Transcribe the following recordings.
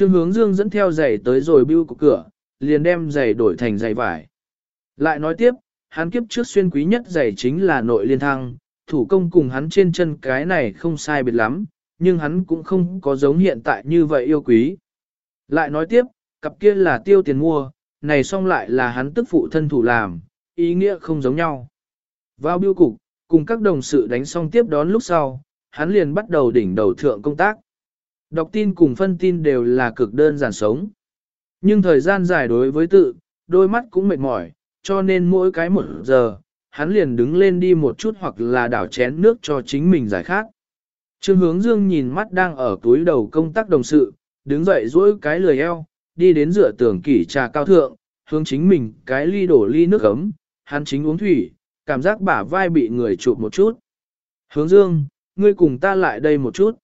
Trương hướng dương dẫn theo giày tới rồi bưu của cửa, liền đem giày đổi thành giày vải. Lại nói tiếp, hắn kiếp trước xuyên quý nhất giày chính là nội liên thăng, thủ công cùng hắn trên chân cái này không sai biệt lắm, nhưng hắn cũng không có giống hiện tại như vậy yêu quý. Lại nói tiếp, cặp kia là tiêu tiền mua, này xong lại là hắn tức phụ thân thủ làm, ý nghĩa không giống nhau. Vào biêu cục, cùng các đồng sự đánh xong tiếp đón lúc sau, hắn liền bắt đầu đỉnh đầu thượng công tác. Đọc tin cùng phân tin đều là cực đơn giản sống. Nhưng thời gian dài đối với tự, đôi mắt cũng mệt mỏi, cho nên mỗi cái một giờ, hắn liền đứng lên đi một chút hoặc là đảo chén nước cho chính mình giải khát. Trương hướng dương nhìn mắt đang ở túi đầu công tác đồng sự, đứng dậy duỗi cái lười eo, đi đến rửa tường kỷ trà cao thượng, hướng chính mình cái ly đổ ly nước ấm, hắn chính uống thủy, cảm giác bả vai bị người chụp một chút. Hướng dương, ngươi cùng ta lại đây một chút.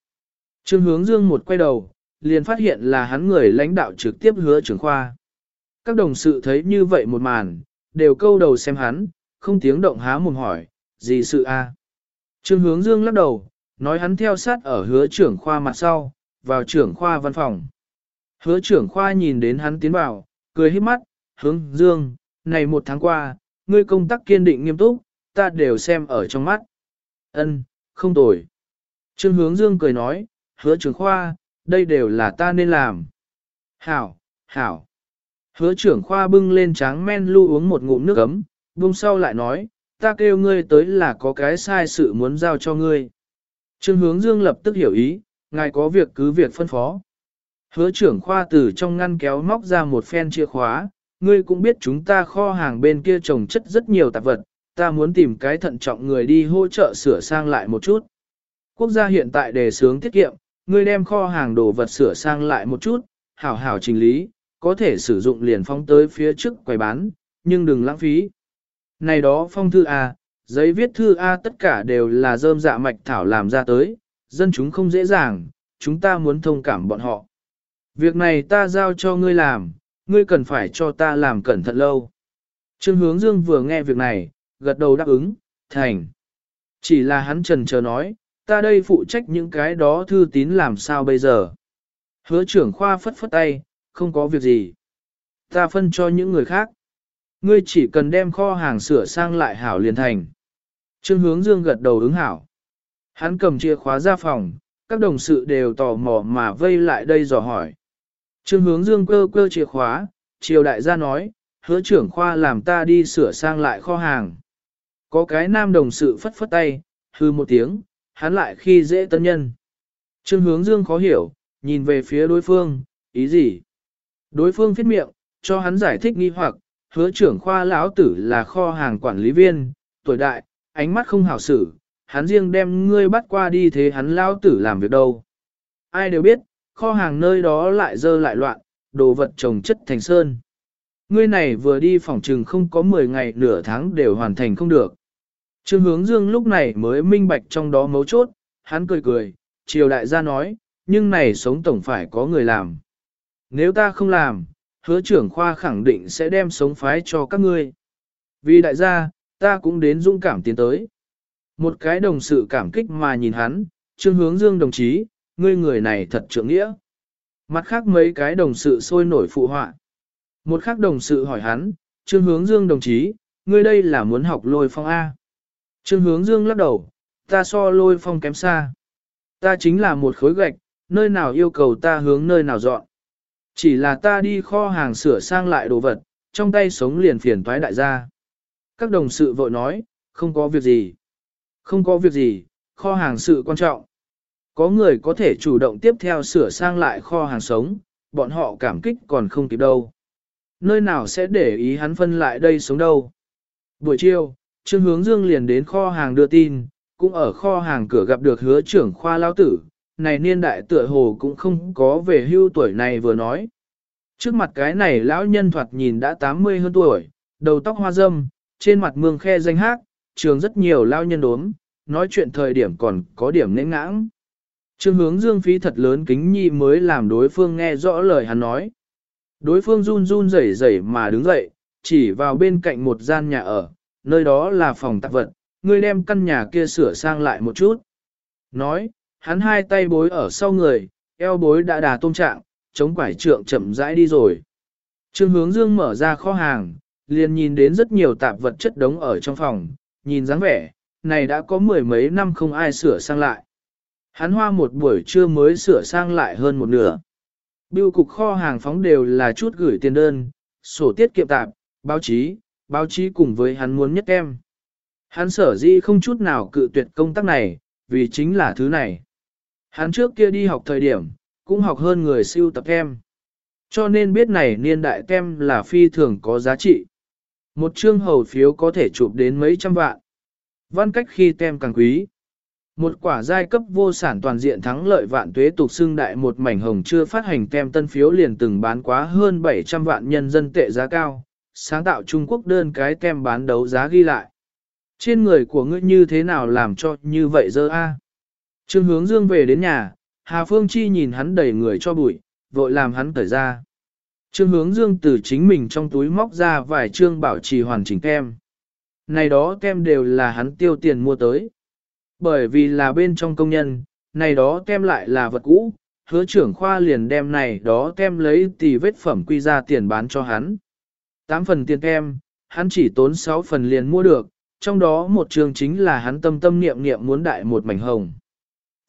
Trương hướng dương một quay đầu, liền phát hiện là hắn người lãnh đạo trực tiếp hứa trưởng khoa. Các đồng sự thấy như vậy một màn, đều câu đầu xem hắn, không tiếng động há mồm hỏi, gì sự a? Trương hướng dương lắc đầu, nói hắn theo sát ở hứa trưởng khoa mặt sau, vào trưởng khoa văn phòng. Hứa trưởng khoa nhìn đến hắn tiến vào, cười hít mắt, hướng dương, này một tháng qua, ngươi công tác kiên định nghiêm túc, ta đều xem ở trong mắt. Ân, không tồi. Trương hướng dương cười nói, hứa trưởng khoa, đây đều là ta nên làm. Hảo, hảo. Hứa trưởng khoa bưng lên tráng men lưu uống một ngụm nước ấm, buông sau lại nói, ta kêu ngươi tới là có cái sai sự muốn giao cho ngươi. Trương hướng dương lập tức hiểu ý, ngài có việc cứ việc phân phó. Hứa trưởng khoa từ trong ngăn kéo móc ra một phen chìa khóa, ngươi cũng biết chúng ta kho hàng bên kia trồng chất rất nhiều tạp vật, ta muốn tìm cái thận trọng người đi hỗ trợ sửa sang lại một chút. Quốc gia hiện tại đề sướng tiết kiệm, ngươi đem kho hàng đồ vật sửa sang lại một chút, hảo hảo trình lý, có thể sử dụng liền phóng tới phía trước quầy bán, nhưng đừng lãng phí. Này đó phong thư A, giấy viết thư A tất cả đều là dơm dạ mạch thảo làm ra tới, dân chúng không dễ dàng, chúng ta muốn thông cảm bọn họ. Việc này ta giao cho ngươi làm, ngươi cần phải cho ta làm cẩn thận lâu. Trương hướng dương vừa nghe việc này, gật đầu đáp ứng, thành. Chỉ là hắn trần chờ nói, ta đây phụ trách những cái đó thư tín làm sao bây giờ. Hứa trưởng khoa phất phất tay, không có việc gì. Ta phân cho những người khác. Ngươi chỉ cần đem kho hàng sửa sang lại hảo liền thành. Trương hướng dương gật đầu ứng hảo. Hắn cầm chìa khóa ra phòng, các đồng sự đều tò mò mà vây lại đây dò hỏi. Trương hướng dương cơ cơ chìa khóa, triều đại gia nói, hứa trưởng khoa làm ta đi sửa sang lại kho hàng. Có cái nam đồng sự phất phất tay, hư một tiếng, hắn lại khi dễ tân nhân. Trương hướng dương khó hiểu, nhìn về phía đối phương, ý gì? Đối phương viết miệng, cho hắn giải thích nghi hoặc, hứa trưởng khoa lão tử là kho hàng quản lý viên, tuổi đại, ánh mắt không hảo xử, hắn riêng đem ngươi bắt qua đi thế hắn lão tử làm việc đâu. Ai đều biết, kho hàng nơi đó lại dơ lại loạn, đồ vật trồng chất thành sơn. Ngươi này vừa đi phòng trừng không có 10 ngày nửa tháng đều hoàn thành không được. Trương hướng dương lúc này mới minh bạch trong đó mấu chốt, hắn cười cười, triều đại gia nói, nhưng này sống tổng phải có người làm. Nếu ta không làm, hứa trưởng khoa khẳng định sẽ đem sống phái cho các ngươi. Vì đại gia, ta cũng đến dũng cảm tiến tới. Một cái đồng sự cảm kích mà nhìn hắn, trương hướng dương đồng chí, ngươi người này thật trưởng nghĩa. Mặt khác mấy cái đồng sự sôi nổi phụ họa. Một khác đồng sự hỏi hắn, trương hướng dương đồng chí, ngươi đây là muốn học lôi phong A. Trương hướng dương lắc đầu, ta so lôi phong kém xa. Ta chính là một khối gạch, nơi nào yêu cầu ta hướng nơi nào dọn. Chỉ là ta đi kho hàng sửa sang lại đồ vật, trong tay sống liền phiền toái đại gia. Các đồng sự vội nói, không có việc gì. Không có việc gì, kho hàng sự quan trọng. Có người có thể chủ động tiếp theo sửa sang lại kho hàng sống, bọn họ cảm kích còn không kịp đâu. Nơi nào sẽ để ý hắn phân lại đây sống đâu. Buổi chiều, Trương Hướng Dương liền đến kho hàng đưa tin, cũng ở kho hàng cửa gặp được hứa trưởng khoa lao tử, này niên đại tựa hồ cũng không có về hưu tuổi này vừa nói. Trước mặt cái này lão nhân thoạt nhìn đã 80 hơn tuổi, đầu tóc hoa râm, trên mặt mương khe danh hát, trường rất nhiều lao nhân đốm, nói chuyện thời điểm còn có điểm nến ngãng. Trương hướng dương phí thật lớn kính nhi mới làm đối phương nghe rõ lời hắn nói. Đối phương run run rẩy rẩy mà đứng dậy, chỉ vào bên cạnh một gian nhà ở, nơi đó là phòng tạp vật, ngươi đem căn nhà kia sửa sang lại một chút. Nói, hắn hai tay bối ở sau người, eo bối đã đà tôm trạng, chống quải trượng chậm rãi đi rồi. Trương hướng dương mở ra kho hàng, liền nhìn đến rất nhiều tạp vật chất đống ở trong phòng, nhìn dáng vẻ, này đã có mười mấy năm không ai sửa sang lại. Hắn hoa một buổi trưa mới sửa sang lại hơn một nửa. Biêu cục kho hàng phóng đều là chút gửi tiền đơn, sổ tiết kiệm tạp, báo chí, báo chí cùng với hắn muốn nhất em. Hắn sở dĩ không chút nào cự tuyệt công tác này, vì chính là thứ này. Hắn trước kia đi học thời điểm, cũng học hơn người siêu tập em. Cho nên biết này niên đại tem là phi thường có giá trị. Một chương hầu phiếu có thể chụp đến mấy trăm vạn. Văn cách khi tem càng quý. Một quả giai cấp vô sản toàn diện thắng lợi vạn tuế tục xưng đại một mảnh hồng chưa phát hành tem tân phiếu liền từng bán quá hơn 700 vạn nhân dân tệ giá cao, sáng tạo Trung Quốc đơn cái tem bán đấu giá ghi lại. Trên người của ngươi như thế nào làm cho như vậy dơ a? Trương hướng dương về đến nhà, Hà Phương Chi nhìn hắn đẩy người cho bụi, vội làm hắn tởi ra. Trương hướng dương từ chính mình trong túi móc ra vài trương bảo trì hoàn chỉnh kem. Này đó kem đều là hắn tiêu tiền mua tới. Bởi vì là bên trong công nhân, này đó kem lại là vật cũ, hứa trưởng khoa liền đem này đó kem lấy tỷ vết phẩm quy ra tiền bán cho hắn. 8 phần tiền kem, hắn chỉ tốn 6 phần liền mua được, trong đó một trường chính là hắn tâm tâm niệm niệm muốn đại một mảnh hồng.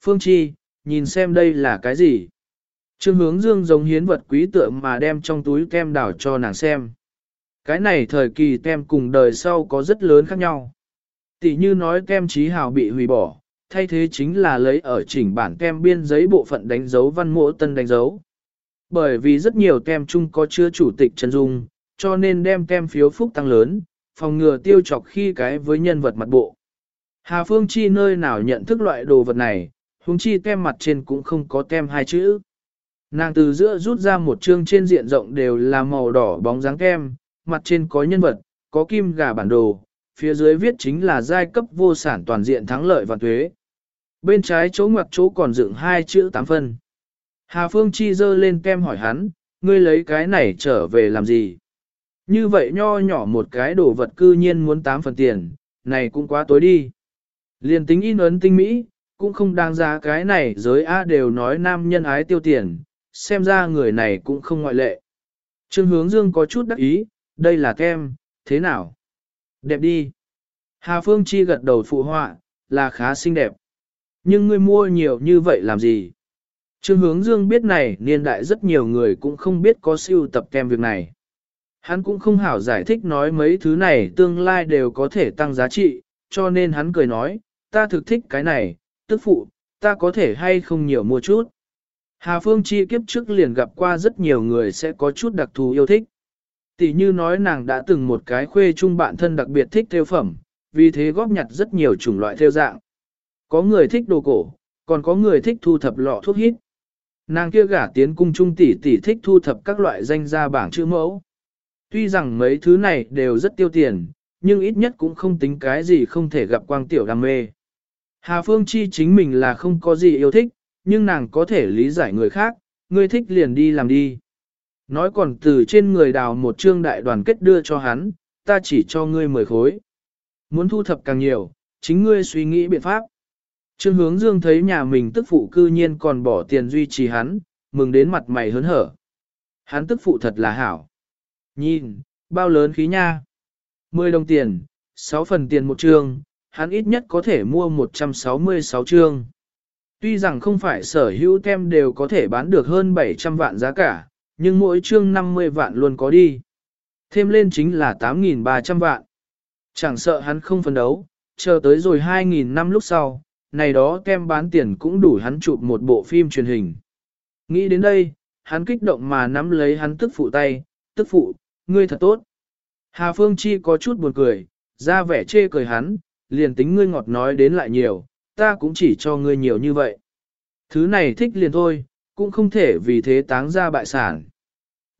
Phương Chi, nhìn xem đây là cái gì? Trương hướng dương giống hiến vật quý tượng mà đem trong túi kem đảo cho nàng xem. Cái này thời kỳ kem cùng đời sau có rất lớn khác nhau. Tỷ như nói kem trí hào bị hủy bỏ, thay thế chính là lấy ở chỉnh bản kem biên giấy bộ phận đánh dấu văn mộ tân đánh dấu. Bởi vì rất nhiều kem chung có chứa chủ tịch chân dung, cho nên đem kem phiếu phúc tăng lớn, phòng ngừa tiêu chọc khi cái với nhân vật mặt bộ. Hà Phương Chi nơi nào nhận thức loại đồ vật này, huống chi tem mặt trên cũng không có tem hai chữ. Nàng từ giữa rút ra một chương trên diện rộng đều là màu đỏ bóng dáng kem, mặt trên có nhân vật, có kim gà bản đồ, phía dưới viết chính là giai cấp vô sản toàn diện thắng lợi và thuế. Bên trái chỗ ngoặc chỗ còn dựng hai chữ tám phân. Hà Phương Chi dơ lên kem hỏi hắn, ngươi lấy cái này trở về làm gì? Như vậy nho nhỏ một cái đồ vật cư nhiên muốn tám phần tiền, này cũng quá tối đi. Liên tính in ấn tinh mỹ, cũng không đáng giá cái này giới A đều nói nam nhân ái tiêu tiền, xem ra người này cũng không ngoại lệ. Trương hướng dương có chút đắc ý, đây là kem, thế nào? Đẹp đi. Hà Phương Chi gật đầu phụ họa, là khá xinh đẹp. Nhưng ngươi mua nhiều như vậy làm gì? Trương hướng dương biết này niên đại rất nhiều người cũng không biết có siêu tập kem việc này. Hắn cũng không hảo giải thích nói mấy thứ này tương lai đều có thể tăng giá trị, cho nên hắn cười nói, ta thực thích cái này, tức phụ, ta có thể hay không nhiều mua chút. Hà Phương Chi kiếp trước liền gặp qua rất nhiều người sẽ có chút đặc thù yêu thích. Tỷ như nói nàng đã từng một cái khuê chung bạn thân đặc biệt thích theo phẩm, vì thế góp nhặt rất nhiều chủng loại theo dạng. Có người thích đồ cổ, còn có người thích thu thập lọ thuốc hít. Nàng kia gả tiến cung trung tỷ tỷ thích thu thập các loại danh gia bảng chữ mẫu. Tuy rằng mấy thứ này đều rất tiêu tiền, nhưng ít nhất cũng không tính cái gì không thể gặp quang tiểu đam mê. Hà Phương Chi chính mình là không có gì yêu thích, nhưng nàng có thể lý giải người khác, người thích liền đi làm đi. Nói còn từ trên người đào một trương đại đoàn kết đưa cho hắn, ta chỉ cho ngươi mười khối. Muốn thu thập càng nhiều, chính ngươi suy nghĩ biện pháp. Trương hướng dương thấy nhà mình tức phụ cư nhiên còn bỏ tiền duy trì hắn, mừng đến mặt mày hớn hở. Hắn tức phụ thật là hảo. Nhìn, bao lớn khí nha. 10 đồng tiền, 6 phần tiền một trường, hắn ít nhất có thể mua 166 trường. Tuy rằng không phải sở hữu tem đều có thể bán được hơn 700 vạn giá cả, nhưng mỗi chương 50 vạn luôn có đi. Thêm lên chính là 8.300 vạn. Chẳng sợ hắn không phấn đấu, chờ tới rồi 2.000 năm lúc sau, này đó tem bán tiền cũng đủ hắn chụp một bộ phim truyền hình. Nghĩ đến đây, hắn kích động mà nắm lấy hắn tức phụ tay, tức phụ, ngươi thật tốt. Hà Phương Chi có chút buồn cười, ra vẻ chê cười hắn, liền tính ngươi ngọt nói đến lại nhiều, ta cũng chỉ cho ngươi nhiều như vậy. Thứ này thích liền thôi, cũng không thể vì thế táng ra bại sản.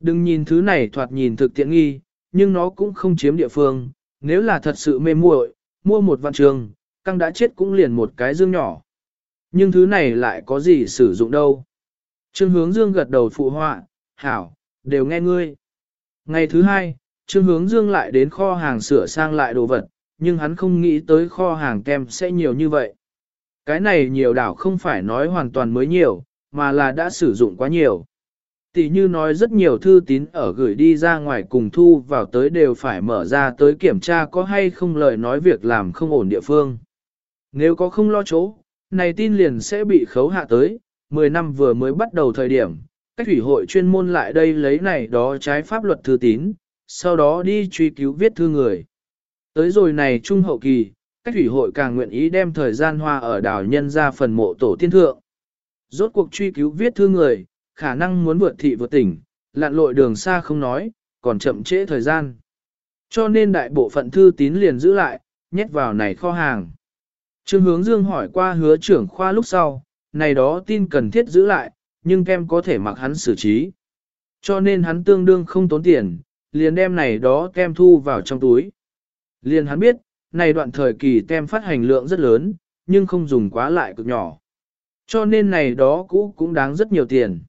Đừng nhìn thứ này thoạt nhìn thực tiện nghi, nhưng nó cũng không chiếm địa phương, nếu là thật sự mê muội, mua một vạn trường, căng đã chết cũng liền một cái dương nhỏ. Nhưng thứ này lại có gì sử dụng đâu. Trương hướng dương gật đầu phụ họa, hảo, đều nghe ngươi. Ngày thứ hai, Trương hướng dương lại đến kho hàng sửa sang lại đồ vật, nhưng hắn không nghĩ tới kho hàng kem sẽ nhiều như vậy. Cái này nhiều đảo không phải nói hoàn toàn mới nhiều, mà là đã sử dụng quá nhiều. Tỷ như nói rất nhiều thư tín ở gửi đi ra ngoài cùng thu vào tới đều phải mở ra tới kiểm tra có hay không lời nói việc làm không ổn địa phương. Nếu có không lo chỗ, này tin liền sẽ bị khấu hạ tới, 10 năm vừa mới bắt đầu thời điểm, cách thủy hội chuyên môn lại đây lấy này đó trái pháp luật thư tín, sau đó đi truy cứu viết thư người. Tới rồi này trung hậu kỳ, cách thủy hội càng nguyện ý đem thời gian hoa ở đảo nhân ra phần mộ tổ tiên thượng. Rốt cuộc truy cứu viết thư người, khả năng muốn vượt thị vượt tỉnh, lặn lội đường xa không nói, còn chậm trễ thời gian. Cho nên đại bộ phận thư tín liền giữ lại, nhét vào này kho hàng. Trương hướng dương hỏi qua hứa trưởng khoa lúc sau, này đó tin cần thiết giữ lại, nhưng kem có thể mặc hắn xử trí. Cho nên hắn tương đương không tốn tiền, liền đem này đó kem thu vào trong túi. Liền hắn biết, này đoạn thời kỳ kem phát hành lượng rất lớn, nhưng không dùng quá lại cực nhỏ. Cho nên này đó cũ cũng đáng rất nhiều tiền.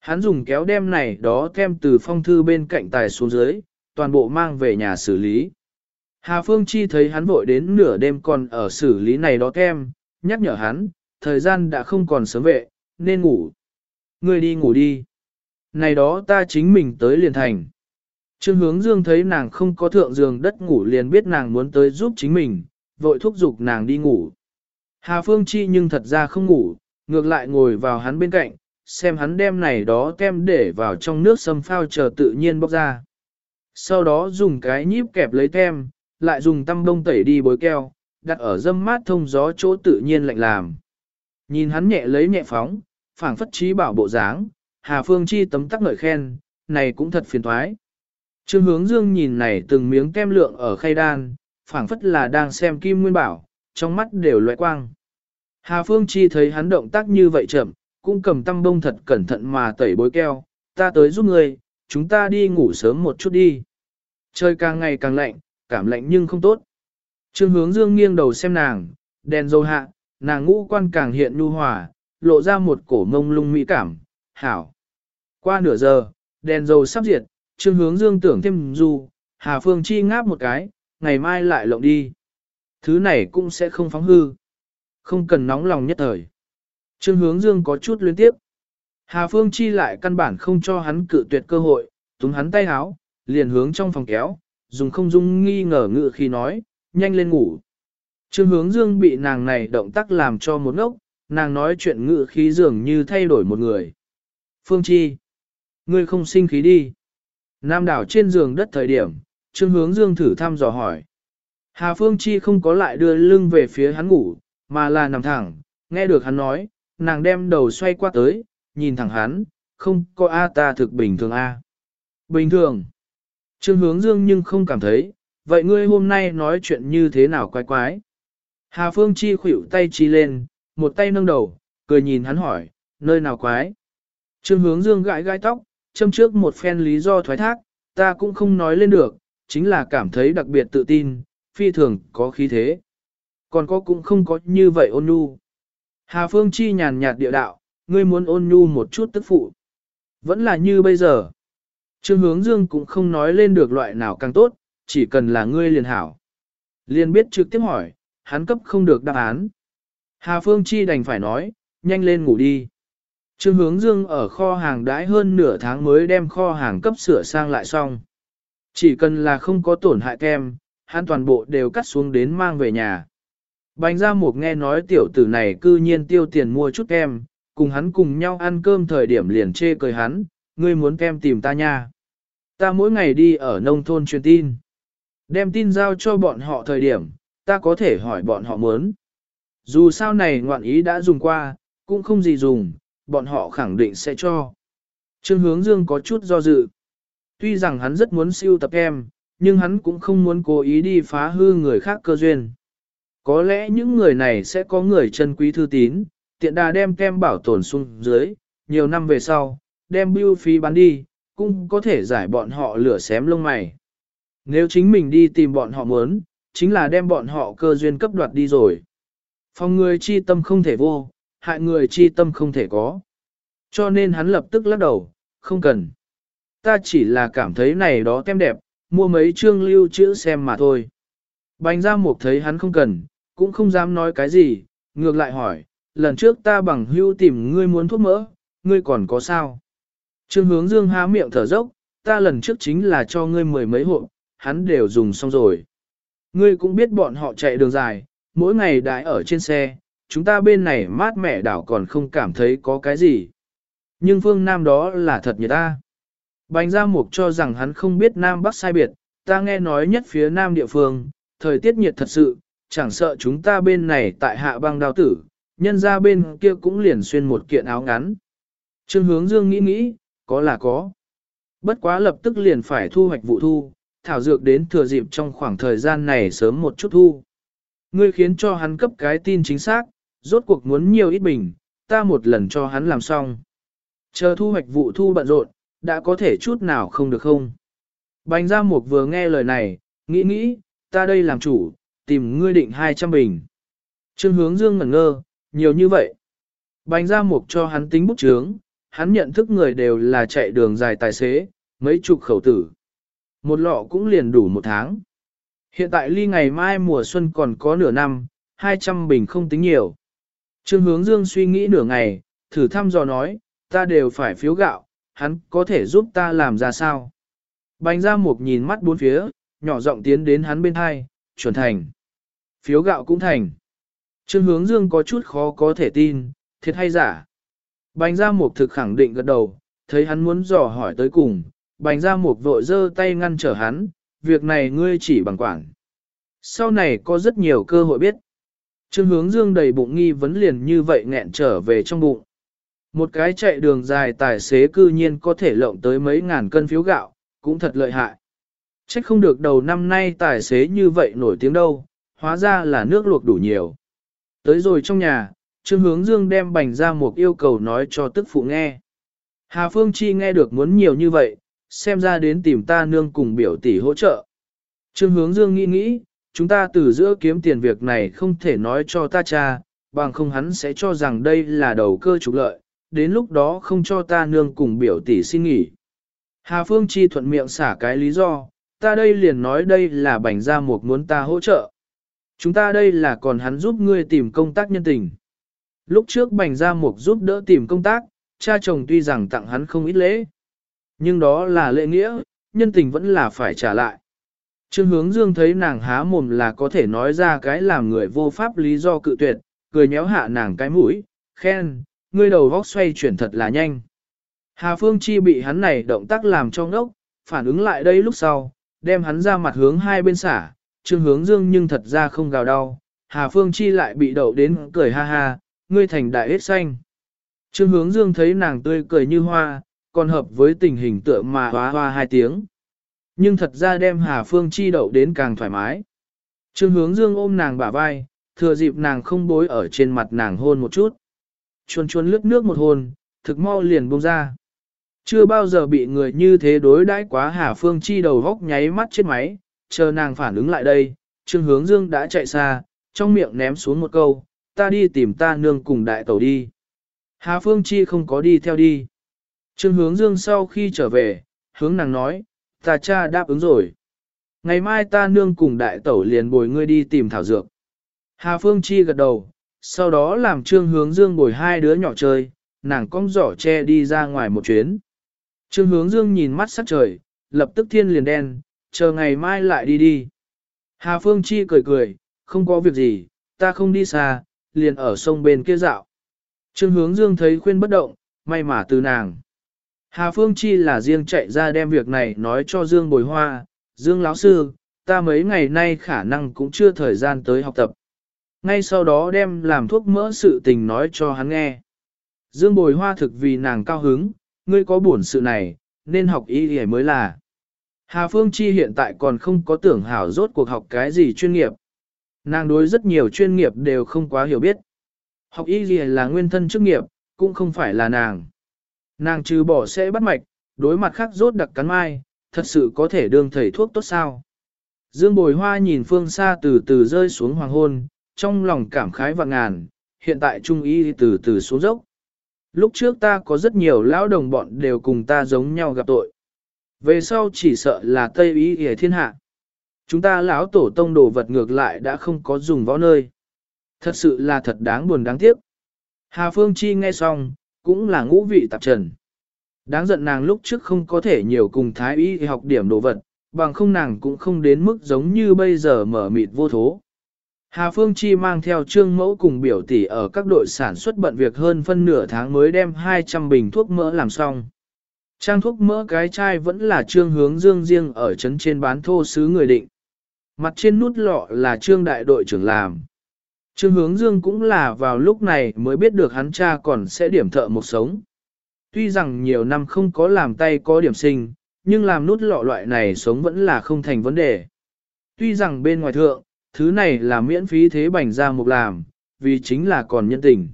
Hắn dùng kéo đem này đó kem từ phong thư bên cạnh tài xuống dưới, toàn bộ mang về nhà xử lý. Hà Phương Chi thấy hắn vội đến nửa đêm còn ở xử lý này đó kem, nhắc nhở hắn, thời gian đã không còn sớm vệ, nên ngủ. Ngươi đi ngủ đi. Này đó ta chính mình tới liền thành. Trương hướng dương thấy nàng không có thượng giường đất ngủ liền biết nàng muốn tới giúp chính mình, vội thúc giục nàng đi ngủ. Hà Phương Chi nhưng thật ra không ngủ, ngược lại ngồi vào hắn bên cạnh, xem hắn đem này đó kem để vào trong nước sâm phao chờ tự nhiên bóc ra. Sau đó dùng cái nhíp kẹp lấy kem, lại dùng tăm bông tẩy đi bối keo, đặt ở dâm mát thông gió chỗ tự nhiên lạnh làm. Nhìn hắn nhẹ lấy nhẹ phóng, phảng phất trí bảo bộ dáng, Hà Phương Chi tấm tắc ngợi khen, này cũng thật phiền thoái. Trương hướng dương nhìn này từng miếng kem lượng ở khay đan, phảng phất là đang xem kim nguyên bảo, trong mắt đều loại quang. Hà Phương Chi thấy hắn động tác như vậy chậm, cũng cầm tăm bông thật cẩn thận mà tẩy bối keo, ta tới giúp ngươi, chúng ta đi ngủ sớm một chút đi. Trời càng ngày càng lạnh, cảm lạnh nhưng không tốt. Trương hướng dương nghiêng đầu xem nàng, đèn dầu hạ, nàng ngũ quan càng hiện nhu hòa, lộ ra một cổ mông lung mỹ cảm, hảo. Qua nửa giờ, đèn dầu sắp diệt, trương hướng dương tưởng thêm du, Hà Phương Chi ngáp một cái, ngày mai lại lộng đi. Thứ này cũng sẽ không phóng hư. Không cần nóng lòng nhất thời. Trương hướng dương có chút liên tiếp. Hà Phương Chi lại căn bản không cho hắn cự tuyệt cơ hội, túng hắn tay háo, liền hướng trong phòng kéo, dùng không dung nghi ngờ ngự khi nói, nhanh lên ngủ. Trương hướng dương bị nàng này động tác làm cho một ngốc, nàng nói chuyện ngự khí dường như thay đổi một người. Phương Chi, ngươi không sinh khí đi. Nam đảo trên giường đất thời điểm, Trương hướng dương thử thăm dò hỏi. Hà Phương Chi không có lại đưa lưng về phía hắn ngủ, mà là nằm thẳng, nghe được hắn nói, nàng đem đầu xoay qua tới, nhìn thẳng hắn, không có A ta thực bình thường A. Bình thường. Trương hướng dương nhưng không cảm thấy, vậy ngươi hôm nay nói chuyện như thế nào quái quái. Hà Phương Chi khuỵu tay chi lên, một tay nâng đầu, cười nhìn hắn hỏi, nơi nào quái. Trương hướng dương gãi gãi tóc, châm trước một phen lý do thoái thác, ta cũng không nói lên được, chính là cảm thấy đặc biệt tự tin, phi thường có khí thế. Còn có cũng không có như vậy ôn nhu. Hà Phương Chi nhàn nhạt địa đạo, ngươi muốn ôn nhu một chút tức phụ. Vẫn là như bây giờ. Trương hướng dương cũng không nói lên được loại nào càng tốt, chỉ cần là ngươi liền hảo. Liền biết trực tiếp hỏi, hắn cấp không được đáp án. Hà Phương Chi đành phải nói, nhanh lên ngủ đi. Trương hướng dương ở kho hàng đãi hơn nửa tháng mới đem kho hàng cấp sửa sang lại xong. Chỉ cần là không có tổn hại kem, hắn toàn bộ đều cắt xuống đến mang về nhà. Bánh ra Mục nghe nói tiểu tử này cư nhiên tiêu tiền mua chút kem, cùng hắn cùng nhau ăn cơm thời điểm liền chê cười hắn, ngươi muốn kem tìm ta nha. Ta mỗi ngày đi ở nông thôn truyền tin. Đem tin giao cho bọn họ thời điểm, ta có thể hỏi bọn họ muốn. Dù sao này ngoạn ý đã dùng qua, cũng không gì dùng, bọn họ khẳng định sẽ cho. Trương hướng dương có chút do dự. Tuy rằng hắn rất muốn siêu tập em, nhưng hắn cũng không muốn cố ý đi phá hư người khác cơ duyên. Có lẽ những người này sẽ có người chân quý thư tín, tiện đà đem kem bảo tồn xuống dưới, nhiều năm về sau, đem bưu phí bán đi, cũng có thể giải bọn họ lửa xém lông mày. Nếu chính mình đi tìm bọn họ muốn, chính là đem bọn họ cơ duyên cấp đoạt đi rồi. Phòng người chi tâm không thể vô, hại người chi tâm không thể có. Cho nên hắn lập tức lắc đầu, không cần. Ta chỉ là cảm thấy này đó tem đẹp, mua mấy chương lưu chữ xem mà thôi. bành ra mục thấy hắn không cần, cũng không dám nói cái gì, ngược lại hỏi, lần trước ta bằng hưu tìm ngươi muốn thuốc mỡ, ngươi còn có sao? Trương hướng dương há miệng thở dốc, ta lần trước chính là cho ngươi mười mấy hộ, hắn đều dùng xong rồi. Ngươi cũng biết bọn họ chạy đường dài, mỗi ngày đãi ở trên xe, chúng ta bên này mát mẻ đảo còn không cảm thấy có cái gì. Nhưng phương Nam đó là thật nhiệt ta. Bành Gia Mục cho rằng hắn không biết Nam Bắc sai biệt, ta nghe nói nhất phía Nam địa phương, thời tiết nhiệt thật sự, chẳng sợ chúng ta bên này tại hạ băng đào tử, nhân ra bên kia cũng liền xuyên một kiện áo ngắn. Trương hướng dương nghĩ nghĩ, có là có. Bất quá lập tức liền phải thu hoạch vụ thu, thảo dược đến thừa dịp trong khoảng thời gian này sớm một chút thu. Ngươi khiến cho hắn cấp cái tin chính xác, rốt cuộc muốn nhiều ít bình, ta một lần cho hắn làm xong. Chờ thu hoạch vụ thu bận rộn, đã có thể chút nào không được không. Bành Gia Mục vừa nghe lời này, nghĩ nghĩ, ta đây làm chủ, tìm ngươi định 200 bình. Trương hướng dương ngẩn ngơ, nhiều như vậy. Bành Gia Mục cho hắn tính bút chướng, hắn nhận thức người đều là chạy đường dài tài xế, mấy chục khẩu tử. Một lọ cũng liền đủ một tháng. Hiện tại ly ngày mai mùa xuân còn có nửa năm, 200 bình không tính nhiều. Trương hướng dương suy nghĩ nửa ngày, thử thăm dò nói, ta đều phải phiếu gạo, hắn có thể giúp ta làm ra sao? Bành ra một nhìn mắt bốn phía, nhỏ giọng tiến đến hắn bên hai, chuẩn thành. Phiếu gạo cũng thành. Trương hướng dương có chút khó có thể tin, thiệt hay giả. Bành ra một thực khẳng định gật đầu, thấy hắn muốn dò hỏi tới cùng, bành ra một vội giơ tay ngăn trở hắn, việc này ngươi chỉ bằng quản. Sau này có rất nhiều cơ hội biết. Trương hướng dương đầy bụng nghi vấn liền như vậy nghẹn trở về trong bụng. Một cái chạy đường dài tài xế cư nhiên có thể lộng tới mấy ngàn cân phiếu gạo, cũng thật lợi hại. Trách không được đầu năm nay tài xế như vậy nổi tiếng đâu, hóa ra là nước luộc đủ nhiều. Tới rồi trong nhà, Trương Hướng Dương đem bành ra một yêu cầu nói cho tức phụ nghe. Hà Phương Chi nghe được muốn nhiều như vậy, xem ra đến tìm ta nương cùng biểu tỷ hỗ trợ. Trương Hướng Dương nghĩ nghĩ, chúng ta từ giữa kiếm tiền việc này không thể nói cho ta cha, bằng không hắn sẽ cho rằng đây là đầu cơ trục lợi, đến lúc đó không cho ta nương cùng biểu tỷ xin nghỉ. Hà Phương Chi thuận miệng xả cái lý do, ta đây liền nói đây là bành ra một muốn ta hỗ trợ. Chúng ta đây là còn hắn giúp ngươi tìm công tác nhân tình. Lúc trước bành ra một giúp đỡ tìm công tác, cha chồng tuy rằng tặng hắn không ít lễ. Nhưng đó là lễ nghĩa, nhân tình vẫn là phải trả lại. Trương hướng dương thấy nàng há mồm là có thể nói ra cái làm người vô pháp lý do cự tuyệt, cười nhéo hạ nàng cái mũi, khen, ngươi đầu vóc xoay chuyển thật là nhanh. Hà Phương Chi bị hắn này động tác làm cho ngốc, phản ứng lại đây lúc sau, đem hắn ra mặt hướng hai bên xả, trương hướng dương nhưng thật ra không gào đau. Hà Phương Chi lại bị đậu đến cười ha ha, ngươi thành đại hết xanh. Trương hướng dương thấy nàng tươi cười như hoa, còn hợp với tình hình tựa mà hoa hoa hai tiếng. Nhưng thật ra đem Hà Phương Chi đậu đến càng thoải mái. Trương hướng dương ôm nàng bả vai, thừa dịp nàng không bối ở trên mặt nàng hôn một chút. Chuồn chuồn lướt nước một hôn, thực mau liền buông ra. Chưa bao giờ bị người như thế đối đãi quá Hà Phương Chi đầu góc nháy mắt chết máy, chờ nàng phản ứng lại đây, Trương Hướng Dương đã chạy xa, trong miệng ném xuống một câu, ta đi tìm ta nương cùng đại tẩu đi. Hà Phương Chi không có đi theo đi. Trương Hướng Dương sau khi trở về, hướng nàng nói, ta cha đáp ứng rồi. Ngày mai ta nương cùng đại tẩu liền bồi ngươi đi tìm thảo dược. Hà Phương Chi gật đầu, sau đó làm Trương Hướng Dương bồi hai đứa nhỏ chơi, nàng cong giỏ che đi ra ngoài một chuyến. Trương hướng dương nhìn mắt sắc trời, lập tức thiên liền đen, chờ ngày mai lại đi đi. Hà Phương Chi cười cười, không có việc gì, ta không đi xa, liền ở sông bên kia dạo. Trương hướng dương thấy khuyên bất động, may mà từ nàng. Hà Phương Chi là riêng chạy ra đem việc này nói cho Dương Bồi Hoa, Dương lão sư, ta mấy ngày nay khả năng cũng chưa thời gian tới học tập. Ngay sau đó đem làm thuốc mỡ sự tình nói cho hắn nghe. Dương Bồi Hoa thực vì nàng cao hứng, ngươi có buồn sự này, nên học y y mới là. Hà Phương Chi hiện tại còn không có tưởng hảo rốt cuộc học cái gì chuyên nghiệp. Nàng đối rất nhiều chuyên nghiệp đều không quá hiểu biết. Học y gì là nguyên thân chức nghiệp, cũng không phải là nàng. Nàng trừ bỏ sẽ bắt mạch, đối mặt khác rốt đặc cắn mai, thật sự có thể đương thầy thuốc tốt sao. Dương bồi hoa nhìn phương xa từ từ rơi xuống hoàng hôn, trong lòng cảm khái và ngàn, hiện tại trung y từ từ xuống dốc. Lúc trước ta có rất nhiều lão đồng bọn đều cùng ta giống nhau gặp tội. Về sau chỉ sợ là Tây Ý hề thiên hạ. Chúng ta lão tổ tông đồ vật ngược lại đã không có dùng võ nơi. Thật sự là thật đáng buồn đáng tiếc. Hà Phương Chi nghe xong, cũng là ngũ vị tạp trần. Đáng giận nàng lúc trước không có thể nhiều cùng thái y học điểm đồ vật, bằng không nàng cũng không đến mức giống như bây giờ mở mịt vô thố. Hà Phương Chi mang theo trương mẫu cùng biểu tỷ ở các đội sản xuất bận việc hơn phân nửa tháng mới đem 200 bình thuốc mỡ làm xong. Trang thuốc mỡ cái chai vẫn là trương hướng dương riêng ở trấn trên bán thô sứ người định. Mặt trên nút lọ là trương đại đội trưởng làm. Trương hướng dương cũng là vào lúc này mới biết được hắn cha còn sẽ điểm thợ một sống. Tuy rằng nhiều năm không có làm tay có điểm sinh, nhưng làm nút lọ loại này sống vẫn là không thành vấn đề. Tuy rằng bên ngoài thượng, thứ này là miễn phí thế bành ra mục làm, vì chính là còn nhân tình.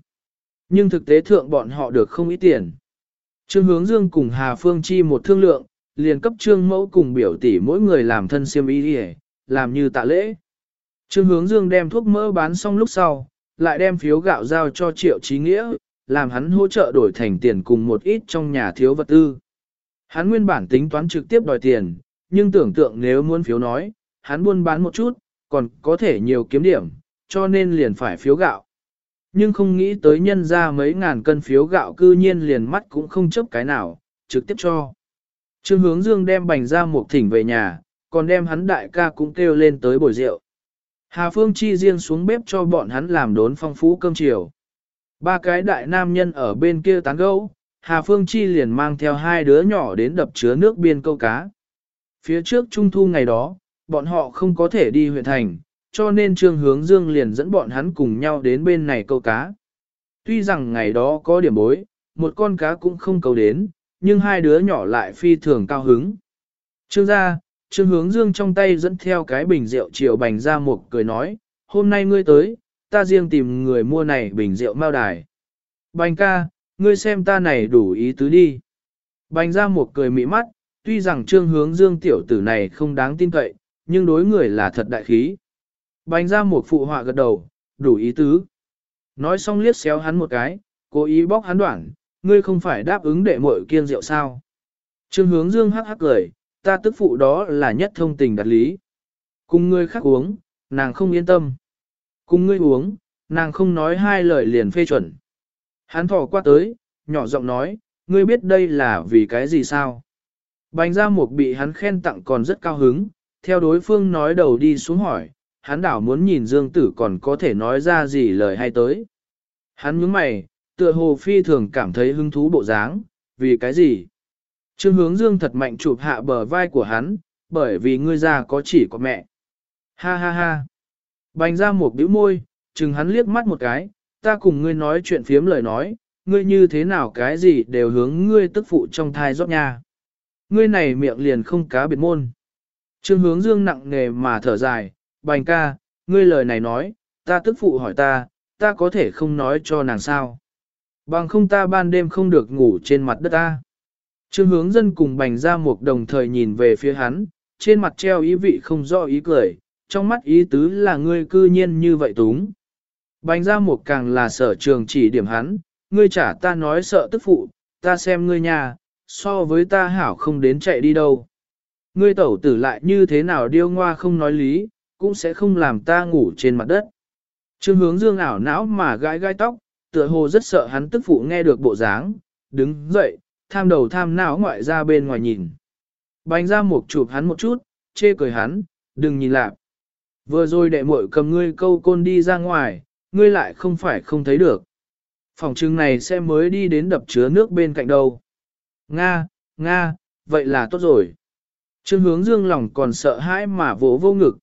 Nhưng thực tế thượng bọn họ được không ít tiền. Trương Hướng Dương cùng Hà Phương Chi một thương lượng, liền cấp Trương Mẫu cùng biểu tỷ mỗi người làm thân siêm y đi làm như tạ lễ. Trương Hướng Dương đem thuốc mỡ bán xong lúc sau, lại đem phiếu gạo giao cho Triệu Chí Nghĩa, làm hắn hỗ trợ đổi thành tiền cùng một ít trong nhà thiếu vật tư. Hắn nguyên bản tính toán trực tiếp đòi tiền, nhưng tưởng tượng nếu muốn phiếu nói, hắn buôn bán một chút, còn có thể nhiều kiếm điểm, cho nên liền phải phiếu gạo. Nhưng không nghĩ tới nhân ra mấy ngàn cân phiếu gạo cư nhiên liền mắt cũng không chấp cái nào, trực tiếp cho. Trương hướng dương đem bành ra một thỉnh về nhà, còn đem hắn đại ca cũng kêu lên tới bồi rượu. Hà Phương Chi riêng xuống bếp cho bọn hắn làm đốn phong phú cơm chiều. Ba cái đại nam nhân ở bên kia tán gẫu, Hà Phương Chi liền mang theo hai đứa nhỏ đến đập chứa nước biên câu cá. Phía trước trung thu ngày đó, bọn họ không có thể đi huyện thành, cho nên Trương Hướng Dương liền dẫn bọn hắn cùng nhau đến bên này câu cá. Tuy rằng ngày đó có điểm bối, một con cá cũng không câu đến, nhưng hai đứa nhỏ lại phi thường cao hứng. Trương gia, Trương Hướng Dương trong tay dẫn theo cái bình rượu chiều bành ra một cười nói, hôm nay ngươi tới, ta riêng tìm người mua này bình rượu mao đài. Bành ca, ngươi xem ta này đủ ý tứ đi. Bành ra một cười mỹ mắt, tuy rằng Trương Hướng Dương tiểu tử này không đáng tin cậy, nhưng đối người là thật đại khí. Bành ra một phụ họa gật đầu, đủ ý tứ. Nói xong liếc xéo hắn một cái, cố ý bóc hắn đoạn, ngươi không phải đáp ứng đệ mội kiên rượu sao. Trương hướng dương hắc hắc cười, ta tức phụ đó là nhất thông tình đặt lý. Cùng ngươi khác uống, nàng không yên tâm. Cùng ngươi uống, nàng không nói hai lời liền phê chuẩn. Hắn thỏ qua tới, nhỏ giọng nói, ngươi biết đây là vì cái gì sao? Bành ra một bị hắn khen tặng còn rất cao hứng, theo đối phương nói đầu đi xuống hỏi, hắn đảo muốn nhìn Dương Tử còn có thể nói ra gì lời hay tới. Hắn nhướng mày, tựa hồ phi thường cảm thấy hứng thú bộ dáng, vì cái gì? Trương hướng Dương thật mạnh chụp hạ bờ vai của hắn, bởi vì ngươi già có chỉ có mẹ. Ha ha ha. Bành ra một bĩu môi, chừng hắn liếc mắt một cái, ta cùng ngươi nói chuyện phiếm lời nói, ngươi như thế nào cái gì đều hướng ngươi tức phụ trong thai rót nha. Ngươi này miệng liền không cá biệt môn. Trương hướng dương nặng nề mà thở dài, bành ca, ngươi lời này nói, ta tức phụ hỏi ta, ta có thể không nói cho nàng sao. Bằng không ta ban đêm không được ngủ trên mặt đất ta. Trương hướng dân cùng bành ra một đồng thời nhìn về phía hắn, trên mặt treo ý vị không rõ ý cười, trong mắt ý tứ là ngươi cư nhiên như vậy túng. Bành ra một càng là sở trường chỉ điểm hắn, ngươi trả ta nói sợ tức phụ, ta xem ngươi nhà, so với ta hảo không đến chạy đi đâu. Ngươi tẩu tử lại như thế nào điêu ngoa không nói lý, cũng sẽ không làm ta ngủ trên mặt đất. Trương hướng dương ảo não mà gãi gai tóc, tựa hồ rất sợ hắn tức phụ nghe được bộ dáng, đứng dậy, tham đầu tham não ngoại ra bên ngoài nhìn. Bánh ra một chụp hắn một chút, chê cười hắn, đừng nhìn lạc. Vừa rồi đệ muội cầm ngươi câu côn đi ra ngoài, ngươi lại không phải không thấy được. Phòng trưng này sẽ mới đi đến đập chứa nước bên cạnh đâu. Nga, Nga, vậy là tốt rồi. Trương hướng dương lòng còn sợ hãi mà vỗ vô ngực.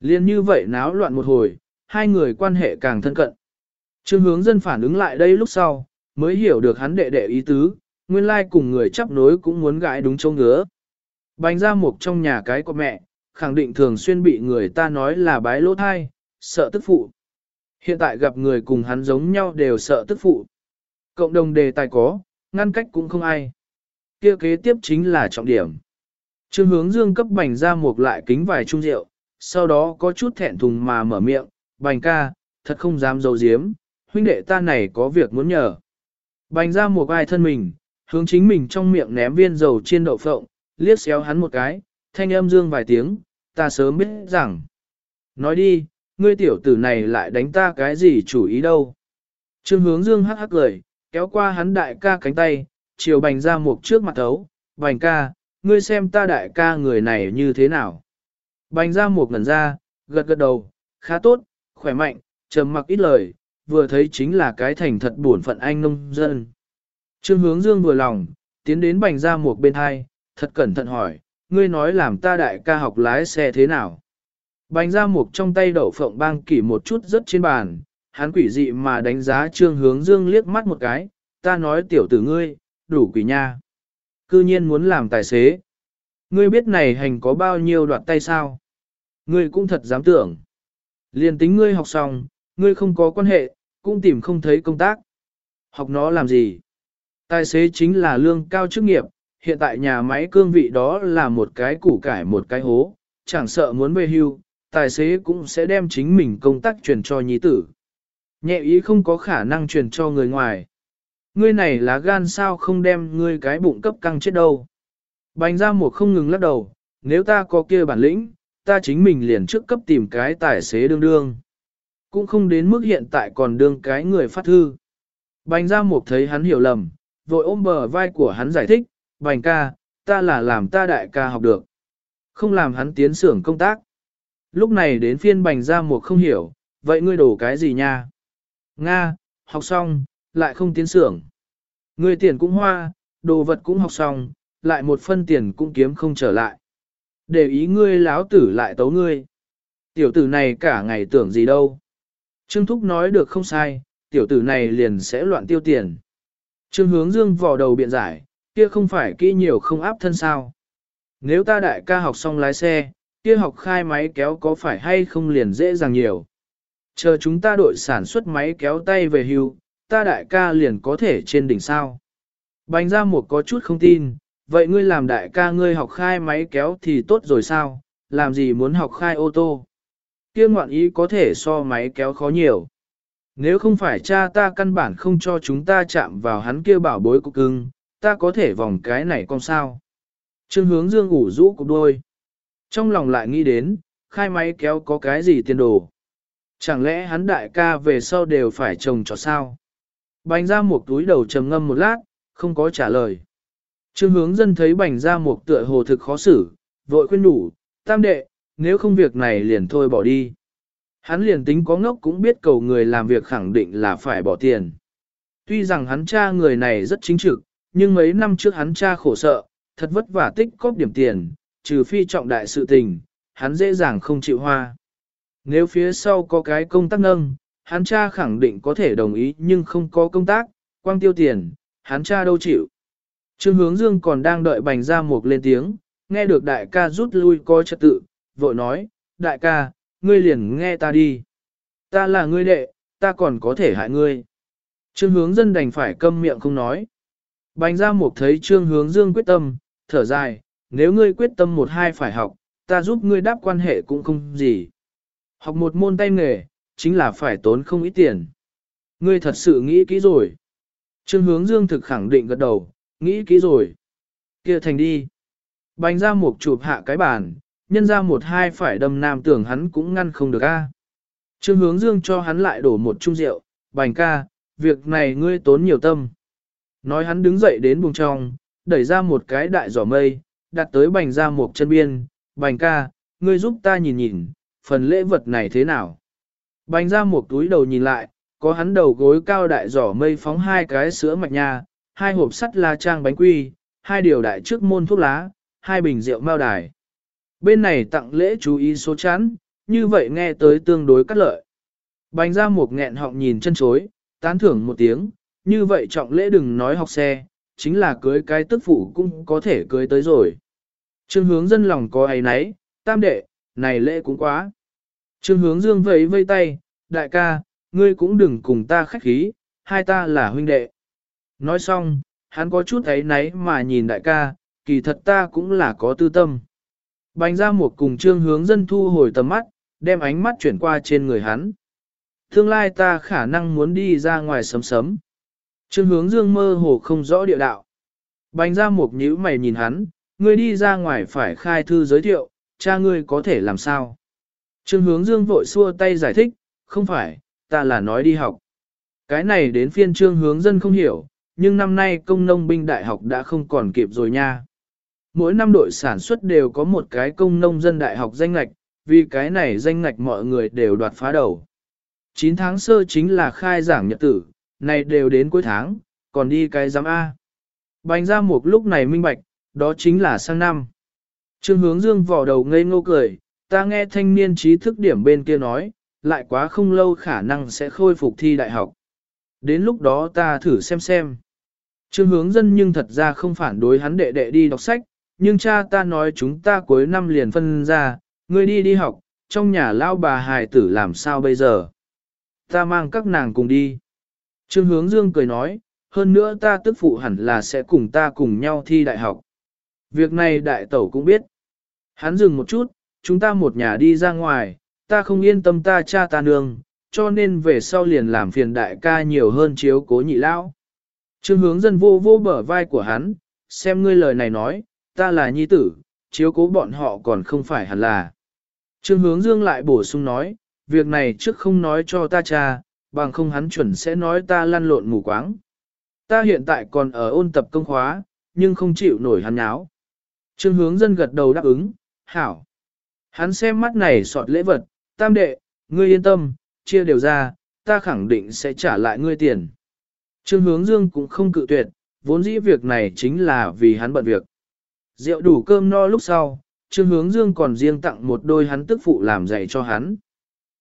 Liên như vậy náo loạn một hồi, hai người quan hệ càng thân cận. Trương hướng dân phản ứng lại đây lúc sau, mới hiểu được hắn đệ đệ ý tứ, nguyên lai cùng người chấp nối cũng muốn gãi đúng châu ngứa. Bánh ra một trong nhà cái của mẹ, khẳng định thường xuyên bị người ta nói là bái lỗ thai, sợ tức phụ. Hiện tại gặp người cùng hắn giống nhau đều sợ tức phụ. Cộng đồng đề tài có, ngăn cách cũng không ai. kia kế tiếp chính là trọng điểm. Trương hướng dương cấp bành ra một lại kính vài chung rượu, sau đó có chút thẹn thùng mà mở miệng, bành ca, thật không dám dấu diếm, huynh đệ ta này có việc muốn nhờ. Bành ra một ai thân mình, hướng chính mình trong miệng ném viên dầu chiên đậu phộng, liếc xéo hắn một cái, thanh âm dương vài tiếng, ta sớm biết rằng. Nói đi, ngươi tiểu tử này lại đánh ta cái gì chủ ý đâu. Trương hướng dương hắc hắc cười, kéo qua hắn đại ca cánh tay, chiều bành ra một trước mặt thấu, bành ca, ngươi xem ta đại ca người này như thế nào. Bành ra một ngẩn ra, gật gật đầu, khá tốt, khỏe mạnh, trầm mặc ít lời, vừa thấy chính là cái thành thật buồn phận anh nông dân. Trương hướng dương vừa lòng, tiến đến bành ra một bên hai, thật cẩn thận hỏi, ngươi nói làm ta đại ca học lái xe thế nào. Bành ra một trong tay đậu phộng bang kỷ một chút rất trên bàn, hắn quỷ dị mà đánh giá trương hướng dương liếc mắt một cái, ta nói tiểu tử ngươi, đủ quỷ nha. Cư nhiên muốn làm tài xế. Ngươi biết này hành có bao nhiêu đoạt tay sao? Ngươi cũng thật dám tưởng. Liên tính ngươi học xong, ngươi không có quan hệ, cũng tìm không thấy công tác. Học nó làm gì? Tài xế chính là lương cao chức nghiệp, hiện tại nhà máy cương vị đó là một cái củ cải một cái hố, chẳng sợ muốn về hưu, tài xế cũng sẽ đem chính mình công tác truyền cho nhi tử. Nhẹ ý không có khả năng truyền cho người ngoài. Ngươi này là gan sao không đem ngươi cái bụng cấp căng chết đâu. Bành ra một không ngừng lắc đầu, nếu ta có kia bản lĩnh, ta chính mình liền trước cấp tìm cái tài xế đương đương. Cũng không đến mức hiện tại còn đương cái người phát thư. Bành ra một thấy hắn hiểu lầm, vội ôm bờ vai của hắn giải thích, bành ca, ta là làm ta đại ca học được. Không làm hắn tiến xưởng công tác. Lúc này đến phiên bành ra một không hiểu, vậy ngươi đổ cái gì nha? Nga, học xong, lại không tiến xưởng. Ngươi tiền cũng hoa, đồ vật cũng học xong, lại một phân tiền cũng kiếm không trở lại. Để ý ngươi láo tử lại tấu ngươi. Tiểu tử này cả ngày tưởng gì đâu. Trương Thúc nói được không sai, tiểu tử này liền sẽ loạn tiêu tiền. Trương hướng dương vò đầu biện giải, kia không phải kỹ nhiều không áp thân sao. Nếu ta đại ca học xong lái xe, kia học khai máy kéo có phải hay không liền dễ dàng nhiều. Chờ chúng ta đội sản xuất máy kéo tay về hưu, ta đại ca liền có thể trên đỉnh sao. Bánh ra một có chút không tin, vậy ngươi làm đại ca ngươi học khai máy kéo thì tốt rồi sao, làm gì muốn học khai ô tô. Kia ngoạn ý có thể so máy kéo khó nhiều. Nếu không phải cha ta căn bản không cho chúng ta chạm vào hắn kia bảo bối cục cưng, ta có thể vòng cái này con sao. Trương hướng dương ủ rũ cục đôi. Trong lòng lại nghĩ đến, khai máy kéo có cái gì tiền đồ. Chẳng lẽ hắn đại ca về sau đều phải trồng cho sao? Bành ra một túi đầu trầm ngâm một lát, không có trả lời. Trương hướng dân thấy bành ra một tựa hồ thực khó xử, vội khuyên đủ, tam đệ, nếu không việc này liền thôi bỏ đi. Hắn liền tính có ngốc cũng biết cầu người làm việc khẳng định là phải bỏ tiền. Tuy rằng hắn cha người này rất chính trực, nhưng mấy năm trước hắn cha khổ sợ, thật vất vả tích cóp điểm tiền, trừ phi trọng đại sự tình, hắn dễ dàng không chịu hoa. Nếu phía sau có cái công tác nâng, hắn cha khẳng định có thể đồng ý nhưng không có công tác, quang tiêu tiền, hắn cha đâu chịu. Trương hướng dương còn đang đợi bành ra Mục lên tiếng, nghe được đại ca rút lui coi trật tự, vội nói, đại ca, ngươi liền nghe ta đi. Ta là ngươi đệ, ta còn có thể hại ngươi. Trương hướng dân đành phải câm miệng không nói. Bành ra một thấy trương hướng dương quyết tâm, thở dài, nếu ngươi quyết tâm một hai phải học, ta giúp ngươi đáp quan hệ cũng không gì. Học một môn tay nghề, chính là phải tốn không ít tiền. Ngươi thật sự nghĩ kỹ rồi. Trương hướng dương thực khẳng định gật đầu, nghĩ kỹ rồi. kia thành đi. Bành ra một chụp hạ cái bàn, nhân ra một hai phải đâm nam tưởng hắn cũng ngăn không được a. Trương hướng dương cho hắn lại đổ một chung rượu, bành ca, việc này ngươi tốn nhiều tâm. Nói hắn đứng dậy đến buồng trong, đẩy ra một cái đại giỏ mây, đặt tới bành ra một chân biên, bành ca, ngươi giúp ta nhìn nhìn, phần lễ vật này thế nào. Bành ra một túi đầu nhìn lại, có hắn đầu gối cao đại giỏ mây phóng hai cái sữa mạch nha, hai hộp sắt la trang bánh quy, hai điều đại trước môn thuốc lá, hai bình rượu mao đài. Bên này tặng lễ chú ý số chán, như vậy nghe tới tương đối cắt lợi. Bành ra một nghẹn họng nhìn chân chối, tán thưởng một tiếng, như vậy trọng lễ đừng nói học xe, chính là cưới cái tức phụ cũng có thể cưới tới rồi. Trương hướng dân lòng có ấy nấy, tam đệ, này lễ cũng quá. Trương hướng dương vẫy vây tay, đại ca, ngươi cũng đừng cùng ta khách khí, hai ta là huynh đệ. Nói xong, hắn có chút ấy nấy mà nhìn đại ca, kỳ thật ta cũng là có tư tâm. Bành ra một cùng trương hướng dân thu hồi tầm mắt, đem ánh mắt chuyển qua trên người hắn. Tương lai ta khả năng muốn đi ra ngoài sấm sấm. Trương hướng dương mơ hồ không rõ địa đạo. Bành ra một nhíu mày nhìn hắn, ngươi đi ra ngoài phải khai thư giới thiệu, cha ngươi có thể làm sao? Trương hướng dương vội xua tay giải thích, không phải, ta là nói đi học. Cái này đến phiên trương hướng dân không hiểu, nhưng năm nay công nông binh đại học đã không còn kịp rồi nha. Mỗi năm đội sản xuất đều có một cái công nông dân đại học danh ngạch, vì cái này danh ngạch mọi người đều đoạt phá đầu. 9 tháng sơ chính là khai giảng nhật tử, này đều đến cuối tháng, còn đi cái giám A. Bánh ra một lúc này minh bạch, đó chính là sang năm. Trương hướng dương vỏ đầu ngây ngô cười, ta nghe thanh niên trí thức điểm bên kia nói, lại quá không lâu khả năng sẽ khôi phục thi đại học. Đến lúc đó ta thử xem xem. Trương hướng dân nhưng thật ra không phản đối hắn đệ đệ đi đọc sách, nhưng cha ta nói chúng ta cuối năm liền phân ra, ngươi đi đi học, trong nhà lao bà hài tử làm sao bây giờ. Ta mang các nàng cùng đi. Trương hướng dương cười nói, hơn nữa ta tức phụ hẳn là sẽ cùng ta cùng nhau thi đại học. Việc này đại tẩu cũng biết. Hắn dừng một chút, chúng ta một nhà đi ra ngoài, ta không yên tâm ta cha ta nương, cho nên về sau liền làm phiền đại ca nhiều hơn chiếu cố nhị lão. Trương hướng dân vô vô bở vai của hắn, xem ngươi lời này nói, ta là nhi tử, chiếu cố bọn họ còn không phải hẳn là. Trương hướng dương lại bổ sung nói, việc này trước không nói cho ta cha, bằng không hắn chuẩn sẽ nói ta lăn lộn mù quáng. Ta hiện tại còn ở ôn tập công khóa, nhưng không chịu nổi hắn nháo. Trương hướng dân gật đầu đáp ứng, hảo. Hắn xem mắt này sọt lễ vật, tam đệ, ngươi yên tâm, chia đều ra, ta khẳng định sẽ trả lại ngươi tiền. Trương hướng dương cũng không cự tuyệt, vốn dĩ việc này chính là vì hắn bận việc. Rượu đủ cơm no lúc sau, Trương hướng dương còn riêng tặng một đôi hắn tức phụ làm dạy cho hắn.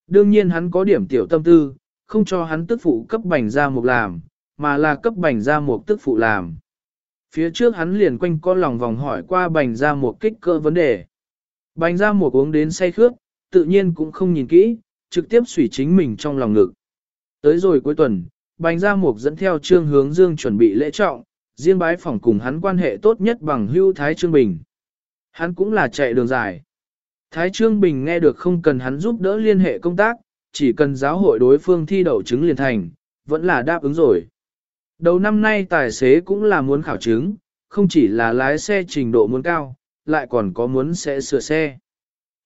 Đương nhiên hắn có điểm tiểu tâm tư, không cho hắn tức phụ cấp bành ra một làm, mà là cấp bành ra một tức phụ làm. Phía trước hắn liền quanh con lòng vòng hỏi qua bành ra một kích cỡ vấn đề. Bành ra một uống đến say khước, tự nhiên cũng không nhìn kỹ, trực tiếp xủy chính mình trong lòng ngực. Tới rồi cuối tuần, bành ra một dẫn theo trương hướng dương chuẩn bị lễ trọng, riêng bái phỏng cùng hắn quan hệ tốt nhất bằng hưu Thái Trương Bình. Hắn cũng là chạy đường dài. Thái Trương Bình nghe được không cần hắn giúp đỡ liên hệ công tác, chỉ cần giáo hội đối phương thi đậu chứng liền thành, vẫn là đáp ứng rồi. Đầu năm nay tài xế cũng là muốn khảo chứng, không chỉ là lái xe trình độ muốn cao, lại còn có muốn sẽ sửa xe.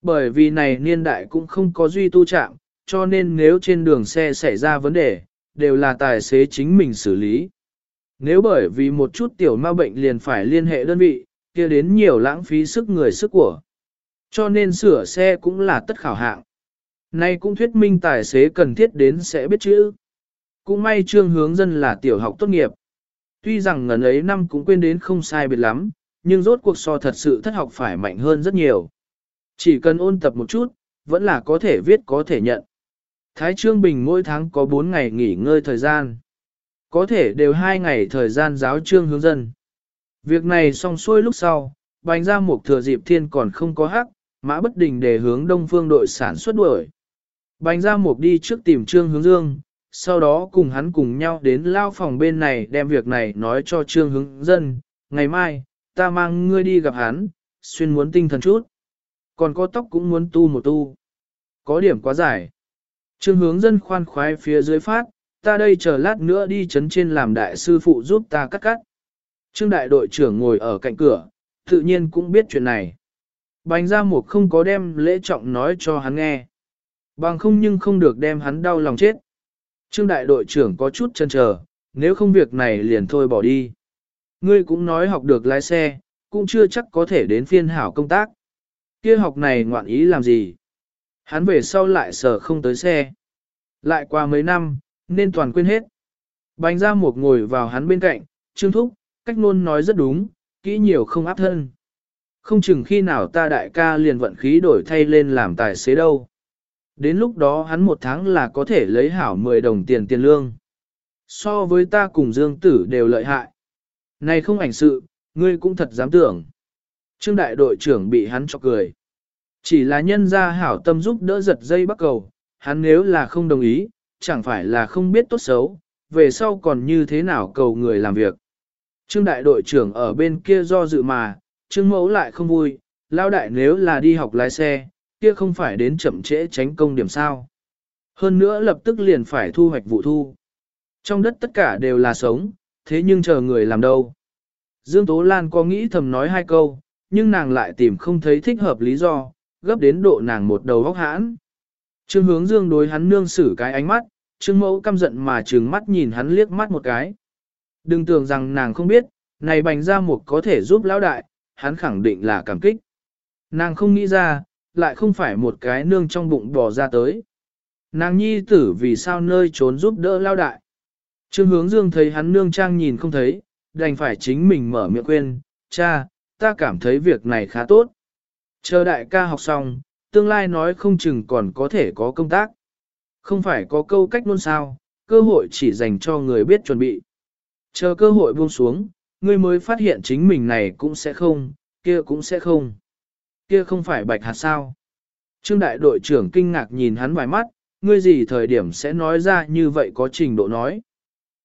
Bởi vì này niên đại cũng không có duy tu trạm, cho nên nếu trên đường xe xảy ra vấn đề, đều là tài xế chính mình xử lý. Nếu bởi vì một chút tiểu ma bệnh liền phải liên hệ đơn vị, kia đến nhiều lãng phí sức người sức của. Cho nên sửa xe cũng là tất khảo hạng. Nay cũng thuyết minh tài xế cần thiết đến sẽ biết chữ. Cũng may trương hướng dân là tiểu học tốt nghiệp. Tuy rằng ngần ấy năm cũng quên đến không sai biệt lắm, nhưng rốt cuộc so thật sự thất học phải mạnh hơn rất nhiều. Chỉ cần ôn tập một chút, vẫn là có thể viết có thể nhận. Thái Trương Bình mỗi tháng có 4 ngày nghỉ ngơi thời gian. Có thể đều hai ngày thời gian giáo trương hướng dân. Việc này xong xuôi lúc sau, bánh ra một thừa dịp thiên còn không có hắc, mã bất đình để hướng đông phương đội sản xuất đuổi. Bánh ra một đi trước tìm trương hướng dương, sau đó cùng hắn cùng nhau đến lao phòng bên này đem việc này nói cho trương hướng dân. Ngày mai, ta mang ngươi đi gặp hắn, xuyên muốn tinh thần chút. Còn có tóc cũng muốn tu một tu. Có điểm quá dài. Trương hướng dân khoan khoái phía dưới phát, ta đây chờ lát nữa đi chấn trên làm đại sư phụ giúp ta cắt cắt. Trương đại đội trưởng ngồi ở cạnh cửa, tự nhiên cũng biết chuyện này. Bánh ra một không có đem lễ trọng nói cho hắn nghe. Bằng không nhưng không được đem hắn đau lòng chết. Trương đại đội trưởng có chút chân chờ, nếu không việc này liền thôi bỏ đi. Ngươi cũng nói học được lái xe, cũng chưa chắc có thể đến phiên hảo công tác. Kia học này ngoạn ý làm gì? Hắn về sau lại sở không tới xe. Lại qua mấy năm, nên toàn quên hết. Bánh ra một ngồi vào hắn bên cạnh, Trương Thúc, cách nôn nói rất đúng, kỹ nhiều không áp thân. Không chừng khi nào ta đại ca liền vận khí đổi thay lên làm tài xế đâu. Đến lúc đó hắn một tháng là có thể lấy hảo 10 đồng tiền tiền lương. So với ta cùng Dương Tử đều lợi hại. Này không ảnh sự, ngươi cũng thật dám tưởng. Trương đại đội trưởng bị hắn chọc cười. Chỉ là nhân ra hảo tâm giúp đỡ giật dây bắt cầu, hắn nếu là không đồng ý, chẳng phải là không biết tốt xấu, về sau còn như thế nào cầu người làm việc. Trương đại đội trưởng ở bên kia do dự mà, trương mẫu lại không vui, lao đại nếu là đi học lái xe, kia không phải đến chậm trễ tránh công điểm sao. Hơn nữa lập tức liền phải thu hoạch vụ thu. Trong đất tất cả đều là sống, thế nhưng chờ người làm đâu. Dương Tố Lan có nghĩ thầm nói hai câu, nhưng nàng lại tìm không thấy thích hợp lý do, gấp đến độ nàng một đầu góc hãn. Trương hướng dương đối hắn nương xử cái ánh mắt, trương mẫu căm giận mà trừng mắt nhìn hắn liếc mắt một cái. Đừng tưởng rằng nàng không biết, này bành ra một có thể giúp lão đại, hắn khẳng định là cảm kích. Nàng không nghĩ ra, lại không phải một cái nương trong bụng bò ra tới. Nàng nhi tử vì sao nơi trốn giúp đỡ lao đại. Trương hướng dương thấy hắn nương trang nhìn không thấy, đành phải chính mình mở miệng quên, cha, ta cảm thấy việc này khá tốt. Chờ đại ca học xong, tương lai nói không chừng còn có thể có công tác. Không phải có câu cách luôn sao, cơ hội chỉ dành cho người biết chuẩn bị. Chờ cơ hội buông xuống, ngươi mới phát hiện chính mình này cũng sẽ không, kia cũng sẽ không. Kia không phải bạch hạt sao. Trương đại đội trưởng kinh ngạc nhìn hắn vài mắt, ngươi gì thời điểm sẽ nói ra như vậy có trình độ nói.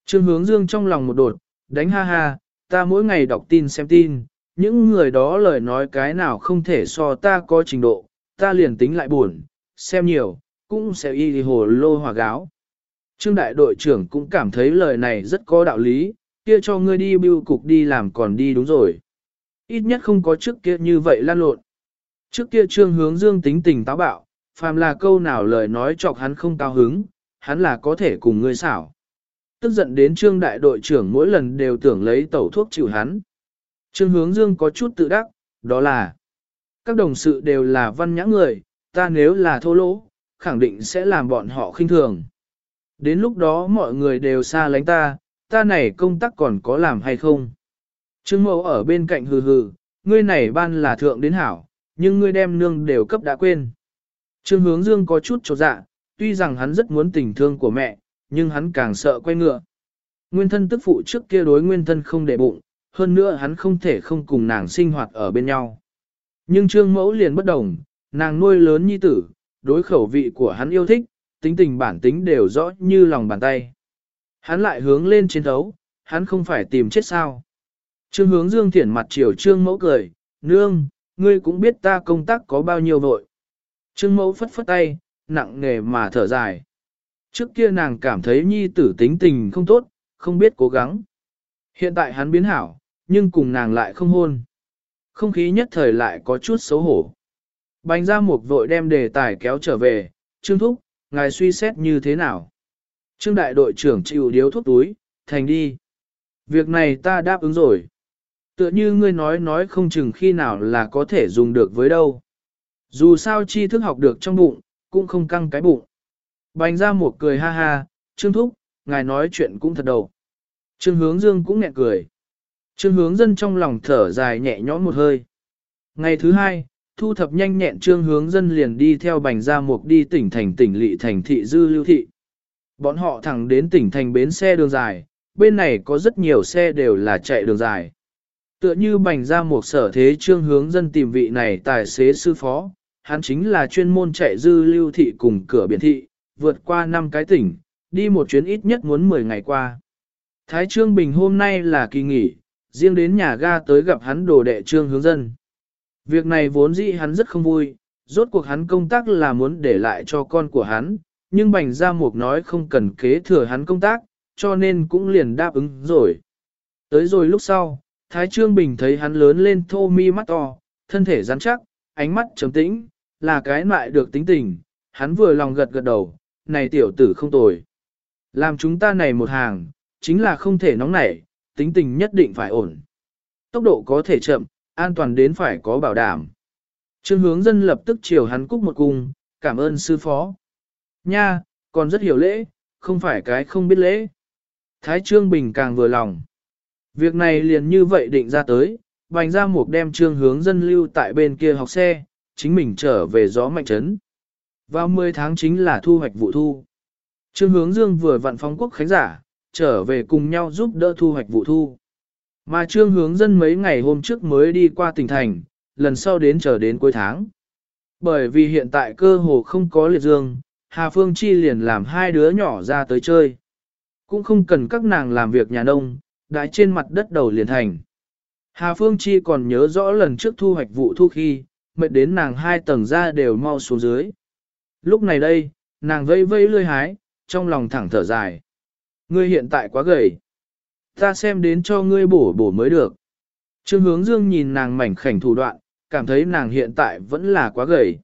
Trương hướng dương trong lòng một đột, đánh ha ha, ta mỗi ngày đọc tin xem tin, những người đó lời nói cái nào không thể so ta có trình độ, ta liền tính lại buồn, xem nhiều, cũng sẽ y hồ lô hòa gáo. Trương đại đội trưởng cũng cảm thấy lời này rất có đạo lý, kia cho ngươi đi bưu cục đi làm còn đi đúng rồi. Ít nhất không có trước kia như vậy lan lộn. Trước kia trương hướng dương tính tình táo bạo, phàm là câu nào lời nói chọc hắn không cao hứng, hắn là có thể cùng ngươi xảo. Tức giận đến trương đại đội trưởng mỗi lần đều tưởng lấy tẩu thuốc chịu hắn. Trương hướng dương có chút tự đắc, đó là các đồng sự đều là văn nhã người, ta nếu là thô lỗ, khẳng định sẽ làm bọn họ khinh thường. Đến lúc đó mọi người đều xa lánh ta, ta này công tác còn có làm hay không? Trương mẫu ở bên cạnh hừ hừ, ngươi này ban là thượng đến hảo, nhưng ngươi đem nương đều cấp đã quên. Trương hướng dương có chút trột dạ, tuy rằng hắn rất muốn tình thương của mẹ, nhưng hắn càng sợ quay ngựa. Nguyên thân tức phụ trước kia đối nguyên thân không để bụng, hơn nữa hắn không thể không cùng nàng sinh hoạt ở bên nhau. Nhưng trương mẫu liền bất đồng, nàng nuôi lớn nhi tử, đối khẩu vị của hắn yêu thích, tính tình bản tính đều rõ như lòng bàn tay. Hắn lại hướng lên chiến thấu, hắn không phải tìm chết sao. Trương hướng dương thiển mặt chiều trương mẫu cười, nương, ngươi cũng biết ta công tác có bao nhiêu vội. Trương mẫu phất phất tay, nặng nề mà thở dài. Trước kia nàng cảm thấy nhi tử tính tình không tốt, không biết cố gắng. Hiện tại hắn biến hảo, nhưng cùng nàng lại không hôn. Không khí nhất thời lại có chút xấu hổ. Bánh ra một vội đem đề tài kéo trở về, Trương Thúc, ngài suy xét như thế nào? Trương đại đội trưởng chịu điếu thuốc túi, thành đi. Việc này ta đáp ứng rồi. Tựa như ngươi nói nói không chừng khi nào là có thể dùng được với đâu. Dù sao chi thức học được trong bụng, cũng không căng cái bụng. Bành ra một cười ha ha, Trương Thúc, ngài nói chuyện cũng thật đầu. Trương Hướng Dương cũng nhẹ cười. Trương Hướng Dân trong lòng thở dài nhẹ nhõm một hơi. Ngày thứ hai, thu thập nhanh nhẹn Trương Hướng Dân liền đi theo bành ra mục đi tỉnh thành tỉnh lỵ thành thị dư lưu thị. Bọn họ thẳng đến tỉnh thành bến xe đường dài, bên này có rất nhiều xe đều là chạy đường dài. Tựa như bành ra một sở thế trương hướng dân tìm vị này tài xế sư phó, hắn chính là chuyên môn chạy dư lưu thị cùng cửa biển thị, vượt qua năm cái tỉnh, đi một chuyến ít nhất muốn 10 ngày qua. Thái Trương Bình hôm nay là kỳ nghỉ, riêng đến nhà ga tới gặp hắn đồ đệ trương hướng dân. Việc này vốn dĩ hắn rất không vui, rốt cuộc hắn công tác là muốn để lại cho con của hắn, nhưng Bành Gia Mục nói không cần kế thừa hắn công tác, cho nên cũng liền đáp ứng rồi. Tới rồi lúc sau, Thái Trương Bình thấy hắn lớn lên thô mi mắt to, thân thể rắn chắc, ánh mắt trầm tĩnh, là cái loại được tính tình, hắn vừa lòng gật gật đầu, này tiểu tử không tồi. Làm chúng ta này một hàng, chính là không thể nóng nảy, tính tình nhất định phải ổn. Tốc độ có thể chậm, an toàn đến phải có bảo đảm. Trương hướng dân lập tức chiều hắn cúc một cung, cảm ơn sư phó. Nha, còn rất hiểu lễ, không phải cái không biết lễ. Thái Trương Bình càng vừa lòng. Việc này liền như vậy định ra tới, bành ra một đem trương hướng dân lưu tại bên kia học xe, chính mình trở về gió mạnh trấn. Vào 10 tháng chính là thu hoạch vụ thu. Trương hướng dương vừa vặn phóng quốc khánh giả, trở về cùng nhau giúp đỡ thu hoạch vụ thu. Mà trương hướng dân mấy ngày hôm trước mới đi qua tỉnh thành, lần sau đến chờ đến cuối tháng. Bởi vì hiện tại cơ hồ không có liệt dương, Hà Phương Chi liền làm hai đứa nhỏ ra tới chơi. Cũng không cần các nàng làm việc nhà nông, đái trên mặt đất đầu liền thành. Hà Phương Chi còn nhớ rõ lần trước thu hoạch vụ thu khi, mệt đến nàng hai tầng ra đều mau xuống dưới. Lúc này đây, nàng vây vây lươi hái, trong lòng thẳng thở dài. Ngươi hiện tại quá gầy. Ta xem đến cho ngươi bổ bổ mới được. Trương hướng dương nhìn nàng mảnh khảnh thủ đoạn, cảm thấy nàng hiện tại vẫn là quá gầy.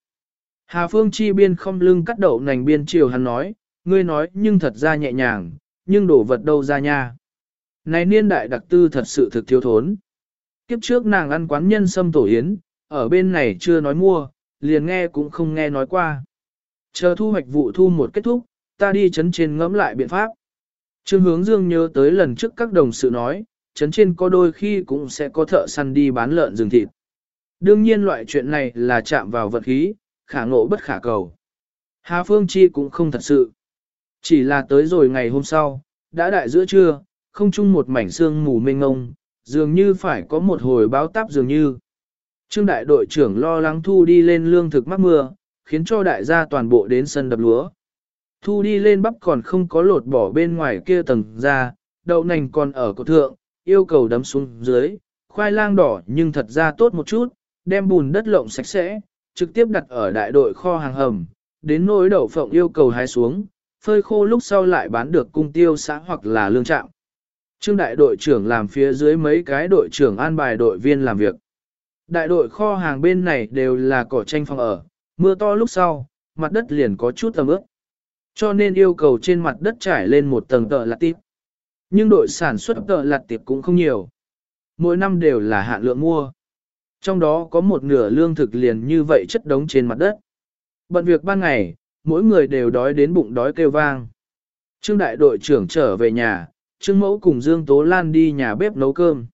Hà Phương Chi biên không lưng cắt đậu nành biên chiều hắn nói, ngươi nói nhưng thật ra nhẹ nhàng, nhưng đổ vật đâu ra nha. Này niên đại đặc tư thật sự thực thiếu thốn. Kiếp trước nàng ăn quán nhân sâm tổ yến, ở bên này chưa nói mua, liền nghe cũng không nghe nói qua. Chờ thu hoạch vụ thu một kết thúc, ta đi chấn trên ngẫm lại biện pháp. Trương hướng dương nhớ tới lần trước các đồng sự nói, chấn trên có đôi khi cũng sẽ có thợ săn đi bán lợn rừng thịt. Đương nhiên loại chuyện này là chạm vào vật khí, khả ngộ bất khả cầu. Hà Phương Chi cũng không thật sự. Chỉ là tới rồi ngày hôm sau, đã đại giữa trưa, không chung một mảnh sương mù mênh ngông, dường như phải có một hồi báo táp dường như. Trương đại đội trưởng lo lắng thu đi lên lương thực mắc mưa, khiến cho đại gia toàn bộ đến sân đập lúa. Thu đi lên bắp còn không có lột bỏ bên ngoài kia tầng ra, đậu nành còn ở cổ thượng, yêu cầu đấm xuống dưới, khoai lang đỏ nhưng thật ra tốt một chút, đem bùn đất lộng sạch sẽ, trực tiếp đặt ở đại đội kho hàng hầm, đến nỗi đậu phộng yêu cầu hái xuống, phơi khô lúc sau lại bán được cung tiêu xã hoặc là lương trạm. Trương đại đội trưởng làm phía dưới mấy cái đội trưởng an bài đội viên làm việc. Đại đội kho hàng bên này đều là cỏ tranh phòng ở, mưa to lúc sau, mặt đất liền có chút ẩm ướt. Cho nên yêu cầu trên mặt đất trải lên một tầng tợ lạt tiếp. Nhưng đội sản xuất tợ lạt tiệp cũng không nhiều. Mỗi năm đều là hạn lượng mua. Trong đó có một nửa lương thực liền như vậy chất đống trên mặt đất. Bận việc ban ngày, mỗi người đều đói đến bụng đói kêu vang. Trương đại đội trưởng trở về nhà, Trương mẫu cùng Dương Tố Lan đi nhà bếp nấu cơm.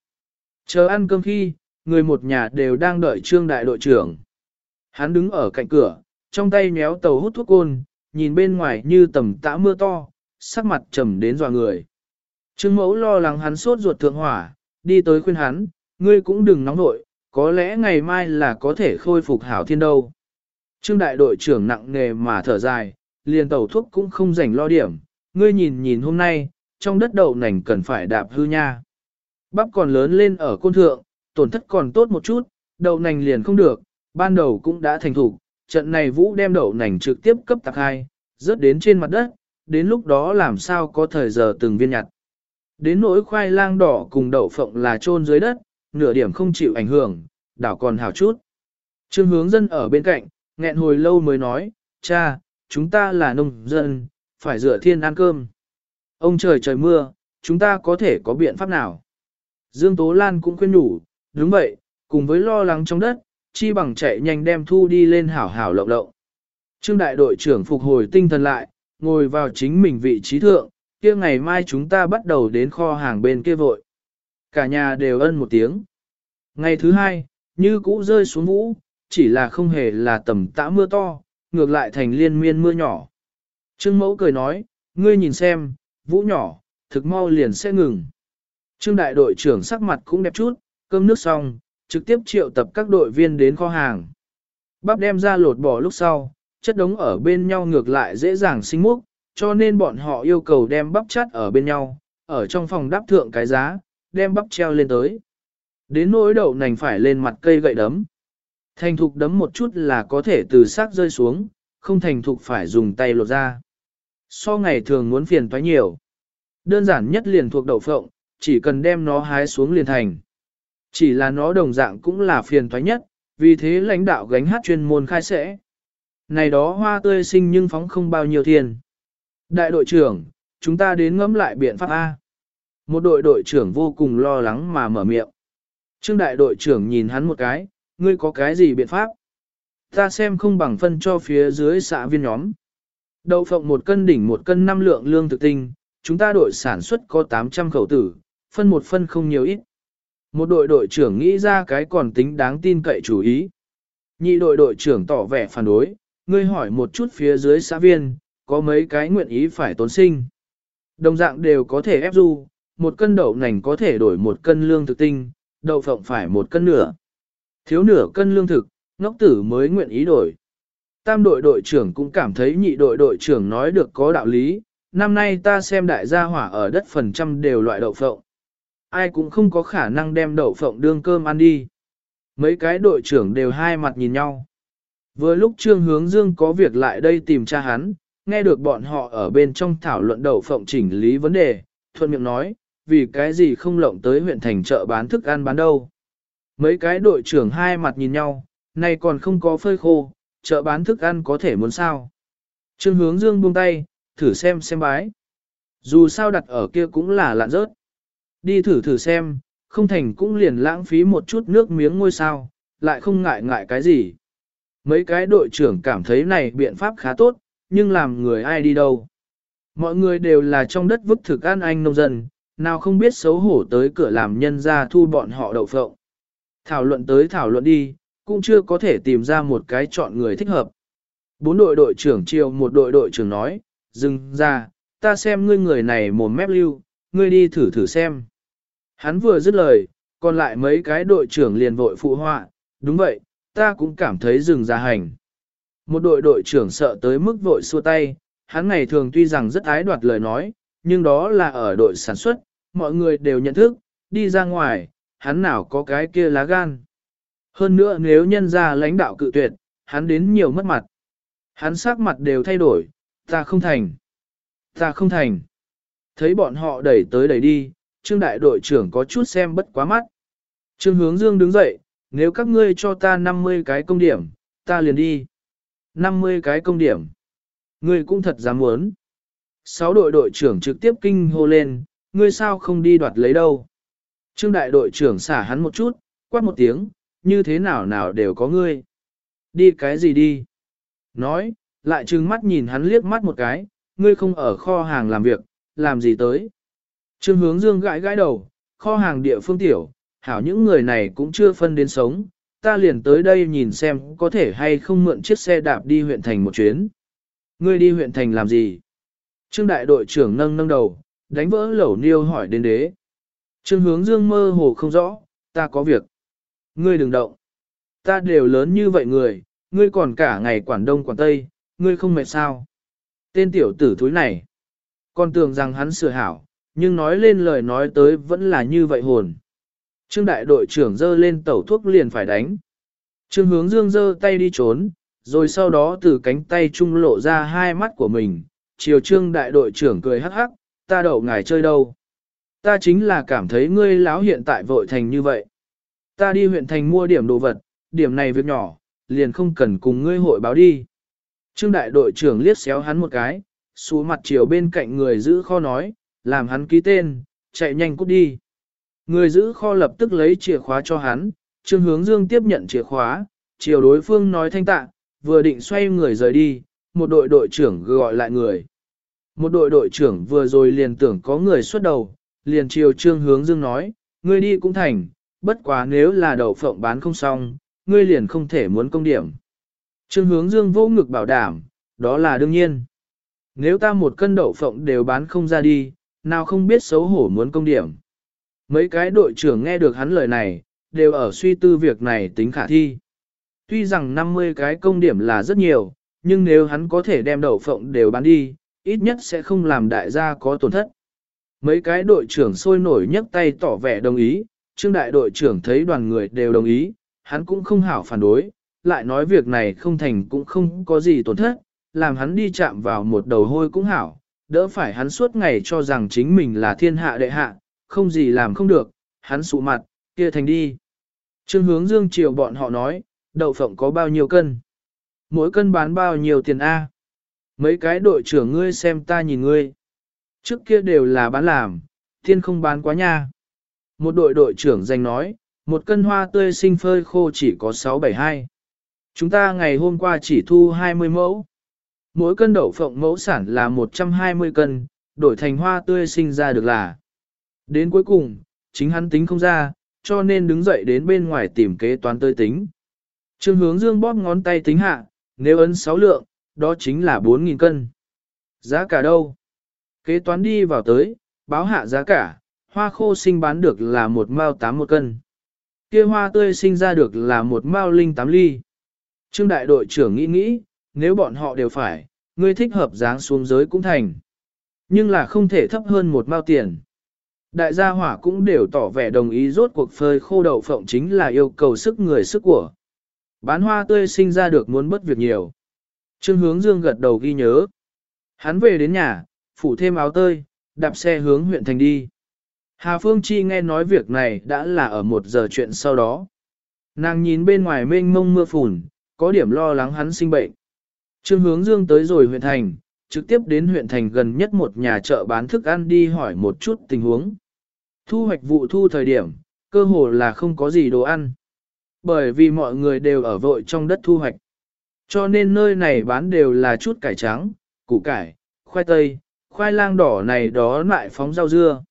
Chờ ăn cơm khi, người một nhà đều đang đợi Trương đại đội trưởng. Hắn đứng ở cạnh cửa, trong tay nhéo tàu hút thuốc côn, nhìn bên ngoài như tầm tã mưa to, sắc mặt trầm đến dò người. Trương mẫu lo lắng hắn sốt ruột thượng hỏa, đi tới khuyên hắn, ngươi cũng đừng nóng nội, có lẽ ngày mai là có thể khôi phục hảo thiên đâu. Trương đại đội trưởng nặng nề mà thở dài, liền tẩu thuốc cũng không rảnh lo điểm, ngươi nhìn nhìn hôm nay, trong đất đậu nành cần phải đạp hư nha. Bắp còn lớn lên ở côn thượng, tổn thất còn tốt một chút, đậu nành liền không được, ban đầu cũng đã thành thủ, trận này vũ đem đậu nành trực tiếp cấp tạc hai, rớt đến trên mặt đất, đến lúc đó làm sao có thời giờ từng viên nhặt. Đến nỗi khoai lang đỏ cùng đậu phộng là trôn dưới đất, nửa điểm không chịu ảnh hưởng, đảo còn hảo chút. Trương hướng dân ở bên cạnh, nghẹn hồi lâu mới nói, cha, chúng ta là nông dân, phải dựa thiên ăn cơm. Ông trời trời mưa, chúng ta có thể có biện pháp nào? Dương Tố Lan cũng khuyên nhủ, đúng vậy, cùng với lo lắng trong đất, chi bằng chạy nhanh đem thu đi lên hảo hảo lộng lộng. Trương đại đội trưởng phục hồi tinh thần lại, ngồi vào chính mình vị trí thượng, kia ngày mai chúng ta bắt đầu đến kho hàng bên kia vội. Cả nhà đều ân một tiếng. Ngày thứ hai, như cũ rơi xuống vũ, chỉ là không hề là tầm tã mưa to, ngược lại thành liên miên mưa nhỏ. Trương mẫu cười nói, ngươi nhìn xem, vũ nhỏ, thực mau liền sẽ ngừng. Trương đại đội trưởng sắc mặt cũng đẹp chút, cơm nước xong, trực tiếp triệu tập các đội viên đến kho hàng. Bắp đem ra lột bỏ lúc sau, chất đống ở bên nhau ngược lại dễ dàng sinh múc, cho nên bọn họ yêu cầu đem bắp chắt ở bên nhau, ở trong phòng đáp thượng cái giá, đem bắp treo lên tới. Đến nỗi đậu nành phải lên mặt cây gậy đấm. Thành thục đấm một chút là có thể từ xác rơi xuống, không thành thục phải dùng tay lột ra. So ngày thường muốn phiền toái nhiều. Đơn giản nhất liền thuộc đậu phộng, chỉ cần đem nó hái xuống liền thành. Chỉ là nó đồng dạng cũng là phiền thoái nhất, vì thế lãnh đạo gánh hát chuyên môn khai sẽ. Này đó hoa tươi sinh nhưng phóng không bao nhiêu tiền. Đại đội trưởng, chúng ta đến ngẫm lại biện pháp A. Một đội đội trưởng vô cùng lo lắng mà mở miệng. Trương đại đội trưởng nhìn hắn một cái, ngươi có cái gì biện pháp? Ta xem không bằng phân cho phía dưới xã viên nhóm. Đậu phộng một cân đỉnh một cân năm lượng lương thực tinh, chúng ta đội sản xuất có 800 khẩu tử, phân một phân không nhiều ít. Một đội đội trưởng nghĩ ra cái còn tính đáng tin cậy chủ ý. Nhị đội đội trưởng tỏ vẻ phản đối, ngươi hỏi một chút phía dưới xã viên, có mấy cái nguyện ý phải tốn sinh. Đồng dạng đều có thể ép du, một cân đậu nành có thể đổi một cân lương thực tinh, đậu phộng phải một cân nửa. Thiếu nửa cân lương thực, ngốc tử mới nguyện ý đổi. Tam đội đội trưởng cũng cảm thấy nhị đội đội trưởng nói được có đạo lý, năm nay ta xem đại gia hỏa ở đất phần trăm đều loại đậu phộng. Ai cũng không có khả năng đem đậu phộng đương cơm ăn đi. Mấy cái đội trưởng đều hai mặt nhìn nhau. Vừa lúc Trương Hướng Dương có việc lại đây tìm cha hắn, nghe được bọn họ ở bên trong thảo luận đậu phộng chỉnh lý vấn đề, thuận miệng nói, vì cái gì không lộng tới huyện thành chợ bán thức ăn bán đâu. Mấy cái đội trưởng hai mặt nhìn nhau, nay còn không có phơi khô, chợ bán thức ăn có thể muốn sao. Trương hướng dương buông tay, thử xem xem bái. Dù sao đặt ở kia cũng là lạn rớt. Đi thử thử xem, không thành cũng liền lãng phí một chút nước miếng ngôi sao, lại không ngại ngại cái gì. Mấy cái đội trưởng cảm thấy này biện pháp khá tốt, nhưng làm người ai đi đâu. Mọi người đều là trong đất vứt thực ăn anh nông dân, nào không biết xấu hổ tới cửa làm nhân ra thu bọn họ đậu phộng. Thảo luận tới thảo luận đi, cũng chưa có thể tìm ra một cái chọn người thích hợp. Bốn đội đội trưởng chiều một đội đội trưởng nói, dừng ra, ta xem ngươi người này mồm mép lưu, ngươi đi thử thử xem. Hắn vừa dứt lời, còn lại mấy cái đội trưởng liền vội phụ họa, đúng vậy, ta cũng cảm thấy dừng ra hành. Một đội đội trưởng sợ tới mức vội xua tay, hắn ngày thường tuy rằng rất ái đoạt lời nói, nhưng đó là ở đội sản xuất, mọi người đều nhận thức, đi ra ngoài, hắn nào có cái kia lá gan. Hơn nữa nếu nhân ra lãnh đạo cự tuyệt, hắn đến nhiều mất mặt. Hắn sắc mặt đều thay đổi, ta không thành. Ta không thành. Thấy bọn họ đẩy tới đẩy đi, trương đại đội trưởng có chút xem bất quá mắt. Trương hướng dương đứng dậy, nếu các ngươi cho ta 50 cái công điểm, ta liền đi. 50 cái công điểm. Ngươi cũng thật dám muốn. Sáu đội đội trưởng trực tiếp kinh hô lên, ngươi sao không đi đoạt lấy đâu. Trương đại đội trưởng xả hắn một chút, quát một tiếng, như thế nào nào đều có ngươi. Đi cái gì đi? Nói, lại trừng mắt nhìn hắn liếc mắt một cái, ngươi không ở kho hàng làm việc, làm gì tới? Trương hướng dương gãi gãi đầu, kho hàng địa phương tiểu, hảo những người này cũng chưa phân đến sống, ta liền tới đây nhìn xem có thể hay không mượn chiếc xe đạp đi huyện thành một chuyến. Ngươi đi huyện thành làm gì? Trương đại đội trưởng nâng nâng đầu, đánh vỡ lẩu niêu hỏi đến đế. Trương hướng dương mơ hồ không rõ, ta có việc. Ngươi đừng động. Ta đều lớn như vậy người, ngươi còn cả ngày quản đông quản tây, ngươi không mệt sao. Tên tiểu tử thúi này. Còn tưởng rằng hắn sửa hảo, nhưng nói lên lời nói tới vẫn là như vậy hồn. Trương đại đội trưởng dơ lên tẩu thuốc liền phải đánh. Trương hướng dương dơ tay đi trốn, rồi sau đó từ cánh tay trung lộ ra hai mắt của mình. Chiều trương đại đội trưởng cười hắc hắc, ta đậu ngài chơi đâu. Ta chính là cảm thấy ngươi láo hiện tại vội thành như vậy. Ta đi huyện thành mua điểm đồ vật, điểm này việc nhỏ, liền không cần cùng ngươi hội báo đi. Trương đại đội trưởng liếc xéo hắn một cái, xuống mặt chiều bên cạnh người giữ kho nói, làm hắn ký tên, chạy nhanh cút đi. Người giữ kho lập tức lấy chìa khóa cho hắn, Trương Hướng Dương tiếp nhận chìa khóa, chiều đối phương nói thanh tạ, vừa định xoay người rời đi, một đội đội trưởng gọi lại người. Một đội đội trưởng vừa rồi liền tưởng có người xuất đầu, liền chiều Trương Hướng Dương nói, ngươi đi cũng thành, bất quá nếu là đậu phộng bán không xong, ngươi liền không thể muốn công điểm. Trương hướng dương vô ngực bảo đảm, đó là đương nhiên. Nếu ta một cân đậu phộng đều bán không ra đi, nào không biết xấu hổ muốn công điểm. Mấy cái đội trưởng nghe được hắn lời này, đều ở suy tư việc này tính khả thi. Tuy rằng 50 cái công điểm là rất nhiều, nhưng nếu hắn có thể đem đậu phộng đều bán đi, ít nhất sẽ không làm đại gia có tổn thất. Mấy cái đội trưởng sôi nổi nhấc tay tỏ vẻ đồng ý, trương đại đội trưởng thấy đoàn người đều đồng ý, hắn cũng không hảo phản đối, lại nói việc này không thành cũng không có gì tổn thất, làm hắn đi chạm vào một đầu hôi cũng hảo, đỡ phải hắn suốt ngày cho rằng chính mình là thiên hạ đệ hạ, không gì làm không được, hắn sụ mặt, kia thành đi. Trương hướng dương chiều bọn họ nói, đậu phộng có bao nhiêu cân? Mỗi cân bán bao nhiêu tiền A? Mấy cái đội trưởng ngươi xem ta nhìn ngươi. Trước kia đều là bán làm, thiên không bán quá nha. Một đội đội trưởng danh nói, một cân hoa tươi sinh phơi khô chỉ có 672. Chúng ta ngày hôm qua chỉ thu 20 mẫu. Mỗi cân đậu phộng mẫu sản là 120 cân, đổi thành hoa tươi sinh ra được là. Đến cuối cùng, chính hắn tính không ra, cho nên đứng dậy đến bên ngoài tìm kế toán tươi tính. Trương hướng dương bóp ngón tay tính hạ, nếu ấn 6 lượng, đó chính là 4.000 cân. Giá cả đâu? Kế toán đi vào tới, báo hạ giá cả, hoa khô sinh bán được là một mao tám một cân. Kia hoa tươi sinh ra được là một mao linh tám ly. Trương đại đội trưởng nghĩ nghĩ, nếu bọn họ đều phải, ngươi thích hợp dáng xuống giới cũng thành. Nhưng là không thể thấp hơn một mao tiền. Đại gia hỏa cũng đều tỏ vẻ đồng ý rốt cuộc phơi khô đậu phộng chính là yêu cầu sức người sức của. Bán hoa tươi sinh ra được muốn bất việc nhiều. Trương hướng dương gật đầu ghi nhớ. Hắn về đến nhà, phủ thêm áo tơi, đạp xe hướng huyện thành đi. Hà Phương Chi nghe nói việc này đã là ở một giờ chuyện sau đó. Nàng nhìn bên ngoài mênh mông mưa phùn, có điểm lo lắng hắn sinh bệnh. Trương hướng dương tới rồi huyện thành, trực tiếp đến huyện thành gần nhất một nhà chợ bán thức ăn đi hỏi một chút tình huống. Thu hoạch vụ thu thời điểm, cơ hồ là không có gì đồ ăn. Bởi vì mọi người đều ở vội trong đất thu hoạch. Cho nên nơi này bán đều là chút cải trắng, củ cải, khoai tây, khoai lang đỏ này đó lại phóng rau dưa.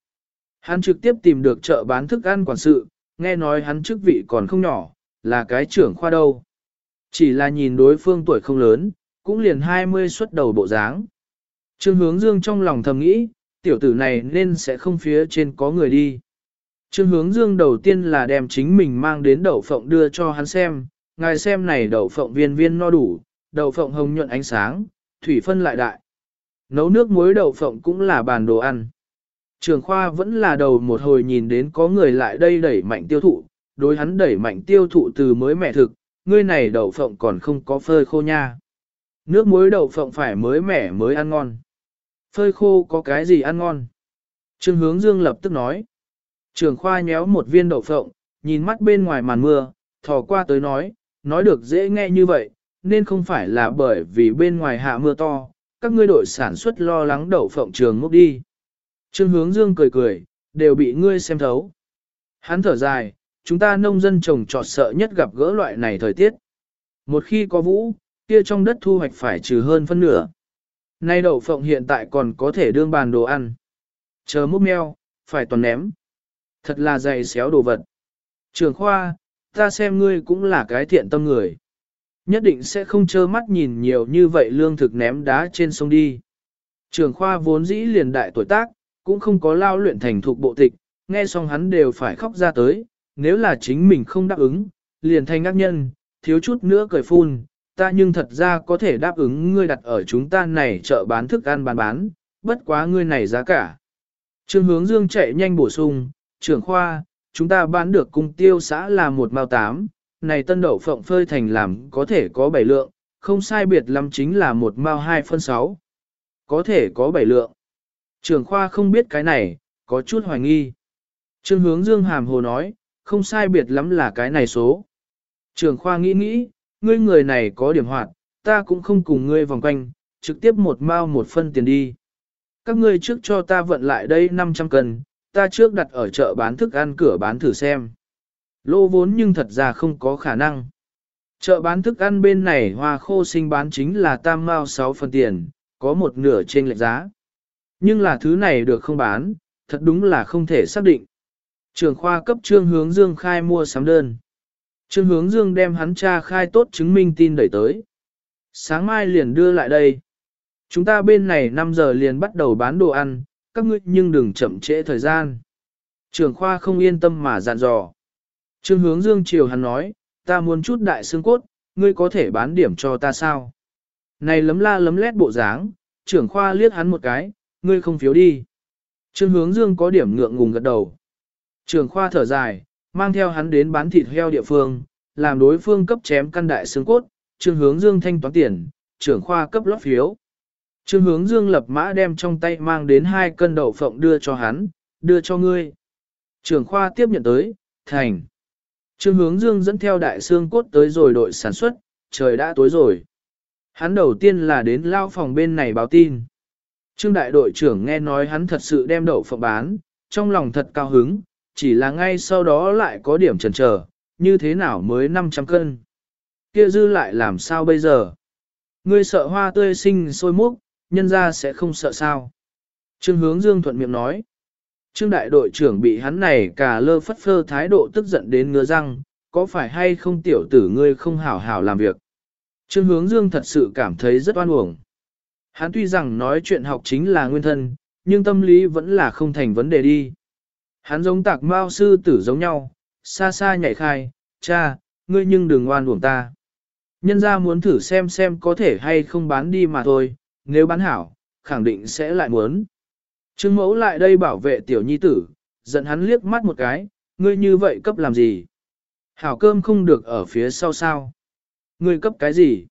Hắn trực tiếp tìm được chợ bán thức ăn quản sự, nghe nói hắn chức vị còn không nhỏ, là cái trưởng khoa đâu. Chỉ là nhìn đối phương tuổi không lớn, cũng liền 20 xuất đầu bộ dáng. Trương hướng dương trong lòng thầm nghĩ, tiểu tử này nên sẽ không phía trên có người đi. Trương hướng dương đầu tiên là đem chính mình mang đến đậu phộng đưa cho hắn xem, ngài xem này đậu phộng viên viên no đủ, đậu phộng hồng nhuận ánh sáng, thủy phân lại đại. Nấu nước muối đậu phộng cũng là bàn đồ ăn. Trường khoa vẫn là đầu một hồi nhìn đến có người lại đây đẩy mạnh tiêu thụ, đối hắn đẩy mạnh tiêu thụ từ mới mẹ thực, ngươi này đậu phộng còn không có phơi khô nha. Nước muối đậu phộng phải mới mẻ mới ăn ngon. Phơi khô có cái gì ăn ngon? Trương hướng dương lập tức nói. Trường khoa nhéo một viên đậu phộng, nhìn mắt bên ngoài màn mưa, thò qua tới nói, nói được dễ nghe như vậy, nên không phải là bởi vì bên ngoài hạ mưa to, các ngươi đội sản xuất lo lắng đậu phộng trường ngốc đi. Trương hướng dương cười cười, đều bị ngươi xem thấu. Hắn thở dài, chúng ta nông dân trồng trọt sợ nhất gặp gỡ loại này thời tiết. Một khi có vũ, kia trong đất thu hoạch phải trừ hơn phân nửa. Nay đậu phộng hiện tại còn có thể đương bàn đồ ăn. Chờ múc meo, phải toàn ném. Thật là dày xéo đồ vật. Trường khoa, ta xem ngươi cũng là cái thiện tâm người. Nhất định sẽ không trơ mắt nhìn nhiều như vậy lương thực ném đá trên sông đi. Trường khoa vốn dĩ liền đại tuổi tác, cũng không có lao luyện thành thục bộ tịch, nghe xong hắn đều phải khóc ra tới, nếu là chính mình không đáp ứng, liền thành ác nhân, thiếu chút nữa cười phun, ta nhưng thật ra có thể đáp ứng ngươi đặt ở chúng ta này chợ bán thức ăn bán bán, bất quá ngươi này giá cả. Trương hướng dương chạy nhanh bổ sung, trưởng khoa, chúng ta bán được cung tiêu xã là một mao tám, này tân đậu phộng phơi thành làm có thể có bảy lượng, không sai biệt lắm chính là một mao hai phân sáu. Có thể có bảy lượng. Trưởng khoa không biết cái này, có chút hoài nghi. Trương hướng dương hàm hồ nói, không sai biệt lắm là cái này số. Trưởng khoa nghĩ nghĩ, ngươi người này có điểm hoạt, ta cũng không cùng ngươi vòng quanh, trực tiếp một mao một phân tiền đi. Các ngươi trước cho ta vận lại đây 500 cân, ta trước đặt ở chợ bán thức ăn cửa bán thử xem. Lô vốn nhưng thật ra không có khả năng. Chợ bán thức ăn bên này hoa khô sinh bán chính là tam mao 6 phần tiền, có một nửa trên lệch giá. Nhưng là thứ này được không bán, thật đúng là không thể xác định. Trường khoa cấp trương hướng dương khai mua sắm đơn. Trương hướng dương đem hắn cha khai tốt chứng minh tin đẩy tới. Sáng mai liền đưa lại đây. Chúng ta bên này 5 giờ liền bắt đầu bán đồ ăn, các ngươi nhưng đừng chậm trễ thời gian. Trường khoa không yên tâm mà dặn dò. Trương hướng dương chiều hắn nói, ta muốn chút đại xương cốt, ngươi có thể bán điểm cho ta sao? Này lấm la lấm lét bộ dáng, trưởng khoa liếc hắn một cái, ngươi không phiếu đi. Trương hướng dương có điểm ngượng ngùng gật đầu. Trường khoa thở dài, mang theo hắn đến bán thịt heo địa phương, làm đối phương cấp chém căn đại xương cốt, trương hướng dương thanh toán tiền, trưởng khoa cấp lót phiếu. Trương hướng dương lập mã đem trong tay mang đến hai cân đậu phộng đưa cho hắn, đưa cho ngươi. Trưởng khoa tiếp nhận tới, thành. Trương hướng dương dẫn theo đại xương cốt tới rồi đội sản xuất, trời đã tối rồi. Hắn đầu tiên là đến lao phòng bên này báo tin. Trương đại đội trưởng nghe nói hắn thật sự đem đậu phộng bán, trong lòng thật cao hứng, chỉ là ngay sau đó lại có điểm chần chờ, như thế nào mới 500 cân. Kia dư lại làm sao bây giờ? Ngươi sợ hoa tươi sinh sôi múc, nhân ra sẽ không sợ sao. Trương hướng dương thuận miệng nói. Trương đại đội trưởng bị hắn này cả lơ phất phơ thái độ tức giận đến ngứa răng, có phải hay không tiểu tử ngươi không hảo hảo làm việc. Trương hướng dương thật sự cảm thấy rất oan uổng. Hắn tuy rằng nói chuyện học chính là nguyên thân, nhưng tâm lý vẫn là không thành vấn đề đi. Hắn giống tạc mao sư tử giống nhau, xa xa nhảy khai, cha, ngươi nhưng đừng oan uổng ta. Nhân ra muốn thử xem xem có thể hay không bán đi mà thôi, nếu bán hảo, khẳng định sẽ lại muốn. Trương mẫu lại đây bảo vệ tiểu nhi tử, giận hắn liếc mắt một cái, ngươi như vậy cấp làm gì? Hảo cơm không được ở phía sau sao? Ngươi cấp cái gì?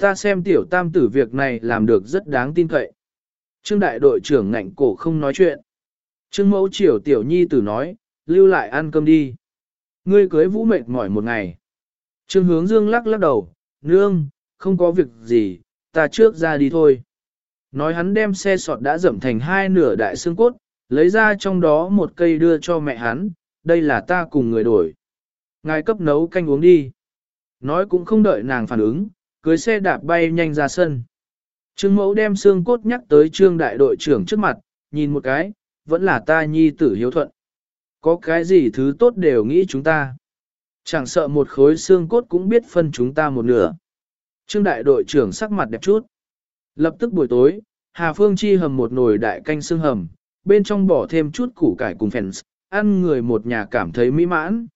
Ta xem tiểu tam tử việc này làm được rất đáng tin cậy. Trương đại đội trưởng ngạnh cổ không nói chuyện. Trương mẫu chiều tiểu nhi tử nói, lưu lại ăn cơm đi. Ngươi cưới vũ mệt mỏi một ngày. Trương hướng dương lắc lắc đầu, nương, không có việc gì, ta trước ra đi thôi. Nói hắn đem xe sọt đã dẫm thành hai nửa đại xương cốt, lấy ra trong đó một cây đưa cho mẹ hắn, đây là ta cùng người đổi. Ngài cấp nấu canh uống đi. Nói cũng không đợi nàng phản ứng, cưới xe đạp bay nhanh ra sân. Trương mẫu đem xương cốt nhắc tới trương đại đội trưởng trước mặt, nhìn một cái, vẫn là ta nhi tử hiếu thuận. Có cái gì thứ tốt đều nghĩ chúng ta. Chẳng sợ một khối xương cốt cũng biết phân chúng ta một nửa. Trương đại đội trưởng sắc mặt đẹp chút. Lập tức buổi tối, Hà Phương Chi hầm một nồi đại canh xương hầm, bên trong bỏ thêm chút củ cải cùng phèn, ăn người một nhà cảm thấy mỹ mãn.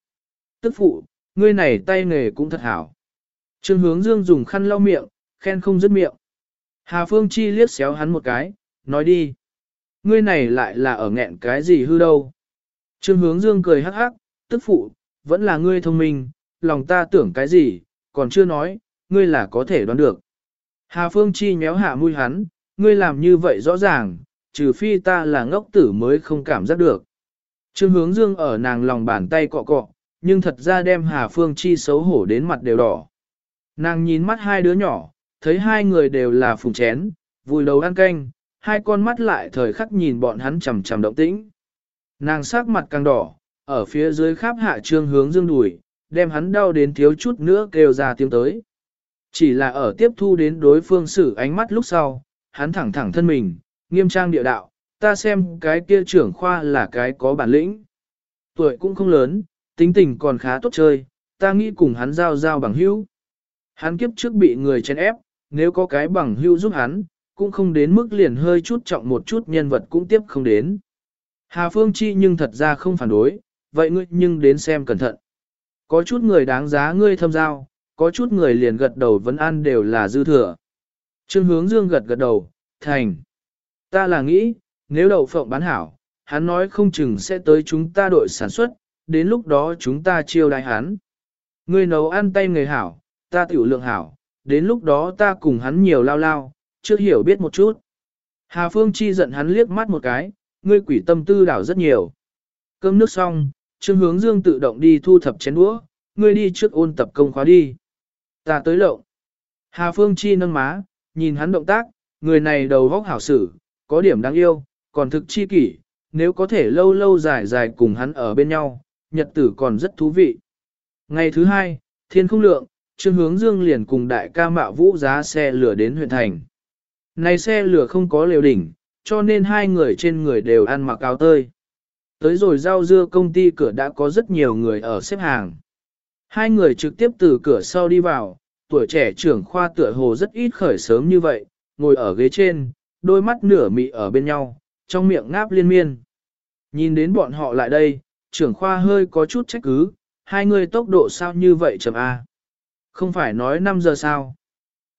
Tức phụ, ngươi này tay nghề cũng thật hảo. Trương hướng dương dùng khăn lau miệng, khen không dứt miệng. Hà Phương Chi liếc xéo hắn một cái, nói đi. Ngươi này lại là ở nghẹn cái gì hư đâu. Trương hướng dương cười hắc hắc, tức phụ, vẫn là ngươi thông minh, lòng ta tưởng cái gì, còn chưa nói, ngươi là có thể đoán được. Hà Phương Chi méo hạ mũi hắn, ngươi làm như vậy rõ ràng, trừ phi ta là ngốc tử mới không cảm giác được. Trương hướng dương ở nàng lòng bàn tay cọ cọ, nhưng thật ra đem Hà Phương Chi xấu hổ đến mặt đều đỏ. Nàng nhìn mắt hai đứa nhỏ, thấy hai người đều là phùng chén, vùi đầu ăn canh, hai con mắt lại thời khắc nhìn bọn hắn chầm chầm động tĩnh. Nàng sắc mặt càng đỏ, ở phía dưới khắp hạ trương hướng dương đùi, đem hắn đau đến thiếu chút nữa kêu ra tiếng tới. Chỉ là ở tiếp thu đến đối phương xử ánh mắt lúc sau, hắn thẳng thẳng thân mình, nghiêm trang địa đạo, ta xem cái kia trưởng khoa là cái có bản lĩnh. Tuổi cũng không lớn, tính tình còn khá tốt chơi, ta nghĩ cùng hắn giao giao bằng hữu. Hắn kiếp trước bị người chen ép, nếu có cái bằng hữu giúp hắn, cũng không đến mức liền hơi chút trọng một chút nhân vật cũng tiếp không đến. Hà Phương Chi nhưng thật ra không phản đối, vậy ngươi nhưng đến xem cẩn thận. Có chút người đáng giá ngươi thâm giao, có chút người liền gật đầu vẫn ăn đều là dư thừa. Trương hướng dương gật gật đầu, thành. Ta là nghĩ, nếu đậu phộng bán hảo, hắn nói không chừng sẽ tới chúng ta đội sản xuất, đến lúc đó chúng ta chiêu đại hắn. Ngươi nấu ăn tay người hảo, ta tiểu lượng hảo, đến lúc đó ta cùng hắn nhiều lao lao, chưa hiểu biết một chút. Hà Phương Chi giận hắn liếc mắt một cái, ngươi quỷ tâm tư đảo rất nhiều. Cơm nước xong, Trương Hướng Dương tự động đi thu thập chén đũa, ngươi đi trước ôn tập công khóa đi. Ta tới lộng. Hà Phương Chi nâng má, nhìn hắn động tác, người này đầu vóc hảo sử, có điểm đáng yêu, còn thực chi kỷ, nếu có thể lâu lâu dài dài cùng hắn ở bên nhau, nhật tử còn rất thú vị. Ngày thứ hai, thiên không lượng, Trương Hướng Dương liền cùng đại ca mạo vũ giá xe lửa đến huyện thành. Này xe lửa không có liều đỉnh, cho nên hai người trên người đều ăn mặc áo tơi. Tới rồi rau dưa công ty cửa đã có rất nhiều người ở xếp hàng. Hai người trực tiếp từ cửa sau đi vào, tuổi trẻ trưởng khoa tựa hồ rất ít khởi sớm như vậy, ngồi ở ghế trên, đôi mắt nửa mị ở bên nhau, trong miệng ngáp liên miên. Nhìn đến bọn họ lại đây, trưởng khoa hơi có chút trách cứ, hai người tốc độ sao như vậy chậm A. Không phải nói 5 giờ sao.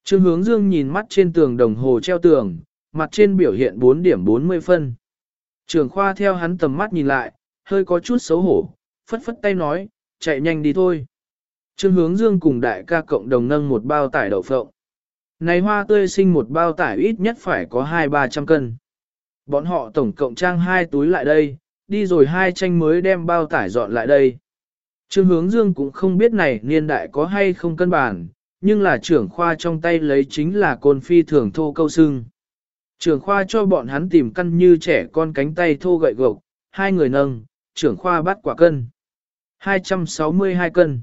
Trương hướng dương nhìn mắt trên tường đồng hồ treo tường, mặt trên biểu hiện 4 điểm 40 phân. Trường khoa theo hắn tầm mắt nhìn lại, hơi có chút xấu hổ, phất phất tay nói, chạy nhanh đi thôi. Trương hướng dương cùng đại ca cộng đồng nâng một bao tải đậu phộng. Này hoa tươi sinh một bao tải ít nhất phải có 2-300 cân. Bọn họ tổng cộng trang hai túi lại đây, đi rồi hai tranh mới đem bao tải dọn lại đây. Trương hướng dương cũng không biết này niên đại có hay không cân bản, nhưng là trưởng khoa trong tay lấy chính là côn phi thường thô câu sưng. Trưởng khoa cho bọn hắn tìm căn như trẻ con cánh tay thô gậy gộc, hai người nâng, trưởng khoa bắt quả cân. 262 cân.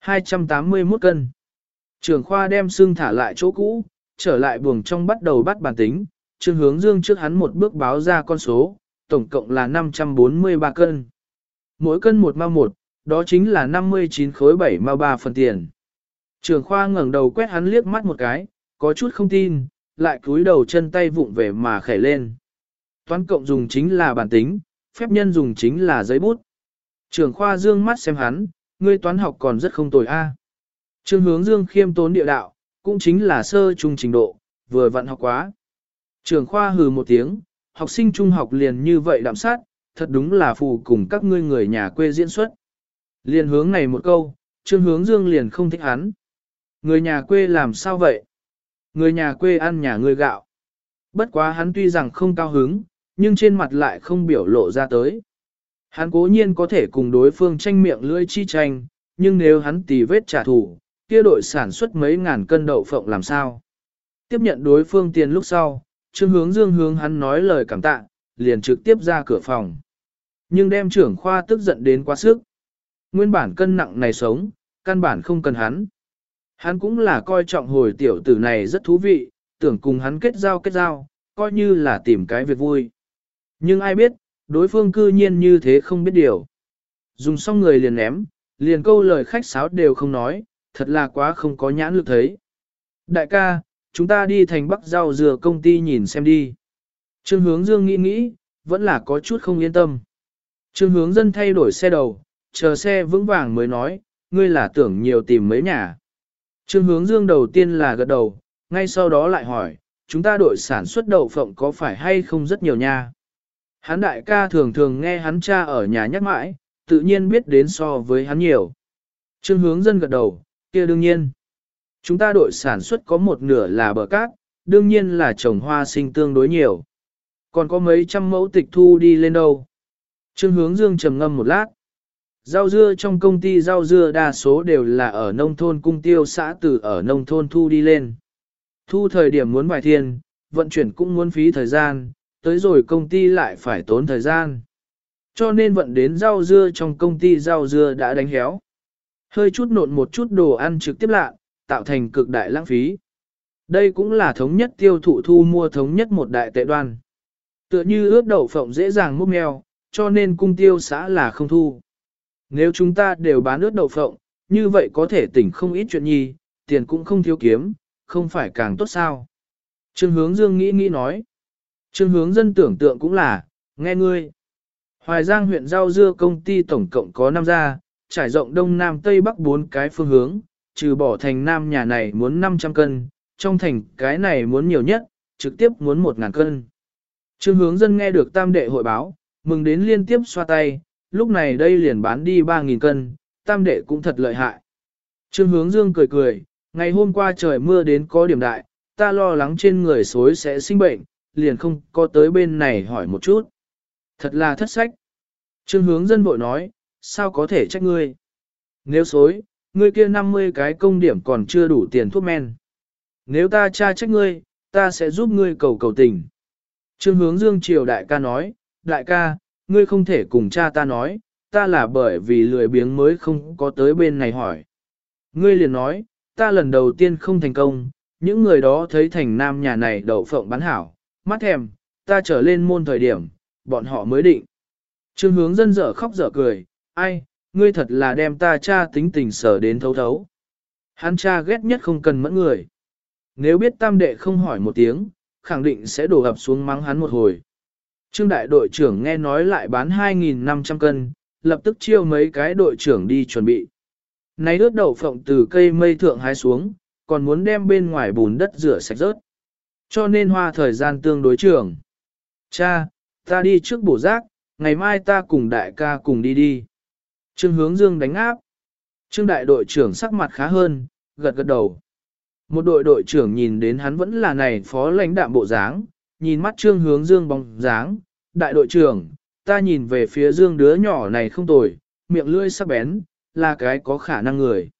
281 cân. Trưởng khoa đem xương thả lại chỗ cũ, trở lại buồng trong bắt đầu bắt bản tính, trương hướng dương trước hắn một bước báo ra con số, tổng cộng là 543 cân. Mỗi cân một mao một, đó chính là 59 khối 7 mao 3 phần tiền. Trường khoa ngẩng đầu quét hắn liếc mắt một cái, có chút không tin, lại cúi đầu chân tay vụng về mà khẻ lên. Toán cộng dùng chính là bản tính, phép nhân dùng chính là giấy bút. Trường khoa dương mắt xem hắn, ngươi toán học còn rất không tồi a. Trương hướng dương khiêm tốn địa đạo, cũng chính là sơ trung trình độ, vừa vận học quá. Trường khoa hừ một tiếng, học sinh trung học liền như vậy đạm sát, thật đúng là phù cùng các ngươi người nhà quê diễn xuất. Liền hướng này một câu, trương hướng dương liền không thích hắn. Người nhà quê làm sao vậy? Người nhà quê ăn nhà người gạo. Bất quá hắn tuy rằng không cao hứng, nhưng trên mặt lại không biểu lộ ra tới. Hắn cố nhiên có thể cùng đối phương tranh miệng lưỡi chi tranh, nhưng nếu hắn tì vết trả thù, kia đội sản xuất mấy ngàn cân đậu phộng làm sao? Tiếp nhận đối phương tiền lúc sau, Trương Hướng Dương hướng hắn nói lời cảm tạ, liền trực tiếp ra cửa phòng. Nhưng đem trưởng khoa tức giận đến quá sức. Nguyên bản cân nặng này sống, căn bản không cần hắn. Hắn cũng là coi trọng hồi tiểu tử này rất thú vị, tưởng cùng hắn kết giao kết giao, coi như là tìm cái việc vui. Nhưng ai biết, đối phương cư nhiên như thế không biết điều. Dùng xong người liền ném, liền câu lời khách sáo đều không nói, thật là quá không có nhãn lực thấy. Đại ca, chúng ta đi thành bắc rau dừa công ty nhìn xem đi. Trương hướng dương nghĩ nghĩ, vẫn là có chút không yên tâm. Trương hướng dân thay đổi xe đầu, chờ xe vững vàng mới nói, ngươi là tưởng nhiều tìm mấy nhà. Trương hướng dương đầu tiên là gật đầu, ngay sau đó lại hỏi, chúng ta đội sản xuất đậu phộng có phải hay không rất nhiều nha. Hắn đại ca thường thường nghe hắn cha ở nhà nhắc mãi, tự nhiên biết đến so với hắn nhiều. Trương hướng dân gật đầu, kia đương nhiên. Chúng ta đội sản xuất có một nửa là bờ cát, đương nhiên là trồng hoa sinh tương đối nhiều. Còn có mấy trăm mẫu tịch thu đi lên đâu. Trương hướng dương trầm ngâm một lát. Rau dưa trong công ty rau dưa đa số đều là ở nông thôn cung tiêu xã từ ở nông thôn thu đi lên. Thu thời điểm muốn bài thiên, vận chuyển cũng muốn phí thời gian, tới rồi công ty lại phải tốn thời gian. Cho nên vận đến rau dưa trong công ty rau dưa đã đánh héo. Hơi chút nộn một chút đồ ăn trực tiếp lạ, tạo thành cực đại lãng phí. Đây cũng là thống nhất tiêu thụ thu mua thống nhất một đại tệ đoan. Tựa như ướt đậu phộng dễ dàng múc mèo, cho nên cung tiêu xã là không thu. Nếu chúng ta đều bán ướt đậu phộng, như vậy có thể tỉnh không ít chuyện nhi, tiền cũng không thiếu kiếm, không phải càng tốt sao. Trương hướng dương nghĩ nghĩ nói. Trương hướng dân tưởng tượng cũng là, nghe ngươi. Hoài Giang huyện rau dưa công ty tổng cộng có 5 gia, trải rộng đông nam tây bắc 4 cái phương hướng, trừ bỏ thành nam nhà này muốn 500 cân, trong thành cái này muốn nhiều nhất, trực tiếp muốn 1.000 cân. Trương hướng dân nghe được tam đệ hội báo, mừng đến liên tiếp xoa tay, lúc này đây liền bán đi 3.000 cân, tam đệ cũng thật lợi hại. Trương hướng dương cười cười, ngày hôm qua trời mưa đến có điểm đại, ta lo lắng trên người xối sẽ sinh bệnh, liền không có tới bên này hỏi một chút. Thật là thất sách. Trương hướng dân bội nói, sao có thể trách ngươi? Nếu xối, ngươi kia 50 cái công điểm còn chưa đủ tiền thuốc men. Nếu ta tra trách ngươi, ta sẽ giúp ngươi cầu cầu tình. Trương hướng dương triều đại ca nói, đại ca, ngươi không thể cùng cha ta nói, ta là bởi vì lười biếng mới không có tới bên này hỏi. Ngươi liền nói, ta lần đầu tiên không thành công, những người đó thấy thành nam nhà này đậu phộng bán hảo, mắt thèm, ta trở lên môn thời điểm, bọn họ mới định. Trương hướng dân dở khóc dở cười, ai, ngươi thật là đem ta cha tính tình sở đến thấu thấu. Hắn cha ghét nhất không cần mẫn người. Nếu biết tam đệ không hỏi một tiếng, khẳng định sẽ đổ ập xuống mắng hắn một hồi. Trương đại đội trưởng nghe nói lại bán 2.500 cân, lập tức chiêu mấy cái đội trưởng đi chuẩn bị. Nay ướt đậu phộng từ cây mây thượng hái xuống, còn muốn đem bên ngoài bùn đất rửa sạch rớt. Cho nên hoa thời gian tương đối trưởng. Cha, ta đi trước bổ rác, ngày mai ta cùng đại ca cùng đi đi. Trương hướng dương đánh áp. Trương đại đội trưởng sắc mặt khá hơn, gật gật đầu. Một đội đội trưởng nhìn đến hắn vẫn là này phó lãnh đạm bộ dáng, nhìn mắt trương hướng dương bóng dáng. Đại đội trưởng, ta nhìn về phía dương đứa nhỏ này không tồi, miệng lưỡi sắc bén, là cái có khả năng người.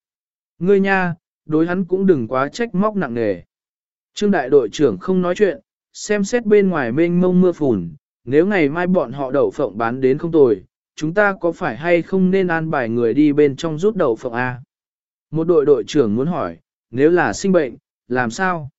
Ngươi nha, đối hắn cũng đừng quá trách móc nặng nề. Trương đại đội trưởng không nói chuyện, xem xét bên ngoài mênh mông mưa phùn, nếu ngày mai bọn họ đậu phộng bán đến không tồi, chúng ta có phải hay không nên an bài người đi bên trong rút đậu phộng A? Một đội đội trưởng muốn hỏi, nếu là sinh bệnh, làm sao?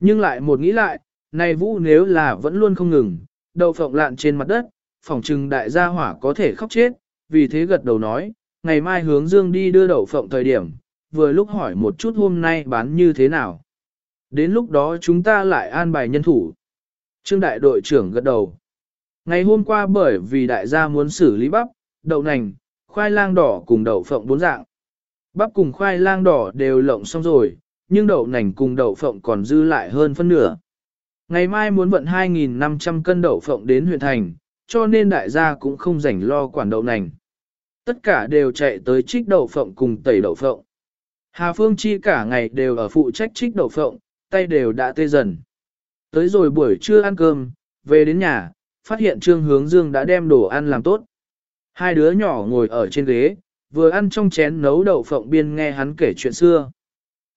Nhưng lại một nghĩ lại, này vũ nếu là vẫn luôn không ngừng, đậu phộng lạn trên mặt đất, phòng trừng đại gia hỏa có thể khóc chết, vì thế gật đầu nói, ngày mai hướng dương đi đưa đậu phộng thời điểm, vừa lúc hỏi một chút hôm nay bán như thế nào. Đến lúc đó chúng ta lại an bài nhân thủ. Trương đại đội trưởng gật đầu. Ngày hôm qua bởi vì đại gia muốn xử lý bắp, đậu nành, khoai lang đỏ cùng đậu phộng bốn dạng. Bắp cùng khoai lang đỏ đều lộng xong rồi, nhưng đậu nành cùng đậu phộng còn dư lại hơn phân nửa. Ngày mai muốn vận 2.500 cân đậu phộng đến huyện thành, cho nên đại gia cũng không rảnh lo quản đậu nành. Tất cả đều chạy tới trích đậu phộng cùng tẩy đậu phộng. Hà Phương Chi cả ngày đều ở phụ trách trích đậu phộng, tay đều đã tê dần. Tới rồi buổi trưa ăn cơm, về đến nhà, phát hiện Trương Hướng Dương đã đem đồ ăn làm tốt. Hai đứa nhỏ ngồi ở trên ghế, vừa ăn trong chén nấu đậu phộng biên nghe hắn kể chuyện xưa.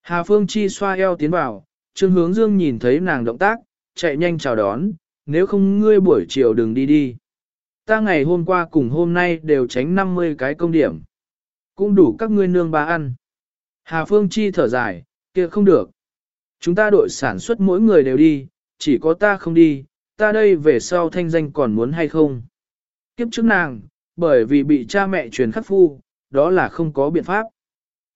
Hà Phương Chi xoa eo tiến vào, Trương Hướng Dương nhìn thấy nàng động tác, chạy nhanh chào đón, nếu không ngươi buổi chiều đừng đi đi. Ta ngày hôm qua cùng hôm nay đều tránh 50 cái công điểm. Cũng đủ các ngươi nương ba ăn. Hà Phương Chi thở dài, kia không được. Chúng ta đội sản xuất mỗi người đều đi, chỉ có ta không đi, ta đây về sau thanh danh còn muốn hay không. Kiếp trước nàng, bởi vì bị cha mẹ truyền khắc phu, đó là không có biện pháp.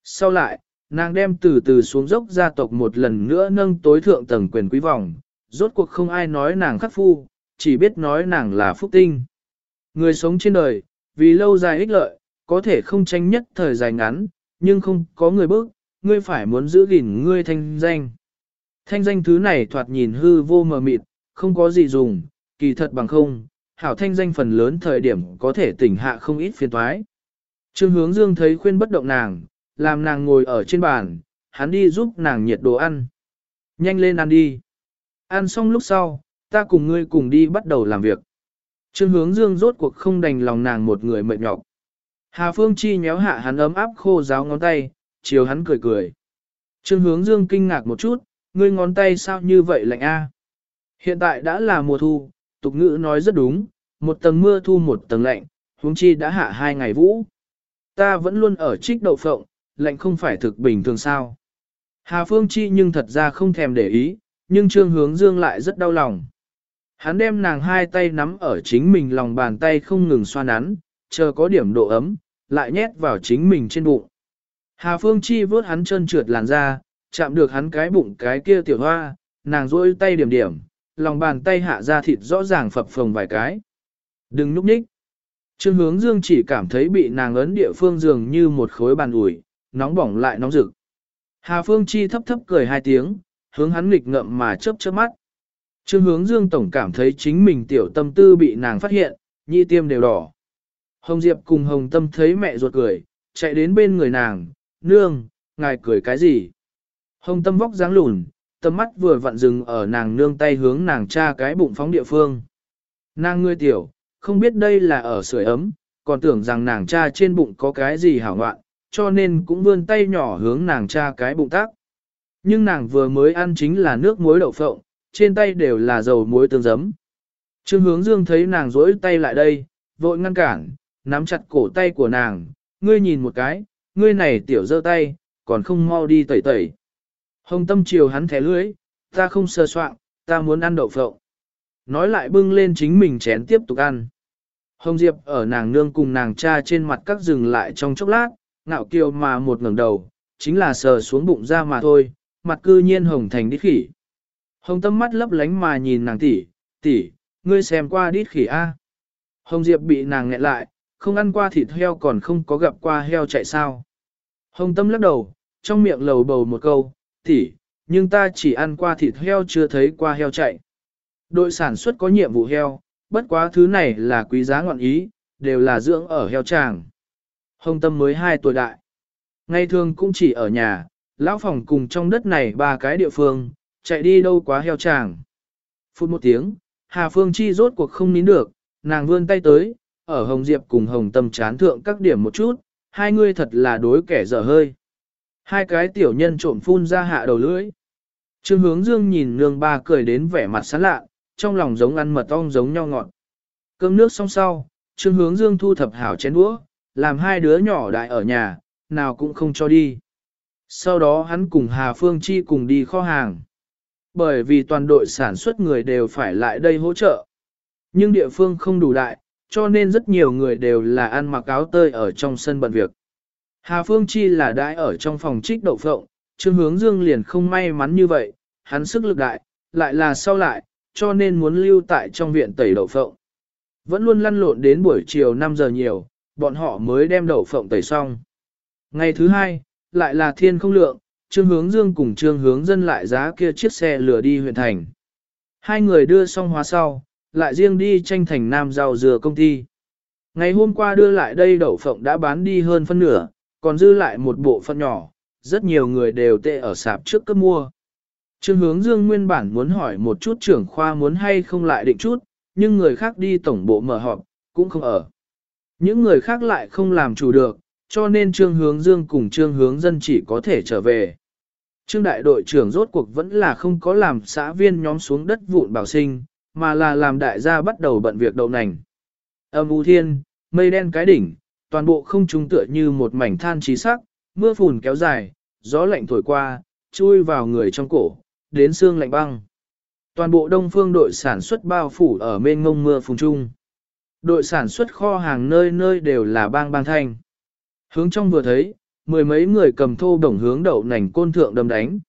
Sau lại, nàng đem từ từ xuống dốc gia tộc một lần nữa nâng tối thượng tầng quyền quý vòng, rốt cuộc không ai nói nàng khắc phu, chỉ biết nói nàng là phúc tinh. Người sống trên đời, vì lâu dài ích lợi, có thể không tranh nhất thời dài ngắn, nhưng không có người bước, ngươi phải muốn giữ gìn ngươi thanh danh. Thanh danh thứ này thoạt nhìn hư vô mờ mịt, không có gì dùng, kỳ thật bằng không, hảo thanh danh phần lớn thời điểm có thể tỉnh hạ không ít phiền toái. Trương hướng dương thấy khuyên bất động nàng, làm nàng ngồi ở trên bàn, hắn đi giúp nàng nhiệt đồ ăn. Nhanh lên ăn đi. Ăn xong lúc sau, ta cùng ngươi cùng đi bắt đầu làm việc. Trương hướng dương rốt cuộc không đành lòng nàng một người mệt nhọc. Hà Phương Chi nhéo hạ hắn ấm áp khô giáo ngón tay, chiều hắn cười cười. Trương hướng dương kinh ngạc một chút, ngươi ngón tay sao như vậy lạnh a? Hiện tại đã là mùa thu, tục ngữ nói rất đúng, một tầng mưa thu một tầng lạnh, huống chi đã hạ hai ngày vũ. Ta vẫn luôn ở trích đậu phộng, lạnh không phải thực bình thường sao. Hà Phương Chi nhưng thật ra không thèm để ý, nhưng Trương Hướng Dương lại rất đau lòng. Hắn đem nàng hai tay nắm ở chính mình lòng bàn tay không ngừng xoa nắn, chờ có điểm độ ấm, lại nhét vào chính mình trên bụng. Hà Phương Chi vớt hắn chân trượt làn ra, chạm được hắn cái bụng cái kia tiểu hoa, nàng rôi tay điểm điểm, lòng bàn tay hạ ra thịt rõ ràng phập phồng vài cái. Đừng núp nhích. Trương hướng dương chỉ cảm thấy bị nàng ấn địa phương dường như một khối bàn ủi, nóng bỏng lại nóng rực. Hà Phương Chi thấp thấp cười hai tiếng, hướng hắn nghịch ngậm mà chớp chớp mắt. Trương hướng dương tổng cảm thấy chính mình tiểu tâm tư bị nàng phát hiện, nhi tiêm đều đỏ. Hồng Diệp cùng Hồng Tâm thấy mẹ ruột cười, chạy đến bên người nàng, nương, ngài cười cái gì? Hồng Tâm vóc dáng lùn, tầm mắt vừa vặn dừng ở nàng nương tay hướng nàng cha cái bụng phóng địa phương. Nàng ngươi tiểu, không biết đây là ở sưởi ấm, còn tưởng rằng nàng cha trên bụng có cái gì hảo ngoạn, cho nên cũng vươn tay nhỏ hướng nàng cha cái bụng tác. Nhưng nàng vừa mới ăn chính là nước muối đậu phộng, trên tay đều là dầu muối tương giấm. Trương hướng dương thấy nàng rỗi tay lại đây, vội ngăn cản, nắm chặt cổ tay của nàng, ngươi nhìn một cái, ngươi này tiểu dơ tay, còn không mau đi tẩy tẩy. Hồng tâm chiều hắn thẻ lưới, ta không sơ soạn, ta muốn ăn đậu phộng. Nói lại bưng lên chính mình chén tiếp tục ăn. Hồng Diệp ở nàng nương cùng nàng cha trên mặt các dừng lại trong chốc lát, ngạo kiều mà một ngẩng đầu, chính là sờ xuống bụng ra mà thôi, mặt cư nhiên hồng thành đít khỉ. Hồng tâm mắt lấp lánh mà nhìn nàng tỷ, tỷ, ngươi xem qua đít khỉ a. Hồng Diệp bị nàng nghẹn lại, không ăn qua thịt heo còn không có gặp qua heo chạy sao. Hồng tâm lắc đầu, trong miệng lầu bầu một câu, tỷ, nhưng ta chỉ ăn qua thịt heo chưa thấy qua heo chạy. Đội sản xuất có nhiệm vụ heo, bất quá thứ này là quý giá ngọn ý, đều là dưỡng ở heo tràng. Hồng tâm mới 2 tuổi đại. Ngày thường cũng chỉ ở nhà, lão phòng cùng trong đất này ba cái địa phương, chạy đi đâu quá heo chàng. Phút một tiếng, Hà Phương Chi rốt cuộc không nín được, nàng vươn tay tới, ở Hồng Diệp cùng Hồng Tâm chán thượng các điểm một chút, hai người thật là đối kẻ dở hơi. Hai cái tiểu nhân trộm phun ra hạ đầu lưỡi. Trương hướng dương nhìn nương ba cười đến vẻ mặt sán lạ, trong lòng giống ăn mật ong giống nhau ngọt. Cơm nước xong sau, trương hướng dương thu thập hảo chén đũa, làm hai đứa nhỏ đại ở nhà, nào cũng không cho đi. Sau đó hắn cùng Hà Phương Chi cùng đi kho hàng. Bởi vì toàn đội sản xuất người đều phải lại đây hỗ trợ. Nhưng địa phương không đủ đại, cho nên rất nhiều người đều là ăn mặc áo tơi ở trong sân bận việc. Hà Phương Chi là đãi ở trong phòng trích đậu phộng, Trương Hướng Dương liền không may mắn như vậy, hắn sức lực đại, lại là sau lại, cho nên muốn lưu tại trong viện tẩy đậu phộng. Vẫn luôn lăn lộn đến buổi chiều 5 giờ nhiều, bọn họ mới đem đậu phộng tẩy xong. Ngày thứ hai, lại là thiên không lượng, Trương Hướng Dương cùng Trương Hướng Dân lại giá kia chiếc xe lửa đi huyện thành. Hai người đưa xong hóa sau, lại riêng đi tranh thành nam giàu dừa công ty. Ngày hôm qua đưa lại đây đậu phộng đã bán đi hơn phân nửa, còn dư lại một bộ phận nhỏ, rất nhiều người đều tệ ở sạp trước cấp mua. Trương hướng dương nguyên bản muốn hỏi một chút trưởng khoa muốn hay không lại định chút, nhưng người khác đi tổng bộ mở họp, cũng không ở. Những người khác lại không làm chủ được, cho nên trương hướng dương cùng trương hướng dân chỉ có thể trở về. Trương đại đội trưởng rốt cuộc vẫn là không có làm xã viên nhóm xuống đất vụn bảo sinh, mà là làm đại gia bắt đầu bận việc đầu nành. Âm u thiên, mây đen cái đỉnh, toàn bộ không trung tựa như một mảnh than trí sắc, mưa phùn kéo dài, gió lạnh thổi qua, chui vào người trong cổ, đến xương lạnh băng. Toàn bộ đông phương đội sản xuất bao phủ ở mênh ngông mưa phùn trung. Đội sản xuất kho hàng nơi nơi đều là bang bang thanh. Hướng trong vừa thấy, mười mấy người cầm thô đồng hướng đậu nành côn thượng đâm đánh.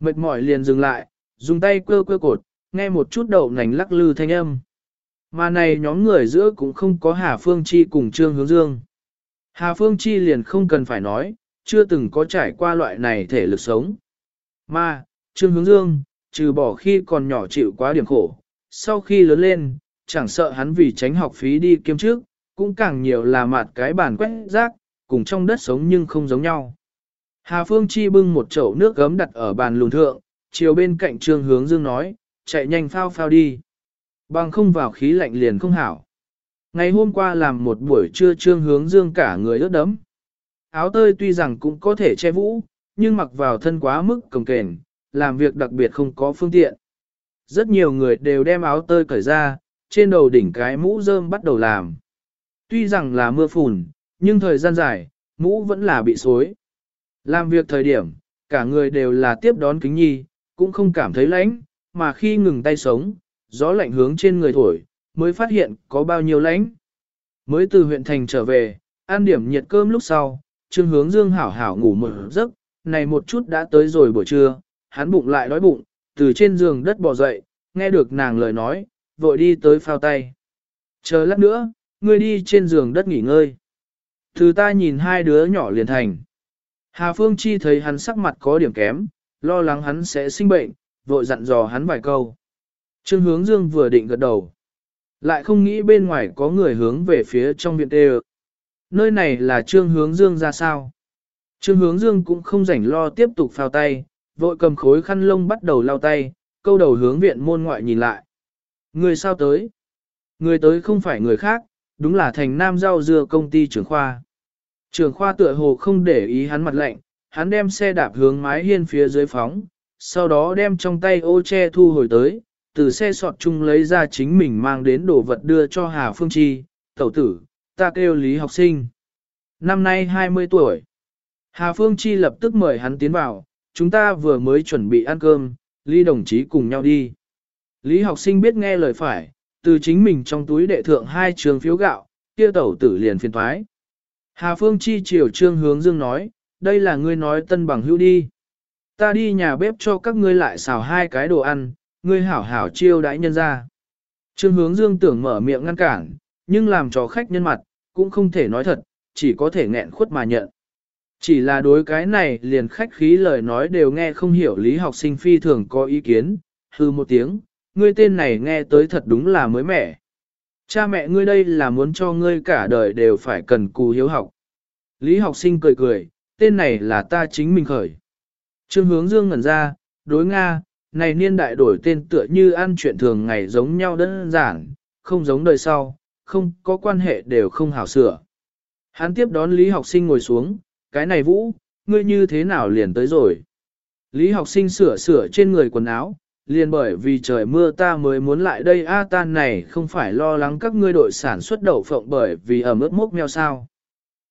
Mệt mỏi liền dừng lại, dùng tay quơ quơ cột, nghe một chút đậu nành lắc lư thanh âm. Mà này nhóm người giữa cũng không có Hà Phương Chi cùng Trương Hướng Dương. Hà Phương Chi liền không cần phải nói, chưa từng có trải qua loại này thể lực sống. Mà, Trương Hướng Dương, trừ bỏ khi còn nhỏ chịu quá điểm khổ, sau khi lớn lên, chẳng sợ hắn vì tránh học phí đi kiếm trước, cũng càng nhiều là mạt cái bàn quét rác, cùng trong đất sống nhưng không giống nhau. Hà Phương Chi bưng một chậu nước gấm đặt ở bàn lùn thượng, chiều bên cạnh Trương Hướng Dương nói, chạy nhanh phao phao đi. Bằng không vào khí lạnh liền không hảo. Ngày hôm qua làm một buổi trưa Trương Hướng Dương cả người ướt đẫm. Áo tơi tuy rằng cũng có thể che vũ, nhưng mặc vào thân quá mức cồng kềnh, làm việc đặc biệt không có phương tiện. Rất nhiều người đều đem áo tơi cởi ra, trên đầu đỉnh cái mũ rơm bắt đầu làm. Tuy rằng là mưa phùn, nhưng thời gian dài, mũ vẫn là bị xối. Làm việc thời điểm, cả người đều là tiếp đón kính nhi, cũng không cảm thấy lạnh, mà khi ngừng tay sống, gió lạnh hướng trên người thổi, mới phát hiện có bao nhiêu lạnh. Mới từ huyện thành trở về, ăn điểm nhiệt cơm lúc sau, Trương Hướng Dương hảo hảo ngủ một giấc, này một chút đã tới rồi buổi trưa, hắn bụng lại đói bụng, từ trên giường đất bò dậy, nghe được nàng lời nói, vội đi tới phao tay. Chờ lát nữa, ngươi đi trên giường đất nghỉ ngơi. Từ ta nhìn hai đứa nhỏ liền thành. Hà Phương Chi thấy hắn sắc mặt có điểm kém, lo lắng hắn sẽ sinh bệnh, vội dặn dò hắn vài câu. Trương hướng dương vừa định gật đầu. Lại không nghĩ bên ngoài có người hướng về phía trong viện tê Nơi này là trương hướng dương ra sao? Trương hướng dương cũng không rảnh lo tiếp tục phao tay, vội cầm khối khăn lông bắt đầu lau tay, câu đầu hướng viện môn ngoại nhìn lại. Người sao tới? Người tới không phải người khác, đúng là thành nam rau dưa công ty trưởng khoa. Trưởng khoa tựa hồ không để ý hắn mặt lạnh, hắn đem xe đạp hướng mái hiên phía dưới phóng, sau đó đem trong tay ô che thu hồi tới, từ xe sọt chung lấy ra chính mình mang đến đồ vật đưa cho Hà Phương Chi, tẩu tử, ta kêu Lý học sinh. Năm nay 20 tuổi. Hà Phương Chi lập tức mời hắn tiến vào, chúng ta vừa mới chuẩn bị ăn cơm, Lý đồng chí cùng nhau đi. Lý học sinh biết nghe lời phải, từ chính mình trong túi đệ thượng hai trường phiếu gạo, kia tẩu tử liền phiền thoái. Hà Phương Chi chiều trương hướng dương nói, đây là ngươi nói tân bằng hữu đi. Ta đi nhà bếp cho các ngươi lại xào hai cái đồ ăn, ngươi hảo hảo chiêu đãi nhân ra. Trương hướng dương tưởng mở miệng ngăn cản, nhưng làm cho khách nhân mặt, cũng không thể nói thật, chỉ có thể nghẹn khuất mà nhận. Chỉ là đối cái này liền khách khí lời nói đều nghe không hiểu lý học sinh phi thường có ý kiến, hư một tiếng, ngươi tên này nghe tới thật đúng là mới mẻ. Cha mẹ ngươi đây là muốn cho ngươi cả đời đều phải cần cù hiếu học. Lý học sinh cười cười, tên này là ta chính mình khởi. Trương hướng dương ngẩn ra, đối Nga, này niên đại đổi tên tựa như ăn chuyện thường ngày giống nhau đơn giản, không giống đời sau, không có quan hệ đều không hảo sửa. Hắn tiếp đón Lý học sinh ngồi xuống, cái này Vũ, ngươi như thế nào liền tới rồi. Lý học sinh sửa sửa trên người quần áo, liền bởi vì trời mưa ta mới muốn lại đây A tan này không phải lo lắng các ngươi đội sản xuất đậu phộng bởi vì ẩm ướt mốc meo sao.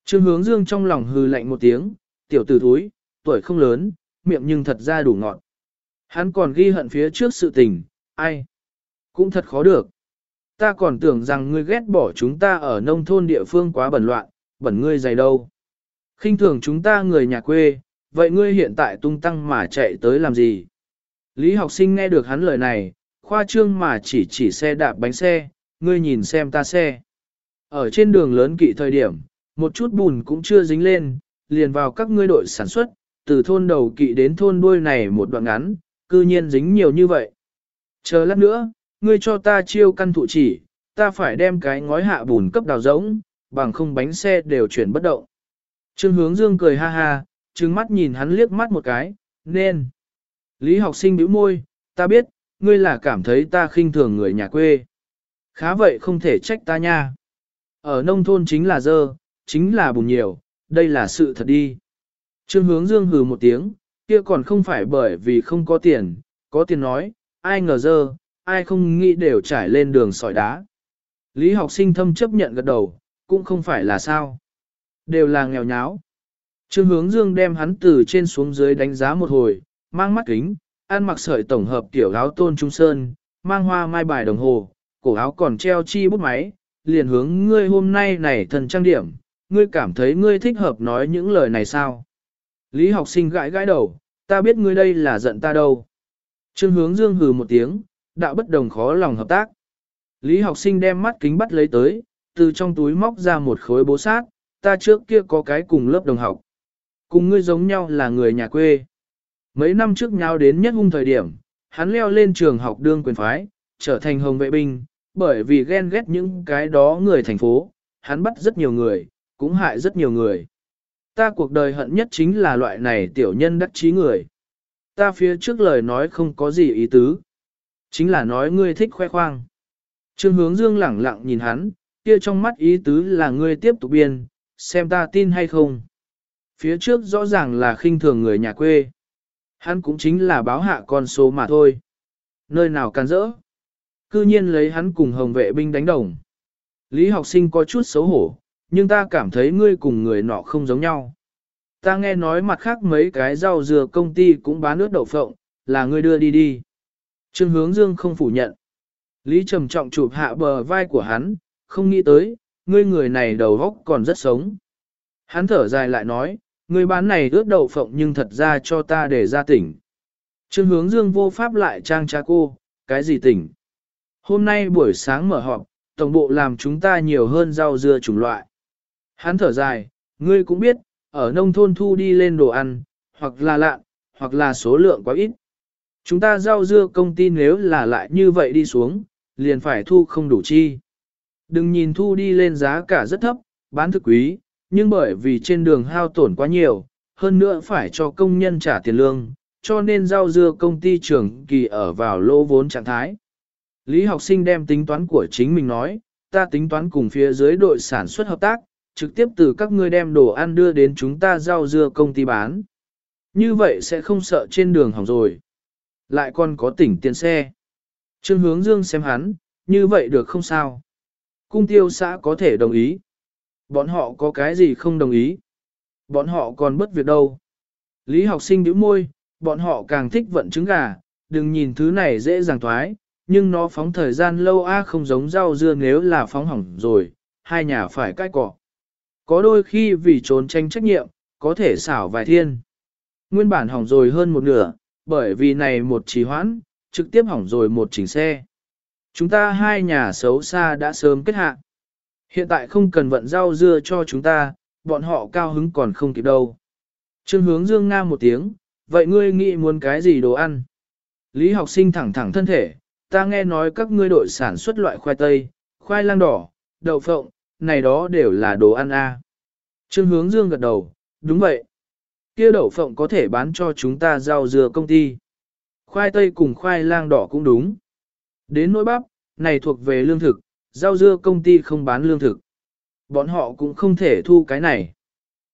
Trương hướng dương trong lòng hư lạnh một tiếng, tiểu tử thúi, tuổi không lớn, miệng nhưng thật ra đủ ngọt. Hắn còn ghi hận phía trước sự tình, ai? Cũng thật khó được. Ta còn tưởng rằng ngươi ghét bỏ chúng ta ở nông thôn địa phương quá bẩn loạn, bẩn ngươi dày đâu. khinh thường chúng ta người nhà quê, vậy ngươi hiện tại tung tăng mà chạy tới làm gì? Lý học sinh nghe được hắn lời này, khoa trương mà chỉ chỉ xe đạp bánh xe, ngươi nhìn xem ta xe. Ở trên đường lớn kỵ thời điểm, một chút bùn cũng chưa dính lên, liền vào các ngươi đội sản xuất, từ thôn đầu kỵ đến thôn đuôi này một đoạn ngắn, cư nhiên dính nhiều như vậy. Chờ lát nữa, ngươi cho ta chiêu căn thụ chỉ, ta phải đem cái ngói hạ bùn cấp đào rỗng, bằng không bánh xe đều chuyển bất động. Trương hướng dương cười ha ha, trừng mắt nhìn hắn liếc mắt một cái, nên. Lý học sinh bĩu môi, ta biết, ngươi là cảm thấy ta khinh thường người nhà quê. Khá vậy không thể trách ta nha. Ở nông thôn chính là dơ, chính là bùn nhiều, đây là sự thật đi. Trương hướng dương hừ một tiếng, kia còn không phải bởi vì không có tiền, có tiền nói, ai ngờ dơ, ai không nghĩ đều trải lên đường sỏi đá. Lý học sinh thâm chấp nhận gật đầu, cũng không phải là sao. Đều là nghèo nháo. Trương hướng dương đem hắn từ trên xuống dưới đánh giá một hồi, mang mắt kính, ăn mặc sợi tổng hợp kiểu áo tôn trung sơn, mang hoa mai bài đồng hồ, cổ áo còn treo chi bút máy, liền hướng ngươi hôm nay này thần trang điểm, ngươi cảm thấy ngươi thích hợp nói những lời này sao? Lý học sinh gãi gãi đầu, ta biết ngươi đây là giận ta đâu. Trương hướng dương hừ một tiếng, đạo bất đồng khó lòng hợp tác. Lý học sinh đem mắt kính bắt lấy tới, từ trong túi móc ra một khối bố sát, ta trước kia có cái cùng lớp đồng học. Cùng ngươi giống nhau là người nhà quê. Mấy năm trước nhau đến nhất hung thời điểm, hắn leo lên trường học đương quyền phái, trở thành hồng vệ binh, bởi vì ghen ghét những cái đó người thành phố, hắn bắt rất nhiều người, cũng hại rất nhiều người. Ta cuộc đời hận nhất chính là loại này tiểu nhân đắc trí người. Ta phía trước lời nói không có gì ý tứ. Chính là nói ngươi thích khoe khoang. Trương hướng dương lẳng lặng nhìn hắn, kia trong mắt ý tứ là ngươi tiếp tục biên, xem ta tin hay không. Phía trước rõ ràng là khinh thường người nhà quê. Hắn cũng chính là báo hạ con số mà thôi. Nơi nào can rỡ. Cư nhiên lấy hắn cùng hồng vệ binh đánh đồng. Lý học sinh có chút xấu hổ, nhưng ta cảm thấy ngươi cùng người nọ không giống nhau. Ta nghe nói mặt khác mấy cái rau dừa công ty cũng bán nước đậu phộng, là ngươi đưa đi đi. Trương hướng dương không phủ nhận. Lý trầm trọng chụp hạ bờ vai của hắn, không nghĩ tới, ngươi người này đầu góc còn rất sống. Hắn thở dài lại nói, người bán này ướt đậu phộng nhưng thật ra cho ta để ra tỉnh. Trương hướng dương vô pháp lại trang cha cô, cái gì tỉnh? Hôm nay buổi sáng mở họp, tổng bộ làm chúng ta nhiều hơn rau dưa chủng loại. Hắn thở dài, ngươi cũng biết, ở nông thôn thu đi lên đồ ăn, hoặc là lạ, hoặc là số lượng quá ít. Chúng ta rau dưa công ty nếu là lại như vậy đi xuống, liền phải thu không đủ chi. Đừng nhìn thu đi lên giá cả rất thấp, bán thực quý, nhưng bởi vì trên đường hao tổn quá nhiều, hơn nữa phải cho công nhân trả tiền lương, cho nên rau dưa công ty trưởng kỳ ở vào lỗ vốn trạng thái. Lý học sinh đem tính toán của chính mình nói, ta tính toán cùng phía dưới đội sản xuất hợp tác, trực tiếp từ các ngươi đem đồ ăn đưa đến chúng ta rau dưa công ty bán. Như vậy sẽ không sợ trên đường hỏng rồi. Lại còn có tỉnh tiền xe. Trương hướng dương xem hắn, như vậy được không sao? Cung tiêu xã có thể đồng ý. Bọn họ có cái gì không đồng ý? Bọn họ còn bất việc đâu. Lý học sinh nhíu môi, bọn họ càng thích vận trứng gà, đừng nhìn thứ này dễ dàng thoái, nhưng nó phóng thời gian lâu a không giống rau dưa nếu là phóng hỏng rồi, hai nhà phải cãi cọ. Có đôi khi vì trốn tranh trách nhiệm, có thể xảo vài thiên. Nguyên bản hỏng rồi hơn một nửa, bởi vì này một trì hoãn, trực tiếp hỏng rồi một chỉnh xe. Chúng ta hai nhà xấu xa đã sớm kết hạ. Hiện tại không cần vận rau dưa cho chúng ta, bọn họ cao hứng còn không kịp đâu. Trương hướng dương nga một tiếng, vậy ngươi nghĩ muốn cái gì đồ ăn? Lý học sinh thẳng thẳng thân thể, ta nghe nói các ngươi đội sản xuất loại khoai tây, khoai lang đỏ, đậu phộng, này đó đều là đồ ăn a. Trương hướng dương gật đầu, đúng vậy. Kia đậu phộng có thể bán cho chúng ta rau dừa công ty. Khoai tây cùng khoai lang đỏ cũng đúng. Đến nỗi bắp, này thuộc về lương thực, rau dưa công ty không bán lương thực. Bọn họ cũng không thể thu cái này.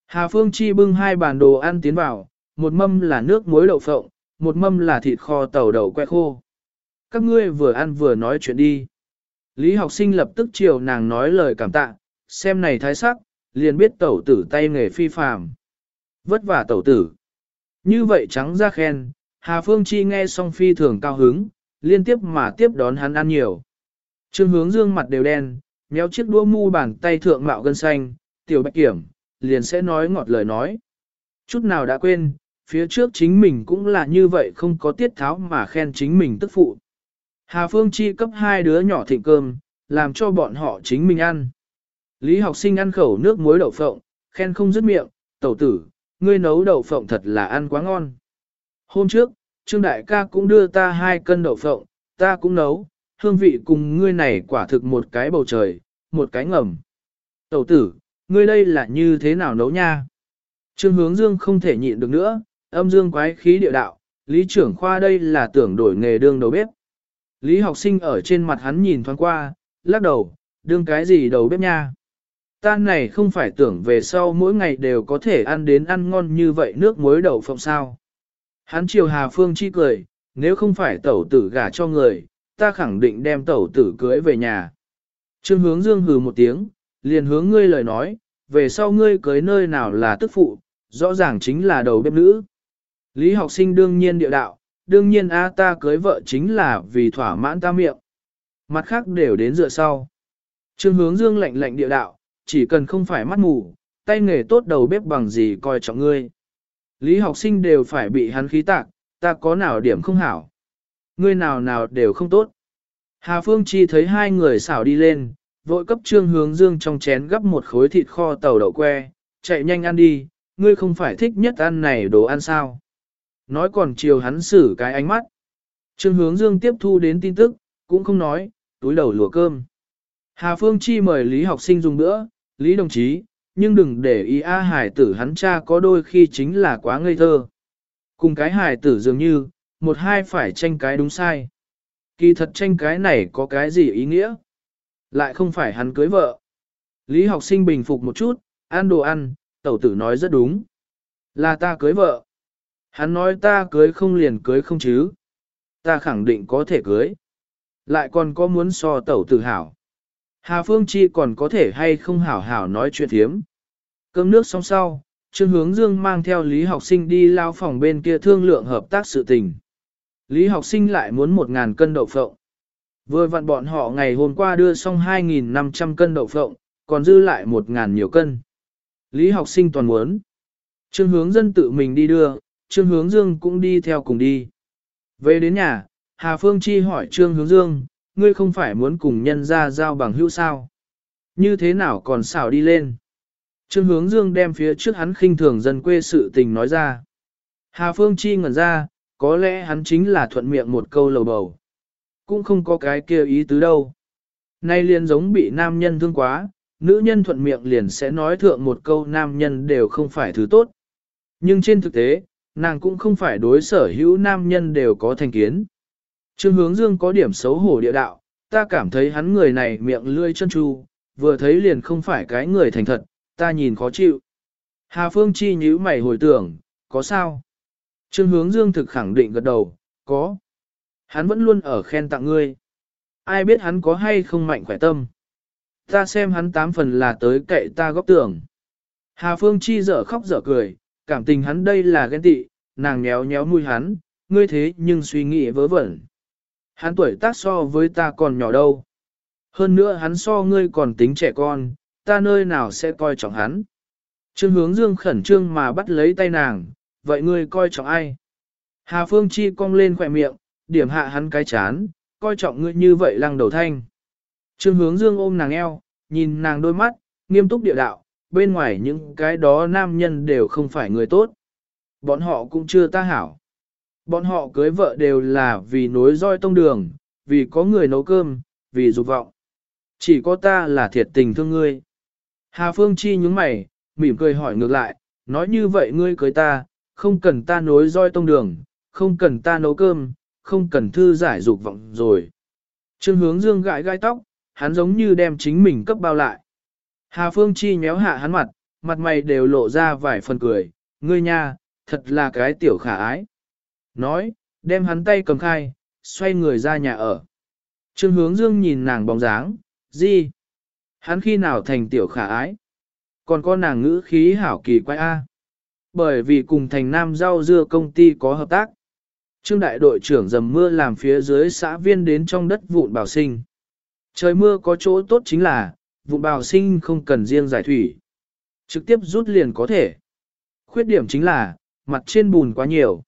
Hà Phương Chi bưng hai bàn đồ ăn tiến vào, một mâm là nước muối đậu phộng, một mâm là thịt kho tàu đậu que khô. Các ngươi vừa ăn vừa nói chuyện đi. Lý học sinh lập tức chiều nàng nói lời cảm tạ, xem này thái sắc, liền biết tẩu tử tay nghề phi phàm. Vất vả tẩu tử. Như vậy trắng ra khen, Hà Phương Chi nghe xong phi thường cao hứng, liên tiếp mà tiếp đón hắn ăn nhiều. Trương hướng dương mặt đều đen, méo chiếc đũa mu bàn tay thượng mạo gân xanh, tiểu bạch kiểm, liền sẽ nói ngọt lời nói. Chút nào đã quên, phía trước chính mình cũng là như vậy không có tiết tháo mà khen chính mình tức phụ. Hà Phương Chi cấp hai đứa nhỏ thịnh cơm, làm cho bọn họ chính mình ăn. Lý học sinh ăn khẩu nước muối đậu phộng, khen không dứt miệng, tẩu tử, ngươi nấu đậu phộng thật là ăn quá ngon. Hôm trước, Trương Đại ca cũng đưa ta hai cân đậu phộng, ta cũng nấu, hương vị cùng ngươi này quả thực một cái bầu trời, một cái ngầm. Tẩu tử, ngươi đây là như thế nào nấu nha? Trương hướng dương không thể nhịn được nữa, âm dương quái khí địa đạo, lý trưởng khoa đây là tưởng đổi nghề đương đầu bếp. Lý học sinh ở trên mặt hắn nhìn thoáng qua, lắc đầu, đương cái gì đầu bếp nha. Ta này không phải tưởng về sau mỗi ngày đều có thể ăn đến ăn ngon như vậy nước muối đậu phộng sao. Hắn chiều Hà Phương chi cười, nếu không phải tẩu tử gả cho người, ta khẳng định đem tẩu tử cưới về nhà. Trương hướng dương hừ một tiếng, liền hướng ngươi lời nói, về sau ngươi cưới nơi nào là tức phụ, rõ ràng chính là đầu bếp nữ. Lý học sinh đương nhiên địa đạo, đương nhiên a ta cưới vợ chính là vì thỏa mãn ta miệng. Mặt khác đều đến dựa sau. Trương hướng dương lạnh lạnh địa đạo, chỉ cần không phải mắt mù, tay nghề tốt đầu bếp bằng gì coi trọng ngươi. Lý học sinh đều phải bị hắn khí tạc, ta có nào điểm không hảo. Ngươi nào nào đều không tốt. Hà Phương Chi thấy hai người xảo đi lên, vội cấp trương hướng dương trong chén gấp một khối thịt kho tàu đậu que, chạy nhanh ăn đi, ngươi không phải thích nhất ăn này đồ ăn sao. Nói còn chiều hắn xử cái ánh mắt. Trương hướng dương tiếp thu đến tin tức, cũng không nói, túi đầu lùa cơm. Hà Phương Chi mời Lý học sinh dùng bữa, Lý đồng chí, nhưng đừng để ý A hải tử hắn cha có đôi khi chính là quá ngây thơ. Cùng cái hải tử dường như, một hai phải tranh cái đúng sai. Kỳ thật tranh cái này có cái gì ý nghĩa? Lại không phải hắn cưới vợ. Lý học sinh bình phục một chút, ăn đồ ăn, tẩu tử nói rất đúng. Là ta cưới vợ. Hắn nói ta cưới không liền cưới không chứ. Ta khẳng định có thể cưới. Lại còn có muốn so tẩu tử hảo. Hà Phương Chi còn có thể hay không hảo hảo nói chuyện thiếm. Cơm nước xong sau, Trương Hướng Dương mang theo Lý học sinh đi lao phòng bên kia thương lượng hợp tác sự tình. Lý học sinh lại muốn 1.000 cân đậu phộng. Vừa vặn bọn họ ngày hôm qua đưa xong 2.500 cân đậu phộng, còn dư lại 1.000 nhiều cân. Lý học sinh toàn muốn. Trương hướng dân tự mình đi đưa, Trương hướng dương cũng đi theo cùng đi. Về đến nhà, Hà Phương Chi hỏi Trương hướng dương, ngươi không phải muốn cùng nhân ra giao bằng hữu sao? Như thế nào còn xảo đi lên? Trương hướng dương đem phía trước hắn khinh thường dân quê sự tình nói ra. Hà Phương Chi ngẩn ra, có lẽ hắn chính là thuận miệng một câu lầu bầu. Cũng không có cái kia ý tứ đâu. Nay liền giống bị nam nhân thương quá, nữ nhân thuận miệng liền sẽ nói thượng một câu nam nhân đều không phải thứ tốt. Nhưng trên thực tế, nàng cũng không phải đối sở hữu nam nhân đều có thành kiến. Trương hướng dương có điểm xấu hổ địa đạo, ta cảm thấy hắn người này miệng lươi chân tru, vừa thấy liền không phải cái người thành thật, ta nhìn khó chịu. Hà Phương Chi nhíu mày hồi tưởng, có sao? Trương hướng dương thực khẳng định gật đầu, có. Hắn vẫn luôn ở khen tặng ngươi. Ai biết hắn có hay không mạnh khỏe tâm. Ta xem hắn tám phần là tới cậy ta góp tưởng. Hà Phương Chi dở khóc dở cười, cảm tình hắn đây là ghen tị, nàng nhéo nhéo nuôi hắn, ngươi thế nhưng suy nghĩ vớ vẩn. Hắn tuổi tác so với ta còn nhỏ đâu. Hơn nữa hắn so ngươi còn tính trẻ con, ta nơi nào sẽ coi trọng hắn. Trương hướng dương khẩn trương mà bắt lấy tay nàng, vậy ngươi coi trọng ai? Hà Phương Chi cong lên khỏe miệng, điểm hạ hắn cái chán, coi trọng ngươi như vậy lăng đầu thanh. Trương hướng dương ôm nàng eo, nhìn nàng đôi mắt, nghiêm túc địa đạo, bên ngoài những cái đó nam nhân đều không phải người tốt. Bọn họ cũng chưa ta hảo. Bọn họ cưới vợ đều là vì nối roi tông đường, vì có người nấu cơm, vì dục vọng. Chỉ có ta là thiệt tình thương ngươi. Hà Phương Chi nhúng mày, mỉm cười hỏi ngược lại, nói như vậy ngươi cưới ta, không cần ta nối roi tông đường, không cần ta nấu cơm, không cần thư giải dục vọng rồi. Trương hướng dương gãi gai tóc, hắn giống như đem chính mình cấp bao lại. Hà Phương Chi nhéo hạ hắn mặt, mặt mày đều lộ ra vài phần cười, ngươi nha, thật là cái tiểu khả ái. Nói, đem hắn tay cầm khai, xoay người ra nhà ở. Trương hướng dương nhìn nàng bóng dáng, gì? Hắn khi nào thành tiểu khả ái? Còn có nàng ngữ khí hảo kỳ quay A. Bởi vì cùng thành nam rau dưa công ty có hợp tác. Trương đại đội trưởng dầm mưa làm phía dưới xã viên đến trong đất vụn bảo sinh. Trời mưa có chỗ tốt chính là, vụn bảo sinh không cần riêng giải thủy. Trực tiếp rút liền có thể. Khuyết điểm chính là, mặt trên bùn quá nhiều.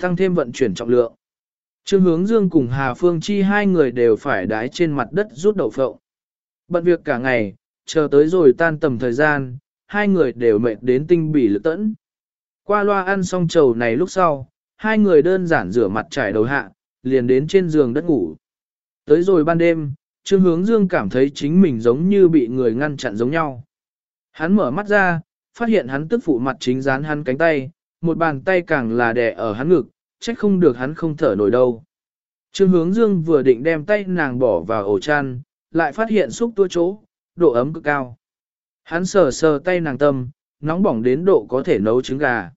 Tăng thêm vận chuyển trọng lượng. Trương hướng dương cùng Hà Phương Chi hai người đều phải đái trên mặt đất rút đậu phộng. Bận việc cả ngày, chờ tới rồi tan tầm thời gian, hai người đều mệt đến tinh bỉ lực tẫn. Qua loa ăn xong trầu này lúc sau, hai người đơn giản rửa mặt trải đầu hạ, liền đến trên giường đất ngủ. Tới rồi ban đêm, Trương Hướng Dương cảm thấy chính mình giống như bị người ngăn chặn giống nhau. Hắn mở mắt ra, phát hiện hắn tức phụ mặt chính dán hắn cánh tay, một bàn tay càng là đè ở hắn ngực, trách không được hắn không thở nổi đâu. Trương Hướng Dương vừa định đem tay nàng bỏ vào ổ chăn, lại phát hiện xúc tua chỗ, độ ấm cực cao. Hắn sờ sờ tay nàng tâm, nóng bỏng đến độ có thể nấu trứng gà.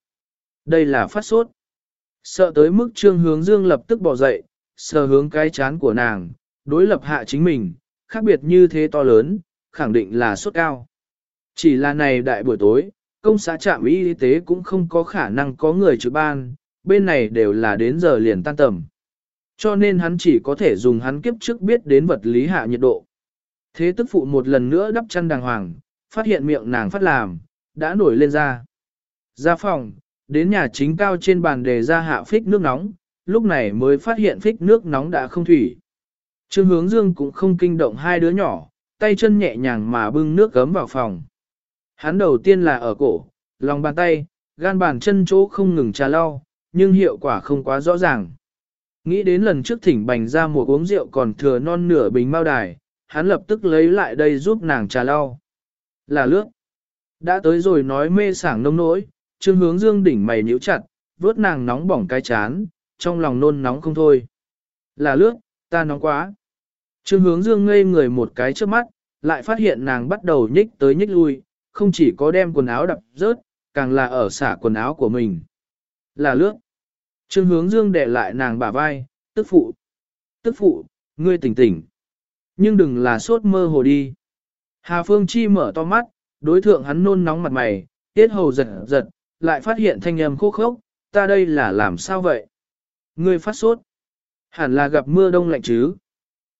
Đây là phát sốt. Sợ tới mức trương hướng dương lập tức bỏ dậy, sờ hướng cái chán của nàng, đối lập hạ chính mình, khác biệt như thế to lớn, khẳng định là sốt cao. Chỉ là này đại buổi tối, công xã trạm y tế cũng không có khả năng có người trực ban, bên này đều là đến giờ liền tan tầm. Cho nên hắn chỉ có thể dùng hắn kiếp trước biết đến vật lý hạ nhiệt độ. Thế tức phụ một lần nữa đắp chăn đàng hoàng, phát hiện miệng nàng phát làm, đã nổi lên ra. Ra phòng, đến nhà chính cao trên bàn đề ra hạ phích nước nóng, lúc này mới phát hiện phích nước nóng đã không thủy. Trương hướng dương cũng không kinh động hai đứa nhỏ, tay chân nhẹ nhàng mà bưng nước gấm vào phòng. Hắn đầu tiên là ở cổ, lòng bàn tay, gan bàn chân chỗ không ngừng trà lau, nhưng hiệu quả không quá rõ ràng. Nghĩ đến lần trước thỉnh bành ra một uống rượu còn thừa non nửa bình mao đài, hắn lập tức lấy lại đây giúp nàng trà lau. Là lướt. Đã tới rồi nói mê sảng nông nỗi, trương hướng dương đỉnh mày nhíu chặt, vớt nàng nóng bỏng cái chán, trong lòng nôn nóng không thôi. Là lướt, ta nóng quá. Trương hướng dương ngây người một cái trước mắt, lại phát hiện nàng bắt đầu nhích tới nhích lui, không chỉ có đem quần áo đập rớt, càng là ở xả quần áo của mình. Là lướt. Trương hướng dương để lại nàng bả vai, tức phụ. Tức phụ, ngươi tỉnh tỉnh. Nhưng đừng là sốt mơ hồ đi. Hà Phương Chi mở to mắt, đối thượng hắn nôn nóng mặt mày, tiết hầu giật giật, lại phát hiện thanh âm khô khốc, ta đây là làm sao vậy? Ngươi phát sốt. Hẳn là gặp mưa đông lạnh chứ.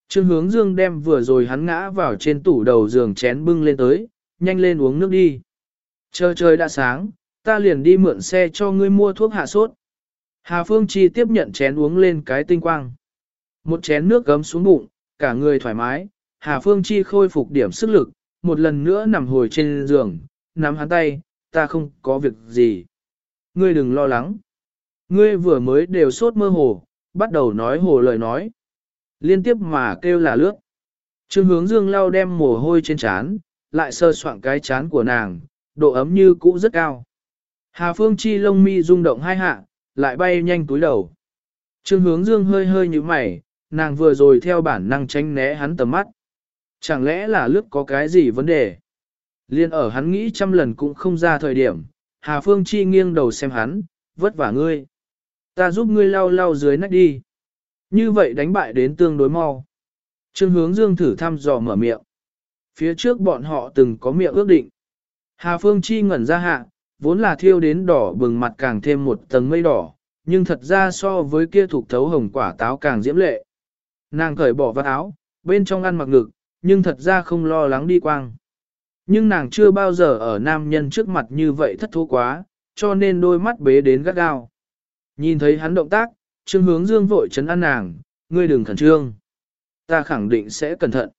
Trương hướng dương đem vừa rồi hắn ngã vào trên tủ đầu giường chén bưng lên tới, nhanh lên uống nước đi. Chờ trời đã sáng, ta liền đi mượn xe cho ngươi mua thuốc hạ sốt. Hà Phương Chi tiếp nhận chén uống lên cái tinh quang. Một chén nước gấm xuống bụng, cả người thoải mái, Hà Phương Chi khôi phục điểm sức lực, một lần nữa nằm hồi trên giường, nắm hắn tay, ta không có việc gì. Ngươi đừng lo lắng. Ngươi vừa mới đều sốt mơ hồ, bắt đầu nói hồ lời nói. Liên tiếp mà kêu là lướt. Trương hướng dương lau đem mồ hôi trên trán, lại sơ soạn cái chán của nàng, độ ấm như cũ rất cao. Hà Phương Chi lông mi rung động hai hạ, lại bay nhanh túi đầu. Trương hướng dương hơi hơi như mày, nàng vừa rồi theo bản năng tránh né hắn tầm mắt. Chẳng lẽ là lướt có cái gì vấn đề? Liên ở hắn nghĩ trăm lần cũng không ra thời điểm, Hà Phương Chi nghiêng đầu xem hắn, vất vả ngươi. Ta giúp ngươi lau lau dưới nách đi. Như vậy đánh bại đến tương đối mau. Trương hướng dương thử thăm dò mở miệng. Phía trước bọn họ từng có miệng ước định. Hà Phương Chi ngẩn ra hạ, vốn là thiêu đến đỏ bừng mặt càng thêm một tầng mây đỏ, nhưng thật ra so với kia thuộc thấu hồng quả táo càng diễm lệ. Nàng cởi bỏ vạt áo, bên trong ăn mặc ngực, nhưng thật ra không lo lắng đi quang. Nhưng nàng chưa bao giờ ở nam nhân trước mặt như vậy thất thố quá, cho nên đôi mắt bế đến gắt gao. Nhìn thấy hắn động tác, Trương Hướng Dương vội chấn an nàng, ngươi đừng khẩn trương. Ta khẳng định sẽ cẩn thận.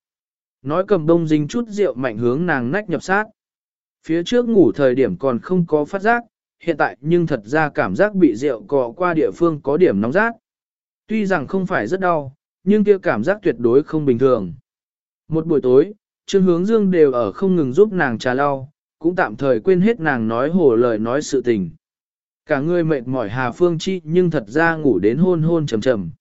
Nói cầm đông dính chút rượu mạnh hướng nàng nách nhập sát. Phía trước ngủ thời điểm còn không có phát giác, hiện tại nhưng thật ra cảm giác bị rượu cọ qua địa phương có điểm nóng rát. Tuy rằng không phải rất đau, nhưng kia cảm giác tuyệt đối không bình thường. Một buổi tối, Trương Hướng Dương đều ở không ngừng giúp nàng trà lau, cũng tạm thời quên hết nàng nói hồ lời nói sự tình. Cả người mệt mỏi Hà Phương Chi nhưng thật ra ngủ đến hôn hôn trầm trầm.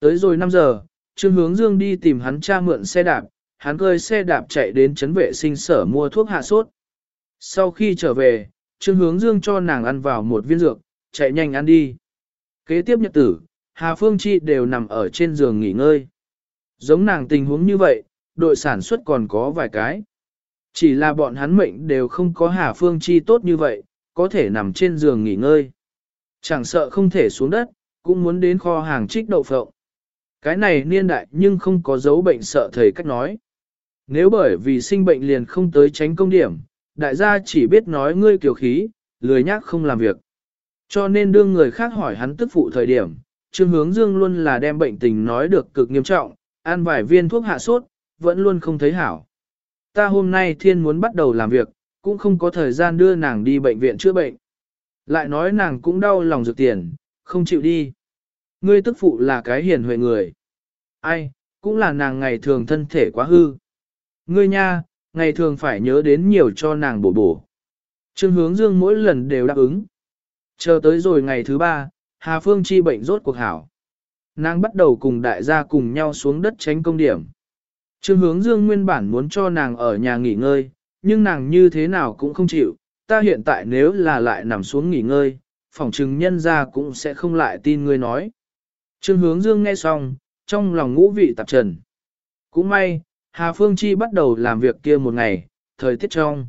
Tới rồi 5 giờ, Trương Hướng Dương đi tìm hắn cha mượn xe đạp, hắn cơi xe đạp chạy đến trấn vệ sinh sở mua thuốc hạ sốt. Sau khi trở về, Trương Hướng Dương cho nàng ăn vào một viên dược, chạy nhanh ăn đi. Kế tiếp nhật tử, Hà Phương Chi đều nằm ở trên giường nghỉ ngơi. Giống nàng tình huống như vậy, đội sản xuất còn có vài cái. Chỉ là bọn hắn mệnh đều không có Hà Phương Chi tốt như vậy, có thể nằm trên giường nghỉ ngơi. Chẳng sợ không thể xuống đất, cũng muốn đến kho hàng trích đậu phộng. Cái này niên đại nhưng không có dấu bệnh sợ thầy cách nói. Nếu bởi vì sinh bệnh liền không tới tránh công điểm, đại gia chỉ biết nói ngươi kiều khí, lười nhác không làm việc. Cho nên đương người khác hỏi hắn tức phụ thời điểm, Trương Hướng Dương luôn là đem bệnh tình nói được cực nghiêm trọng, ăn vài viên thuốc hạ sốt, vẫn luôn không thấy hảo. Ta hôm nay thiên muốn bắt đầu làm việc, cũng không có thời gian đưa nàng đi bệnh viện chữa bệnh. Lại nói nàng cũng đau lòng dược tiền, không chịu đi. Ngươi tức phụ là cái hiền huệ người. Ai, cũng là nàng ngày thường thân thể quá hư. Ngươi nha, ngày thường phải nhớ đến nhiều cho nàng bổ bổ. Trương hướng dương mỗi lần đều đáp ứng. Chờ tới rồi ngày thứ ba, Hà Phương chi bệnh rốt cuộc hảo. Nàng bắt đầu cùng đại gia cùng nhau xuống đất tránh công điểm. Trương hướng dương nguyên bản muốn cho nàng ở nhà nghỉ ngơi, nhưng nàng như thế nào cũng không chịu, ta hiện tại nếu là lại nằm xuống nghỉ ngơi, phòng trừng nhân ra cũng sẽ không lại tin ngươi nói. Trương hướng dương nghe xong, trong lòng ngũ vị tạp trần. Cũng may, Hà Phương Chi bắt đầu làm việc kia một ngày, thời tiết trong.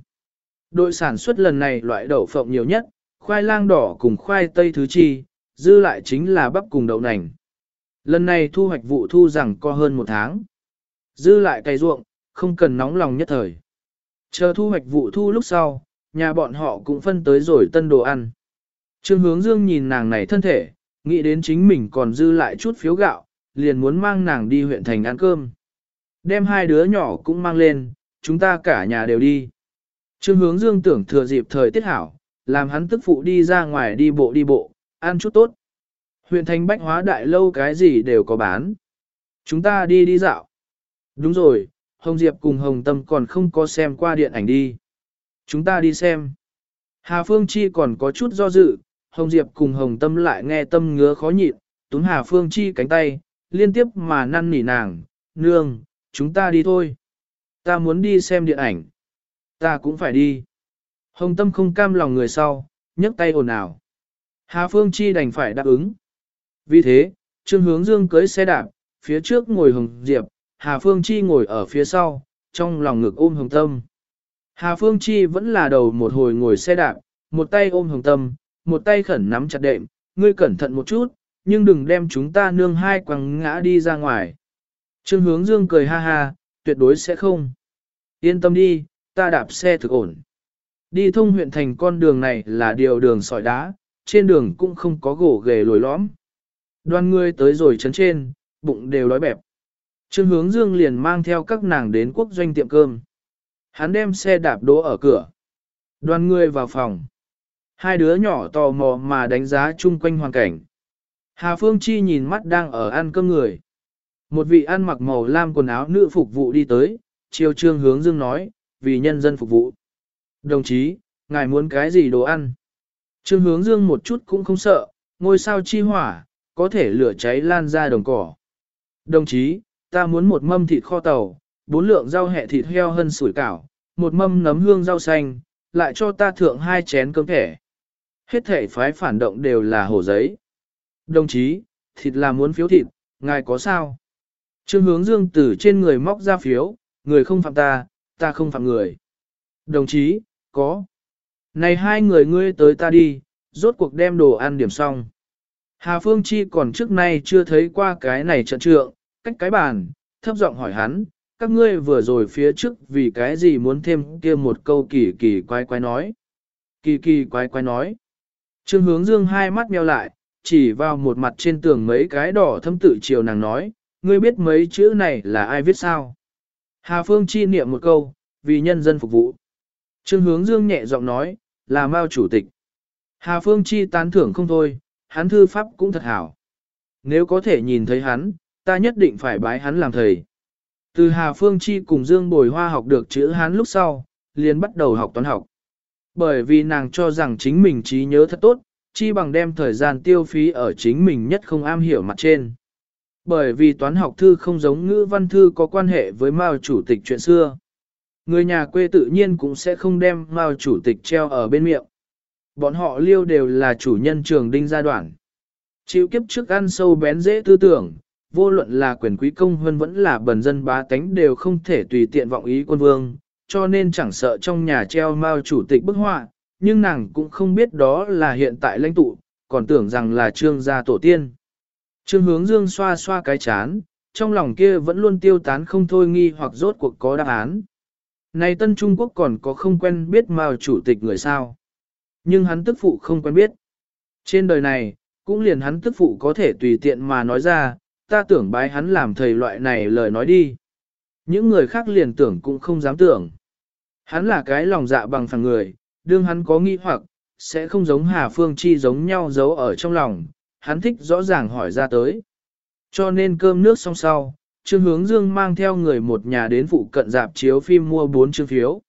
Đội sản xuất lần này loại đậu phộng nhiều nhất, khoai lang đỏ cùng khoai tây thứ chi, dư lại chính là bắp cùng đậu nành. Lần này thu hoạch vụ thu rằng có hơn một tháng. Dư lại cày ruộng, không cần nóng lòng nhất thời. Chờ thu hoạch vụ thu lúc sau, nhà bọn họ cũng phân tới rồi tân đồ ăn. Trương hướng dương nhìn nàng này thân thể, nghĩ đến chính mình còn dư lại chút phiếu gạo, liền muốn mang nàng đi huyện thành ăn cơm. Đem hai đứa nhỏ cũng mang lên, chúng ta cả nhà đều đi. Trương hướng dương tưởng thừa dịp thời tiết hảo, làm hắn tức phụ đi ra ngoài đi bộ đi bộ, ăn chút tốt. Huyện thành bách hóa đại lâu cái gì đều có bán. Chúng ta đi đi dạo. Đúng rồi, Hồng Diệp cùng Hồng Tâm còn không có xem qua điện ảnh đi. Chúng ta đi xem. Hà Phương Chi còn có chút do dự, Hồng Diệp cùng Hồng Tâm lại nghe tâm ngứa khó nhịn, túm Hà Phương Chi cánh tay, liên tiếp mà năn nỉ nàng, nương, chúng ta đi thôi. Ta muốn đi xem điện ảnh. Ta cũng phải đi. Hồng Tâm không cam lòng người sau, nhấc tay ồn ào. Hà Phương Chi đành phải đáp ứng. Vì thế, Trương Hướng Dương cưới xe đạp, phía trước ngồi Hồng Diệp, Hà Phương Chi ngồi ở phía sau, trong lòng ngực ôm Hồng Tâm. Hà Phương Chi vẫn là đầu một hồi ngồi xe đạp, một tay ôm Hồng Tâm, một tay khẩn nắm chặt đệm, ngươi cẩn thận một chút, nhưng đừng đem chúng ta nương hai quăng ngã đi ra ngoài. Trương Hướng Dương cười ha ha, tuyệt đối sẽ không. Yên tâm đi, ta đạp xe thực ổn. Đi thông huyện thành con đường này là điều đường sỏi đá, trên đường cũng không có gỗ ghề lồi lõm. Đoàn người tới rồi chấn trên, bụng đều đói bẹp. Trương hướng dương liền mang theo các nàng đến quốc doanh tiệm cơm. Hắn đem xe đạp đỗ ở cửa. Đoàn người vào phòng. Hai đứa nhỏ tò mò mà đánh giá chung quanh hoàn cảnh. Hà Phương Chi nhìn mắt đang ở ăn cơm người. Một vị ăn mặc màu lam quần áo nữ phục vụ đi tới, chiều trương hướng dương nói, vì nhân dân phục vụ. Đồng chí, ngài muốn cái gì đồ ăn? Trương hướng dương một chút cũng không sợ, ngôi sao chi hỏa, có thể lửa cháy lan ra đồng cỏ. Đồng chí, ta muốn một mâm thịt kho tàu, bốn lượng rau hẹ thịt heo hân sủi cảo, một mâm nấm hương rau xanh, lại cho ta thượng hai chén cơm thẻ. Hết thể phái phản động đều là hổ giấy. Đồng chí, thịt là muốn phiếu thịt, ngài có sao? Trương hướng dương từ trên người móc ra phiếu, người không phạm ta, ta không phạm người. Đồng chí, có. Này hai người ngươi tới ta đi, rốt cuộc đem đồ ăn điểm xong. Hà Phương Chi còn trước nay chưa thấy qua cái này trận trượng, cách cái bàn, thấp giọng hỏi hắn, các ngươi vừa rồi phía trước vì cái gì muốn thêm kia một câu kỳ kỳ quái quái nói. Kỳ kỳ quái quái nói. Trương hướng dương hai mắt meo lại, chỉ vào một mặt trên tường mấy cái đỏ thâm tự chiều nàng nói, ngươi biết mấy chữ này là ai viết sao? Hà Phương chi niệm một câu, vì nhân dân phục vụ. Trương hướng dương nhẹ giọng nói, là Mao chủ tịch. Hà Phương chi tán thưởng không thôi, hắn thư pháp cũng thật hảo. Nếu có thể nhìn thấy hắn, ta nhất định phải bái hắn làm thầy. Từ Hà Phương Chi cùng Dương Bồi Hoa học được chữ Hán lúc sau, liền bắt đầu học toán học. Bởi vì nàng cho rằng chính mình trí nhớ thật tốt, chi bằng đem thời gian tiêu phí ở chính mình nhất không am hiểu mặt trên. Bởi vì toán học thư không giống ngữ văn thư có quan hệ với Mao chủ tịch chuyện xưa. Người nhà quê tự nhiên cũng sẽ không đem Mao chủ tịch treo ở bên miệng. Bọn họ liêu đều là chủ nhân trường đinh gia đoạn. Chịu kiếp trước ăn sâu bén dễ tư tưởng, vô luận là quyền quý công hơn vẫn là bần dân bá tánh đều không thể tùy tiện vọng ý quân vương, cho nên chẳng sợ trong nhà treo Mao chủ tịch bức họa, nhưng nàng cũng không biết đó là hiện tại lãnh tụ, còn tưởng rằng là trương gia tổ tiên. Trương hướng dương xoa xoa cái chán, trong lòng kia vẫn luôn tiêu tán không thôi nghi hoặc rốt cuộc có đáp án. Này Tân Trung Quốc còn có không quen biết Mao chủ tịch người sao. Nhưng hắn tức phụ không quen biết. Trên đời này, cũng liền hắn tức phụ có thể tùy tiện mà nói ra, ta tưởng bái hắn làm thầy loại này lời nói đi. Những người khác liền tưởng cũng không dám tưởng. Hắn là cái lòng dạ bằng phẳng người, đương hắn có nghi hoặc, sẽ không giống Hà Phương Chi giống nhau giấu ở trong lòng, hắn thích rõ ràng hỏi ra tới. Cho nên cơm nước xong sau, Trương Hướng Dương mang theo người một nhà đến phụ cận dạp chiếu phim mua bốn chương phiếu.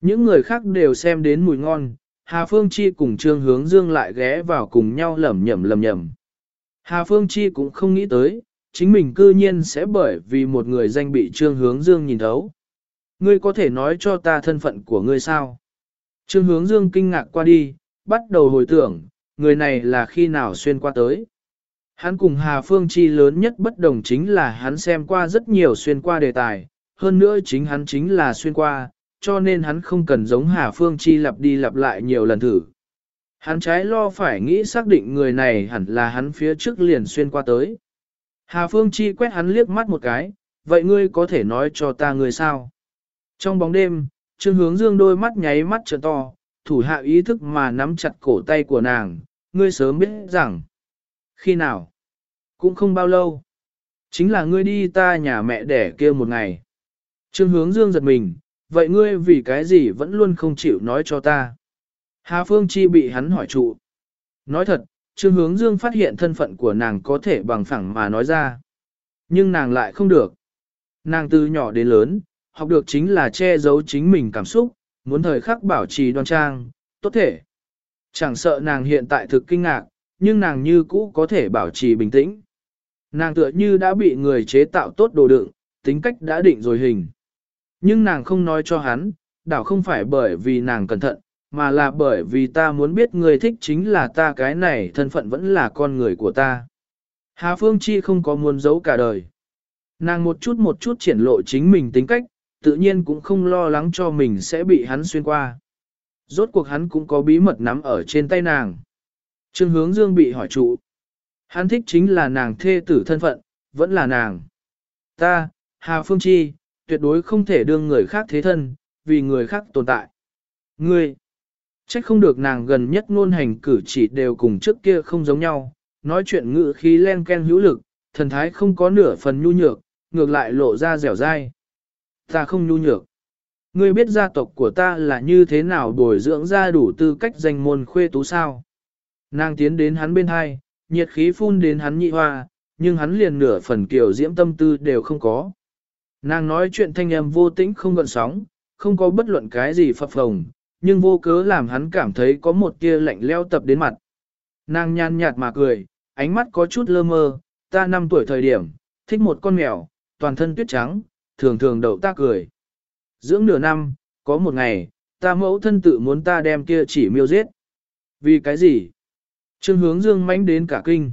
Những người khác đều xem đến mùi ngon, Hà Phương Chi cùng Trương Hướng Dương lại ghé vào cùng nhau lẩm nhẩm lẩm nhẩm. Hà Phương Chi cũng không nghĩ tới, chính mình cư nhiên sẽ bởi vì một người danh bị Trương Hướng Dương nhìn thấu. Ngươi có thể nói cho ta thân phận của ngươi sao? Trương Hướng Dương kinh ngạc qua đi, bắt đầu hồi tưởng, người này là khi nào xuyên qua tới. Hắn cùng Hà Phương Chi lớn nhất bất đồng chính là hắn xem qua rất nhiều xuyên qua đề tài, hơn nữa chính hắn chính là xuyên qua, cho nên hắn không cần giống Hà Phương Chi lặp đi lặp lại nhiều lần thử. Hắn trái lo phải nghĩ xác định người này hẳn là hắn phía trước liền xuyên qua tới. Hà Phương Chi quét hắn liếc mắt một cái, vậy ngươi có thể nói cho ta người sao? Trong bóng đêm, Trương Hướng Dương đôi mắt nháy mắt trợn to, thủ hạ ý thức mà nắm chặt cổ tay của nàng, ngươi sớm biết rằng. Khi nào? Cũng không bao lâu. Chính là ngươi đi ta nhà mẹ đẻ kia một ngày. Trương Hướng Dương giật mình, vậy ngươi vì cái gì vẫn luôn không chịu nói cho ta? Hà Phương Chi bị hắn hỏi trụ. Nói thật, Trương Hướng Dương phát hiện thân phận của nàng có thể bằng phẳng mà nói ra. Nhưng nàng lại không được. Nàng từ nhỏ đến lớn, học được chính là che giấu chính mình cảm xúc, muốn thời khắc bảo trì đoan trang, tốt thể. Chẳng sợ nàng hiện tại thực kinh ngạc, nhưng nàng như cũ có thể bảo trì bình tĩnh. Nàng tựa như đã bị người chế tạo tốt đồ đựng, tính cách đã định rồi hình. Nhưng nàng không nói cho hắn, đảo không phải bởi vì nàng cẩn thận, mà là bởi vì ta muốn biết người thích chính là ta cái này thân phận vẫn là con người của ta. Hà Phương Chi không có muốn giấu cả đời. Nàng một chút một chút triển lộ chính mình tính cách, tự nhiên cũng không lo lắng cho mình sẽ bị hắn xuyên qua. Rốt cuộc hắn cũng có bí mật nắm ở trên tay nàng. Trương hướng dương bị hỏi trụ. Hắn thích chính là nàng thê tử thân phận, vẫn là nàng. Ta, Hà Phương Chi, tuyệt đối không thể đương người khác thế thân, vì người khác tồn tại. Ngươi, trách không được nàng gần nhất ngôn hành cử chỉ đều cùng trước kia không giống nhau, nói chuyện ngữ khí len ken hữu lực, thần thái không có nửa phần nhu nhược, ngược lại lộ ra dẻo dai. Ta không nhu nhược. Ngươi biết gia tộc của ta là như thế nào bồi dưỡng ra đủ tư cách danh môn khuê tú sao? Nàng tiến đến hắn bên hai, nhiệt khí phun đến hắn nhị hoa, nhưng hắn liền nửa phần kiểu diễm tâm tư đều không có. Nàng nói chuyện thanh âm vô tĩnh không gợn sóng, không có bất luận cái gì phập phồng, nhưng vô cớ làm hắn cảm thấy có một tia lạnh leo tập đến mặt. Nàng nhàn nhạt mà cười, ánh mắt có chút lơ mơ, ta năm tuổi thời điểm, thích một con mèo, toàn thân tuyết trắng, thường thường đậu ta cười. Dưỡng nửa năm, có một ngày, ta mẫu thân tự muốn ta đem kia chỉ miêu giết. Vì cái gì? Trương hướng dương mãnh đến cả kinh.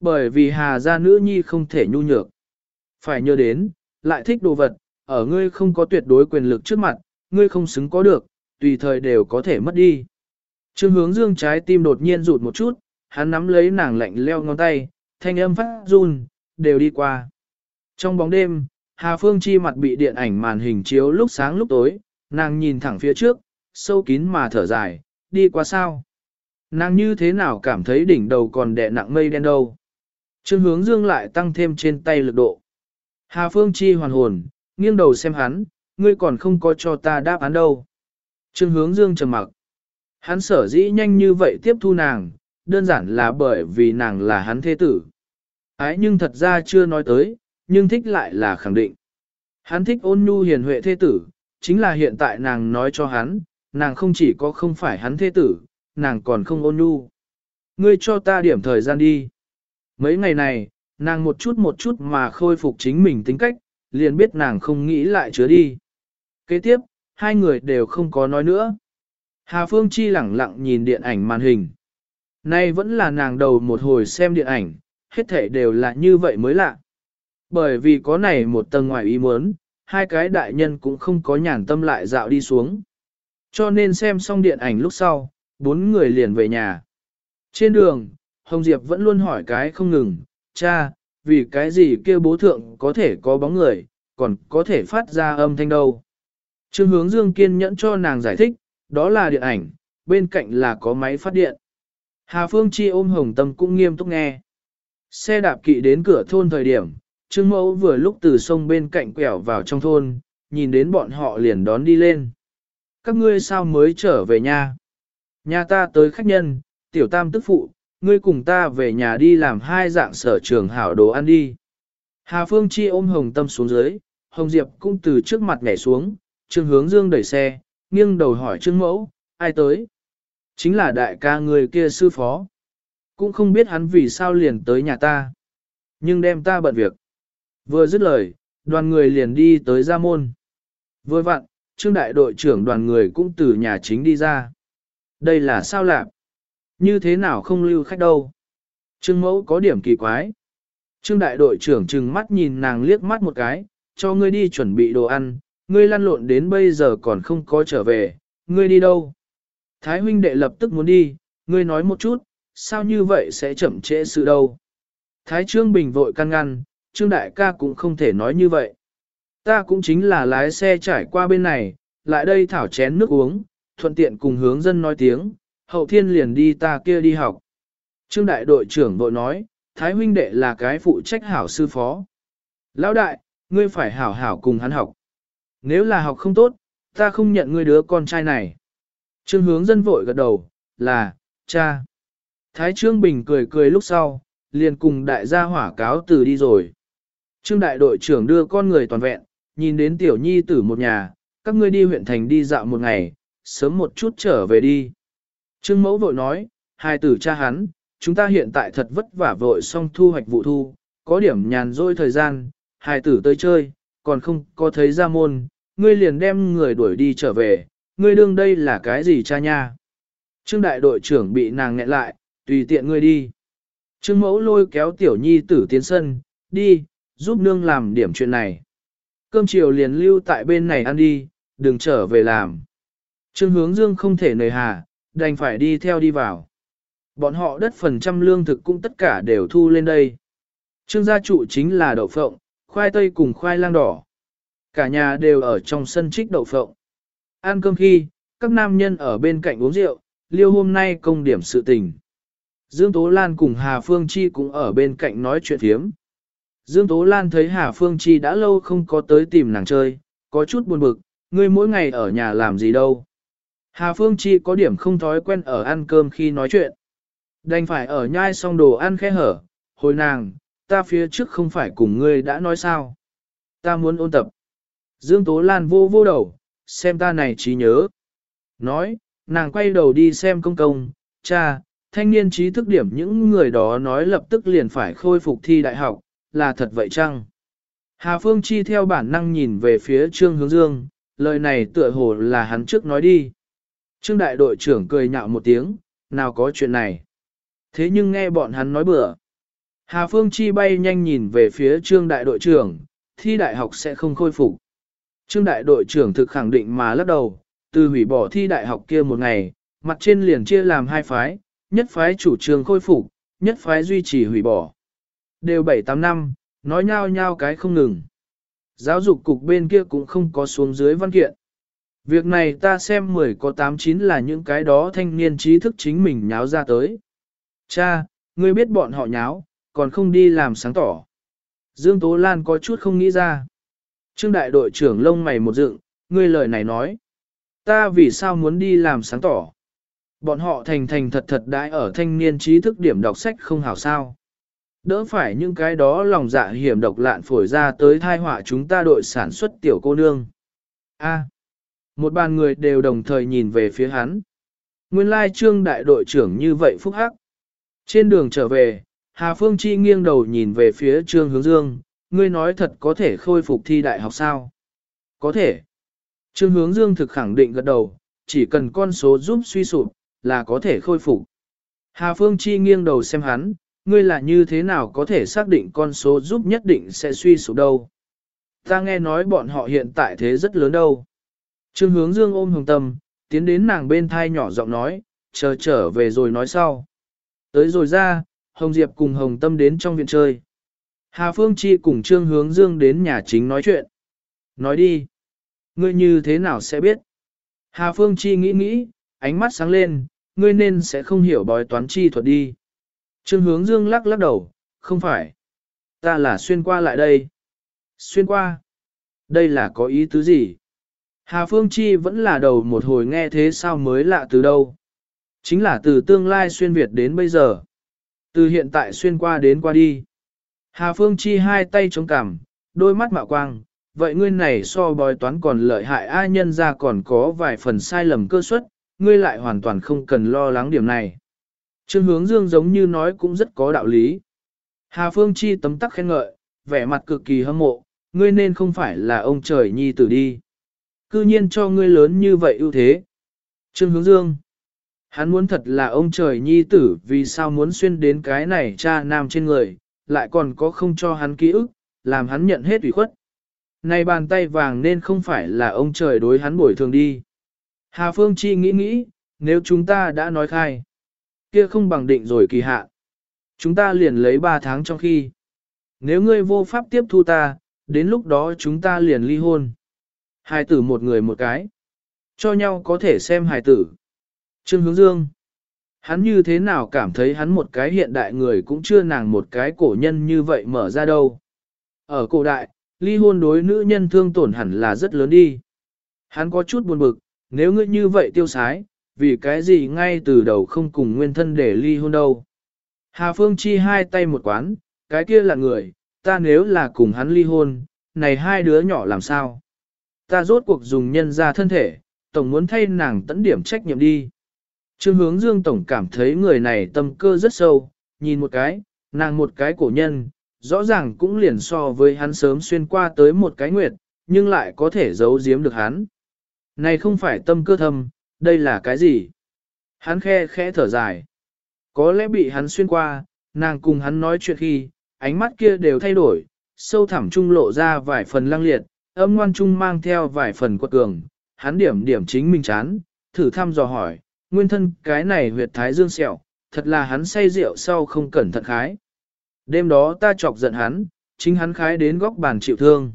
Bởi vì hà gia nữ nhi không thể nhu nhược. Phải nhớ đến, lại thích đồ vật, ở ngươi không có tuyệt đối quyền lực trước mặt, ngươi không xứng có được, tùy thời đều có thể mất đi. Trương hướng dương trái tim đột nhiên rụt một chút, hắn nắm lấy nàng lạnh leo ngón tay, thanh âm phát run, đều đi qua. Trong bóng đêm, Hà Phương Chi mặt bị điện ảnh màn hình chiếu lúc sáng lúc tối, nàng nhìn thẳng phía trước, sâu kín mà thở dài, đi qua sao? Nàng như thế nào cảm thấy đỉnh đầu còn đè nặng mây đen đâu? Trương hướng dương lại tăng thêm trên tay lực độ. Hà Phương Chi hoàn hồn, nghiêng đầu xem hắn, ngươi còn không có cho ta đáp án đâu. Trương hướng dương trầm mặc. Hắn sở dĩ nhanh như vậy tiếp thu nàng, đơn giản là bởi vì nàng là hắn thế tử. Ái nhưng thật ra chưa nói tới, nhưng thích lại là khẳng định. Hắn thích ôn nhu hiền huệ thế tử, chính là hiện tại nàng nói cho hắn, nàng không chỉ có không phải hắn thế tử, nàng còn không ôn nhu. Ngươi cho ta điểm thời gian đi. Mấy ngày này, nàng một chút một chút mà khôi phục chính mình tính cách, liền biết nàng không nghĩ lại chứa đi. Kế tiếp, hai người đều không có nói nữa. Hà Phương Chi lẳng lặng nhìn điện ảnh màn hình. Nay vẫn là nàng đầu một hồi xem điện ảnh, hết thể đều là như vậy mới lạ. Bởi vì có này một tầng ngoài ý muốn, hai cái đại nhân cũng không có nhàn tâm lại dạo đi xuống. Cho nên xem xong điện ảnh lúc sau, bốn người liền về nhà. Trên đường, Hồng Diệp vẫn luôn hỏi cái không ngừng, cha, vì cái gì kia bố thượng có thể có bóng người, còn có thể phát ra âm thanh đâu. Trương hướng Dương kiên nhẫn cho nàng giải thích, đó là điện ảnh, bên cạnh là có máy phát điện. Hà Phương Chi ôm Hồng Tâm cũng nghiêm túc nghe. Xe đạp kỵ đến cửa thôn thời điểm, Trương Mẫu vừa lúc từ sông bên cạnh quẹo vào trong thôn, nhìn đến bọn họ liền đón đi lên. Các ngươi sao mới trở về nhà? Nhà ta tới khách nhân, tiểu tam tức phụ, ngươi cùng ta về nhà đi làm hai dạng sở trường hảo đồ ăn đi. Hà Phương Chi ôm Hồng Tâm xuống dưới, Hồng Diệp cũng từ trước mặt nhảy xuống, Trương Hướng Dương đẩy xe, nghiêng đầu hỏi Trương Mẫu, ai tới? Chính là đại ca người kia sư phó. Cũng không biết hắn vì sao liền tới nhà ta. Nhưng đem ta bận việc. Vừa dứt lời, đoàn người liền đi tới gia môn. Vừa vặn, trương đại đội trưởng đoàn người cũng từ nhà chính đi ra. Đây là sao lạc? Như thế nào không lưu khách đâu? Trương mẫu có điểm kỳ quái. Trương đại đội trưởng trừng mắt nhìn nàng liếc mắt một cái, cho ngươi đi chuẩn bị đồ ăn, ngươi lăn lộn đến bây giờ còn không có trở về, ngươi đi đâu? Thái huynh đệ lập tức muốn đi, ngươi nói một chút, sao như vậy sẽ chậm trễ sự đâu? Thái Trương Bình vội căn ngăn, Trương Đại ca cũng không thể nói như vậy. Ta cũng chính là lái xe trải qua bên này, lại đây thảo chén nước uống, thuận tiện cùng hướng dân nói tiếng, hậu thiên liền đi ta kia đi học. Trương đại đội trưởng vội nói, Thái huynh đệ là cái phụ trách hảo sư phó. Lão đại, ngươi phải hảo hảo cùng hắn học. Nếu là học không tốt, ta không nhận ngươi đứa con trai này. Trương hướng dân vội gật đầu, là, cha. Thái Trương Bình cười cười lúc sau, liền cùng đại gia hỏa cáo từ đi rồi. Trương đại đội trưởng đưa con người toàn vẹn, nhìn đến tiểu nhi tử một nhà, các ngươi đi huyện thành đi dạo một ngày, sớm một chút trở về đi. Trương mẫu vội nói, hai tử cha hắn, chúng ta hiện tại thật vất vả vội xong thu hoạch vụ thu, có điểm nhàn rỗi thời gian, hai tử tới chơi, còn không có thấy ra môn, ngươi liền đem người đuổi đi trở về, ngươi đương đây là cái gì cha nha. Trương đại đội trưởng bị nàng nghẹn lại, tùy tiện ngươi đi. Trương mẫu lôi kéo tiểu nhi tử tiến sân, đi, giúp nương làm điểm chuyện này. Cơm chiều liền lưu tại bên này ăn đi, đừng trở về làm. Trương hướng dương không thể nời hà, đành phải đi theo đi vào. Bọn họ đất phần trăm lương thực cũng tất cả đều thu lên đây. Trương gia trụ chính là đậu phộng, khoai tây cùng khoai lang đỏ. Cả nhà đều ở trong sân trích đậu phộng. Ăn cơm khi, các nam nhân ở bên cạnh uống rượu, liêu hôm nay công điểm sự tình. Dương Tố Lan cùng Hà Phương Chi cũng ở bên cạnh nói chuyện thiếm. Dương Tố Lan thấy Hà Phương Chi đã lâu không có tới tìm nàng chơi, có chút buồn bực, ngươi mỗi ngày ở nhà làm gì đâu. Hà Phương Chi có điểm không thói quen ở ăn cơm khi nói chuyện. Đành phải ở nhai xong đồ ăn khẽ hở, hồi nàng, ta phía trước không phải cùng ngươi đã nói sao. Ta muốn ôn tập. Dương Tố Lan vô vô đầu, xem ta này trí nhớ. Nói, nàng quay đầu đi xem công công, cha, thanh niên trí thức điểm những người đó nói lập tức liền phải khôi phục thi đại học, là thật vậy chăng? Hà Phương Chi theo bản năng nhìn về phía Trương Hướng Dương, lời này tựa hồ là hắn trước nói đi. Trương đại đội trưởng cười nhạo một tiếng, nào có chuyện này. Thế nhưng nghe bọn hắn nói bừa. Hà Phương Chi bay nhanh nhìn về phía trương đại đội trưởng, thi đại học sẽ không khôi phục. Trương đại đội trưởng thực khẳng định mà lắc đầu, từ hủy bỏ thi đại học kia một ngày, mặt trên liền chia làm hai phái, nhất phái chủ trương khôi phục, nhất phái duy trì hủy bỏ. Đều 7-8 năm, nói nhau nhau cái không ngừng. Giáo dục cục bên kia cũng không có xuống dưới văn kiện. Việc này ta xem 10 có 8-9 là những cái đó thanh niên trí thức chính mình nháo ra tới. Cha, ngươi biết bọn họ nháo, còn không đi làm sáng tỏ. Dương Tố Lan có chút không nghĩ ra. Trương đại đội trưởng lông mày một dựng, ngươi lời này nói. Ta vì sao muốn đi làm sáng tỏ? Bọn họ thành thành thật thật đãi ở thanh niên trí thức điểm đọc sách không hảo sao. Đỡ phải những cái đó lòng dạ hiểm độc lạn phổi ra tới thai họa chúng ta đội sản xuất tiểu cô nương. A. một bàn người đều đồng thời nhìn về phía hắn. Nguyên lai trương đại đội trưởng như vậy phúc hắc. Trên đường trở về, Hà Phương Chi nghiêng đầu nhìn về phía trương hướng dương, ngươi nói thật có thể khôi phục thi đại học sao? Có thể. Trương hướng dương thực khẳng định gật đầu, chỉ cần con số giúp suy sụp, là có thể khôi phục. Hà Phương Chi nghiêng đầu xem hắn, ngươi là như thế nào có thể xác định con số giúp nhất định sẽ suy sụp đâu. Ta nghe nói bọn họ hiện tại thế rất lớn đâu. Trương hướng dương ôm hồng tâm, tiến đến nàng bên thai nhỏ giọng nói, chờ trở về rồi nói sau. Tới rồi ra, Hồng Diệp cùng Hồng Tâm đến trong viện chơi. Hà Phương Chi cùng Trương Hướng Dương đến nhà chính nói chuyện. Nói đi. Ngươi như thế nào sẽ biết? Hà Phương Chi nghĩ nghĩ, ánh mắt sáng lên, ngươi nên sẽ không hiểu bói toán chi thuật đi. Trương Hướng Dương lắc lắc đầu, không phải. Ta là xuyên qua lại đây. Xuyên qua? Đây là có ý tứ gì? Hà Phương Chi vẫn là đầu một hồi nghe thế sao mới lạ từ đâu. Chính là từ tương lai xuyên Việt đến bây giờ. Từ hiện tại xuyên qua đến qua đi. Hà Phương Chi hai tay chống cằm, đôi mắt mạo quang, vậy ngươi này so bói toán còn lợi hại ai nhân ra còn có vài phần sai lầm cơ suất, ngươi lại hoàn toàn không cần lo lắng điểm này. Trương hướng dương giống như nói cũng rất có đạo lý. Hà Phương Chi tấm tắc khen ngợi, vẻ mặt cực kỳ hâm mộ, ngươi nên không phải là ông trời nhi tử đi. Cư nhiên cho ngươi lớn như vậy ưu thế. Trương hướng dương. Hắn muốn thật là ông trời nhi tử vì sao muốn xuyên đến cái này cha nam trên người, lại còn có không cho hắn ký ức, làm hắn nhận hết ủy khuất. Này bàn tay vàng nên không phải là ông trời đối hắn bồi thường đi. Hà Phương Chi nghĩ nghĩ, nếu chúng ta đã nói khai, kia không bằng định rồi kỳ hạ. Chúng ta liền lấy 3 tháng trong khi. Nếu ngươi vô pháp tiếp thu ta, đến lúc đó chúng ta liền ly hôn. Hài tử một người một cái. Cho nhau có thể xem hài tử. Trương Hướng Dương. Hắn như thế nào cảm thấy hắn một cái hiện đại người cũng chưa nàng một cái cổ nhân như vậy mở ra đâu. Ở cổ đại, ly hôn đối nữ nhân thương tổn hẳn là rất lớn đi. Hắn có chút buồn bực, nếu ngươi như vậy tiêu sái, vì cái gì ngay từ đầu không cùng nguyên thân để ly hôn đâu. Hà Phương Chi hai tay một quán, cái kia là người, ta nếu là cùng hắn ly hôn, này hai đứa nhỏ làm sao? Ta rốt cuộc dùng nhân ra thân thể, tổng muốn thay nàng tẫn điểm trách nhiệm đi. Trương hướng dương tổng cảm thấy người này tâm cơ rất sâu, nhìn một cái, nàng một cái cổ nhân, rõ ràng cũng liền so với hắn sớm xuyên qua tới một cái nguyệt, nhưng lại có thể giấu giếm được hắn. Này không phải tâm cơ thâm, đây là cái gì? Hắn khe khẽ thở dài. Có lẽ bị hắn xuyên qua, nàng cùng hắn nói chuyện khi, ánh mắt kia đều thay đổi, sâu thẳm trung lộ ra vài phần lăng liệt, âm ngoan trung mang theo vài phần quật cường, hắn điểm điểm chính mình chán, thử thăm dò hỏi, nguyên thân cái này huyệt thái dương sẹo, thật là hắn say rượu sau không cẩn thận khái. Đêm đó ta chọc giận hắn, chính hắn khái đến góc bàn chịu thương.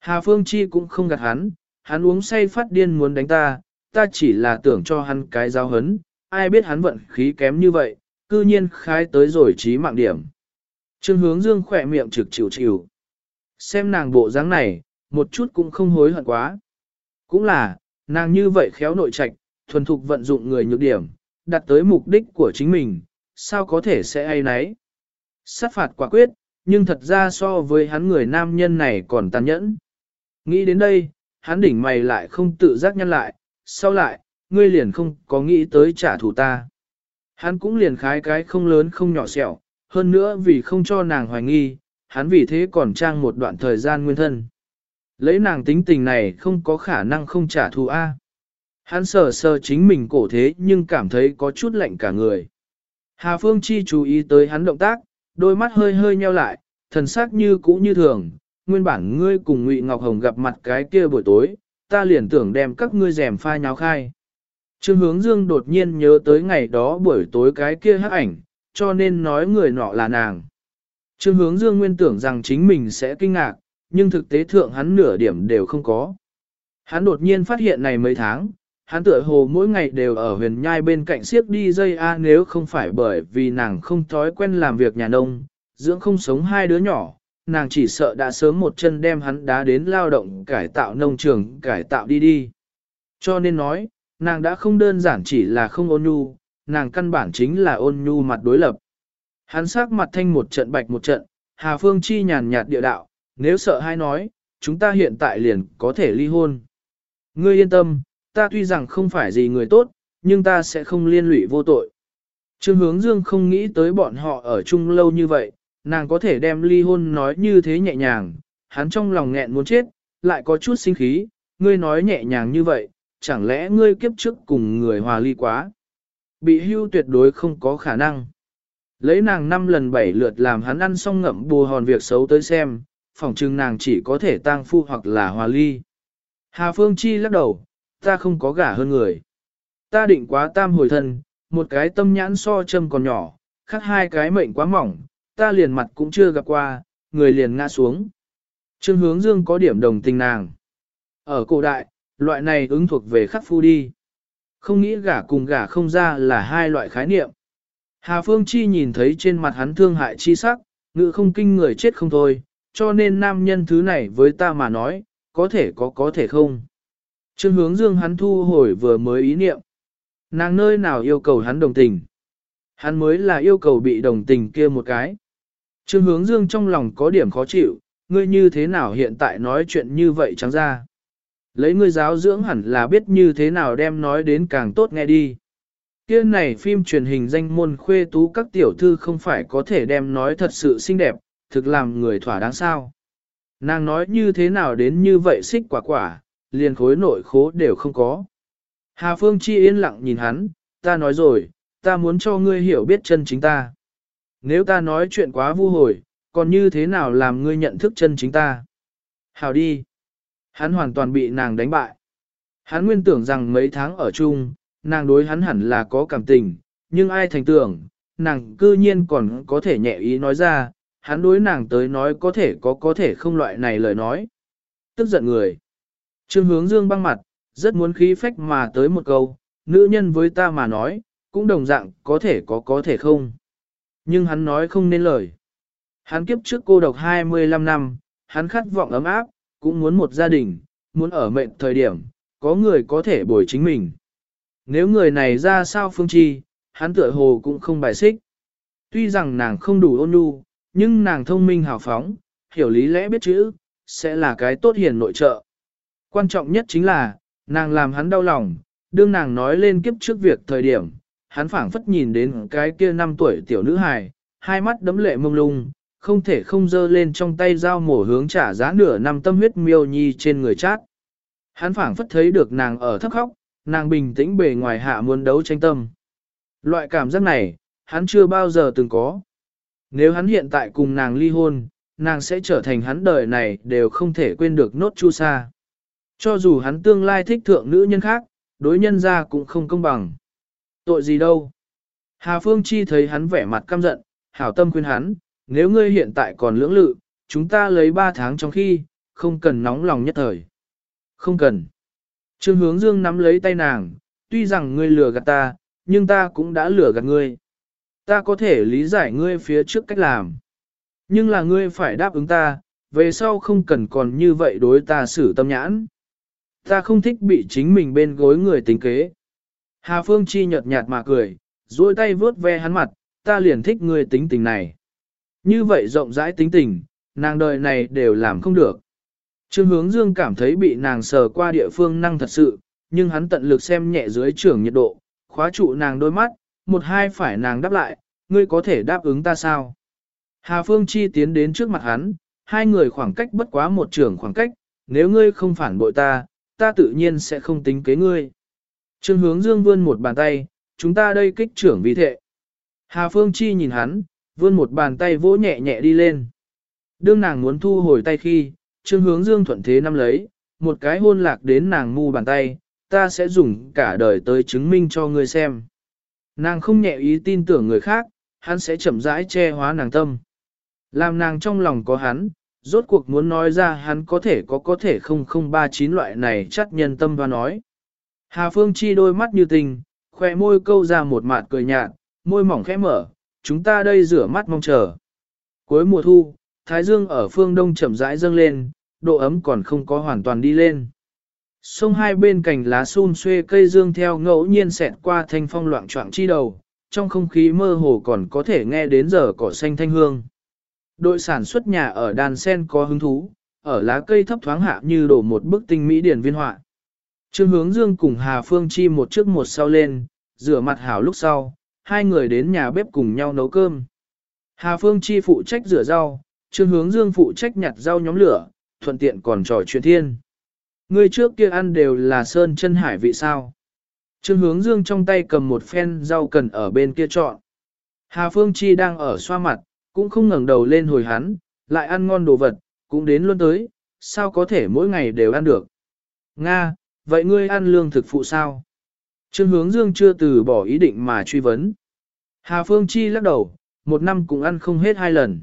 Hà Phương Chi cũng không gạt hắn, hắn uống say phát điên muốn đánh ta, ta chỉ là tưởng cho hắn cái giao hấn, ai biết hắn vận khí kém như vậy, cư nhiên khái tới rồi trí mạng điểm. Trương hướng dương khỏe miệng trực chịu chịu. Xem nàng bộ dáng này, một chút cũng không hối hận quá. Cũng là, nàng như vậy khéo nội trạch, thuần thục vận dụng người nhược điểm, đặt tới mục đích của chính mình, sao có thể sẽ ai nấy. Sát phạt quả quyết, nhưng thật ra so với hắn người nam nhân này còn tàn nhẫn. Nghĩ đến đây, hắn đỉnh mày lại không tự giác nhân lại, sau lại, ngươi liền không có nghĩ tới trả thù ta. Hắn cũng liền khái cái không lớn không nhỏ sẹo, hơn nữa vì không cho nàng hoài nghi, hắn vì thế còn trang một đoạn thời gian nguyên thân. Lấy nàng tính tình này không có khả năng không trả thù A. Hắn sờ sờ chính mình cổ thế nhưng cảm thấy có chút lạnh cả người. Hà Phương Chi chú ý tới hắn động tác, đôi mắt hơi hơi nheo lại, thần sắc như cũ như thường. Nguyên bản ngươi cùng Ngụy Ngọc Hồng gặp mặt cái kia buổi tối, ta liền tưởng đem các ngươi rèm pha nháo khai. Trương hướng dương đột nhiên nhớ tới ngày đó buổi tối cái kia hắc ảnh, cho nên nói người nọ là nàng. Trương hướng dương nguyên tưởng rằng chính mình sẽ kinh ngạc, nhưng thực tế thượng hắn nửa điểm đều không có. Hắn đột nhiên phát hiện này mấy tháng, hắn tựa hồ mỗi ngày đều ở huyền nhai bên cạnh siếc đi dây A nếu không phải bởi vì nàng không thói quen làm việc nhà nông, dưỡng không sống hai đứa nhỏ, nàng chỉ sợ đã sớm một chân đem hắn đá đến lao động cải tạo nông trường cải tạo đi đi. Cho nên nói, nàng đã không đơn giản chỉ là không ôn nhu, nàng căn bản chính là ôn nhu mặt đối lập. Hắn sắc mặt thanh một trận bạch một trận, Hà Phương Chi nhàn nhạt địa đạo, nếu sợ hai nói, chúng ta hiện tại liền có thể ly hôn. Ngươi yên tâm, ta tuy rằng không phải gì người tốt, nhưng ta sẽ không liên lụy vô tội. Trương hướng dương không nghĩ tới bọn họ ở chung lâu như vậy, nàng có thể đem ly hôn nói như thế nhẹ nhàng, hắn trong lòng nghẹn muốn chết, lại có chút sinh khí, ngươi nói nhẹ nhàng như vậy, chẳng lẽ ngươi kiếp trước cùng người hòa ly quá. Bị hưu tuyệt đối không có khả năng. Lấy nàng năm lần bảy lượt làm hắn ăn xong ngậm bù hòn việc xấu tới xem, phỏng chừng nàng chỉ có thể tang phu hoặc là hòa ly. Hà Phương Chi lắc đầu, ta không có gả hơn người. Ta định quá tam hồi thân, một cái tâm nhãn so châm còn nhỏ, khác hai cái mệnh quá mỏng, ta liền mặt cũng chưa gặp qua, người liền ngã xuống. Trương hướng dương có điểm đồng tình nàng. Ở cổ đại, loại này ứng thuộc về khắc phu đi. Không nghĩ gả cùng gả không ra là hai loại khái niệm. Hà Phương Chi nhìn thấy trên mặt hắn thương hại chi sắc, ngự không kinh người chết không thôi, cho nên nam nhân thứ này với ta mà nói, có thể có có thể không. Trương hướng dương hắn thu hồi vừa mới ý niệm. Nàng nơi nào yêu cầu hắn đồng tình. Hắn mới là yêu cầu bị đồng tình kia một cái. Trương hướng dương trong lòng có điểm khó chịu, ngươi như thế nào hiện tại nói chuyện như vậy trắng ra. Lấy ngươi giáo dưỡng hẳn là biết như thế nào đem nói đến càng tốt nghe đi. Kia này phim truyền hình danh môn khuê tú các tiểu thư không phải có thể đem nói thật sự xinh đẹp, thực làm người thỏa đáng sao. Nàng nói như thế nào đến như vậy xích quả quả, liền khối nội khố đều không có. Hà Phương Chi yên lặng nhìn hắn, ta nói rồi, ta muốn cho ngươi hiểu biết chân chính ta. Nếu ta nói chuyện quá vu hồi, còn như thế nào làm ngươi nhận thức chân chính ta? Hào đi. Hắn hoàn toàn bị nàng đánh bại. Hắn nguyên tưởng rằng mấy tháng ở chung, nàng đối hắn hẳn là có cảm tình, nhưng ai thành tưởng, nàng cư nhiên còn có thể nhẹ ý nói ra, hắn đối nàng tới nói có thể có có thể không loại này lời nói. Tức giận người. Trương hướng dương băng mặt, rất muốn khí phách mà tới một câu, nữ nhân với ta mà nói, cũng đồng dạng có thể có có thể không. Nhưng hắn nói không nên lời. Hắn kiếp trước cô độc 25 năm, hắn khát vọng ấm áp, cũng muốn một gia đình, muốn ở mệnh thời điểm, có người có thể bồi chính mình. Nếu người này ra sao phương chi, hắn tựa hồ cũng không bài xích. Tuy rằng nàng không đủ ôn nhu, nhưng nàng thông minh hào phóng, hiểu lý lẽ biết chữ, sẽ là cái tốt hiền nội trợ. Quan trọng nhất chính là, nàng làm hắn đau lòng, đương nàng nói lên kiếp trước việc thời điểm, hắn phảng phất nhìn đến cái kia năm tuổi tiểu nữ hài, hai mắt đấm lệ mông lung, không thể không dơ lên trong tay dao mổ hướng trả giá nửa năm tâm huyết miêu nhi trên người chát. Hắn phảng phất thấy được nàng ở thấp khóc, nàng bình tĩnh bề ngoài hạ muốn đấu tranh tâm. Loại cảm giác này, hắn chưa bao giờ từng có. Nếu hắn hiện tại cùng nàng ly hôn, nàng sẽ trở thành hắn đời này đều không thể quên được nốt chu sa. Cho dù hắn tương lai thích thượng nữ nhân khác, đối nhân ra cũng không công bằng. Tội gì đâu. Hà Phương Chi thấy hắn vẻ mặt căm giận, hảo tâm khuyên hắn, nếu ngươi hiện tại còn lưỡng lự, chúng ta lấy 3 tháng trong khi, không cần nóng lòng nhất thời. Không cần. Trương hướng dương nắm lấy tay nàng, tuy rằng ngươi lừa gạt ta, nhưng ta cũng đã lừa gạt ngươi. Ta có thể lý giải ngươi phía trước cách làm. Nhưng là ngươi phải đáp ứng ta, về sau không cần còn như vậy đối ta xử tâm nhãn. Ta không thích bị chính mình bên gối người tính kế. Hà Phương Chi nhợt nhạt mà cười, duỗi tay vướt ve hắn mặt, ta liền thích người tính tình này. Như vậy rộng rãi tính tình, nàng đời này đều làm không được. Trương hướng dương cảm thấy bị nàng sờ qua địa phương năng thật sự, nhưng hắn tận lực xem nhẹ dưới trưởng nhiệt độ, khóa trụ nàng đôi mắt, một hai phải nàng đáp lại, ngươi có thể đáp ứng ta sao? Hà Phương Chi tiến đến trước mặt hắn, hai người khoảng cách bất quá một trưởng khoảng cách, nếu ngươi không phản bội ta, ta tự nhiên sẽ không tính kế ngươi. Trương hướng dương vươn một bàn tay, chúng ta đây kích trưởng vì thệ. Hà Phương Chi nhìn hắn, vươn một bàn tay vỗ nhẹ nhẹ đi lên. Đương nàng muốn thu hồi tay khi, Trương hướng dương thuận thế nắm lấy, một cái hôn lạc đến nàng mu bàn tay, ta sẽ dùng cả đời tới chứng minh cho ngươi xem. Nàng không nhẹ ý tin tưởng người khác, hắn sẽ chậm rãi che hóa nàng tâm. Làm nàng trong lòng có hắn, rốt cuộc muốn nói ra hắn có thể có có thể không không ba chín loại này chắc nhân tâm và nói. Hà Phương Chi đôi mắt như tình, khoe môi câu ra một mạt cười nhạt, môi mỏng khẽ mở, chúng ta đây rửa mắt mong chờ. Cuối mùa thu, Thái Dương ở phương đông chậm rãi dâng lên, độ ấm còn không có hoàn toàn đi lên. Sông hai bên cành lá xun xuê cây dương theo ngẫu nhiên xẹt qua thanh phong loạn trọng chi đầu, trong không khí mơ hồ còn có thể nghe đến giờ cỏ xanh thanh hương. Đội sản xuất nhà ở đàn sen có hứng thú, ở lá cây thấp thoáng hạ như đổ một bức tinh mỹ điển viên họa. Trương hướng dương cùng Hà Phương Chi một trước một sau lên, rửa mặt hảo lúc sau, hai người đến nhà bếp cùng nhau nấu cơm. Hà Phương Chi phụ trách rửa rau, Trương hướng dương phụ trách nhặt rau nhóm lửa, thuận tiện còn trò chuyện thiên. Người trước kia ăn đều là sơn chân hải vị sao. Trương hướng dương trong tay cầm một phen rau cần ở bên kia chọn. Hà Phương Chi đang ở xoa mặt, cũng không ngẩng đầu lên hồi hắn, lại ăn ngon đồ vật, cũng đến luôn tới, sao có thể mỗi ngày đều ăn được. Nga, vậy ngươi ăn lương thực phụ sao? Trương hướng dương chưa từ bỏ ý định mà truy vấn. Hà Phương Chi lắc đầu, một năm cũng ăn không hết hai lần.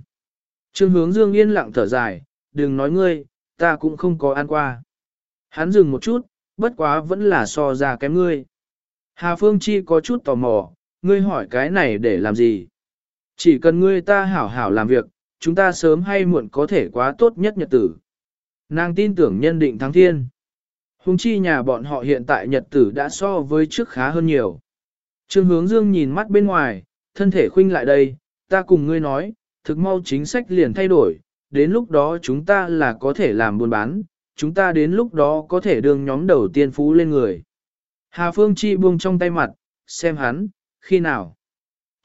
Trương hướng dương yên lặng thở dài, đừng nói ngươi, ta cũng không có ăn qua. Hắn dừng một chút, bất quá vẫn là so ra kém ngươi. Hà Phương Chi có chút tò mò, ngươi hỏi cái này để làm gì? Chỉ cần ngươi ta hảo hảo làm việc, chúng ta sớm hay muộn có thể quá tốt nhất nhật tử. Nàng tin tưởng nhân định thắng thiên. Hùng chi nhà bọn họ hiện tại nhật tử đã so với trước khá hơn nhiều. Trương hướng dương nhìn mắt bên ngoài, thân thể khuynh lại đây, ta cùng ngươi nói, thực mau chính sách liền thay đổi, đến lúc đó chúng ta là có thể làm buôn bán, chúng ta đến lúc đó có thể đương nhóm đầu tiên phú lên người. Hà Phương Chi buông trong tay mặt, xem hắn, khi nào.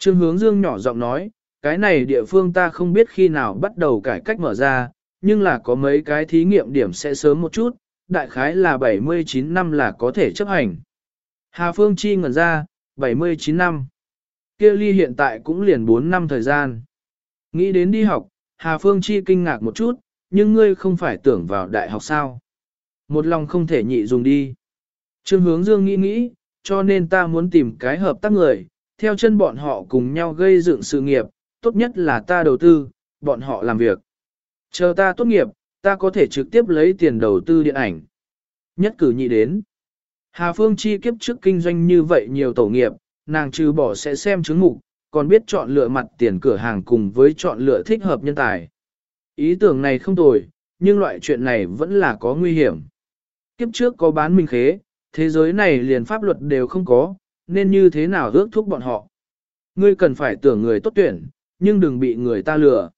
Trương hướng dương nhỏ giọng nói, cái này địa phương ta không biết khi nào bắt đầu cải cách mở ra, nhưng là có mấy cái thí nghiệm điểm sẽ sớm một chút, đại khái là 79 năm là có thể chấp hành. Hà Phương Chi ngẩn ra, 79 năm. Kia ly hiện tại cũng liền 4 năm thời gian. Nghĩ đến đi học, Hà Phương Chi kinh ngạc một chút, nhưng ngươi không phải tưởng vào đại học sao. Một lòng không thể nhị dùng đi. Trương hướng dương nghĩ nghĩ, cho nên ta muốn tìm cái hợp tác người, theo chân bọn họ cùng nhau gây dựng sự nghiệp, tốt nhất là ta đầu tư, bọn họ làm việc. Chờ ta tốt nghiệp, ta có thể trực tiếp lấy tiền đầu tư điện ảnh. Nhất cử nhị đến. Hà Phương Chi kiếp trước kinh doanh như vậy nhiều tổ nghiệp, nàng trừ bỏ sẽ xem chứng mục, còn biết chọn lựa mặt tiền cửa hàng cùng với chọn lựa thích hợp nhân tài. Ý tưởng này không tồi, nhưng loại chuyện này vẫn là có nguy hiểm. Kiếp trước có bán minh khế, thế giới này liền pháp luật đều không có, nên như thế nào ước thúc bọn họ. Ngươi cần phải tưởng người tốt tuyển, nhưng đừng bị người ta lừa.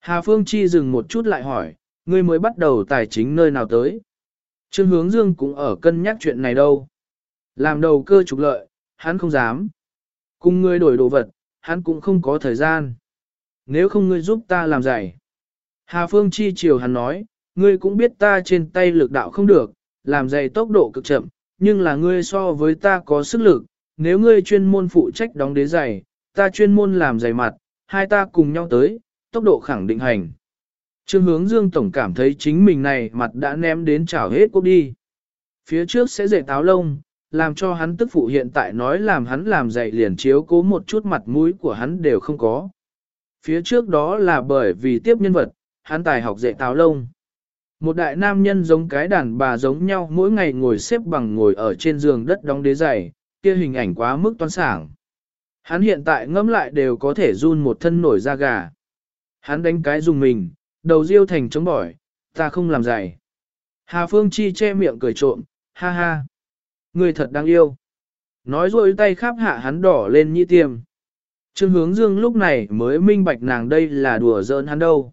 Hà Phương Chi dừng một chút lại hỏi, ngươi mới bắt đầu tài chính nơi nào tới. Trương Hướng Dương cũng ở cân nhắc chuyện này đâu. Làm đầu cơ trục lợi, hắn không dám. Cùng ngươi đổi đồ vật, hắn cũng không có thời gian. Nếu không ngươi giúp ta làm giải. Hà Phương Chi chiều hắn nói, ngươi cũng biết ta trên tay lực đạo không được, làm dày tốc độ cực chậm, nhưng là ngươi so với ta có sức lực, nếu ngươi chuyên môn phụ trách đóng đế giày, ta chuyên môn làm giày mặt, hai ta cùng nhau tới, tốc độ khẳng định hành. Trương hướng dương tổng cảm thấy chính mình này mặt đã ném đến chảo hết quốc đi. Phía trước sẽ dạy táo lông, làm cho hắn tức phụ hiện tại nói làm hắn làm dạy liền chiếu cố một chút mặt mũi của hắn đều không có. Phía trước đó là bởi vì tiếp nhân vật, hắn tài học dạy táo lông. Một đại nam nhân giống cái đàn bà giống nhau mỗi ngày ngồi xếp bằng ngồi ở trên giường đất đóng đế giày, kia hình ảnh quá mức toan sảng. Hắn hiện tại ngẫm lại đều có thể run một thân nổi da gà. Hắn đánh cái dùng mình, đầu riêu thành chống bỏi, ta không làm giày. Hà Phương Chi che miệng cười trộm, ha ha. Người thật đáng yêu. Nói rồi tay khắp hạ hắn đỏ lên như tiêm. Trương hướng dương lúc này mới minh bạch nàng đây là đùa giỡn hắn đâu.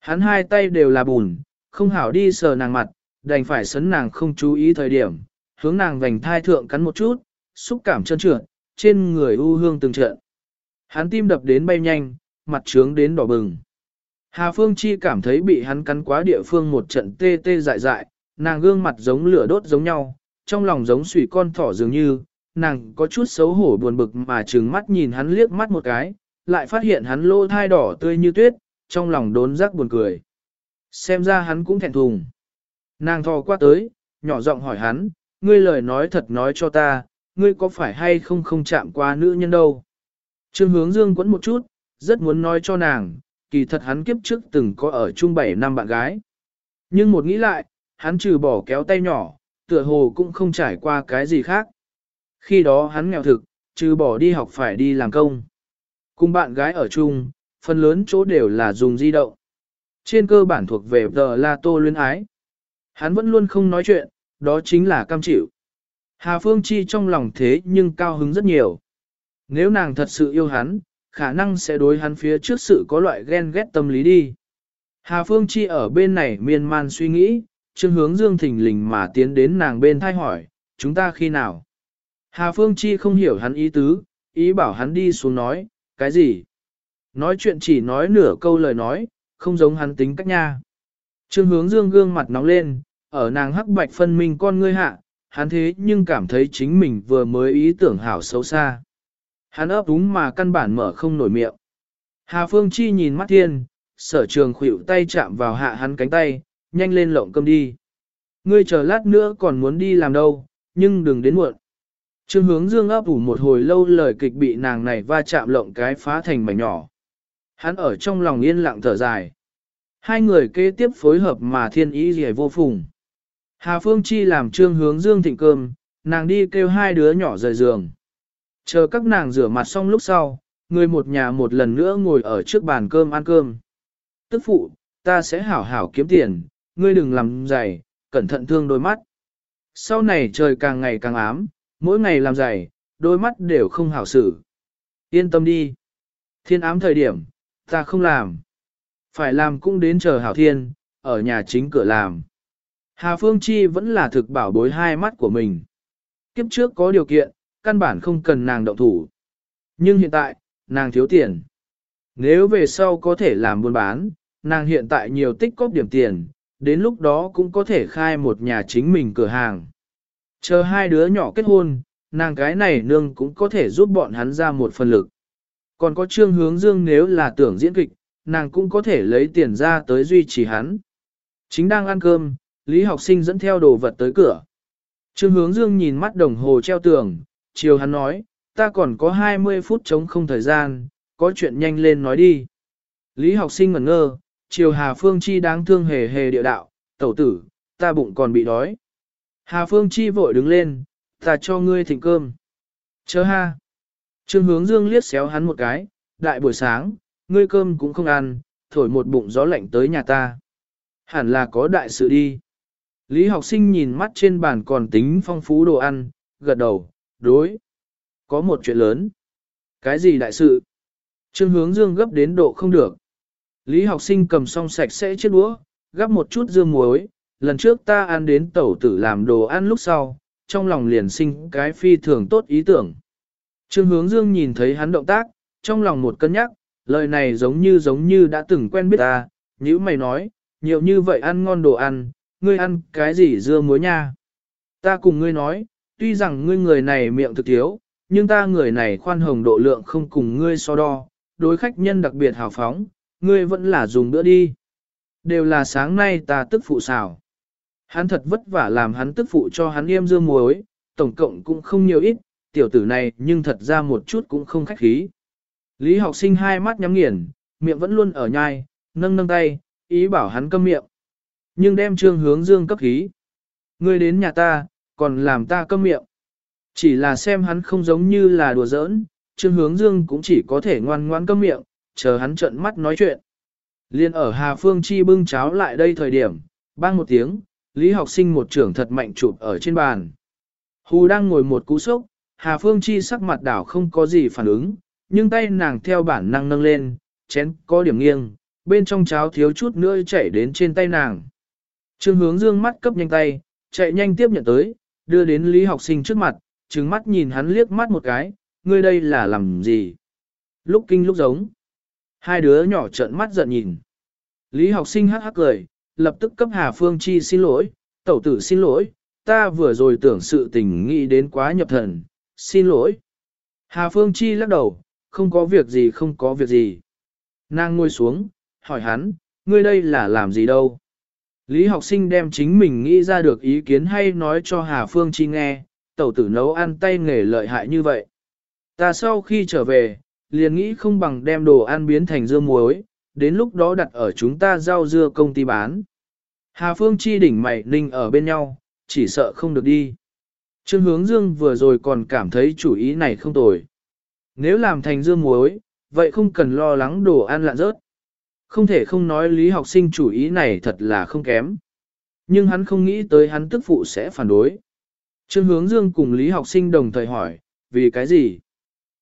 Hắn hai tay đều là bùn, không hảo đi sờ nàng mặt, đành phải sấn nàng không chú ý thời điểm, hướng nàng vành thai thượng cắn một chút, xúc cảm trơn trượt, trên người u hương từng trận. Hắn tim đập đến bay nhanh, mặt trướng đến đỏ bừng. Hà Phương Chi cảm thấy bị hắn cắn quá địa phương một trận tê tê dại dại, nàng gương mặt giống lửa đốt giống nhau, trong lòng giống sủy con thỏ dường như, nàng có chút xấu hổ buồn bực mà trừng mắt nhìn hắn liếc mắt một cái, lại phát hiện hắn lô thai đỏ tươi như tuyết, trong lòng đốn rắc buồn cười. Xem ra hắn cũng thẹn thùng. Nàng thò qua tới, nhỏ giọng hỏi hắn, ngươi lời nói thật nói cho ta, ngươi có phải hay không không chạm qua nữ nhân đâu. Trương hướng dương quẫn một chút, rất muốn nói cho nàng, kỳ thật hắn kiếp trước từng có ở chung 7 năm bạn gái. Nhưng một nghĩ lại, hắn trừ bỏ kéo tay nhỏ, tựa hồ cũng không trải qua cái gì khác. Khi đó hắn nghèo thực, trừ bỏ đi học phải đi làm công. Cùng bạn gái ở chung, phần lớn chỗ đều là dùng di động. Trên cơ bản thuộc về tờ la tô luyến ái. Hắn vẫn luôn không nói chuyện, đó chính là cam chịu. Hà Phương Chi trong lòng thế nhưng cao hứng rất nhiều. Nếu nàng thật sự yêu hắn, khả năng sẽ đối hắn phía trước sự có loại ghen ghét tâm lý đi. Hà Phương Chi ở bên này miên man suy nghĩ, Trương hướng dương thỉnh lình mà tiến đến nàng bên thay hỏi, chúng ta khi nào? Hà Phương Chi không hiểu hắn ý tứ, ý bảo hắn đi xuống nói, cái gì? Nói chuyện chỉ nói nửa câu lời nói, không giống hắn tính cách nha. Trương hướng dương gương mặt nóng lên, ở nàng hắc bạch phân minh con ngươi hạ, hắn thế nhưng cảm thấy chính mình vừa mới ý tưởng hảo xấu xa. Hắn ấp úng mà căn bản mở không nổi miệng. Hà Phương Chi nhìn mắt thiên, sở trường khuỵu tay chạm vào hạ hắn cánh tay, nhanh lên lộng cơm đi. Ngươi chờ lát nữa còn muốn đi làm đâu, nhưng đừng đến muộn. Trương hướng dương ấp ủ một hồi lâu lời kịch bị nàng này va chạm lộng cái phá thành mảnh nhỏ. Hắn ở trong lòng yên lặng thở dài. Hai người kế tiếp phối hợp mà thiên ý gì vô phùng. Hà Phương Chi làm trương hướng dương thịnh cơm, nàng đi kêu hai đứa nhỏ rời giường. Chờ các nàng rửa mặt xong lúc sau, người một nhà một lần nữa ngồi ở trước bàn cơm ăn cơm. Tức phụ, ta sẽ hảo hảo kiếm tiền, ngươi đừng làm dày, cẩn thận thương đôi mắt. Sau này trời càng ngày càng ám, mỗi ngày làm dày, đôi mắt đều không hảo xử. Yên tâm đi. Thiên ám thời điểm, ta không làm. Phải làm cũng đến chờ hảo thiên, ở nhà chính cửa làm. Hà Phương Chi vẫn là thực bảo bối hai mắt của mình. Kiếp trước có điều kiện, căn bản không cần nàng động thủ. Nhưng hiện tại, nàng thiếu tiền. Nếu về sau có thể làm buôn bán, nàng hiện tại nhiều tích cóp điểm tiền, đến lúc đó cũng có thể khai một nhà chính mình cửa hàng. Chờ hai đứa nhỏ kết hôn, nàng cái này nương cũng có thể giúp bọn hắn ra một phần lực. Còn có trương hướng dương nếu là tưởng diễn kịch, nàng cũng có thể lấy tiền ra tới duy trì hắn. Chính đang ăn cơm, Lý học sinh dẫn theo đồ vật tới cửa. Trương hướng dương nhìn mắt đồng hồ treo tường, chiều hắn nói, ta còn có 20 phút chống không thời gian, có chuyện nhanh lên nói đi. Lý học sinh ngẩn ngơ, chiều Hà Phương Chi đáng thương hề hề địa đạo, tẩu tử, ta bụng còn bị đói. Hà Phương Chi vội đứng lên, ta cho ngươi thịnh cơm. Chớ ha. Trương hướng dương liếc xéo hắn một cái, đại buổi sáng, ngươi cơm cũng không ăn, thổi một bụng gió lạnh tới nhà ta. Hẳn là có đại sự đi. Lý học sinh nhìn mắt trên bàn còn tính phong phú đồ ăn, gật đầu, đối. Có một chuyện lớn. Cái gì đại sự? Trương hướng dương gấp đến độ không được. Lý học sinh cầm xong sạch sẽ chiếc đũa, gắp một chút dưa muối. Lần trước ta ăn đến tẩu tử làm đồ ăn lúc sau, trong lòng liền sinh cái phi thường tốt ý tưởng. Trương hướng dương nhìn thấy hắn động tác, trong lòng một cân nhắc, lời này giống như giống như đã từng quen biết ta, như mày nói, nhiều như vậy ăn ngon đồ ăn, ngươi ăn cái gì dưa muối nha. Ta cùng ngươi nói, tuy rằng ngươi người này miệng thực thiếu, nhưng ta người này khoan hồng độ lượng không cùng ngươi so đo, đối khách nhân đặc biệt hào phóng, ngươi vẫn là dùng bữa đi. Đều là sáng nay ta tức phụ xào. Hắn thật vất vả làm hắn tức phụ cho hắn yêm dưa muối, tổng cộng cũng không nhiều ít, tiểu tử này nhưng thật ra một chút cũng không khách khí. Lý học sinh hai mắt nhắm nghiền, miệng vẫn luôn ở nhai, nâng nâng tay, ý bảo hắn câm miệng. Nhưng đem trương hướng dương cấp khí. Ngươi đến nhà ta, còn làm ta câm miệng. Chỉ là xem hắn không giống như là đùa giỡn, trương hướng dương cũng chỉ có thể ngoan ngoan câm miệng, chờ hắn trợn mắt nói chuyện. Liên ở Hà Phương Chi bưng cháo lại đây thời điểm, bang một tiếng, Lý học sinh một trưởng thật mạnh chụp ở trên bàn. Hù đang ngồi một cú sốc, Hà Phương Chi sắc mặt đảo không có gì phản ứng, nhưng tay nàng theo bản năng nâng lên, chén có điểm nghiêng, bên trong cháo thiếu chút nữa chảy đến trên tay nàng. Trương hướng dương mắt cấp nhanh tay, chạy nhanh tiếp nhận tới, đưa đến Lý học sinh trước mặt, trừng mắt nhìn hắn liếc mắt một cái, ngươi đây là làm gì? Lúc kinh lúc giống. Hai đứa nhỏ trợn mắt giận nhìn. Lý học sinh hắc hắc cười, lập tức cấp Hà Phương Chi xin lỗi, tẩu tử xin lỗi, ta vừa rồi tưởng sự tình nghĩ đến quá nhập thần, xin lỗi. Hà Phương Chi lắc đầu, không có việc gì không có việc gì. Nàng ngồi xuống, hỏi hắn, ngươi đây là làm gì đâu? Lý học sinh đem chính mình nghĩ ra được ý kiến hay nói cho Hà Phương Chi nghe, tẩu tử nấu ăn tay nghề lợi hại như vậy. Ta sau khi trở về, liền nghĩ không bằng đem đồ ăn biến thành dưa muối, đến lúc đó đặt ở chúng ta rau dưa công ty bán. Hà Phương Chi đỉnh mày ninh ở bên nhau, chỉ sợ không được đi. Trương hướng dương vừa rồi còn cảm thấy chủ ý này không tồi. Nếu làm thành dưa muối, vậy không cần lo lắng đồ ăn lạn rớt. Không thể không nói lý học sinh chủ ý này thật là không kém. Nhưng hắn không nghĩ tới hắn tức phụ sẽ phản đối. Trương hướng dương cùng lý học sinh đồng thời hỏi, vì cái gì?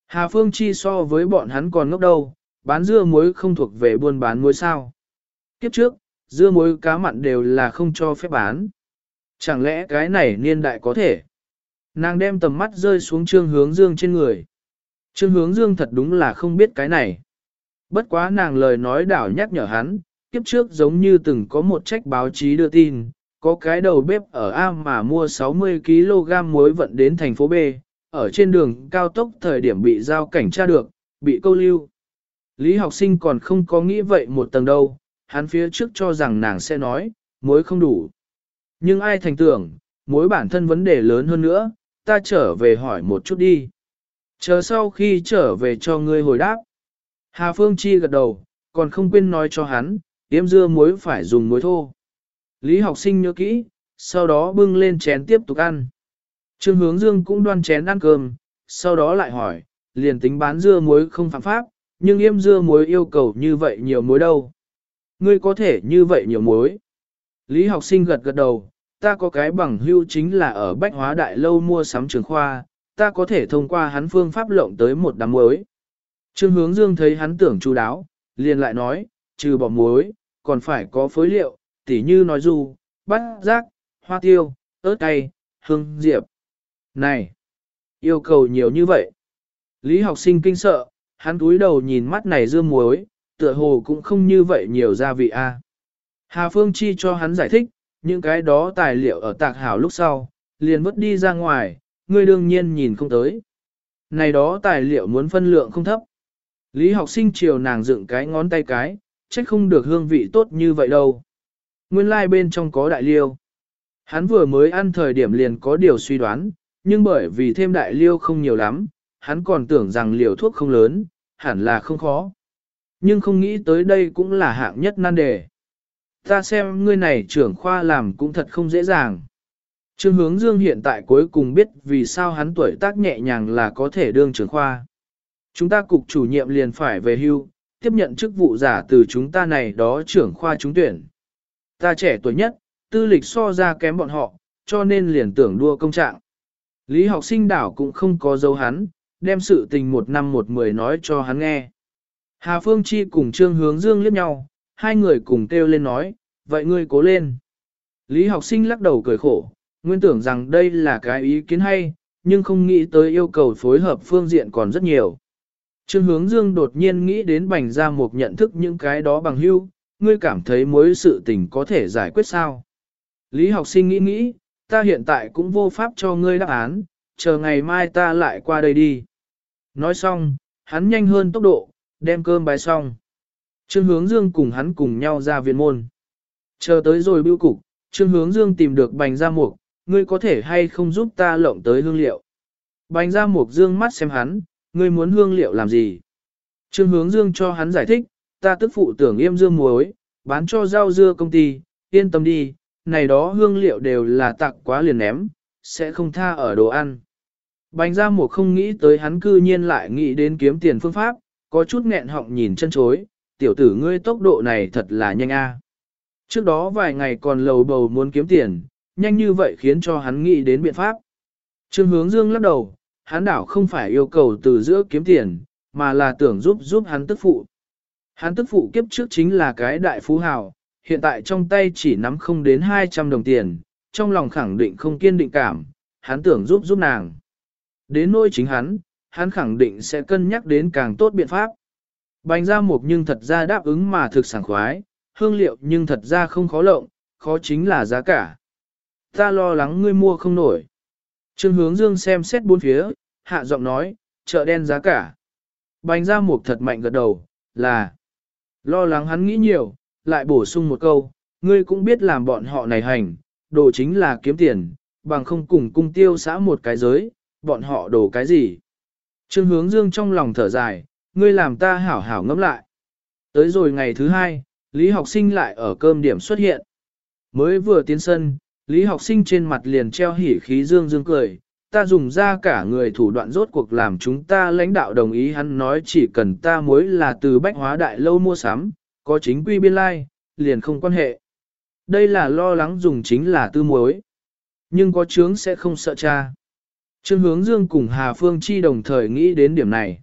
Hà Phương Chi so với bọn hắn còn ngốc đâu, bán dưa muối không thuộc về buôn bán muối sao. Kiếp trước, dưa muối cá mặn đều là không cho phép bán. Chẳng lẽ cái này niên đại có thể? Nàng đem tầm mắt rơi xuống trương hướng dương trên người. Trương hướng dương thật đúng là không biết cái này. Bất quá nàng lời nói đảo nhắc nhở hắn, kiếp trước giống như từng có một trách báo chí đưa tin, có cái đầu bếp ở A mà mua 60kg muối vận đến thành phố B, ở trên đường cao tốc thời điểm bị giao cảnh tra được, bị câu lưu. Lý học sinh còn không có nghĩ vậy một tầng đâu, hắn phía trước cho rằng nàng sẽ nói, muối không đủ. Nhưng ai thành tưởng, muối bản thân vấn đề lớn hơn nữa, ta trở về hỏi một chút đi. Chờ sau khi trở về cho ngươi hồi đáp. Hà Phương Chi gật đầu, còn không quên nói cho hắn, yếm dưa muối phải dùng muối thô. Lý học sinh nhớ kỹ, sau đó bưng lên chén tiếp tục ăn. Trương hướng dương cũng đoan chén ăn cơm, sau đó lại hỏi, liền tính bán dưa muối không phạm pháp, nhưng yếm dưa muối yêu cầu như vậy nhiều muối đâu. Ngươi có thể như vậy nhiều muối. Lý học sinh gật gật đầu, ta có cái bằng hưu chính là ở Bách Hóa Đại Lâu mua sắm trường khoa, ta có thể thông qua hắn phương pháp lộng tới một đám muối. Trương hướng dương thấy hắn tưởng chu đáo, liền lại nói, trừ bỏ muối, còn phải có phối liệu, tỉ như nói du, bát giác, hoa tiêu, ớt cay, hương diệp. Này, yêu cầu nhiều như vậy. Lý học sinh kinh sợ, hắn túi đầu nhìn mắt này dưa muối, tựa hồ cũng không như vậy nhiều gia vị a. Hà Phương Chi cho hắn giải thích, những cái đó tài liệu ở tạc hảo lúc sau, liền vứt đi ra ngoài, ngươi đương nhiên nhìn không tới. Này đó tài liệu muốn phân lượng không thấp. Lý học sinh chiều nàng dựng cái ngón tay cái, trách không được hương vị tốt như vậy đâu. Nguyên lai like bên trong có đại liêu. Hắn vừa mới ăn thời điểm liền có điều suy đoán, nhưng bởi vì thêm đại liêu không nhiều lắm, hắn còn tưởng rằng liều thuốc không lớn, hẳn là không khó. Nhưng không nghĩ tới đây cũng là hạng nhất nan đề. Ta xem ngươi này trưởng khoa làm cũng thật không dễ dàng. Trương hướng dương hiện tại cuối cùng biết vì sao hắn tuổi tác nhẹ nhàng là có thể đương trưởng khoa. Chúng ta cục chủ nhiệm liền phải về hưu, tiếp nhận chức vụ giả từ chúng ta này đó trưởng khoa trúng tuyển. Ta trẻ tuổi nhất, tư lịch so ra kém bọn họ, cho nên liền tưởng đua công trạng. Lý học sinh đảo cũng không có dấu hắn, đem sự tình một năm một mười nói cho hắn nghe. Hà Phương Chi cùng Trương Hướng Dương liếc nhau, hai người cùng kêu lên nói, vậy ngươi cố lên. Lý học sinh lắc đầu cười khổ, nguyên tưởng rằng đây là cái ý kiến hay, nhưng không nghĩ tới yêu cầu phối hợp phương diện còn rất nhiều. Trương hướng dương đột nhiên nghĩ đến bành ra một nhận thức những cái đó bằng hưu, ngươi cảm thấy mối sự tình có thể giải quyết sao. Lý học sinh nghĩ nghĩ, ta hiện tại cũng vô pháp cho ngươi đáp án, chờ ngày mai ta lại qua đây đi. Nói xong, hắn nhanh hơn tốc độ, đem cơm bái xong. Trương hướng dương cùng hắn cùng nhau ra viện môn. Chờ tới rồi bưu cục, Trương hướng dương tìm được bành ra mục, ngươi có thể hay không giúp ta lộng tới hương liệu. Bành ra mục dương mắt xem hắn, ngươi muốn hương liệu làm gì? Trương hướng dương cho hắn giải thích, ta tức phụ tưởng yêm dương muối, bán cho rau dưa công ty, yên tâm đi, này đó hương liệu đều là tặng quá liền ném, sẽ không tha ở đồ ăn. Bánh ra một không nghĩ tới hắn cư nhiên lại nghĩ đến kiếm tiền phương pháp, có chút nghẹn họng nhìn chân chối, tiểu tử ngươi tốc độ này thật là nhanh a. Trước đó vài ngày còn lầu bầu muốn kiếm tiền, nhanh như vậy khiến cho hắn nghĩ đến biện pháp. Trương hướng dương lắc đầu, hắn đảo không phải yêu cầu từ giữa kiếm tiền, mà là tưởng giúp giúp hắn tức phụ. Hắn tức phụ kiếp trước chính là cái đại phú hào, hiện tại trong tay chỉ nắm không đến 200 đồng tiền, trong lòng khẳng định không kiên định cảm, hắn tưởng giúp giúp nàng. Đến nỗi chính hắn, hắn khẳng định sẽ cân nhắc đến càng tốt biện pháp. Bánh ra mục nhưng thật ra đáp ứng mà thực sảng khoái, hương liệu nhưng thật ra không khó lộng, khó chính là giá cả. Ta lo lắng ngươi mua không nổi. Trương hướng dương xem xét bốn phía, hạ giọng nói, chợ đen giá cả. Bánh ra mục thật mạnh gật đầu, là lo lắng hắn nghĩ nhiều, lại bổ sung một câu, ngươi cũng biết làm bọn họ này hành, đồ chính là kiếm tiền, bằng không cùng cung tiêu xã một cái giới, bọn họ đồ cái gì. Trương hướng dương trong lòng thở dài, ngươi làm ta hảo hảo ngẫm lại. Tới rồi ngày thứ hai, Lý học sinh lại ở cơm điểm xuất hiện. Mới vừa tiến sân, Lý học sinh trên mặt liền treo hỉ khí dương dương cười, ta dùng ra cả người thủ đoạn rốt cuộc làm chúng ta lãnh đạo đồng ý hắn nói chỉ cần ta mối là từ bách hóa đại lâu mua sắm, có chính quy biên lai, liền không quan hệ. Đây là lo lắng dùng chính là tư mối. Nhưng có chướng sẽ không sợ cha. Trương hướng dương cùng Hà Phương Chi đồng thời nghĩ đến điểm này.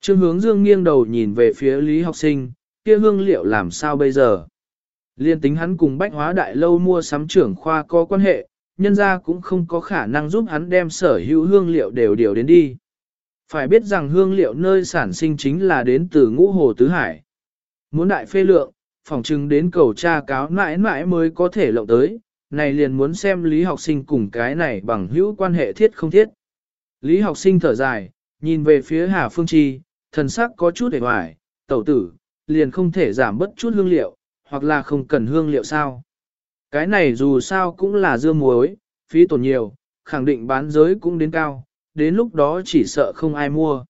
Trương hướng dương nghiêng đầu nhìn về phía Lý học sinh, kia hương liệu làm sao bây giờ? Liên tính hắn cùng bách hóa đại lâu mua sắm trưởng khoa có quan hệ, nhân ra cũng không có khả năng giúp hắn đem sở hữu hương liệu đều điều đến đi. Phải biết rằng hương liệu nơi sản sinh chính là đến từ ngũ hồ tứ hải. Muốn đại phê lượng, phòng chừng đến cầu tra cáo mãi mãi mới có thể lộng tới, này liền muốn xem lý học sinh cùng cái này bằng hữu quan hệ thiết không thiết. Lý học sinh thở dài, nhìn về phía Hà Phương Chi, thần sắc có chút hề hoài, tẩu tử, liền không thể giảm bất chút hương liệu, hoặc là không cần hương liệu sao. Cái này dù sao cũng là dưa muối, phí tổn nhiều, khẳng định bán giới cũng đến cao, đến lúc đó chỉ sợ không ai mua.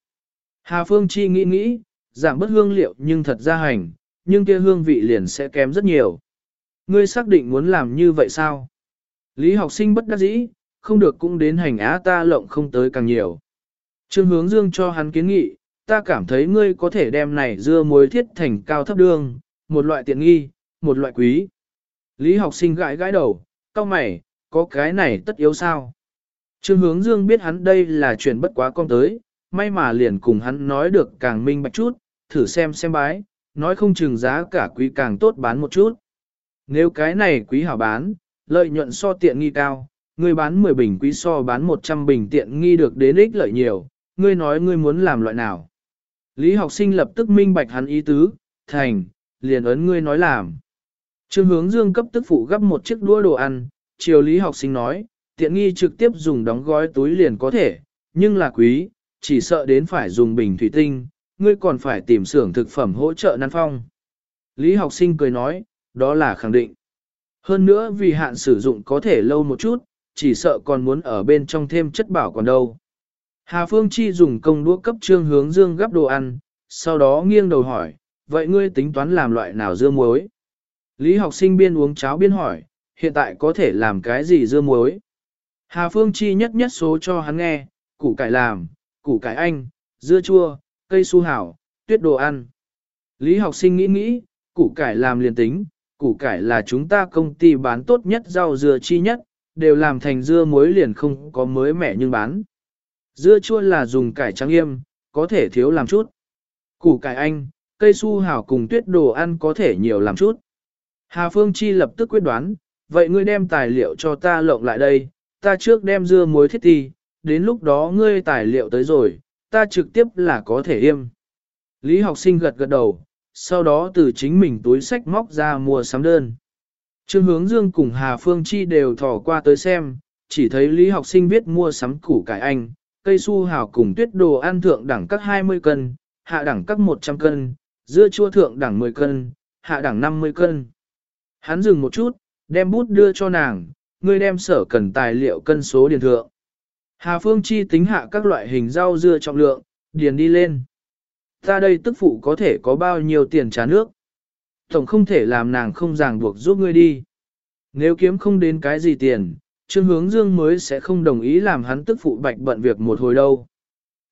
Hà Phương Chi nghĩ nghĩ, giảm bất hương liệu nhưng thật ra hành, nhưng kia hương vị liền sẽ kém rất nhiều. Ngươi xác định muốn làm như vậy sao? Lý học sinh bất đắc dĩ, không được cũng đến hành á ta lộng không tới càng nhiều. Trương hướng dương cho hắn kiến nghị, ta cảm thấy ngươi có thể đem này dưa muối thiết thành cao thấp đương, một loại tiện nghi, một loại quý. Lý học sinh gãi gãi đầu, cao mày, có cái này tất yếu sao? Trương hướng dương biết hắn đây là chuyện bất quá con tới, may mà liền cùng hắn nói được càng minh bạch chút, thử xem xem bái, nói không chừng giá cả quý càng tốt bán một chút. Nếu cái này quý hảo bán, lợi nhuận so tiện nghi cao, ngươi bán 10 bình quý so bán 100 bình tiện nghi được đến ích lợi nhiều, ngươi nói ngươi muốn làm loại nào. Lý học sinh lập tức minh bạch hắn ý tứ, thành, liền ấn ngươi nói làm. Trương hướng dương cấp tức phụ gấp một chiếc đũa đồ ăn, chiều lý học sinh nói, tiện nghi trực tiếp dùng đóng gói túi liền có thể, nhưng là quý, chỉ sợ đến phải dùng bình thủy tinh, ngươi còn phải tìm xưởng thực phẩm hỗ trợ năn phong. Lý học sinh cười nói, đó là khẳng định. Hơn nữa vì hạn sử dụng có thể lâu một chút, chỉ sợ còn muốn ở bên trong thêm chất bảo còn đâu. Hà Phương Chi dùng công đũa cấp trương hướng dương gắp đồ ăn, sau đó nghiêng đầu hỏi, vậy ngươi tính toán làm loại nào dưa muối? Lý học sinh biên uống cháo biên hỏi, hiện tại có thể làm cái gì dưa muối? Hà Phương Chi nhất nhất số cho hắn nghe, củ cải làm, củ cải anh, dưa chua, cây su hảo, tuyết đồ ăn. Lý học sinh nghĩ nghĩ, củ cải làm liền tính, củ cải là chúng ta công ty bán tốt nhất rau dưa chi nhất, đều làm thành dưa muối liền không có mới mẻ nhưng bán. Dưa chua là dùng cải trắng yêm, có thể thiếu làm chút. Củ cải anh, cây su hảo cùng tuyết đồ ăn có thể nhiều làm chút. Hà Phương Chi lập tức quyết đoán, vậy ngươi đem tài liệu cho ta lộng lại đây, ta trước đem dưa muối thiết ti, đến lúc đó ngươi tài liệu tới rồi, ta trực tiếp là có thể yêm. Lý học sinh gật gật đầu, sau đó từ chính mình túi sách móc ra mua sắm đơn. Trương hướng dương cùng Hà Phương Chi đều thò qua tới xem, chỉ thấy Lý học sinh viết mua sắm củ cải anh, cây su hào cùng tuyết đồ ăn thượng đẳng các 20 cân, hạ đẳng các 100 cân, dưa chua thượng đẳng 10 cân, hạ đẳng 50 cân. Hắn dừng một chút, đem bút đưa cho nàng, ngươi đem sở cần tài liệu cân số điền thượng. Hà Phương Chi tính hạ các loại hình rau dưa trọng lượng, điền đi lên. Ta đây tức phụ có thể có bao nhiêu tiền trả nước. Tổng không thể làm nàng không ràng buộc giúp ngươi đi. Nếu kiếm không đến cái gì tiền, Trương Hướng Dương mới sẽ không đồng ý làm hắn tức phụ bạch bận việc một hồi đâu.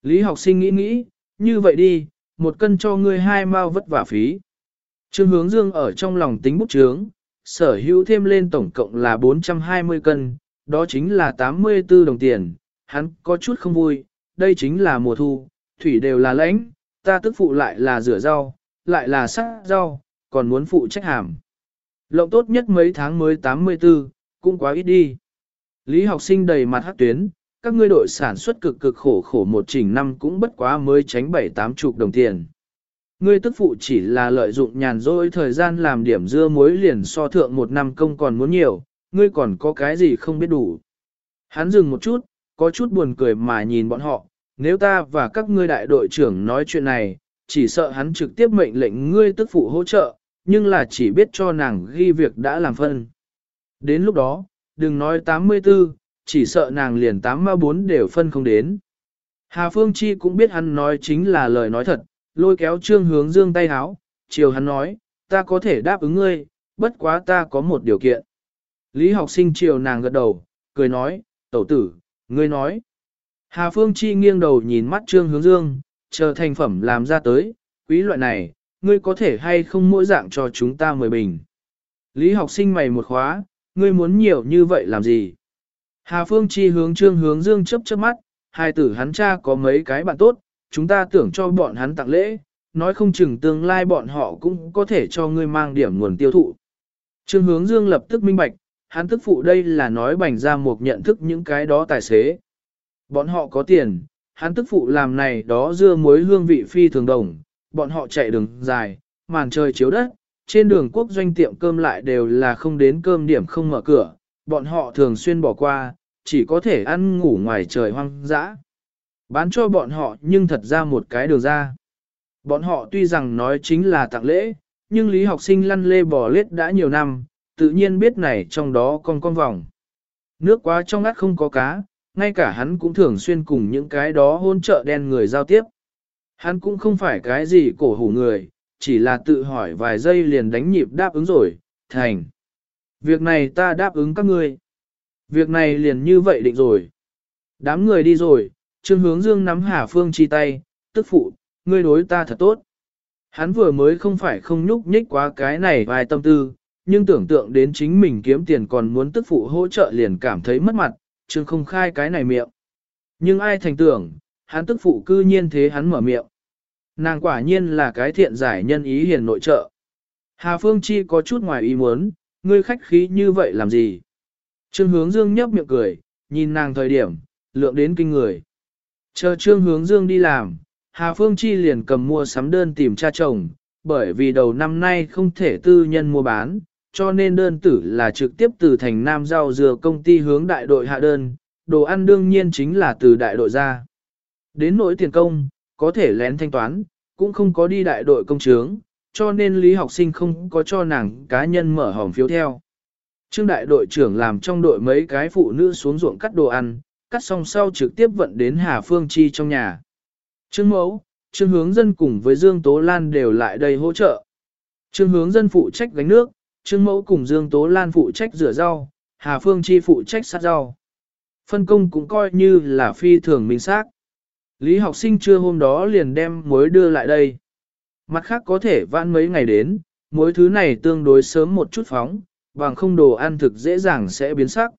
Lý học sinh nghĩ nghĩ, như vậy đi, một cân cho ngươi hai mao vất vả phí. Trương Hướng Dương ở trong lòng tính bút chướng, sở hữu thêm lên tổng cộng là 420 cân, đó chính là 84 đồng tiền, hắn có chút không vui, đây chính là mùa thu, thủy đều là lãnh, ta tức phụ lại là rửa rau, lại là sắc rau, còn muốn phụ trách hàm. Lộng tốt nhất mấy tháng mới 84, cũng quá ít đi. Lý học sinh đầy mặt hát tuyến, các ngươi đội sản xuất cực cực khổ khổ một trình năm cũng bất quá mới tránh bảy tám chục đồng tiền. Ngươi tức phụ chỉ là lợi dụng nhàn rỗi thời gian làm điểm dưa muối liền so thượng một năm công còn muốn nhiều, ngươi còn có cái gì không biết đủ. Hắn dừng một chút, có chút buồn cười mà nhìn bọn họ, nếu ta và các ngươi đại đội trưởng nói chuyện này, chỉ sợ hắn trực tiếp mệnh lệnh ngươi tức phụ hỗ trợ, nhưng là chỉ biết cho nàng ghi việc đã làm phân. Đến lúc đó, đừng nói 84, chỉ sợ nàng liền 84 đều phân không đến. Hà Phương Chi cũng biết hắn nói chính là lời nói thật, lôi kéo trương hướng dương tay háo, chiều hắn nói, ta có thể đáp ứng ngươi, bất quá ta có một điều kiện. Lý học sinh chiều nàng gật đầu, cười nói, tẩu tử, ngươi nói. Hà Phương Chi nghiêng đầu nhìn mắt trương hướng dương, chờ thành phẩm làm ra tới, quý loại này, ngươi có thể hay không mỗi dạng cho chúng ta mười bình. Lý học sinh mày một khóa, ngươi muốn nhiều như vậy làm gì? Hà Phương Chi hướng trương hướng dương chấp chớp mắt, hai tử hắn cha có mấy cái bạn tốt, chúng ta tưởng cho bọn hắn tặng lễ, nói không chừng tương lai bọn họ cũng có thể cho ngươi mang điểm nguồn tiêu thụ. Trương hướng dương lập tức minh bạch, hắn tức phụ đây là nói bành ra một nhận thức những cái đó tài xế. Bọn họ có tiền, hắn tức phụ làm này đó dưa muối hương vị phi thường đồng, bọn họ chạy đường dài, màn trời chiếu đất, trên đường quốc doanh tiệm cơm lại đều là không đến cơm điểm không mở cửa, bọn họ thường xuyên bỏ qua, chỉ có thể ăn ngủ ngoài trời hoang dã. Bán cho bọn họ nhưng thật ra một cái đường ra. Bọn họ tuy rằng nói chính là tặng lễ, nhưng lý học sinh lăn lê bò lết đã nhiều năm, tự nhiên biết này trong đó con con vòng. Nước quá trong ngắt không có cá, ngay cả hắn cũng thường xuyên cùng những cái đó hôn trợ đen người giao tiếp. Hắn cũng không phải cái gì cổ hủ người, chỉ là tự hỏi vài giây liền đánh nhịp đáp ứng rồi, thành. Việc này ta đáp ứng các ngươi. Việc này liền như vậy định rồi. Đám người đi rồi, Trương Hướng Dương nắm Hà Phương chi tay, tức phụ, ngươi đối ta thật tốt. Hắn vừa mới không phải không nhúc nhích quá cái này vài tâm tư, nhưng tưởng tượng đến chính mình kiếm tiền còn muốn tức phụ hỗ trợ liền cảm thấy mất mặt, Trương không khai cái này miệng. Nhưng ai thành tưởng, hắn tức phụ cư nhiên thế hắn mở miệng. Nàng quả nhiên là cái thiện giải nhân ý hiền nội trợ. Hà Phương Chi có chút ngoài ý muốn, ngươi khách khí như vậy làm gì? Trương hướng dương nhấp miệng cười, nhìn nàng thời điểm, lượng đến kinh người. Chờ trương hướng dương đi làm, Hà Phương Chi liền cầm mua sắm đơn tìm cha chồng, bởi vì đầu năm nay không thể tư nhân mua bán, cho nên đơn tử là trực tiếp từ thành Nam Giao Dừa công ty hướng đại đội hạ đơn, đồ ăn đương nhiên chính là từ đại đội ra. Đến nỗi tiền công, có thể lén thanh toán, cũng không có đi đại đội công chướng, cho nên lý học sinh không có cho nàng cá nhân mở hòm phiếu theo. Trương đại đội trưởng làm trong đội mấy cái phụ nữ xuống ruộng cắt đồ ăn, cắt xong sau trực tiếp vận đến Hà Phương Chi trong nhà. Trương mẫu, trương hướng dân cùng với Dương Tố Lan đều lại đây hỗ trợ. Trương hướng dân phụ trách gánh nước, trương mẫu cùng Dương Tố Lan phụ trách rửa rau, Hà Phương Chi phụ trách sát rau. Phân công cũng coi như là phi thường minh xác. Lý học sinh trưa hôm đó liền đem muối đưa lại đây. Mặt khác có thể vãn mấy ngày đến, muối thứ này tương đối sớm một chút phóng, bằng không đồ ăn thực dễ dàng sẽ biến sắc.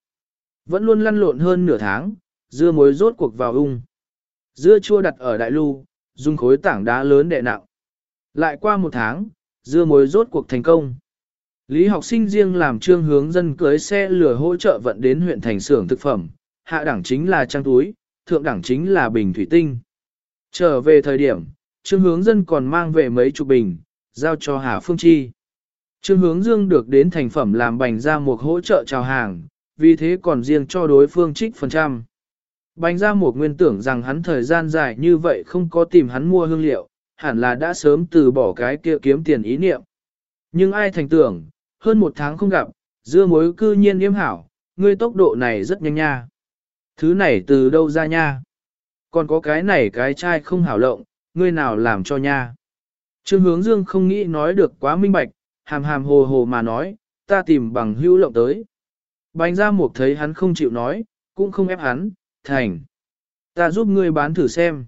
Vẫn luôn lăn lộn hơn nửa tháng, dưa muối rốt cuộc vào ung. Dưa chua đặt ở đại lưu, dùng khối tảng đá lớn đè nặng. Lại qua một tháng, dưa muối rốt cuộc thành công. Lý học sinh riêng làm trương hướng dân cưới xe lửa hỗ trợ vận đến huyện thành xưởng thực phẩm, hạ đẳng chính là trang túi, thượng đẳng chính là bình thủy tinh. Trở về thời điểm, trương hướng dân còn mang về mấy chục bình, giao cho Hà Phương Chi. Trương hướng dương được đến thành phẩm làm bành ra một hỗ trợ chào hàng, vì thế còn riêng cho đối phương trích phần trăm. Bành ra một nguyên tưởng rằng hắn thời gian dài như vậy không có tìm hắn mua hương liệu, hẳn là đã sớm từ bỏ cái kia kiếm tiền ý niệm. Nhưng ai thành tưởng, hơn một tháng không gặp, dưa mối cư nhiên yếm hảo, ngươi tốc độ này rất nhanh nha. Thứ này từ đâu ra nha? Còn có cái này cái chai không hảo lộng, ngươi nào làm cho nha? Trương hướng dương không nghĩ nói được quá minh bạch, hàm hàm hồ hồ mà nói, ta tìm bằng hữu lộng tới. Bánh ra một thấy hắn không chịu nói, cũng không ép hắn, thành. Ta giúp ngươi bán thử xem.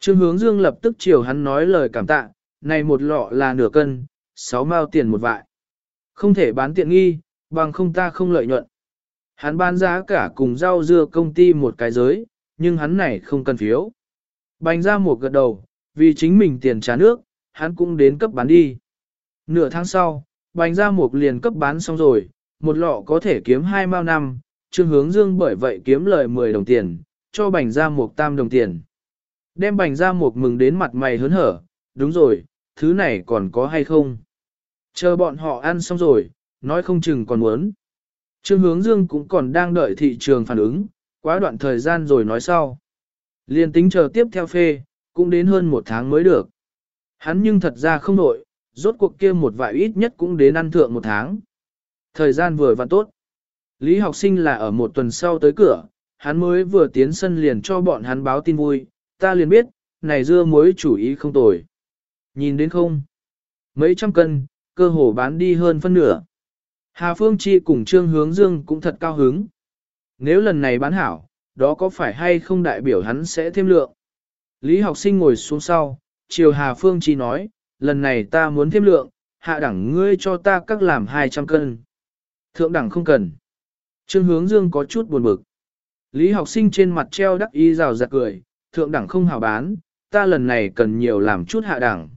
Trương hướng dương lập tức chiều hắn nói lời cảm tạ, này một lọ là nửa cân, sáu mao tiền một vại. Không thể bán tiện nghi, bằng không ta không lợi nhuận. Hắn bán giá cả cùng rau dưa công ty một cái giới, nhưng hắn này không cần phiếu. Bánh ra một gật đầu, vì chính mình tiền trả nước, hắn cũng đến cấp bán đi. Nửa tháng sau, bánh ra một liền cấp bán xong rồi, một lọ có thể kiếm hai mao năm, Trương Hướng Dương bởi vậy kiếm lời 10 đồng tiền, cho bánh ra một tam đồng tiền. Đem bánh ra một mừng đến mặt mày hớn hở, đúng rồi, thứ này còn có hay không? Chờ bọn họ ăn xong rồi, nói không chừng còn muốn. Trương Hướng Dương cũng còn đang đợi thị trường phản ứng, quá đoạn thời gian rồi nói sau. Liên tính chờ tiếp theo phê, cũng đến hơn một tháng mới được. Hắn nhưng thật ra không nổi, rốt cuộc kia một vài ít nhất cũng đến ăn thượng một tháng. Thời gian vừa vặn tốt. Lý học sinh là ở một tuần sau tới cửa, hắn mới vừa tiến sân liền cho bọn hắn báo tin vui, ta liền biết, này dưa muối chủ ý không tồi. Nhìn đến không? Mấy trăm cân, cơ hồ bán đi hơn phân nửa. Hà Phương Chi cùng Trương Hướng Dương cũng thật cao hứng. Nếu lần này bán hảo, đó có phải hay không đại biểu hắn sẽ thêm lượng? Lý học sinh ngồi xuống sau, chiều Hà Phương Chi nói, lần này ta muốn thêm lượng, hạ đẳng ngươi cho ta các làm 200 cân. Thượng đẳng không cần. Trương hướng dương có chút buồn bực. Lý học sinh trên mặt treo đắc ý rào rạt cười, thượng đẳng không hào bán, ta lần này cần nhiều làm chút hạ đẳng.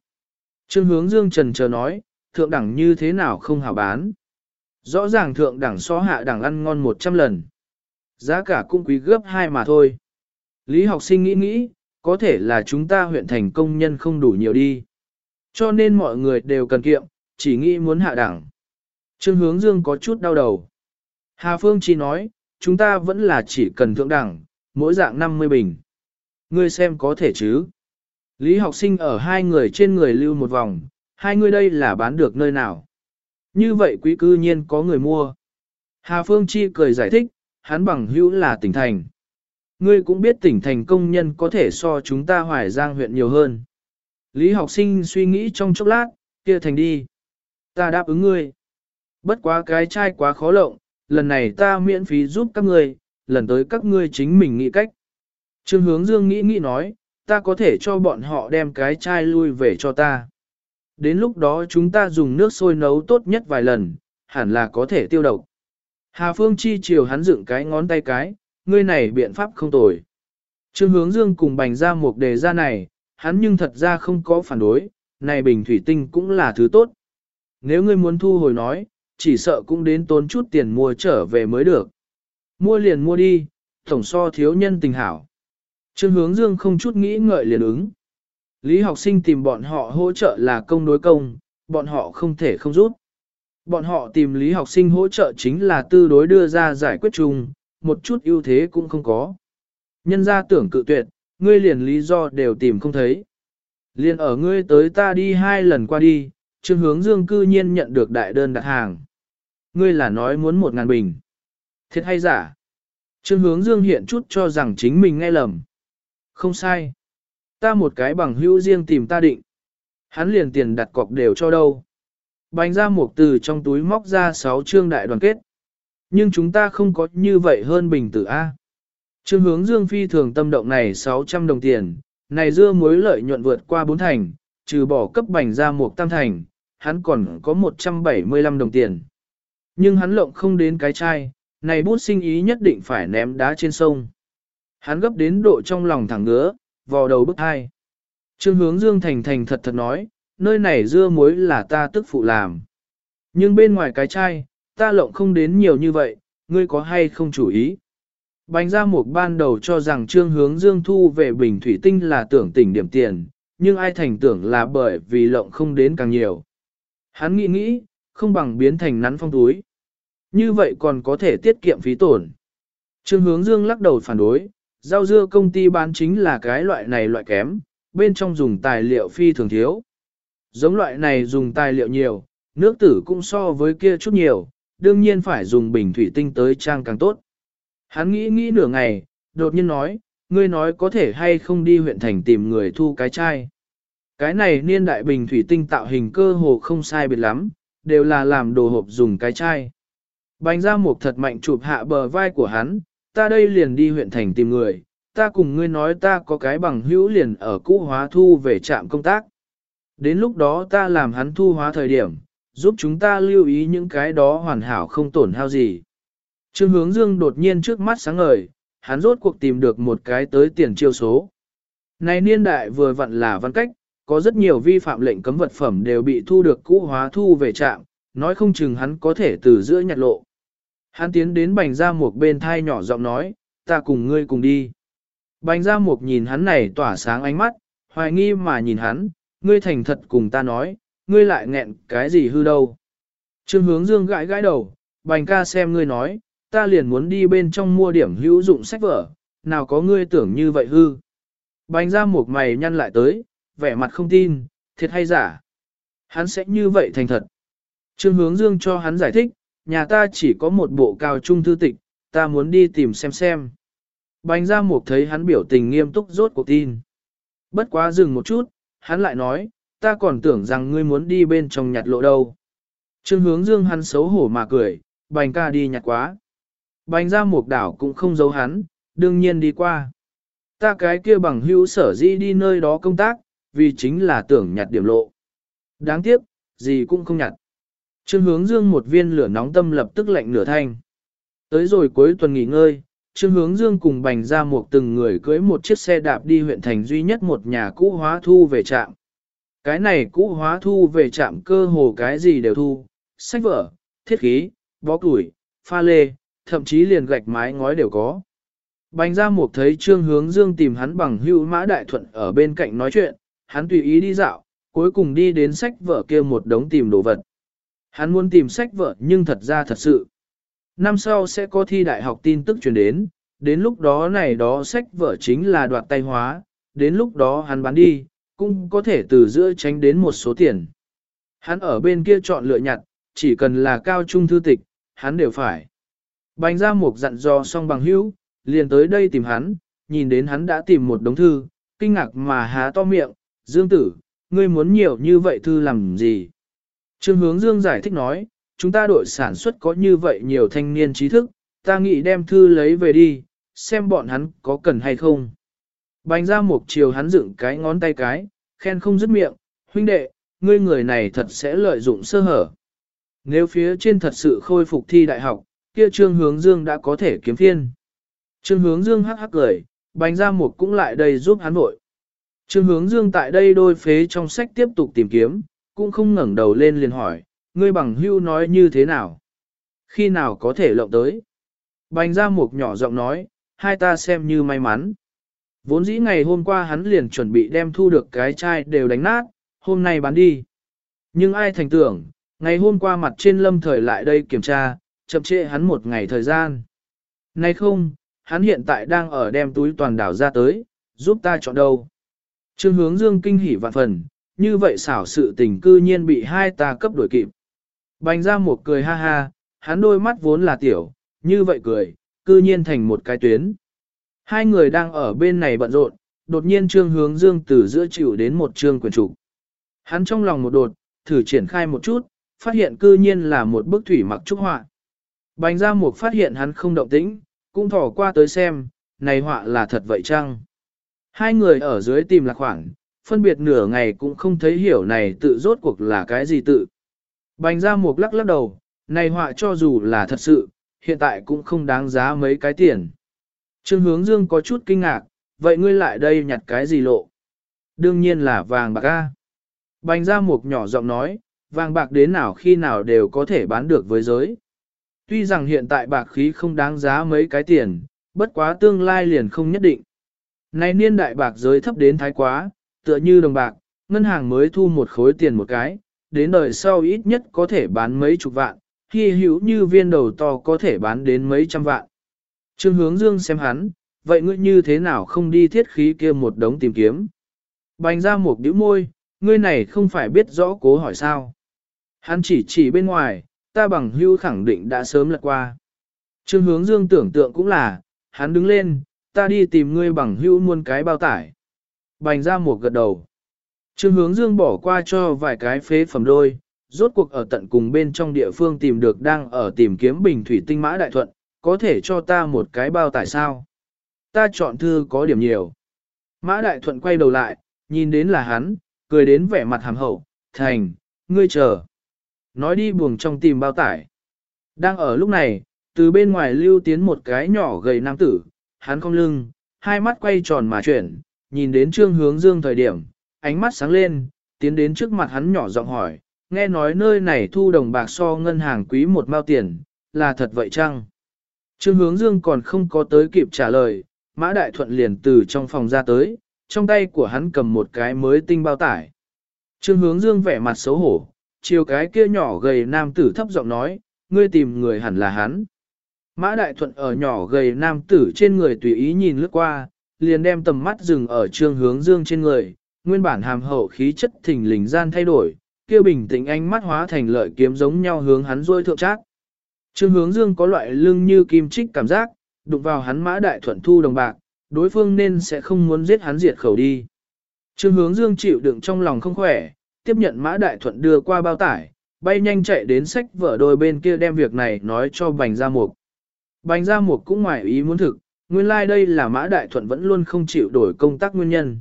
Trương hướng dương trần chờ nói, thượng đẳng như thế nào không hào bán. Rõ ràng thượng đẳng so hạ đẳng ăn ngon 100 lần. Giá cả cũng quý gấp hai mà thôi. Lý học sinh nghĩ nghĩ, có thể là chúng ta huyện thành công nhân không đủ nhiều đi. Cho nên mọi người đều cần kiệm, chỉ nghĩ muốn hạ đẳng. Trương hướng dương có chút đau đầu. Hà Phương chỉ nói, chúng ta vẫn là chỉ cần thượng đẳng, mỗi dạng 50 bình. Ngươi xem có thể chứ. Lý học sinh ở hai người trên người lưu một vòng, hai người đây là bán được nơi nào. Như vậy quý cư nhiên có người mua. Hà Phương Chi cười giải thích, hắn bằng hữu là tỉnh thành. Ngươi cũng biết tỉnh thành công nhân có thể so chúng ta hoài giang huyện nhiều hơn. Lý học sinh suy nghĩ trong chốc lát, kia thành đi. Ta đáp ứng ngươi. Bất quá cái chai quá khó lộng, lần này ta miễn phí giúp các ngươi, lần tới các ngươi chính mình nghĩ cách. Trương hướng dương nghĩ nghĩ nói, ta có thể cho bọn họ đem cái chai lui về cho ta. Đến lúc đó chúng ta dùng nước sôi nấu tốt nhất vài lần, hẳn là có thể tiêu độc. Hà Phương chi chiều hắn dựng cái ngón tay cái, ngươi này biện pháp không tồi. Trương hướng dương cùng bành ra một đề ra này, hắn nhưng thật ra không có phản đối, này bình thủy tinh cũng là thứ tốt. Nếu ngươi muốn thu hồi nói, chỉ sợ cũng đến tốn chút tiền mua trở về mới được. Mua liền mua đi, tổng so thiếu nhân tình hảo. Trương hướng dương không chút nghĩ ngợi liền ứng. Lý học sinh tìm bọn họ hỗ trợ là công đối công, bọn họ không thể không rút. Bọn họ tìm lý học sinh hỗ trợ chính là tư đối đưa ra giải quyết chung, một chút ưu thế cũng không có. Nhân ra tưởng cự tuyệt, ngươi liền lý do đều tìm không thấy. Liền ở ngươi tới ta đi hai lần qua đi, Trương Hướng Dương cư nhiên nhận được đại đơn đặt hàng. Ngươi là nói muốn một ngàn bình. Thiệt hay giả? Trương Hướng Dương hiện chút cho rằng chính mình nghe lầm. Không sai. Ta một cái bằng hữu riêng tìm ta định. Hắn liền tiền đặt cọc đều cho đâu. Bánh ra một từ trong túi móc ra sáu trương đại đoàn kết. Nhưng chúng ta không có như vậy hơn bình tử A. Trương hướng dương phi thường tâm động này 600 đồng tiền, này dưa muối lợi nhuận vượt qua 4 thành, trừ bỏ cấp bành ra một tam thành, hắn còn có 175 đồng tiền. Nhưng hắn lộng không đến cái chai, này bút sinh ý nhất định phải ném đá trên sông. Hắn gấp đến độ trong lòng thẳng ngứa, vò đầu bức hai. Trương hướng dương thành thành thật thật nói, nơi này dưa muối là ta tức phụ làm. Nhưng bên ngoài cái chai, ta lộng không đến nhiều như vậy, ngươi có hay không chủ ý? Bánh ra một ban đầu cho rằng trương hướng dương thu về bình thủy tinh là tưởng tỉnh điểm tiền, nhưng ai thành tưởng là bởi vì lộng không đến càng nhiều. Hắn nghĩ nghĩ, không bằng biến thành nắn phong túi. Như vậy còn có thể tiết kiệm phí tổn. Trương hướng dương lắc đầu phản đối, rau dưa công ty bán chính là cái loại này loại kém, bên trong dùng tài liệu phi thường thiếu. Giống loại này dùng tài liệu nhiều, nước tử cũng so với kia chút nhiều, đương nhiên phải dùng bình thủy tinh tới trang càng tốt. Hắn nghĩ nghĩ nửa ngày, đột nhiên nói, ngươi nói có thể hay không đi huyện thành tìm người thu cái chai. Cái này niên đại bình thủy tinh tạo hình cơ hồ không sai biệt lắm, đều là làm đồ hộp dùng cái chai. Bánh ra một thật mạnh chụp hạ bờ vai của hắn, ta đây liền đi huyện thành tìm người, ta cùng ngươi nói ta có cái bằng hữu liền ở cũ hóa thu về trạm công tác. Đến lúc đó ta làm hắn thu hóa thời điểm, giúp chúng ta lưu ý những cái đó hoàn hảo không tổn hao gì. Trương hướng dương đột nhiên trước mắt sáng ngời, hắn rốt cuộc tìm được một cái tới tiền chiêu số. Này niên đại vừa vặn là văn cách, có rất nhiều vi phạm lệnh cấm vật phẩm đều bị thu được cũ hóa thu về trạm, nói không chừng hắn có thể từ giữa nhặt lộ. Hắn tiến đến bành ra một bên thai nhỏ giọng nói, ta cùng ngươi cùng đi. Bành ra một nhìn hắn này tỏa sáng ánh mắt, hoài nghi mà nhìn hắn, ngươi thành thật cùng ta nói, ngươi lại nghẹn cái gì hư đâu. Trương hướng dương gãi gãi đầu, bành ca xem ngươi nói, ta liền muốn đi bên trong mua điểm hữu dụng sách vở, nào có ngươi tưởng như vậy hư. Bành ra một mày nhăn lại tới, vẻ mặt không tin, thiệt hay giả. Hắn sẽ như vậy thành thật. Trương hướng dương cho hắn giải thích, nhà ta chỉ có một bộ cao trung thư tịch, ta muốn đi tìm xem xem. Bành ra một thấy hắn biểu tình nghiêm túc rốt cuộc tin. Bất quá dừng một chút, hắn lại nói, ta còn tưởng rằng ngươi muốn đi bên trong nhặt lộ đâu. Trương hướng dương hắn xấu hổ mà cười, bành ca đi nhặt quá. Bành ra một đảo cũng không giấu hắn, đương nhiên đi qua. Ta cái kia bằng hữu sở di đi nơi đó công tác, vì chính là tưởng nhặt điểm lộ. Đáng tiếc, gì cũng không nhặt. Trương hướng dương một viên lửa nóng tâm lập tức lạnh nửa thanh. Tới rồi cuối tuần nghỉ ngơi, Trương hướng dương cùng bành ra một từng người cưới một chiếc xe đạp đi huyện thành duy nhất một nhà cũ hóa thu về trạm. Cái này cũ hóa thu về trạm cơ hồ cái gì đều thu, sách vở, thiết khí, bó củi, pha lê, thậm chí liền gạch mái ngói đều có. Bành ra một thấy trương hướng dương tìm hắn bằng hữu mã đại thuận ở bên cạnh nói chuyện, hắn tùy ý đi dạo, cuối cùng đi đến sách vở kia một đống tìm đồ vật. Hắn muốn tìm sách vở nhưng thật ra thật sự. Năm sau sẽ có thi đại học tin tức truyền đến, đến lúc đó này đó sách vở chính là đoạt tay hóa, đến lúc đó hắn bán đi, cũng có thể từ giữa tránh đến một số tiền. Hắn ở bên kia chọn lựa nhặt, chỉ cần là cao trung thư tịch, hắn đều phải. Bành ra một dặn dò xong bằng hữu, liền tới đây tìm hắn, nhìn đến hắn đã tìm một đống thư, kinh ngạc mà há to miệng, Dương tử, ngươi muốn nhiều như vậy thư làm gì? Trương hướng Dương giải thích nói, chúng ta đội sản xuất có như vậy nhiều thanh niên trí thức, ta nghĩ đem thư lấy về đi, xem bọn hắn có cần hay không. Bành ra một chiều hắn dựng cái ngón tay cái, khen không dứt miệng, huynh đệ, ngươi người này thật sẽ lợi dụng sơ hở. Nếu phía trên thật sự khôi phục thi đại học, kia trương hướng dương đã có thể kiếm phiên. Trương hướng dương hắc hắc cười, bánh ra một cũng lại đây giúp hắn vội. Trương hướng dương tại đây đôi phế trong sách tiếp tục tìm kiếm, cũng không ngẩng đầu lên liền hỏi, ngươi bằng hưu nói như thế nào? Khi nào có thể lộng tới? Bánh ra một nhỏ giọng nói, hai ta xem như may mắn. Vốn dĩ ngày hôm qua hắn liền chuẩn bị đem thu được cái chai đều đánh nát, hôm nay bán đi. Nhưng ai thành tưởng, Ngày hôm qua mặt trên lâm thời lại đây kiểm tra, chậm trễ hắn một ngày thời gian. Nay không, hắn hiện tại đang ở đem túi toàn đảo ra tới, giúp ta chọn đâu. Trương hướng dương kinh hỉ vạn phần, như vậy xảo sự tình cư nhiên bị hai ta cấp đổi kịp. Bành ra một cười ha ha, hắn đôi mắt vốn là tiểu, như vậy cười, cư nhiên thành một cái tuyến. Hai người đang ở bên này bận rộn, đột nhiên trương hướng dương từ giữa chịu đến một trương quyền trục. Hắn trong lòng một đột, thử triển khai một chút, phát hiện cư nhiên là một bức thủy mặc trúc họa. Bành ra Mục phát hiện hắn không động tĩnh, cũng thỏ qua tới xem, này họa là thật vậy chăng? Hai người ở dưới tìm lạc khoảng, phân biệt nửa ngày cũng không thấy hiểu này tự rốt cuộc là cái gì tự. Bành ra Mục lắc lắc đầu, này họa cho dù là thật sự, hiện tại cũng không đáng giá mấy cái tiền. Trương hướng dương có chút kinh ngạc, vậy ngươi lại đây nhặt cái gì lộ? Đương nhiên là vàng bạc A. Bành ra Mục nhỏ giọng nói, vàng bạc đến nào khi nào đều có thể bán được với giới. Tuy rằng hiện tại bạc khí không đáng giá mấy cái tiền, bất quá tương lai liền không nhất định. Nay niên đại bạc giới thấp đến thái quá, tựa như đồng bạc, ngân hàng mới thu một khối tiền một cái, đến đời sau ít nhất có thể bán mấy chục vạn, khi hữu như viên đầu to có thể bán đến mấy trăm vạn. Trương hướng dương xem hắn, vậy ngươi như thế nào không đi thiết khí kia một đống tìm kiếm? Bành ra một điếu môi, ngươi này không phải biết rõ cố hỏi sao. Hắn chỉ chỉ bên ngoài, ta bằng hưu khẳng định đã sớm lật qua. Trương hướng dương tưởng tượng cũng là, hắn đứng lên, ta đi tìm ngươi bằng hưu muôn cái bao tải. Bành ra một gật đầu. Trương hướng dương bỏ qua cho vài cái phế phẩm đôi, rốt cuộc ở tận cùng bên trong địa phương tìm được đang ở tìm kiếm bình thủy tinh mã đại thuận, có thể cho ta một cái bao tải sao. Ta chọn thư có điểm nhiều. Mã đại thuận quay đầu lại, nhìn đến là hắn, cười đến vẻ mặt hàm hậu, thành, ngươi chờ. Nói đi buồng trong tìm bao tải. Đang ở lúc này, từ bên ngoài lưu tiến một cái nhỏ gầy nam tử, hắn cong lưng, hai mắt quay tròn mà chuyển, nhìn đến trương hướng dương thời điểm, ánh mắt sáng lên, tiến đến trước mặt hắn nhỏ giọng hỏi, nghe nói nơi này thu đồng bạc so ngân hàng quý một mao tiền, là thật vậy chăng? Trương hướng dương còn không có tới kịp trả lời, mã đại thuận liền từ trong phòng ra tới, trong tay của hắn cầm một cái mới tinh bao tải. Trương hướng dương vẻ mặt xấu hổ, chiều cái kia nhỏ gầy nam tử thấp giọng nói, ngươi tìm người hẳn là hắn. Mã đại thuận ở nhỏ gầy nam tử trên người tùy ý nhìn lướt qua, liền đem tầm mắt dừng ở trương hướng dương trên người, nguyên bản hàm hậu khí chất thình lình gian thay đổi, kia bình tĩnh ánh mắt hóa thành lợi kiếm giống nhau hướng hắn rôi thượng trác. Trương hướng dương có loại lưng như kim trích cảm giác, đụng vào hắn mã đại thuận thu đồng bạc, đối phương nên sẽ không muốn giết hắn diệt khẩu đi. Trương hướng dương chịu đựng trong lòng không khỏe, tiếp nhận mã đại thuận đưa qua bao tải, bay nhanh chạy đến sách vở đôi bên kia đem việc này nói cho bành gia mục. Bành gia mục cũng ngoài ý muốn thực, nguyên lai like đây là mã đại thuận vẫn luôn không chịu đổi công tác nguyên nhân.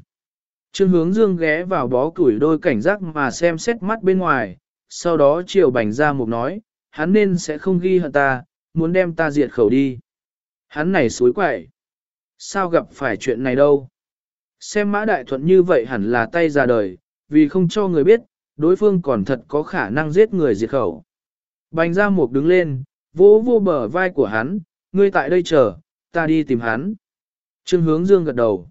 Trương hướng dương ghé vào bó củi đôi cảnh giác mà xem xét mắt bên ngoài, sau đó chiều bành gia mục nói, hắn nên sẽ không ghi hận ta, muốn đem ta diệt khẩu đi. Hắn này suối quậy. Sao gặp phải chuyện này đâu? Xem mã đại thuận như vậy hẳn là tay ra đời, vì không cho người biết, đối phương còn thật có khả năng giết người diệt khẩu. Bành ra mục đứng lên, vỗ vô bờ vai của hắn, ngươi tại đây chờ, ta đi tìm hắn. Trương hướng dương gật đầu.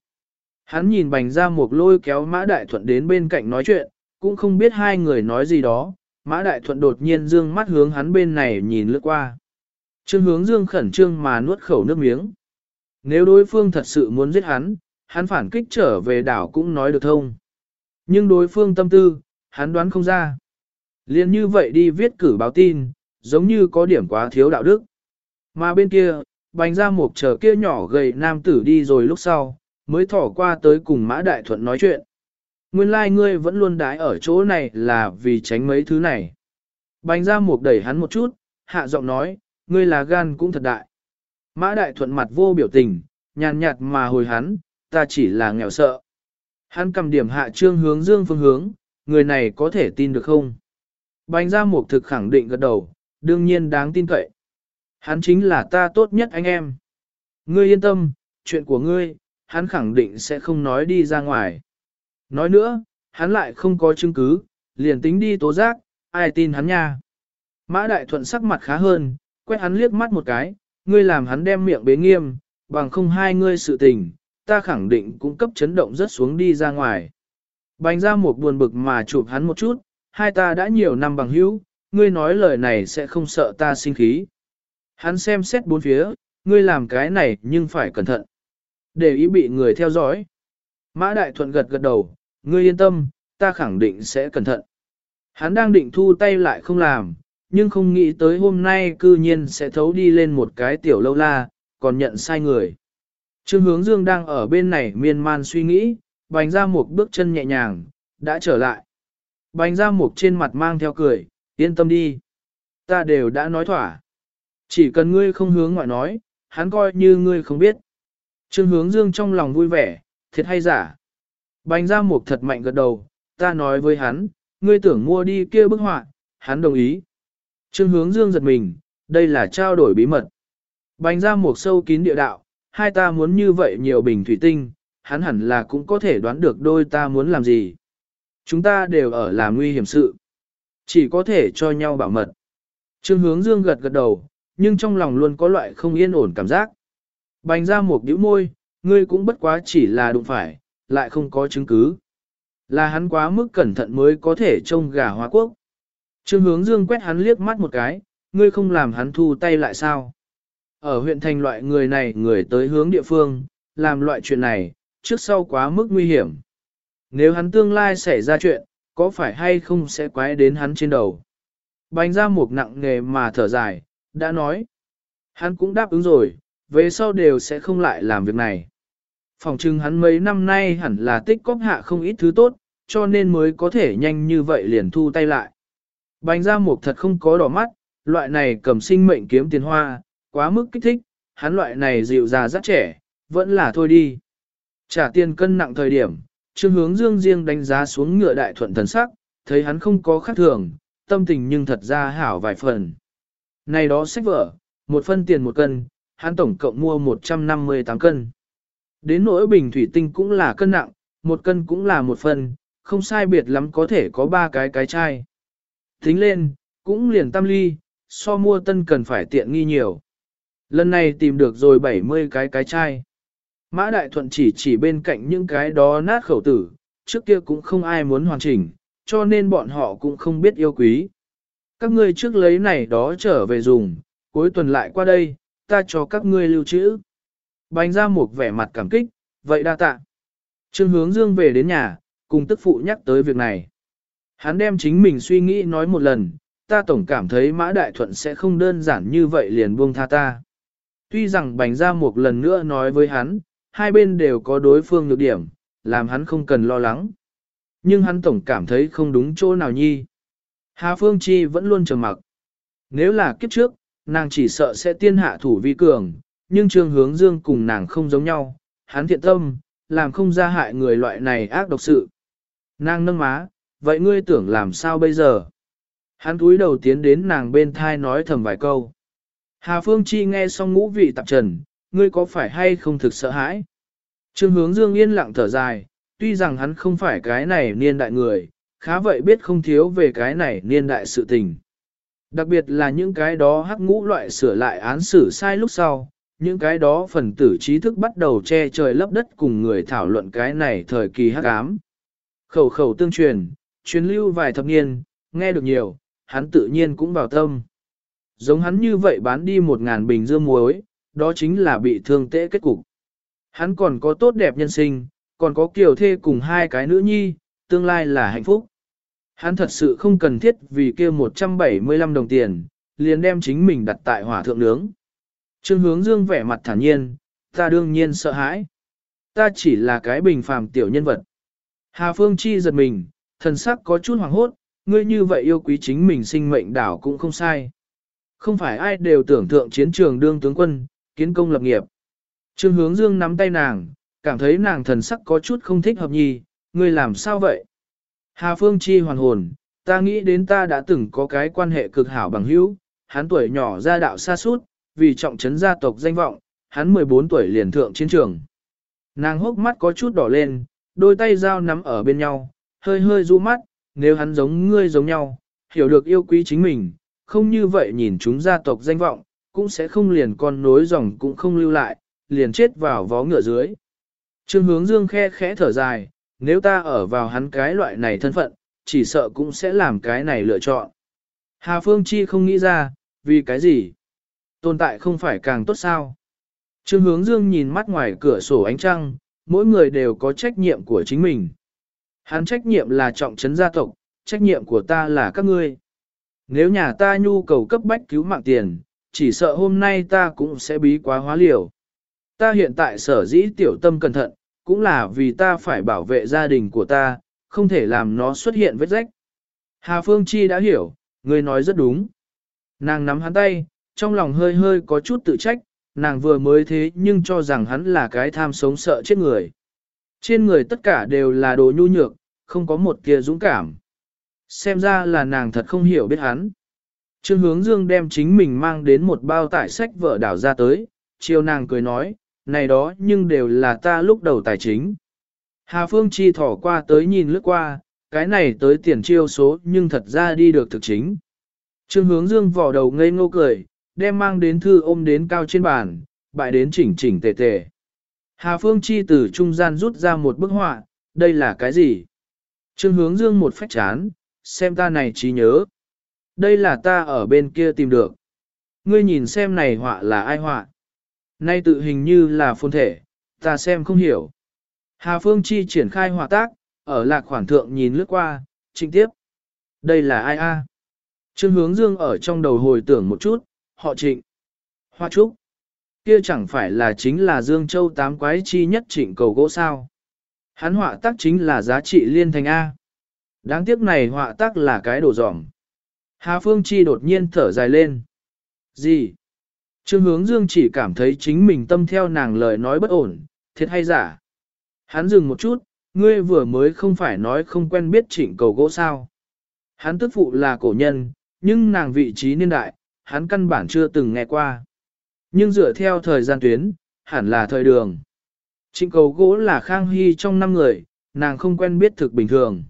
Hắn nhìn bành ra mục lôi kéo mã đại thuận đến bên cạnh nói chuyện, cũng không biết hai người nói gì đó, mã đại thuận đột nhiên dương mắt hướng hắn bên này nhìn lướt qua. Trương hướng dương khẩn trương mà nuốt khẩu nước miếng. Nếu đối phương thật sự muốn giết hắn, hắn phản kích trở về đảo cũng nói được thông. Nhưng đối phương tâm tư, hắn đoán không ra. Liên như vậy đi viết cử báo tin, giống như có điểm quá thiếu đạo đức. Mà bên kia, bánh ra một chờ kia nhỏ gầy nam tử đi rồi lúc sau, mới thỏ qua tới cùng Mã Đại Thuận nói chuyện. Nguyên lai like ngươi vẫn luôn đái ở chỗ này là vì tránh mấy thứ này. Bánh ra một đẩy hắn một chút, hạ giọng nói, ngươi là gan cũng thật đại. Mã Đại Thuận mặt vô biểu tình, nhàn nhạt mà hồi hắn, ta chỉ là nghèo sợ. Hắn cầm điểm hạ trương hướng dương phương hướng, người này có thể tin được không? Bánh ra một thực khẳng định gật đầu, đương nhiên đáng tin cậy. Hắn chính là ta tốt nhất anh em. Ngươi yên tâm, chuyện của ngươi, hắn khẳng định sẽ không nói đi ra ngoài. Nói nữa, hắn lại không có chứng cứ, liền tính đi tố giác, ai tin hắn nha. Mã Đại Thuận sắc mặt khá hơn, quét hắn liếc mắt một cái, ngươi làm hắn đem miệng bế nghiêm, bằng không hai ngươi sự tình, ta khẳng định cũng cấp chấn động rất xuống đi ra ngoài. Bành ra một buồn bực mà chụp hắn một chút, hai ta đã nhiều năm bằng hữu, ngươi nói lời này sẽ không sợ ta sinh khí. Hắn xem xét bốn phía, ngươi làm cái này nhưng phải cẩn thận. Để ý bị người theo dõi. Mã Đại Thuận gật gật đầu, ngươi yên tâm, ta khẳng định sẽ cẩn thận. Hắn đang định thu tay lại không làm, nhưng không nghĩ tới hôm nay cư nhiên sẽ thấu đi lên một cái tiểu lâu la, còn nhận sai người. Trương hướng dương đang ở bên này miên man suy nghĩ, bành ra một bước chân nhẹ nhàng, đã trở lại. Bành ra một trên mặt mang theo cười, yên tâm đi. Ta đều đã nói thỏa. Chỉ cần ngươi không hướng ngoại nói, hắn coi như ngươi không biết. Trương hướng dương trong lòng vui vẻ, thiệt hay giả. Bành ra một thật mạnh gật đầu, ta nói với hắn, ngươi tưởng mua đi kia bức họa, hắn đồng ý. Trương hướng dương giật mình, đây là trao đổi bí mật. Bành ra một sâu kín địa đạo, hai ta muốn như vậy nhiều bình thủy tinh, hắn hẳn là cũng có thể đoán được đôi ta muốn làm gì. Chúng ta đều ở làm nguy hiểm sự. Chỉ có thể cho nhau bảo mật. Trương hướng dương gật gật đầu, nhưng trong lòng luôn có loại không yên ổn cảm giác. Bành ra một điếu môi, ngươi cũng bất quá chỉ là đụng phải, lại không có chứng cứ. Là hắn quá mức cẩn thận mới có thể trông gà hóa quốc. Trương hướng dương quét hắn liếc mắt một cái, ngươi không làm hắn thu tay lại sao? Ở huyện thành loại người này người tới hướng địa phương, làm loại chuyện này, trước sau quá mức nguy hiểm. Nếu hắn tương lai xảy ra chuyện, có phải hay không sẽ quái đến hắn trên đầu? Bánh ra một nặng nghề mà thở dài, đã nói. Hắn cũng đáp ứng rồi, về sau đều sẽ không lại làm việc này. Phòng trưng hắn mấy năm nay hẳn là tích cóp hạ không ít thứ tốt, cho nên mới có thể nhanh như vậy liền thu tay lại. Bánh ra một thật không có đỏ mắt, loại này cầm sinh mệnh kiếm tiền hoa, quá mức kích thích, hắn loại này dịu già rất trẻ, vẫn là thôi đi. Trả tiền cân nặng thời điểm, Trương Hướng Dương riêng đánh giá xuống ngựa đại thuận thần sắc, thấy hắn không có khác thường, tâm tình nhưng thật ra hảo vài phần. Này đó sách vở, một phân tiền một cân, hắn tổng cộng mua 158 cân. Đến nỗi bình thủy tinh cũng là cân nặng, một cân cũng là một phần, không sai biệt lắm có thể có ba cái cái chai. Tính lên, cũng liền tam ly, so mua tân cần phải tiện nghi nhiều. Lần này tìm được rồi 70 cái cái chai. Mã Đại Thuận chỉ chỉ bên cạnh những cái đó nát khẩu tử, trước kia cũng không ai muốn hoàn chỉnh, cho nên bọn họ cũng không biết yêu quý. Các ngươi trước lấy này đó trở về dùng, cuối tuần lại qua đây, ta cho các ngươi lưu trữ. Bánh ra một vẻ mặt cảm kích, vậy đa tạ. Trương hướng dương về đến nhà, cùng tức phụ nhắc tới việc này. Hắn đem chính mình suy nghĩ nói một lần, ta tổng cảm thấy mã đại thuận sẽ không đơn giản như vậy liền buông tha ta. Tuy rằng Bành ra một lần nữa nói với hắn, hai bên đều có đối phương nhược điểm, làm hắn không cần lo lắng. Nhưng hắn tổng cảm thấy không đúng chỗ nào nhi. Hà Phương Chi vẫn luôn trầm mặc. Nếu là kiếp trước, nàng chỉ sợ sẽ tiên hạ thủ vi cường, nhưng trương hướng dương cùng nàng không giống nhau, hắn thiện tâm, làm không ra hại người loại này ác độc sự. Nàng nâng má, vậy ngươi tưởng làm sao bây giờ? Hắn túi đầu tiến đến nàng bên thai nói thầm vài câu. Hà Phương Chi nghe xong ngũ vị tạp trần, ngươi có phải hay không thực sợ hãi? Trương hướng dương yên lặng thở dài, tuy rằng hắn không phải cái này niên đại người, khá vậy biết không thiếu về cái này niên đại sự tình. Đặc biệt là những cái đó hắc ngũ loại sửa lại án xử sai lúc sau, những cái đó phần tử trí thức bắt đầu che trời lấp đất cùng người thảo luận cái này thời kỳ hắc ám. Khẩu khẩu tương truyền, truyền lưu vài thập niên, nghe được nhiều, hắn tự nhiên cũng bảo tâm. Giống hắn như vậy bán đi một ngàn bình dương muối, đó chính là bị thương tệ kết cục. Hắn còn có tốt đẹp nhân sinh, còn có kiều thê cùng hai cái nữ nhi, tương lai là hạnh phúc. Hắn thật sự không cần thiết vì kia 175 đồng tiền, liền đem chính mình đặt tại hỏa thượng nướng. Trương hướng dương vẻ mặt thản nhiên, ta đương nhiên sợ hãi. Ta chỉ là cái bình phàm tiểu nhân vật. Hà Phương Chi giật mình, thần sắc có chút hoàng hốt, ngươi như vậy yêu quý chính mình sinh mệnh đảo cũng không sai. Không phải ai đều tưởng thượng chiến trường đương tướng quân, kiến công lập nghiệp. Trương hướng dương nắm tay nàng, cảm thấy nàng thần sắc có chút không thích hợp nhì, ngươi làm sao vậy? Hà Phương Chi hoàn hồn, ta nghĩ đến ta đã từng có cái quan hệ cực hảo bằng hữu, hắn tuổi nhỏ ra đạo xa suốt, vì trọng trấn gia tộc danh vọng, hắn 14 tuổi liền thượng chiến trường. Nàng hốc mắt có chút đỏ lên, đôi tay dao nắm ở bên nhau, hơi hơi du mắt, nếu hắn giống ngươi giống nhau, hiểu được yêu quý chính mình, không như vậy nhìn chúng gia tộc danh vọng, cũng sẽ không liền con nối dòng cũng không lưu lại, liền chết vào vó ngựa dưới. Trương hướng dương khe khẽ thở dài, nếu ta ở vào hắn cái loại này thân phận, chỉ sợ cũng sẽ làm cái này lựa chọn. Hà Phương Chi không nghĩ ra, vì cái gì? Tồn tại không phải càng tốt sao? Trương hướng dương nhìn mắt ngoài cửa sổ ánh trăng, mỗi người đều có trách nhiệm của chính mình. Hắn trách nhiệm là trọng trấn gia tộc, trách nhiệm của ta là các ngươi. Nếu nhà ta nhu cầu cấp bách cứu mạng tiền, chỉ sợ hôm nay ta cũng sẽ bí quá hóa liều. Ta hiện tại sở dĩ tiểu tâm cẩn thận, cũng là vì ta phải bảo vệ gia đình của ta, không thể làm nó xuất hiện vết rách. Hà Phương Chi đã hiểu, người nói rất đúng. Nàng nắm hắn tay, trong lòng hơi hơi có chút tự trách, nàng vừa mới thế nhưng cho rằng hắn là cái tham sống sợ chết người. Trên người tất cả đều là đồ nhu nhược, không có một kia dũng cảm. Xem ra là nàng thật không hiểu biết hắn. Trương hướng dương đem chính mình mang đến một bao tải sách vợ đảo ra tới, chiều nàng cười nói, này đó nhưng đều là ta lúc đầu tài chính. Hà Phương Chi thỏ qua tới nhìn lướt qua, cái này tới tiền chiêu số nhưng thật ra đi được thực chính. Trương hướng dương vỏ đầu ngây ngô cười, đem mang đến thư ôm đến cao trên bàn, bại đến chỉnh chỉnh tề tề. Hà Phương Chi từ trung gian rút ra một bức họa, đây là cái gì? Trương hướng dương một phách chán, xem ta này trí nhớ. Đây là ta ở bên kia tìm được. Ngươi nhìn xem này họa là ai họa. Nay tự hình như là phôn thể, ta xem không hiểu. Hà Phương Chi triển khai họa tác, ở lạc khoản thượng nhìn lướt qua, trinh tiếp. Đây là ai a? Trương hướng dương ở trong đầu hồi tưởng một chút, họ trịnh. Hoa trúc. Kia chẳng phải là chính là Dương Châu tám quái chi nhất trịnh cầu gỗ sao. Hắn họa tác chính là giá trị liên thành A. Đáng tiếc này họa tác là cái đồ dỏng. Hà Phương Chi đột nhiên thở dài lên. Gì? Trương hướng dương chỉ cảm thấy chính mình tâm theo nàng lời nói bất ổn, thiệt hay giả. Hắn dừng một chút, ngươi vừa mới không phải nói không quen biết trịnh cầu gỗ sao. Hắn tức phụ là cổ nhân, nhưng nàng vị trí niên đại, hắn căn bản chưa từng nghe qua. Nhưng dựa theo thời gian tuyến, hẳn là thời đường. Trịnh cầu gỗ là Khang Hy trong năm người, nàng không quen biết thực bình thường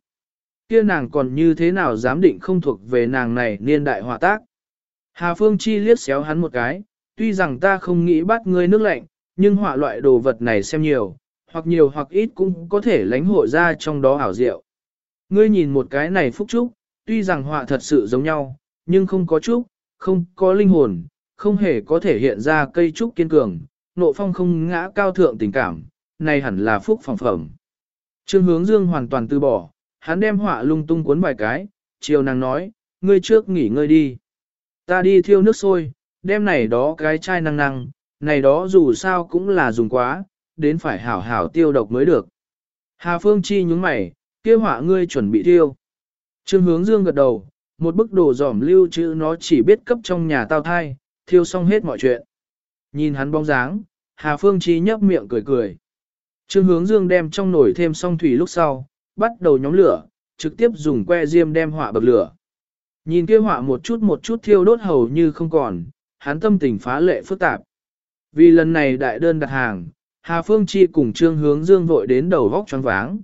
kia nàng còn như thế nào dám định không thuộc về nàng này niên đại hòa tác. Hà Phương Chi liếc xéo hắn một cái, tuy rằng ta không nghĩ bắt ngươi nước lạnh, nhưng họa loại đồ vật này xem nhiều, hoặc nhiều hoặc ít cũng có thể lánh hội ra trong đó ảo diệu. Ngươi nhìn một cái này phúc trúc, tuy rằng họa thật sự giống nhau, nhưng không có trúc, không có linh hồn, không hề có thể hiện ra cây trúc kiên cường, nộ phong không ngã cao thượng tình cảm, này hẳn là phúc phòng phẩm. Trương hướng dương hoàn toàn từ bỏ, hắn đem họa lung tung cuốn vài cái, chiều nàng nói, ngươi trước nghỉ ngơi đi. Ta đi thiêu nước sôi, đem này đó cái chai năng năng, này đó dù sao cũng là dùng quá, đến phải hảo hảo tiêu độc mới được. Hà Phương Chi nhúng mày, kia họa ngươi chuẩn bị thiêu. Trương hướng dương gật đầu, một bức đồ giỏm lưu chữ nó chỉ biết cấp trong nhà tao thai, thiêu xong hết mọi chuyện. Nhìn hắn bóng dáng, Hà Phương Chi nhấp miệng cười cười. Trương hướng dương đem trong nồi thêm xong thủy lúc sau, bắt đầu nhóm lửa, trực tiếp dùng que diêm đem họa bậc lửa. Nhìn kia họa một chút một chút thiêu đốt hầu như không còn, hắn tâm tình phá lệ phức tạp. Vì lần này đại đơn đặt hàng, Hà Phương Chi cùng Trương Hướng Dương vội đến đầu góc choáng váng.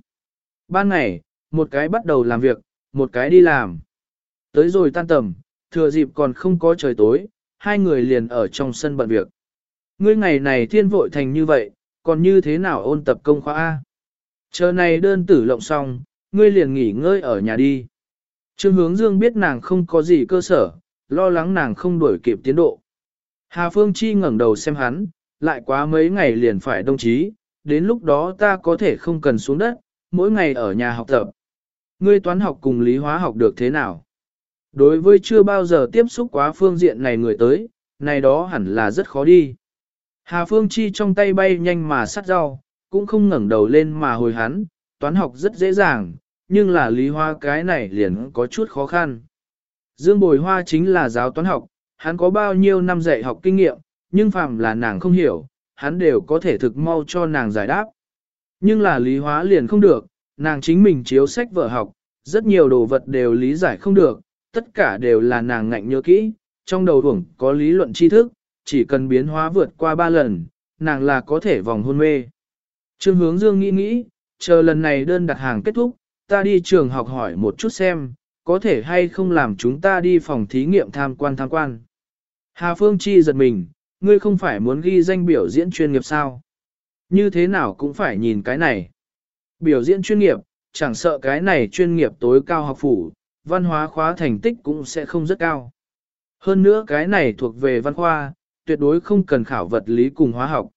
Ban ngày, một cái bắt đầu làm việc, một cái đi làm. Tới rồi tan tầm, thừa dịp còn không có trời tối, hai người liền ở trong sân bận việc. Ngươi ngày này thiên vội thành như vậy, còn như thế nào ôn tập công khóa A? Chờ này đơn tử lộng xong, ngươi liền nghỉ ngơi ở nhà đi. Trương hướng dương biết nàng không có gì cơ sở, lo lắng nàng không đuổi kịp tiến độ. Hà Phương Chi ngẩng đầu xem hắn, lại quá mấy ngày liền phải đồng chí, đến lúc đó ta có thể không cần xuống đất, mỗi ngày ở nhà học tập. Ngươi toán học cùng lý hóa học được thế nào? Đối với chưa bao giờ tiếp xúc quá phương diện này người tới, này đó hẳn là rất khó đi. Hà Phương Chi trong tay bay nhanh mà sắt rau, cũng không ngẩng đầu lên mà hồi hắn, toán học rất dễ dàng, nhưng là lý hoa cái này liền có chút khó khăn. Dương Bồi Hoa chính là giáo toán học, hắn có bao nhiêu năm dạy học kinh nghiệm, nhưng phàm là nàng không hiểu, hắn đều có thể thực mau cho nàng giải đáp. Nhưng là lý hóa liền không được, nàng chính mình chiếu sách vở học, rất nhiều đồ vật đều lý giải không được, tất cả đều là nàng ngạnh nhớ kỹ, trong đầu hưởng có lý luận tri thức, chỉ cần biến hóa vượt qua ba lần, nàng là có thể vòng hôn mê. Trương hướng dương nghĩ nghĩ, chờ lần này đơn đặt hàng kết thúc, ta đi trường học hỏi một chút xem, có thể hay không làm chúng ta đi phòng thí nghiệm tham quan tham quan. Hà Phương Chi giật mình, ngươi không phải muốn ghi danh biểu diễn chuyên nghiệp sao? Như thế nào cũng phải nhìn cái này. Biểu diễn chuyên nghiệp, chẳng sợ cái này chuyên nghiệp tối cao học phủ, văn hóa khóa thành tích cũng sẽ không rất cao. Hơn nữa cái này thuộc về văn khoa, tuyệt đối không cần khảo vật lý cùng hóa học.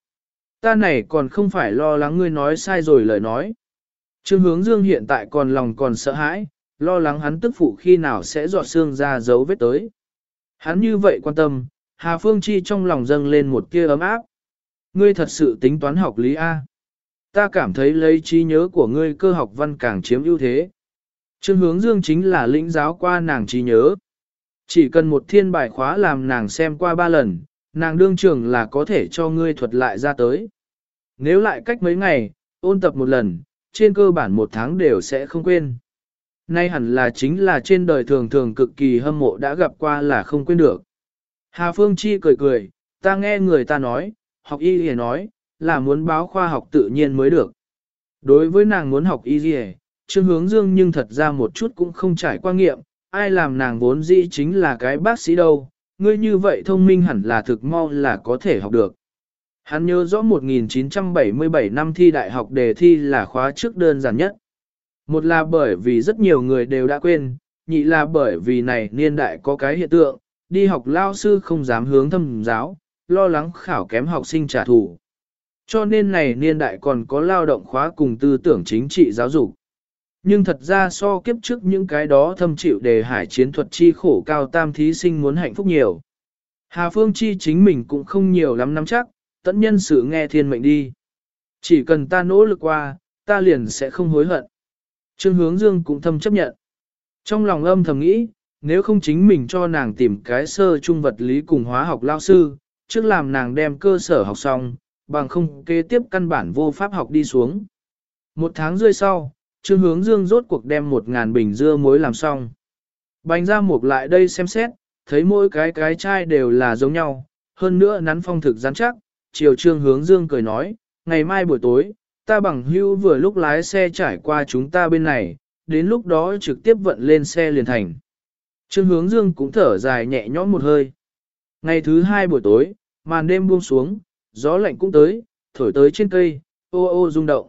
Ta này còn không phải lo lắng ngươi nói sai rồi lời nói. Trương hướng dương hiện tại còn lòng còn sợ hãi, lo lắng hắn tức phụ khi nào sẽ dọa xương ra dấu vết tới. Hắn như vậy quan tâm, Hà Phương Chi trong lòng dâng lên một tia ấm áp. Ngươi thật sự tính toán học lý A. Ta cảm thấy lấy trí nhớ của ngươi cơ học văn càng chiếm ưu thế. Trương hướng dương chính là lĩnh giáo qua nàng trí nhớ. Chỉ cần một thiên bài khóa làm nàng xem qua ba lần, nàng đương trưởng là có thể cho ngươi thuật lại ra tới. Nếu lại cách mấy ngày, ôn tập một lần, trên cơ bản một tháng đều sẽ không quên. Nay hẳn là chính là trên đời thường thường cực kỳ hâm mộ đã gặp qua là không quên được. Hà Phương Chi cười cười, ta nghe người ta nói, học y hề nói, là muốn báo khoa học tự nhiên mới được. Đối với nàng muốn học y hề, Trương Hướng Dương nhưng thật ra một chút cũng không trải qua nghiệm, ai làm nàng vốn dĩ chính là cái bác sĩ đâu, ngươi như vậy thông minh hẳn là thực mau là có thể học được. Hắn nhớ rõ 1977 năm thi đại học đề thi là khóa trước đơn giản nhất. Một là bởi vì rất nhiều người đều đã quên, nhị là bởi vì này niên đại có cái hiện tượng, đi học lao sư không dám hướng thâm giáo, lo lắng khảo kém học sinh trả thù. Cho nên này niên đại còn có lao động khóa cùng tư tưởng chính trị giáo dục. Nhưng thật ra so kiếp trước những cái đó thâm chịu đề hải chiến thuật chi khổ cao tam thí sinh muốn hạnh phúc nhiều. Hà Phương Chi chính mình cũng không nhiều lắm nắm chắc, tận nhân sự nghe thiên mệnh đi. Chỉ cần ta nỗ lực qua, ta liền sẽ không hối hận. Trương Hướng Dương cũng thâm chấp nhận. Trong lòng âm thầm nghĩ, nếu không chính mình cho nàng tìm cái sơ trung vật lý cùng hóa học lao sư, trước làm nàng đem cơ sở học xong, bằng không kế tiếp căn bản vô pháp học đi xuống. Một tháng rưỡi sau, Trương Hướng Dương rốt cuộc đem một ngàn bình dưa muối làm xong. Bánh ra mục lại đây xem xét, thấy mỗi cái cái chai đều là giống nhau, hơn nữa nắn phong thực rắn chắc, chiều Trương Hướng Dương cười nói, ngày mai buổi tối, ta bằng hưu vừa lúc lái xe trải qua chúng ta bên này, đến lúc đó trực tiếp vận lên xe liền thành. Trương Hướng Dương cũng thở dài nhẹ nhõm một hơi. Ngày thứ hai buổi tối, màn đêm buông xuống, gió lạnh cũng tới, thổi tới trên cây, ô ô rung động.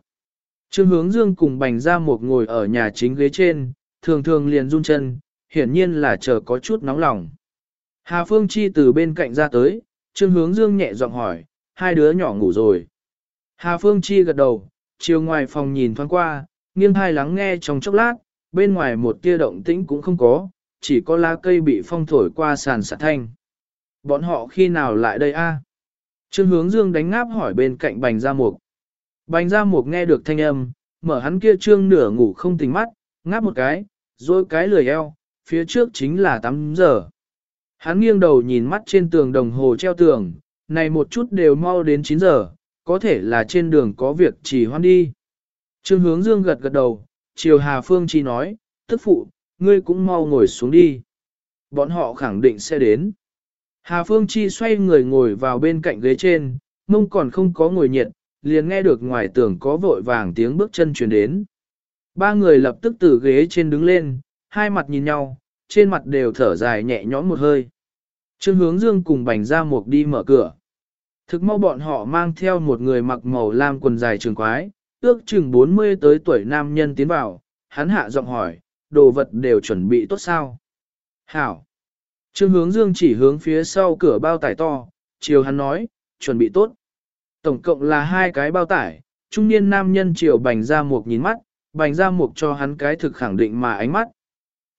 Trương hướng dương cùng bành ra một ngồi ở nhà chính ghế trên, thường thường liền run chân, hiển nhiên là chờ có chút nóng lòng. Hà Phương Chi từ bên cạnh ra tới, Trương hướng dương nhẹ giọng hỏi, hai đứa nhỏ ngủ rồi. Hà Phương Chi gật đầu, chiều ngoài phòng nhìn thoáng qua, nghiêng hai lắng nghe trong chốc lát, bên ngoài một tia động tĩnh cũng không có, chỉ có lá cây bị phong thổi qua sàn sạt thanh. Bọn họ khi nào lại đây a? Trương hướng dương đánh ngáp hỏi bên cạnh bành ra mục. Bành ra mục nghe được thanh âm, mở hắn kia trương nửa ngủ không tỉnh mắt, ngáp một cái, rồi cái lười eo, phía trước chính là 8 giờ. Hắn nghiêng đầu nhìn mắt trên tường đồng hồ treo tường, này một chút đều mau đến 9 giờ, có thể là trên đường có việc chỉ hoan đi. Trương hướng dương gật gật đầu, chiều Hà Phương Chi nói, tức phụ, ngươi cũng mau ngồi xuống đi. Bọn họ khẳng định sẽ đến. Hà Phương Chi xoay người ngồi vào bên cạnh ghế trên, mông còn không có ngồi nhiệt, liền nghe được ngoài tường có vội vàng tiếng bước chân truyền đến. Ba người lập tức từ ghế trên đứng lên, hai mặt nhìn nhau, trên mặt đều thở dài nhẹ nhõm một hơi. Trương hướng dương cùng bành ra mục đi mở cửa. Thực mau bọn họ mang theo một người mặc màu lam quần dài trường quái, ước chừng 40 tới tuổi nam nhân tiến vào, hắn hạ giọng hỏi, đồ vật đều chuẩn bị tốt sao? Hảo! Trương hướng dương chỉ hướng phía sau cửa bao tải to, chiều hắn nói, chuẩn bị tốt. Tổng cộng là hai cái bao tải, trung niên nam nhân chiều bành ra một nhìn mắt, bành ra một cho hắn cái thực khẳng định mà ánh mắt.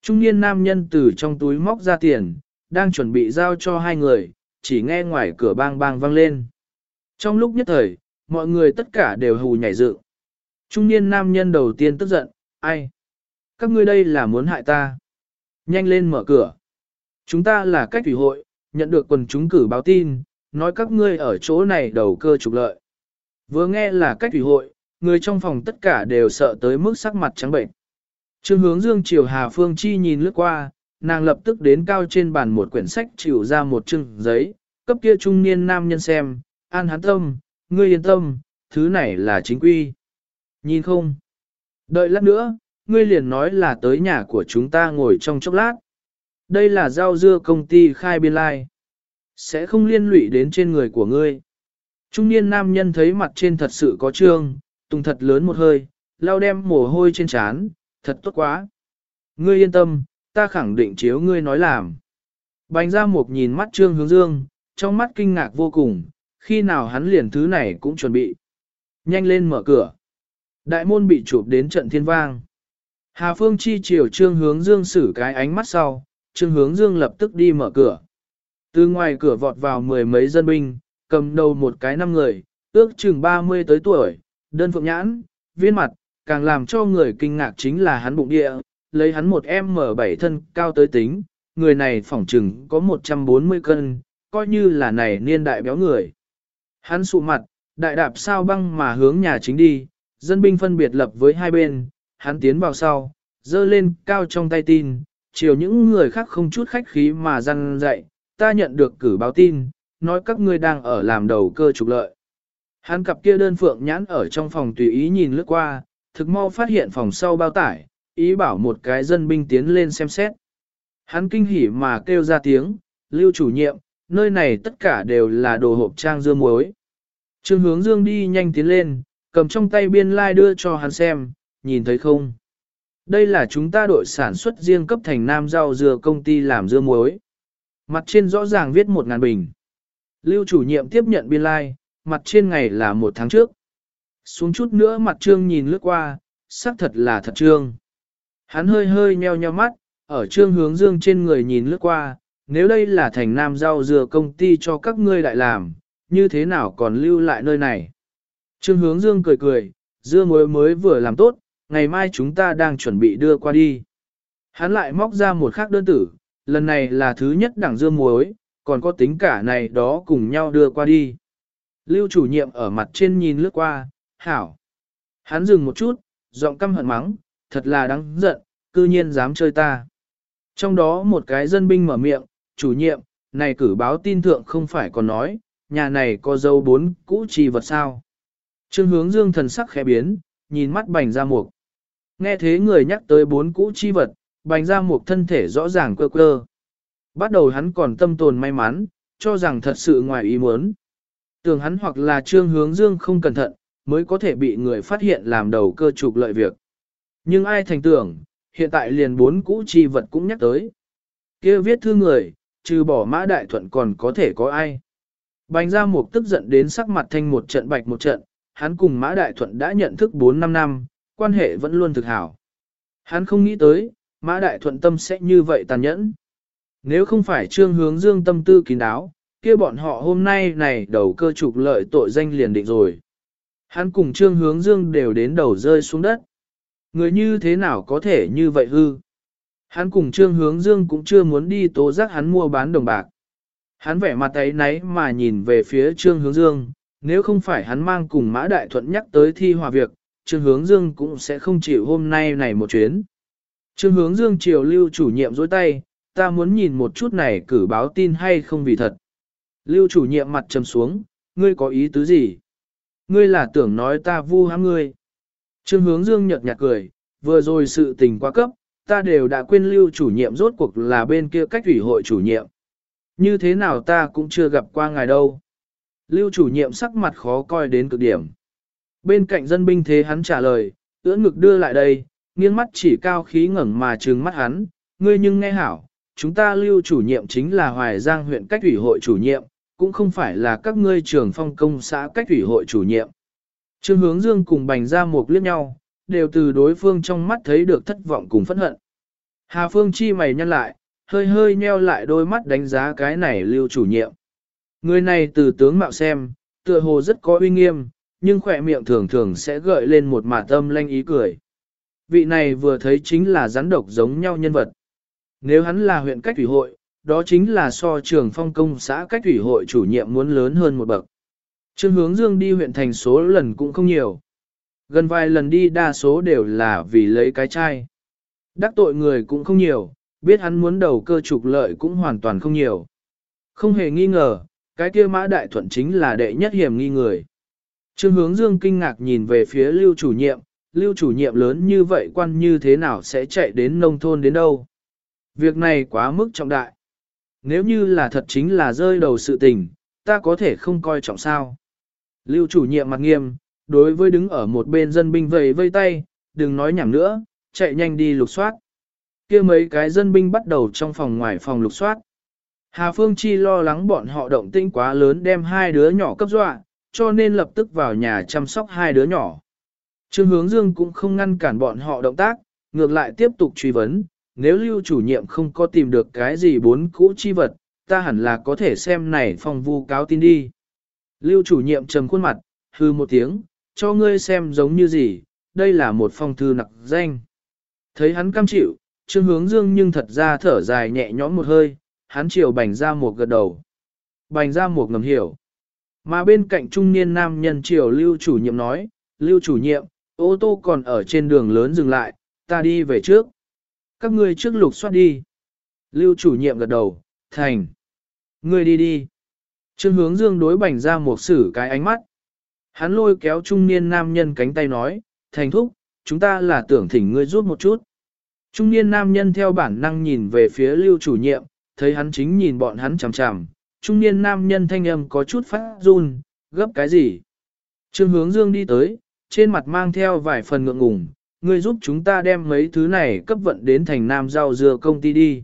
Trung niên nam nhân từ trong túi móc ra tiền, đang chuẩn bị giao cho hai người, chỉ nghe ngoài cửa bang bang vang lên. Trong lúc nhất thời, mọi người tất cả đều hù nhảy dựng. Trung niên nam nhân đầu tiên tức giận, ai? Các ngươi đây là muốn hại ta. Nhanh lên mở cửa. Chúng ta là cách thủy hội, nhận được quần chúng cử báo tin, nói các ngươi ở chỗ này đầu cơ trục lợi. Vừa nghe là cách ủy hội, người trong phòng tất cả đều sợ tới mức sắc mặt trắng bệnh. Trương hướng dương chiều Hà Phương Chi nhìn lướt qua, nàng lập tức đến cao trên bàn một quyển sách chịu ra một chừng giấy, cấp kia trung niên nam nhân xem, an hắn tâm, ngươi yên tâm, thứ này là chính quy. Nhìn không? Đợi lát nữa, ngươi liền nói là tới nhà của chúng ta ngồi trong chốc lát. Đây là rau dưa công ty khai biên lai. Sẽ không liên lụy đến trên người của ngươi. Trung niên nam nhân thấy mặt trên thật sự có trương, tung thật lớn một hơi, lau đem mồ hôi trên trán, thật tốt quá. Ngươi yên tâm, ta khẳng định chiếu ngươi nói làm. Bành ra một nhìn mắt trương hướng dương, trong mắt kinh ngạc vô cùng, khi nào hắn liền thứ này cũng chuẩn bị. Nhanh lên mở cửa. Đại môn bị chụp đến trận thiên vang. Hà Phương chi chiều trương hướng dương xử cái ánh mắt sau, trương hướng dương lập tức đi mở cửa. Từ ngoài cửa vọt vào mười mấy dân binh, cầm đầu một cái năm người, ước chừng 30 tới tuổi, đơn phượng nhãn, viên mặt, càng làm cho người kinh ngạc chính là hắn bụng địa, lấy hắn một M7 thân cao tới tính, người này phỏng chừng có 140 cân, coi như là này niên đại béo người. Hắn sụ mặt, đại đạp sao băng mà hướng nhà chính đi, dân binh phân biệt lập với hai bên, hắn tiến vào sau, dơ lên cao trong tay tin, chiều những người khác không chút khách khí mà răn dạy, ta nhận được cử báo tin, nói các ngươi đang ở làm đầu cơ trục lợi. Hắn cặp kia đơn phượng nhãn ở trong phòng tùy ý nhìn lướt qua, thực mau phát hiện phòng sau bao tải, ý bảo một cái dân binh tiến lên xem xét. Hắn kinh hỉ mà kêu ra tiếng, lưu chủ nhiệm, nơi này tất cả đều là đồ hộp trang dưa muối. Trương hướng dương đi nhanh tiến lên, cầm trong tay biên lai like đưa cho hắn xem, nhìn thấy không? Đây là chúng ta đội sản xuất riêng cấp thành nam rau dưa công ty làm dưa muối. Mặt trên rõ ràng viết một ngàn bình. Lưu chủ nhiệm tiếp nhận biên lai, like, mặt trên ngày là một tháng trước. Xuống chút nữa mặt trương nhìn lướt qua, xác thật là thật trương. Hắn hơi hơi nheo nheo mắt, ở trương hướng dương trên người nhìn lướt qua, nếu đây là thành nam rau dừa công ty cho các ngươi đại làm, như thế nào còn lưu lại nơi này? Trương hướng dương cười cười, dưa muối mới vừa làm tốt, ngày mai chúng ta đang chuẩn bị đưa qua đi. Hắn lại móc ra một khác đơn tử, lần này là thứ nhất đẳng dưa muối, còn có tính cả này đó cùng nhau đưa qua đi. Lưu chủ nhiệm ở mặt trên nhìn lướt qua, hảo. Hắn dừng một chút, giọng căm hận mắng, thật là đáng giận, cư nhiên dám chơi ta. Trong đó một cái dân binh mở miệng, chủ nhiệm, này cử báo tin thượng không phải còn nói, nhà này có dâu bốn cũ trì vật sao. Trương hướng dương thần sắc khẽ biến, nhìn mắt bành ra mục. Nghe thế người nhắc tới bốn cũ chi vật, bành ra một thân thể rõ ràng cơ cơ. Bắt đầu hắn còn tâm tồn may mắn, cho rằng thật sự ngoài ý muốn. Tưởng hắn hoặc là trương hướng dương không cẩn thận, mới có thể bị người phát hiện làm đầu cơ trục lợi việc. Nhưng ai thành tưởng, hiện tại liền bốn cũ chi vật cũng nhắc tới. kia viết thư người, trừ bỏ mã đại thuận còn có thể có ai. Bành ra mục tức giận đến sắc mặt thanh một trận bạch một trận, hắn cùng mã đại thuận đã nhận thức 4-5 năm, quan hệ vẫn luôn thực hảo. Hắn không nghĩ tới, mã đại thuận tâm sẽ như vậy tàn nhẫn. Nếu không phải trương hướng dương tâm tư kín đáo, kia bọn họ hôm nay này đầu cơ trục lợi tội danh liền định rồi. Hắn cùng trương hướng dương đều đến đầu rơi xuống đất. Người như thế nào có thể như vậy hư? Hắn cùng trương hướng dương cũng chưa muốn đi tố giác hắn mua bán đồng bạc. Hắn vẻ mặt ấy náy mà nhìn về phía trương hướng dương, nếu không phải hắn mang cùng mã đại thuận nhắc tới thi hòa việc, trương hướng dương cũng sẽ không chịu hôm nay này một chuyến. Trương hướng dương triều lưu chủ nhiệm dối tay, ta muốn nhìn một chút này cử báo tin hay không vì thật. Lưu chủ nhiệm mặt trầm xuống, ngươi có ý tứ gì? Ngươi là tưởng nói ta vu hãm ngươi. Trương hướng dương nhợt nhạt cười, vừa rồi sự tình quá cấp, ta đều đã quên lưu chủ nhiệm rốt cuộc là bên kia cách ủy hội chủ nhiệm. Như thế nào ta cũng chưa gặp qua ngài đâu. Lưu chủ nhiệm sắc mặt khó coi đến cực điểm. Bên cạnh dân binh thế hắn trả lời, ưỡn ngực đưa lại đây, nghiêng mắt chỉ cao khí ngẩng mà trừng mắt hắn, ngươi nhưng nghe hảo, chúng ta lưu chủ nhiệm chính là Hoài Giang huyện cách ủy hội chủ nhiệm, cũng không phải là các ngươi trường phong công xã cách ủy hội chủ nhiệm. Trương hướng dương cùng bành ra một liếc nhau, đều từ đối phương trong mắt thấy được thất vọng cùng phẫn hận. Hà Phương chi mày nhăn lại, hơi hơi nheo lại đôi mắt đánh giá cái này lưu chủ nhiệm. Người này từ tướng mạo xem, tựa hồ rất có uy nghiêm, nhưng khỏe miệng thường thường sẽ gợi lên một mả tâm lanh ý cười. Vị này vừa thấy chính là rắn độc giống nhau nhân vật. Nếu hắn là huyện cách thủy hội, đó chính là so trường phong công xã cách thủy hội chủ nhiệm muốn lớn hơn một bậc. Trương hướng dương đi huyện thành số lần cũng không nhiều. Gần vài lần đi đa số đều là vì lấy cái chai. Đắc tội người cũng không nhiều, biết hắn muốn đầu cơ trục lợi cũng hoàn toàn không nhiều. Không hề nghi ngờ, cái kia mã đại thuận chính là đệ nhất hiểm nghi người. Trương hướng dương kinh ngạc nhìn về phía lưu chủ nhiệm, lưu chủ nhiệm lớn như vậy quan như thế nào sẽ chạy đến nông thôn đến đâu. Việc này quá mức trọng đại. Nếu như là thật chính là rơi đầu sự tình, ta có thể không coi trọng sao. Lưu chủ nhiệm mặt nghiêm, đối với đứng ở một bên dân binh vầy vây tay, đừng nói nhảm nữa, chạy nhanh đi lục soát. kia mấy cái dân binh bắt đầu trong phòng ngoài phòng lục soát. Hà Phương Chi lo lắng bọn họ động tĩnh quá lớn đem hai đứa nhỏ cấp dọa, cho nên lập tức vào nhà chăm sóc hai đứa nhỏ. Trương Hướng Dương cũng không ngăn cản bọn họ động tác, ngược lại tiếp tục truy vấn, nếu lưu chủ nhiệm không có tìm được cái gì bốn cũ chi vật, ta hẳn là có thể xem này phong vu cáo tin đi. Lưu chủ nhiệm trầm khuôn mặt, hư một tiếng, cho ngươi xem giống như gì, đây là một phong thư nặc danh. Thấy hắn cam chịu, Trương Hướng Dương nhưng thật ra thở dài nhẹ nhõm một hơi, hắn chiều bành ra một gật đầu. Bành ra một ngầm hiểu. Mà bên cạnh trung niên nam nhân triều lưu chủ nhiệm nói, lưu chủ nhiệm, ô tô còn ở trên đường lớn dừng lại, ta đi về trước. Các ngươi trước lục soát đi. Lưu chủ nhiệm gật đầu, thành. Ngươi đi đi. Trương hướng dương đối bành ra một sử cái ánh mắt. Hắn lôi kéo trung niên nam nhân cánh tay nói, thành thúc, chúng ta là tưởng thỉnh ngươi rút một chút. Trung niên nam nhân theo bản năng nhìn về phía lưu chủ nhiệm, thấy hắn chính nhìn bọn hắn chằm chằm, trung niên nam nhân thanh âm có chút phát run, gấp cái gì. Trương hướng dương đi tới, trên mặt mang theo vài phần ngượng ngùng, ngươi giúp chúng ta đem mấy thứ này cấp vận đến thành nam rau Dừa công ty đi.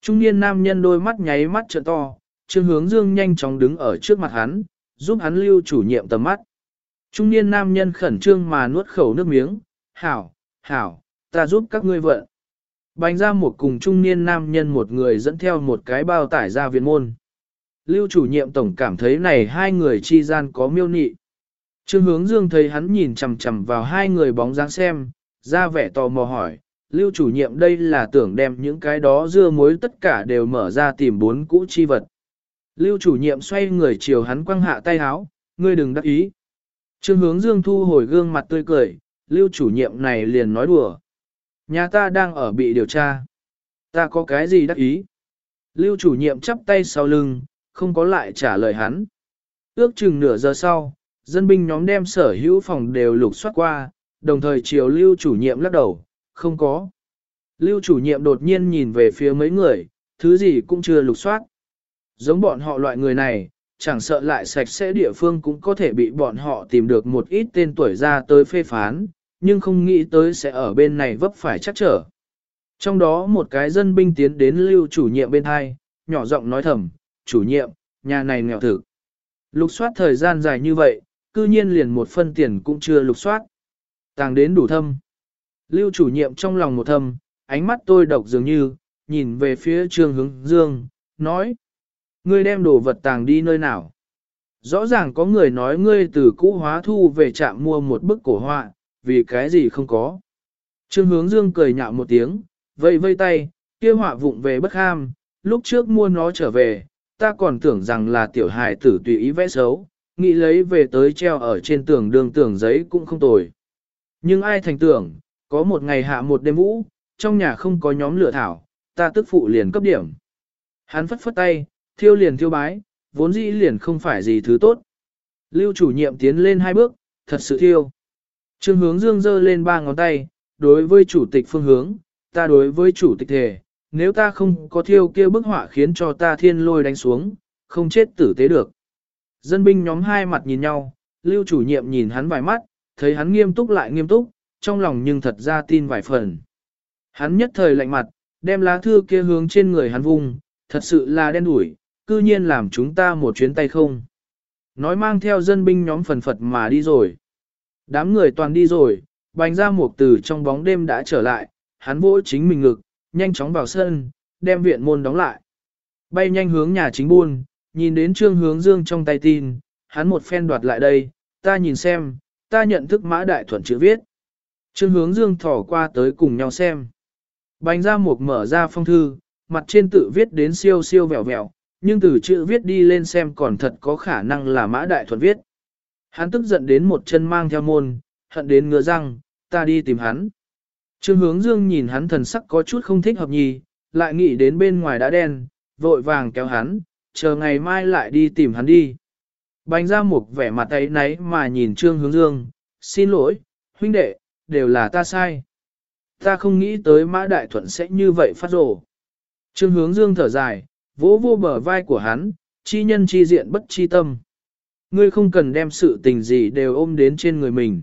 Trung niên nam nhân đôi mắt nháy mắt trợ to, trương hướng dương nhanh chóng đứng ở trước mặt hắn, giúp hắn lưu chủ nhiệm tầm mắt. Trung niên nam nhân khẩn trương mà nuốt khẩu nước miếng, hảo, hảo, ta giúp các ngươi vận. Bánh ra một cùng trung niên nam nhân một người dẫn theo một cái bao tải ra viện môn. Lưu chủ nhiệm tổng cảm thấy này hai người chi gian có miêu nị. Trương hướng dương thấy hắn nhìn chằm chằm vào hai người bóng dáng xem, ra vẻ tò mò hỏi, lưu chủ nhiệm đây là tưởng đem những cái đó dưa muối tất cả đều mở ra tìm bốn cũ chi vật. Lưu chủ nhiệm xoay người chiều hắn quăng hạ tay háo, ngươi đừng đắc ý. Trương hướng dương thu hồi gương mặt tươi cười, lưu chủ nhiệm này liền nói đùa. Nhà ta đang ở bị điều tra. Ta có cái gì đắc ý? Lưu chủ nhiệm chắp tay sau lưng, không có lại trả lời hắn. Ước chừng nửa giờ sau, dân binh nhóm đem sở hữu phòng đều lục soát qua, đồng thời chiều lưu chủ nhiệm lắc đầu, không có. Lưu chủ nhiệm đột nhiên nhìn về phía mấy người, thứ gì cũng chưa lục soát. Giống bọn họ loại người này, chẳng sợ lại sạch sẽ địa phương cũng có thể bị bọn họ tìm được một ít tên tuổi ra tới phê phán, nhưng không nghĩ tới sẽ ở bên này vấp phải chắc trở. Trong đó một cái dân binh tiến đến lưu chủ nhiệm bên hai, nhỏ giọng nói thầm, chủ nhiệm, nhà này nghèo thực. Lục soát thời gian dài như vậy, cư nhiên liền một phân tiền cũng chưa lục soát. Tàng đến đủ thâm. Lưu chủ nhiệm trong lòng một thâm, ánh mắt tôi độc dường như, nhìn về phía trương hướng dương, nói. Ngươi đem đồ vật tàng đi nơi nào? Rõ ràng có người nói ngươi từ cũ hóa thu về trạm mua một bức cổ họa, vì cái gì không có. Trương hướng dương cười nhạo một tiếng, vây vây tay, kia họa vụng về bất ham, lúc trước mua nó trở về, ta còn tưởng rằng là tiểu hài tử tùy ý vẽ xấu, nghĩ lấy về tới treo ở trên tường đường tường giấy cũng không tồi. Nhưng ai thành tưởng, có một ngày hạ một đêm vũ, trong nhà không có nhóm lửa thảo, ta tức phụ liền cấp điểm. Hắn phất phất tay, thiêu liền thiêu bái, vốn dĩ liền không phải gì thứ tốt. Lưu chủ nhiệm tiến lên hai bước, thật sự thiêu. Trương hướng dương dơ lên ba ngón tay, đối với chủ tịch phương hướng, ta đối với chủ tịch thể, nếu ta không có thiêu kia bức họa khiến cho ta thiên lôi đánh xuống, không chết tử tế được. Dân binh nhóm hai mặt nhìn nhau, lưu chủ nhiệm nhìn hắn vài mắt, thấy hắn nghiêm túc lại nghiêm túc, trong lòng nhưng thật ra tin vài phần. Hắn nhất thời lạnh mặt, đem lá thư kia hướng trên người hắn vùng, thật sự là đen đủi, cư nhiên làm chúng ta một chuyến tay không. Nói mang theo dân binh nhóm phần phật mà đi rồi. Đám người toàn đi rồi, bành ra một từ trong bóng đêm đã trở lại, hắn vỗ chính mình ngực, nhanh chóng vào sân, đem viện môn đóng lại. Bay nhanh hướng nhà chính buôn, nhìn đến trương hướng dương trong tay tin, hắn một phen đoạt lại đây, ta nhìn xem, ta nhận thức mã đại thuận chữ viết. Trương hướng dương thỏ qua tới cùng nhau xem. Bánh ra một mở ra phong thư, mặt trên tự viết đến siêu siêu vẹo vẹo, nhưng từ chữ viết đi lên xem còn thật có khả năng là mã đại thuận viết. Hắn tức giận đến một chân mang theo môn, hận đến ngựa răng, ta đi tìm hắn. Trương hướng dương nhìn hắn thần sắc có chút không thích hợp nhì, lại nghĩ đến bên ngoài đã đen, vội vàng kéo hắn, chờ ngày mai lại đi tìm hắn đi. Bánh ra một vẻ mặt ấy nấy mà nhìn Trương Hướng Dương, xin lỗi, huynh đệ, đều là ta sai. Ta không nghĩ tới Mã Đại Thuận sẽ như vậy phát rồ. Trương Hướng Dương thở dài, vỗ vô bờ vai của hắn, chi nhân chi diện bất chi tâm. Ngươi không cần đem sự tình gì đều ôm đến trên người mình.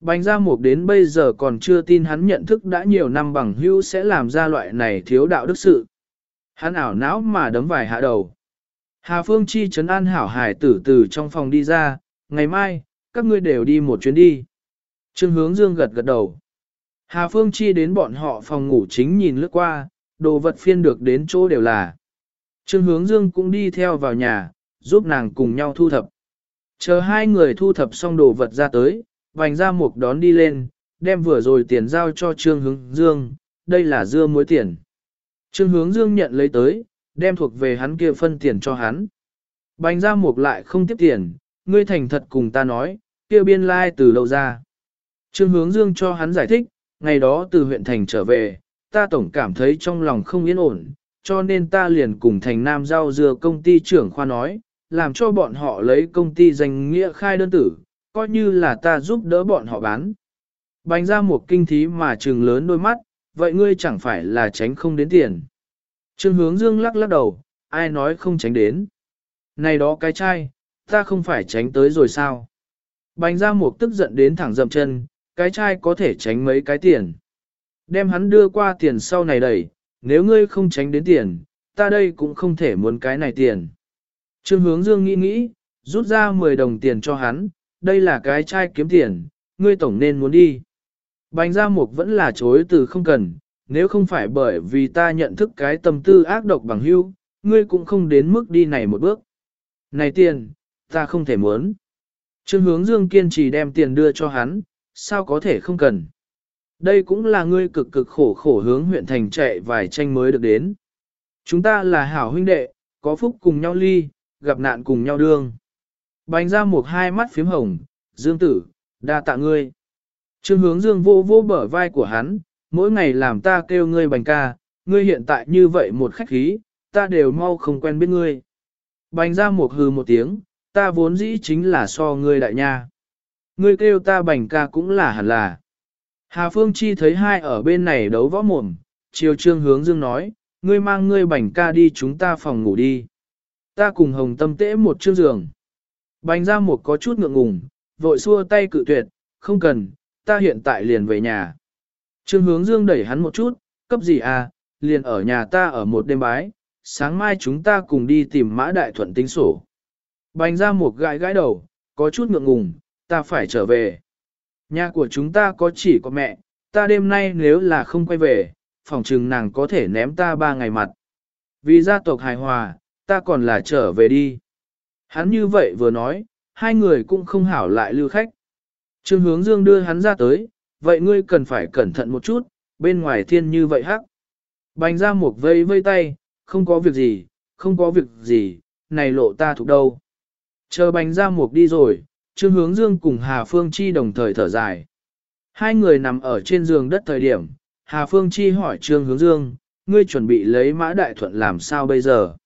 Bành Gia Mục đến bây giờ còn chưa tin hắn nhận thức đã nhiều năm bằng hữu sẽ làm ra loại này thiếu đạo đức sự. Hắn ảo não mà đấm vài hạ đầu. Hà Phương Chi trấn an hảo hải tử từ trong phòng đi ra, ngày mai, các ngươi đều đi một chuyến đi. Trương hướng dương gật gật đầu. Hà Phương Chi đến bọn họ phòng ngủ chính nhìn lướt qua, đồ vật phiên được đến chỗ đều là. Trương hướng dương cũng đi theo vào nhà, giúp nàng cùng nhau thu thập. Chờ hai người thu thập xong đồ vật ra tới, vành ra mục đón đi lên, đem vừa rồi tiền giao cho Trương hướng dương, đây là dưa muối tiền. Trương hướng dương nhận lấy tới, đem thuộc về hắn kia phân tiền cho hắn. Bành ra mục lại không tiếp tiền, ngươi thành thật cùng ta nói, kia biên lai like từ lâu ra. Trương hướng dương cho hắn giải thích, ngày đó từ huyện thành trở về, ta tổng cảm thấy trong lòng không yên ổn, cho nên ta liền cùng thành nam giao dừa công ty trưởng khoa nói, làm cho bọn họ lấy công ty danh nghĩa khai đơn tử, coi như là ta giúp đỡ bọn họ bán. Bành ra một kinh thí mà trừng lớn đôi mắt, vậy ngươi chẳng phải là tránh không đến tiền. Trương hướng dương lắc lắc đầu, ai nói không tránh đến. Này đó cái chai, ta không phải tránh tới rồi sao. Bành ra một tức giận đến thẳng dậm chân, cái chai có thể tránh mấy cái tiền. Đem hắn đưa qua tiền sau này đẩy, nếu ngươi không tránh đến tiền, ta đây cũng không thể muốn cái này tiền. Trương hướng dương nghĩ nghĩ, rút ra 10 đồng tiền cho hắn, đây là cái chai kiếm tiền, ngươi tổng nên muốn đi. Bành ra mục vẫn là chối từ không cần, nếu không phải bởi vì ta nhận thức cái tâm tư ác độc bằng hưu, ngươi cũng không đến mức đi này một bước. Này tiền, ta không thể muốn. Trương hướng dương kiên trì đem tiền đưa cho hắn, sao có thể không cần. Đây cũng là ngươi cực cực khổ khổ hướng huyện thành chạy vài tranh mới được đến. Chúng ta là hảo huynh đệ, có phúc cùng nhau ly, gặp nạn cùng nhau đương. Bánh ra một hai mắt phím hồng, dương tử, đa tạ ngươi. Trương hướng dương vô vô bở vai của hắn, mỗi ngày làm ta kêu ngươi bành ca, ngươi hiện tại như vậy một khách khí, ta đều mau không quen biết ngươi. Bành ra một hừ một tiếng, ta vốn dĩ chính là so ngươi đại nha. Ngươi kêu ta bành ca cũng là hẳn là. Hà Phương Chi thấy hai ở bên này đấu võ mồm, chiều trương hướng dương nói, ngươi mang ngươi bành ca đi chúng ta phòng ngủ đi. Ta cùng hồng tâm tễ một chương giường. Bành ra một có chút ngượng ngùng, vội xua tay cự tuyệt, không cần, ta hiện tại liền về nhà. Trương hướng dương đẩy hắn một chút, cấp gì à, liền ở nhà ta ở một đêm bái, sáng mai chúng ta cùng đi tìm mã đại thuận tính sổ. Bành ra một gãi gãi đầu, có chút ngượng ngùng, ta phải trở về. Nhà của chúng ta có chỉ có mẹ, ta đêm nay nếu là không quay về, phòng trừng nàng có thể ném ta ba ngày mặt. Vì gia tộc hài hòa, ta còn là trở về đi. Hắn như vậy vừa nói, hai người cũng không hảo lại lưu khách. Trương hướng dương đưa hắn ra tới, vậy ngươi cần phải cẩn thận một chút, bên ngoài thiên như vậy hắc. Bành ra một vây vây tay, không có việc gì, không có việc gì, này lộ ta thuộc đâu. Chờ bành ra một đi rồi, Trương Hướng Dương cùng Hà Phương Chi đồng thời thở dài. Hai người nằm ở trên giường đất thời điểm, Hà Phương Chi hỏi Trương Hướng Dương, ngươi chuẩn bị lấy mã đại thuận làm sao bây giờ?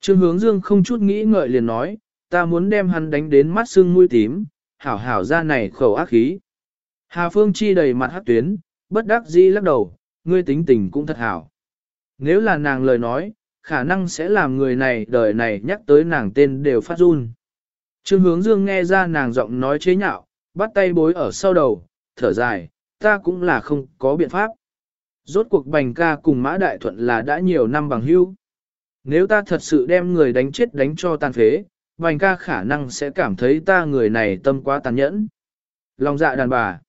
Trương Hướng Dương không chút nghĩ ngợi liền nói, ta muốn đem hắn đánh đến mắt sưng mũi tím, hảo hảo ra này khẩu ác khí. Hà Phương Chi đầy mặt hát tuyến, bất đắc dĩ lắc đầu, ngươi tính tình cũng thật hảo. Nếu là nàng lời nói, khả năng sẽ làm người này đời này nhắc tới nàng tên đều phát run. Trương hướng dương nghe ra nàng giọng nói chế nhạo, bắt tay bối ở sau đầu, thở dài, ta cũng là không có biện pháp. Rốt cuộc bành ca cùng mã đại thuận là đã nhiều năm bằng hữu. Nếu ta thật sự đem người đánh chết đánh cho tàn phế, bành ca khả năng sẽ cảm thấy ta người này tâm quá tàn nhẫn. Lòng dạ đàn bà.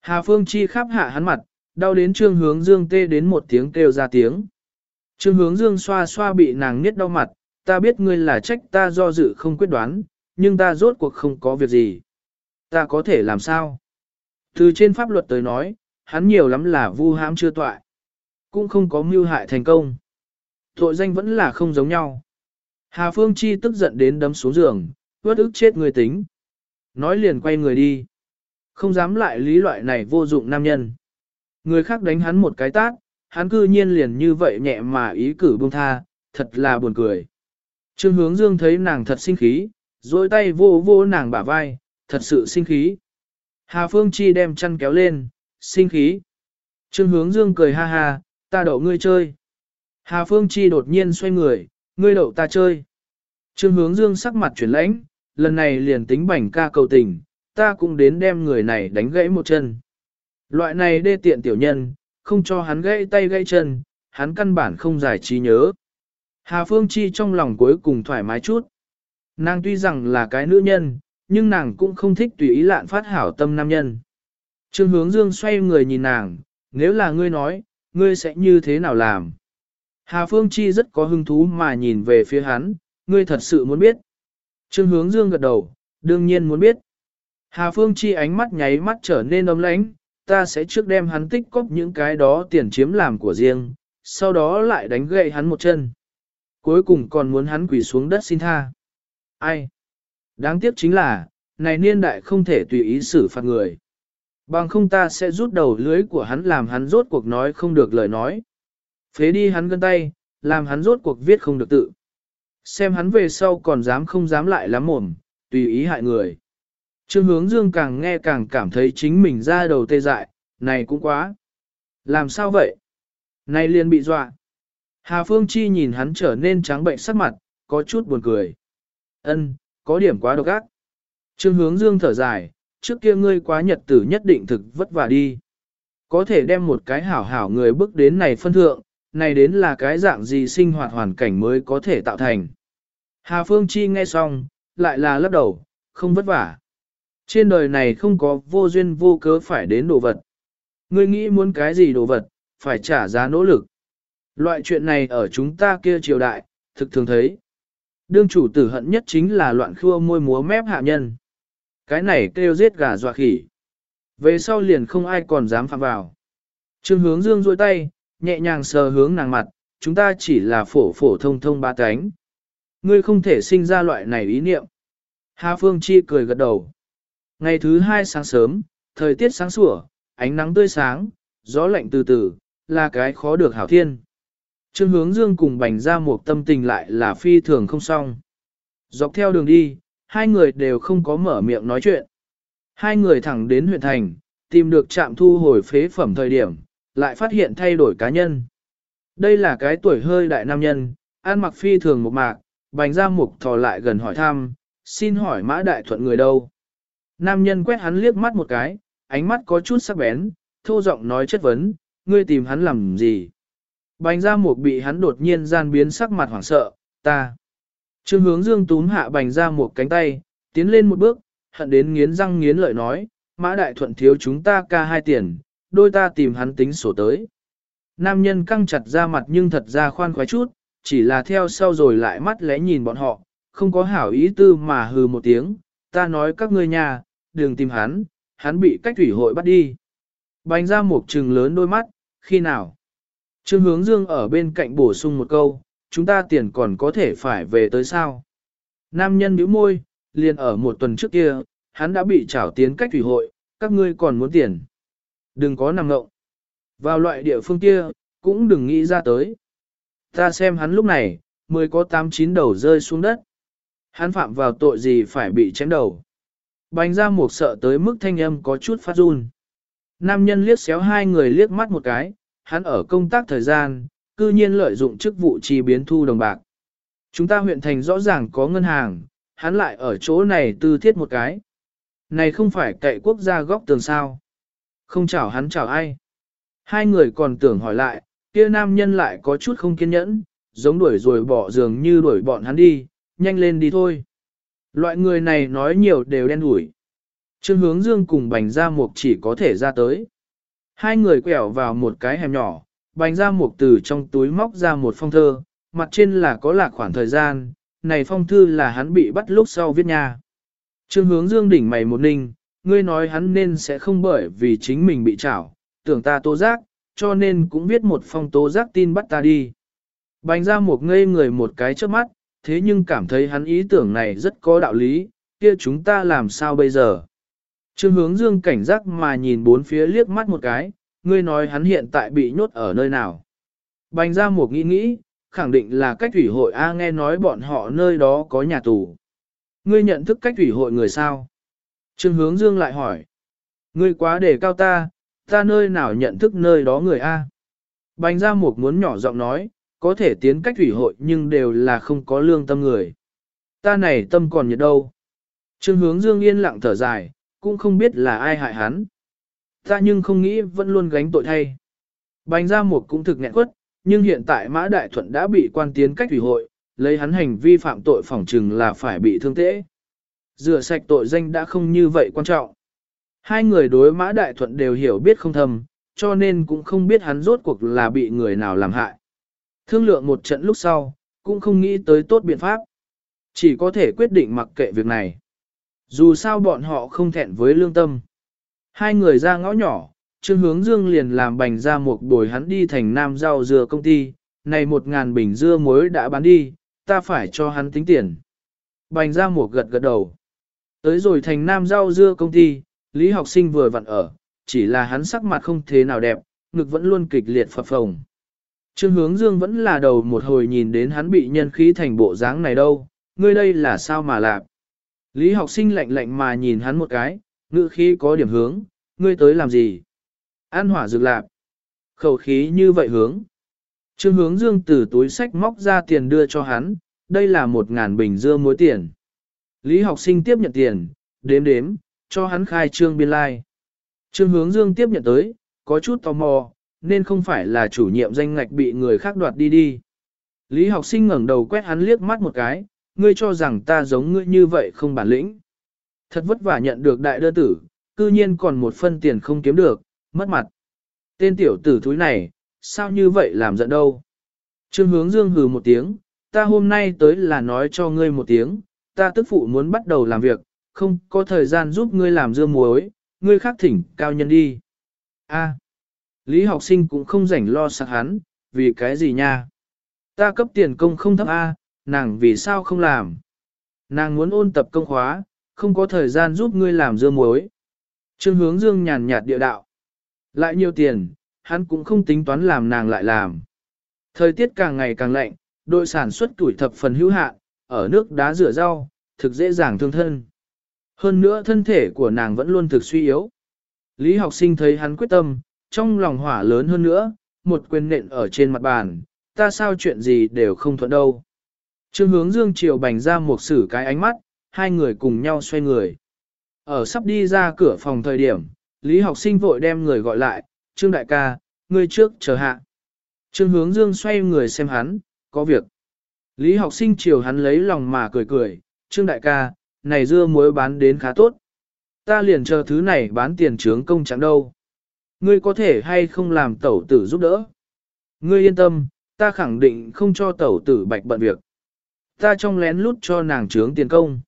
Hà Phương Chi khắp hạ hắn mặt, đau đến trương hướng dương tê đến một tiếng kêu ra tiếng. Trương hướng dương xoa xoa bị nàng niết đau mặt, ta biết ngươi là trách ta do dự không quyết đoán, nhưng ta rốt cuộc không có việc gì. Ta có thể làm sao? Từ trên pháp luật tới nói, hắn nhiều lắm là vu hãm chưa toại. Cũng không có mưu hại thành công. Tội danh vẫn là không giống nhau. Hà Phương Chi tức giận đến đấm xuống giường, vớt ức chết người tính. Nói liền quay người đi. Không dám lại lý loại này vô dụng nam nhân. Người khác đánh hắn một cái tát, hắn cư nhiên liền như vậy nhẹ mà ý cử buông tha, thật là buồn cười. Trương hướng dương thấy nàng thật sinh khí, dối tay vô vô nàng bả vai, thật sự sinh khí. Hà Phương Chi đem chăn kéo lên, sinh khí. Trương hướng dương cười ha ha, ta đậu ngươi chơi. Hà Phương Chi đột nhiên xoay người, ngươi đậu ta chơi. Trương hướng dương sắc mặt chuyển lãnh, lần này liền tính bảnh ca cầu tình, ta cũng đến đem người này đánh gãy một chân. Loại này đê tiện tiểu nhân, không cho hắn gãy tay gãy chân, hắn căn bản không giải trí nhớ. Hà Phương Chi trong lòng cuối cùng thoải mái chút. Nàng tuy rằng là cái nữ nhân, nhưng nàng cũng không thích tùy ý lạn phát hảo tâm nam nhân. Trương hướng dương xoay người nhìn nàng, nếu là ngươi nói, ngươi sẽ như thế nào làm? Hà Phương Chi rất có hứng thú mà nhìn về phía hắn, ngươi thật sự muốn biết. Trương hướng dương gật đầu, đương nhiên muốn biết. Hà Phương Chi ánh mắt nháy mắt trở nên ấm lãnh, ta sẽ trước đem hắn tích cóp những cái đó tiền chiếm làm của riêng, sau đó lại đánh gậy hắn một chân. Cuối cùng còn muốn hắn quỳ xuống đất xin tha. Ai? Đáng tiếc chính là, này niên đại không thể tùy ý xử phạt người. Bằng không ta sẽ rút đầu lưới của hắn làm hắn rốt cuộc nói không được lời nói. Phế đi hắn gân tay, làm hắn rốt cuộc viết không được tự. Xem hắn về sau còn dám không dám lại lắm mồm, tùy ý hại người. Trương hướng dương càng nghe càng cảm thấy chính mình ra đầu tê dại, này cũng quá. Làm sao vậy? Này liền bị dọa. Hà Phương Chi nhìn hắn trở nên trắng bệnh sắc mặt, có chút buồn cười. Ân, có điểm quá độc ác. Trương hướng dương thở dài, trước kia ngươi quá nhật tử nhất định thực vất vả đi. Có thể đem một cái hảo hảo người bước đến này phân thượng, này đến là cái dạng gì sinh hoạt hoàn cảnh mới có thể tạo thành. Hà Phương Chi nghe xong, lại là lắc đầu, không vất vả. Trên đời này không có vô duyên vô cớ phải đến đồ vật. Ngươi nghĩ muốn cái gì đồ vật, phải trả giá nỗ lực. Loại chuyện này ở chúng ta kia triều đại, thực thường thấy. Đương chủ tử hận nhất chính là loạn khua môi múa mép hạ nhân. Cái này kêu giết gà dọa khỉ. Về sau liền không ai còn dám phạm vào. Trương hướng dương dôi tay, nhẹ nhàng sờ hướng nàng mặt, chúng ta chỉ là phổ phổ thông thông ba cánh. Ngươi không thể sinh ra loại này ý niệm. Hà Phương Chi cười gật đầu. Ngày thứ hai sáng sớm, thời tiết sáng sủa, ánh nắng tươi sáng, gió lạnh từ từ, là cái khó được hảo thiên. Trương hướng dương cùng bành ra một tâm tình lại là phi thường không xong. Dọc theo đường đi, hai người đều không có mở miệng nói chuyện. Hai người thẳng đến huyện thành, tìm được trạm thu hồi phế phẩm thời điểm, lại phát hiện thay đổi cá nhân. Đây là cái tuổi hơi đại nam nhân, ăn mặc phi thường một mạc, bành ra mục thò lại gần hỏi thăm, xin hỏi mã đại thuận người đâu. Nam nhân quét hắn liếc mắt một cái, ánh mắt có chút sắc bén, thô giọng nói chất vấn, ngươi tìm hắn làm gì. Bành ra mục bị hắn đột nhiên gian biến sắc mặt hoảng sợ, ta. Trương hướng dương túm hạ bành ra một cánh tay, tiến lên một bước, hận đến nghiến răng nghiến lợi nói, mã đại thuận thiếu chúng ta ca hai tiền, đôi ta tìm hắn tính sổ tới. Nam nhân căng chặt ra mặt nhưng thật ra khoan khoái chút, chỉ là theo sau rồi lại mắt lẽ nhìn bọn họ, không có hảo ý tư mà hừ một tiếng, ta nói các ngươi nhà, đừng tìm hắn, hắn bị cách thủy hội bắt đi. Bành ra một trừng lớn đôi mắt, khi nào? Trương hướng dương ở bên cạnh bổ sung một câu, chúng ta tiền còn có thể phải về tới sao? Nam nhân bĩu môi, liền ở một tuần trước kia, hắn đã bị trảo tiến cách thủy hội, các ngươi còn muốn tiền. Đừng có nằm ngộng. Vào loại địa phương kia, cũng đừng nghĩ ra tới. Ta xem hắn lúc này, mới có tám chín đầu rơi xuống đất. Hắn phạm vào tội gì phải bị chém đầu. Bánh ra một sợ tới mức thanh âm có chút phát run. Nam nhân liếc xéo hai người liếc mắt một cái, hắn ở công tác thời gian, cư nhiên lợi dụng chức vụ chi biến thu đồng bạc. Chúng ta huyện thành rõ ràng có ngân hàng, hắn lại ở chỗ này tư thiết một cái. Này không phải cậy quốc gia góc tường sao. Không chào hắn chào ai. Hai người còn tưởng hỏi lại, kia nam nhân lại có chút không kiên nhẫn, giống đuổi rồi bỏ giường như đuổi bọn hắn đi, nhanh lên đi thôi. Loại người này nói nhiều đều đen đuổi. Trương hướng dương cùng bành ra mục chỉ có thể ra tới. Hai người quẹo vào một cái hẻm nhỏ, bành ra mục từ trong túi móc ra một phong thơ, mặt trên là có lạc khoảng thời gian, này phong thư là hắn bị bắt lúc sau viết nha. Trương hướng dương đỉnh mày một ninh, ngươi nói hắn nên sẽ không bởi vì chính mình bị trảo, tưởng ta tố giác, cho nên cũng viết một phong tố giác tin bắt ta đi. Bành ra một ngây người một cái trước mắt, thế nhưng cảm thấy hắn ý tưởng này rất có đạo lý, kia chúng ta làm sao bây giờ? Trương hướng dương cảnh giác mà nhìn bốn phía liếc mắt một cái, ngươi nói hắn hiện tại bị nhốt ở nơi nào. Bành ra một nghĩ nghĩ, khẳng định là cách thủy hội A nghe nói bọn họ nơi đó có nhà tù. Ngươi nhận thức cách thủy hội người sao? Trương hướng dương lại hỏi. Ngươi quá đề cao ta, ta nơi nào nhận thức nơi đó người A. Bành ra một muốn nhỏ giọng nói, có thể tiến cách thủy hội nhưng đều là không có lương tâm người. Ta này tâm còn nhiệt đâu. Trương hướng dương yên lặng thở dài, cũng không biết là ai hại hắn. Ta nhưng không nghĩ vẫn luôn gánh tội thay. Bành ra một cũng thực nghẹn quất, nhưng hiện tại Mã Đại Thuận đã bị quan tiến cách thủy hội, lấy hắn hành vi phạm tội phỏng trừng là phải bị thương tễ. Rửa sạch tội danh đã không như vậy quan trọng. Hai người đối Mã Đại Thuận đều hiểu biết không thầm, cho nên cũng không biết hắn rốt cuộc là bị người nào làm hại. Thương lượng một trận lúc sau, cũng không nghĩ tới tốt biện pháp. Chỉ có thể quyết định mặc kệ việc này. Dù sao bọn họ không thẹn với lương tâm. Hai người ra ngõ nhỏ, Trương Hướng Dương liền làm bành ra một bồi hắn đi thành nam rau dừa công ty, này một ngàn bình dưa muối đã bán đi, ta phải cho hắn tính tiền. Bành ra một gật gật đầu. Tới rồi thành nam rau dưa công ty, Lý học sinh vừa vặn ở, chỉ là hắn sắc mặt không thế nào đẹp, ngực vẫn luôn kịch liệt phập phồng. Trương hướng dương vẫn là đầu một hồi nhìn đến hắn bị nhân khí thành bộ dáng này đâu, ngươi đây là sao mà lạp. Lý học sinh lạnh lạnh mà nhìn hắn một cái, ngữ khí có điểm hướng, ngươi tới làm gì? An hỏa dược lạp. Khẩu khí như vậy hướng. Trương hướng dương từ túi sách móc ra tiền đưa cho hắn, đây là một ngàn bình dưa muối tiền. Lý học sinh tiếp nhận tiền, đếm đếm, cho hắn khai trương biên lai. Like. Trương hướng dương tiếp nhận tới, có chút tò mò, nên không phải là chủ nhiệm danh ngạch bị người khác đoạt đi đi. Lý học sinh ngẩng đầu quét hắn liếc mắt một cái, ngươi cho rằng ta giống ngươi như vậy không bản lĩnh. Thật vất vả nhận được đại đơn tử, cư nhiên còn một phân tiền không kiếm được, mất mặt. Tên tiểu tử thúi này, sao như vậy làm giận đâu. Trương hướng dương hừ một tiếng, ta hôm nay tới là nói cho ngươi một tiếng, ta tức phụ muốn bắt đầu làm việc, không có thời gian giúp ngươi làm dưa muối, ngươi khác thỉnh cao nhân đi. A. Lý học sinh cũng không rảnh lo sạc hắn, vì cái gì nha? Ta cấp tiền công không thấp A, nàng vì sao không làm? Nàng muốn ôn tập công khóa, không có thời gian giúp ngươi làm dưa muối. Trương hướng dương nhàn nhạt địa đạo. Lại nhiều tiền, hắn cũng không tính toán làm nàng lại làm. Thời tiết càng ngày càng lạnh, đội sản xuất tuổi thập phần hữu hạn, ở nước đá rửa rau, thực dễ dàng thương thân. Hơn nữa thân thể của nàng vẫn luôn thực suy yếu. Lý học sinh thấy hắn quyết tâm, trong lòng hỏa lớn hơn nữa, một quyền nện ở trên mặt bàn, ta sao chuyện gì đều không thuận đâu. Trương hướng dương chiều bành ra một sử cái ánh mắt, hai người cùng nhau xoay người. Ở sắp đi ra cửa phòng thời điểm, Lý học sinh vội đem người gọi lại, Trương đại ca, ngươi trước chờ hạ. Trương hướng dương xoay người xem hắn, có việc. Lý học sinh chiều hắn lấy lòng mà cười cười, Trương đại ca, này dưa muối bán đến khá tốt. Ta liền chờ thứ này bán tiền trướng công chẳng đâu. Ngươi có thể hay không làm tẩu tử giúp đỡ. Ngươi yên tâm, ta khẳng định không cho tẩu tử bạch bận việc. Ta trong lén lút cho nàng trướng tiền công.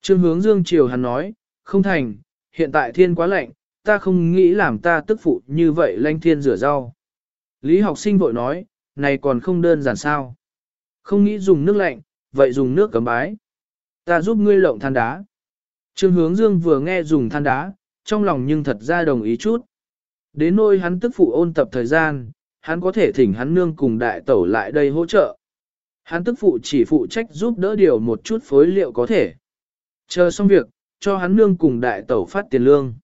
Trương hướng dương chiều hắn nói, không thành, hiện tại thiên quá lạnh, ta không nghĩ làm ta tức phụ như vậy lanh thiên rửa rau. Lý học sinh vội nói, này còn không đơn giản sao. Không nghĩ dùng nước lạnh, vậy dùng nước cấm bái. Ta giúp ngươi lộng than đá. Trương hướng dương vừa nghe dùng than đá, trong lòng nhưng thật ra đồng ý chút. Đến nôi hắn tức phụ ôn tập thời gian, hắn có thể thỉnh hắn nương cùng đại tẩu lại đây hỗ trợ. Hắn tức phụ chỉ phụ trách giúp đỡ điều một chút phối liệu có thể. Chờ xong việc, cho hắn nương cùng đại tẩu phát tiền lương.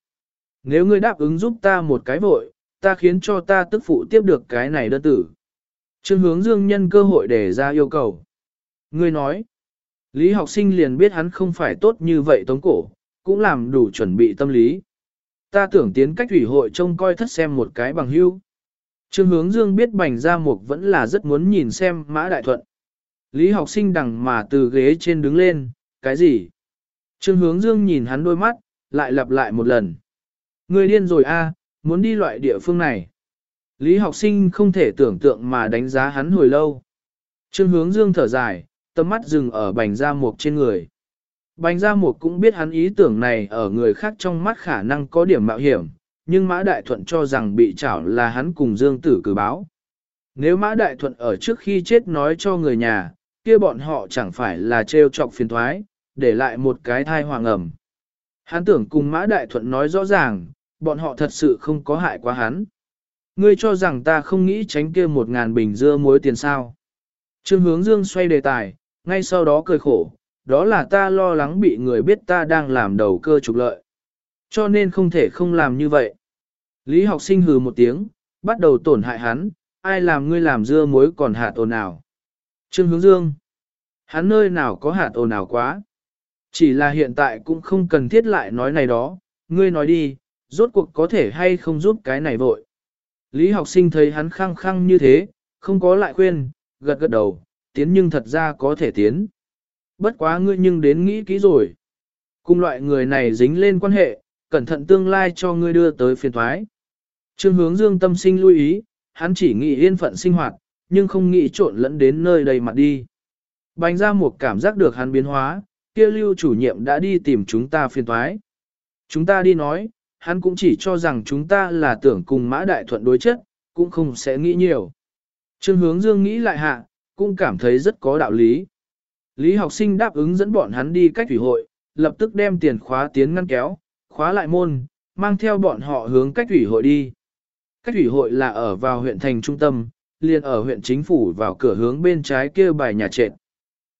Nếu ngươi đáp ứng giúp ta một cái vội, ta khiến cho ta tức phụ tiếp được cái này đơn tử. Trương hướng dương nhân cơ hội để ra yêu cầu. Ngươi nói, Lý học sinh liền biết hắn không phải tốt như vậy tống cổ, cũng làm đủ chuẩn bị tâm lý. Ta tưởng tiến cách ủy hội trông coi thất xem một cái bằng hưu. Trương hướng dương biết bành ra mục vẫn là rất muốn nhìn xem mã đại thuận. Lý học sinh đằng mà từ ghế trên đứng lên, cái gì? Trương hướng dương nhìn hắn đôi mắt, lại lặp lại một lần. Người điên rồi a, muốn đi loại địa phương này. Lý học sinh không thể tưởng tượng mà đánh giá hắn hồi lâu. Trương hướng dương thở dài, tầm mắt dừng ở bành ra mục trên người. Bành gia mục cũng biết hắn ý tưởng này ở người khác trong mắt khả năng có điểm mạo hiểm, nhưng Mã Đại Thuận cho rằng bị trảo là hắn cùng Dương Tử cử báo. Nếu Mã Đại Thuận ở trước khi chết nói cho người nhà, kia bọn họ chẳng phải là trêu chọc phiền thoái, để lại một cái thai hoàng ẩm. Hắn tưởng cùng Mã Đại Thuận nói rõ ràng, bọn họ thật sự không có hại quá hắn. Ngươi cho rằng ta không nghĩ tránh kia một ngàn bình dưa muối tiền sao. Trương hướng dương xoay đề tài, ngay sau đó cười khổ, đó là ta lo lắng bị người biết ta đang làm đầu cơ trục lợi. Cho nên không thể không làm như vậy. Lý học sinh hừ một tiếng, bắt đầu tổn hại hắn, ai làm ngươi làm dưa muối còn hạt ồn nào? Trương hướng dương, hắn nơi nào có hạt ồn nào quá. Chỉ là hiện tại cũng không cần thiết lại nói này đó, ngươi nói đi, rốt cuộc có thể hay không giúp cái này vội. Lý học sinh thấy hắn khăng khăng như thế, không có lại khuyên, gật gật đầu, tiến nhưng thật ra có thể tiến. Bất quá ngươi nhưng đến nghĩ kỹ rồi. Cùng loại người này dính lên quan hệ, cẩn thận tương lai cho ngươi đưa tới phiền thoái. Trương hướng dương tâm sinh lưu ý, hắn chỉ nghĩ yên phận sinh hoạt, nhưng không nghĩ trộn lẫn đến nơi đầy mặt đi. Bành ra một cảm giác được hắn biến hóa, kia lưu chủ nhiệm đã đi tìm chúng ta phiền thoái. Chúng ta đi nói, hắn cũng chỉ cho rằng chúng ta là tưởng cùng mã đại thuận đối chất, cũng không sẽ nghĩ nhiều. Trương hướng dương nghĩ lại hạ, cũng cảm thấy rất có đạo lý. Lý học sinh đáp ứng dẫn bọn hắn đi cách thủy hội, lập tức đem tiền khóa tiến ngăn kéo, khóa lại môn, mang theo bọn họ hướng cách thủy hội đi. Cách thủy hội là ở vào huyện thành trung tâm, liền ở huyện chính phủ vào cửa hướng bên trái kia bài nhà trệt.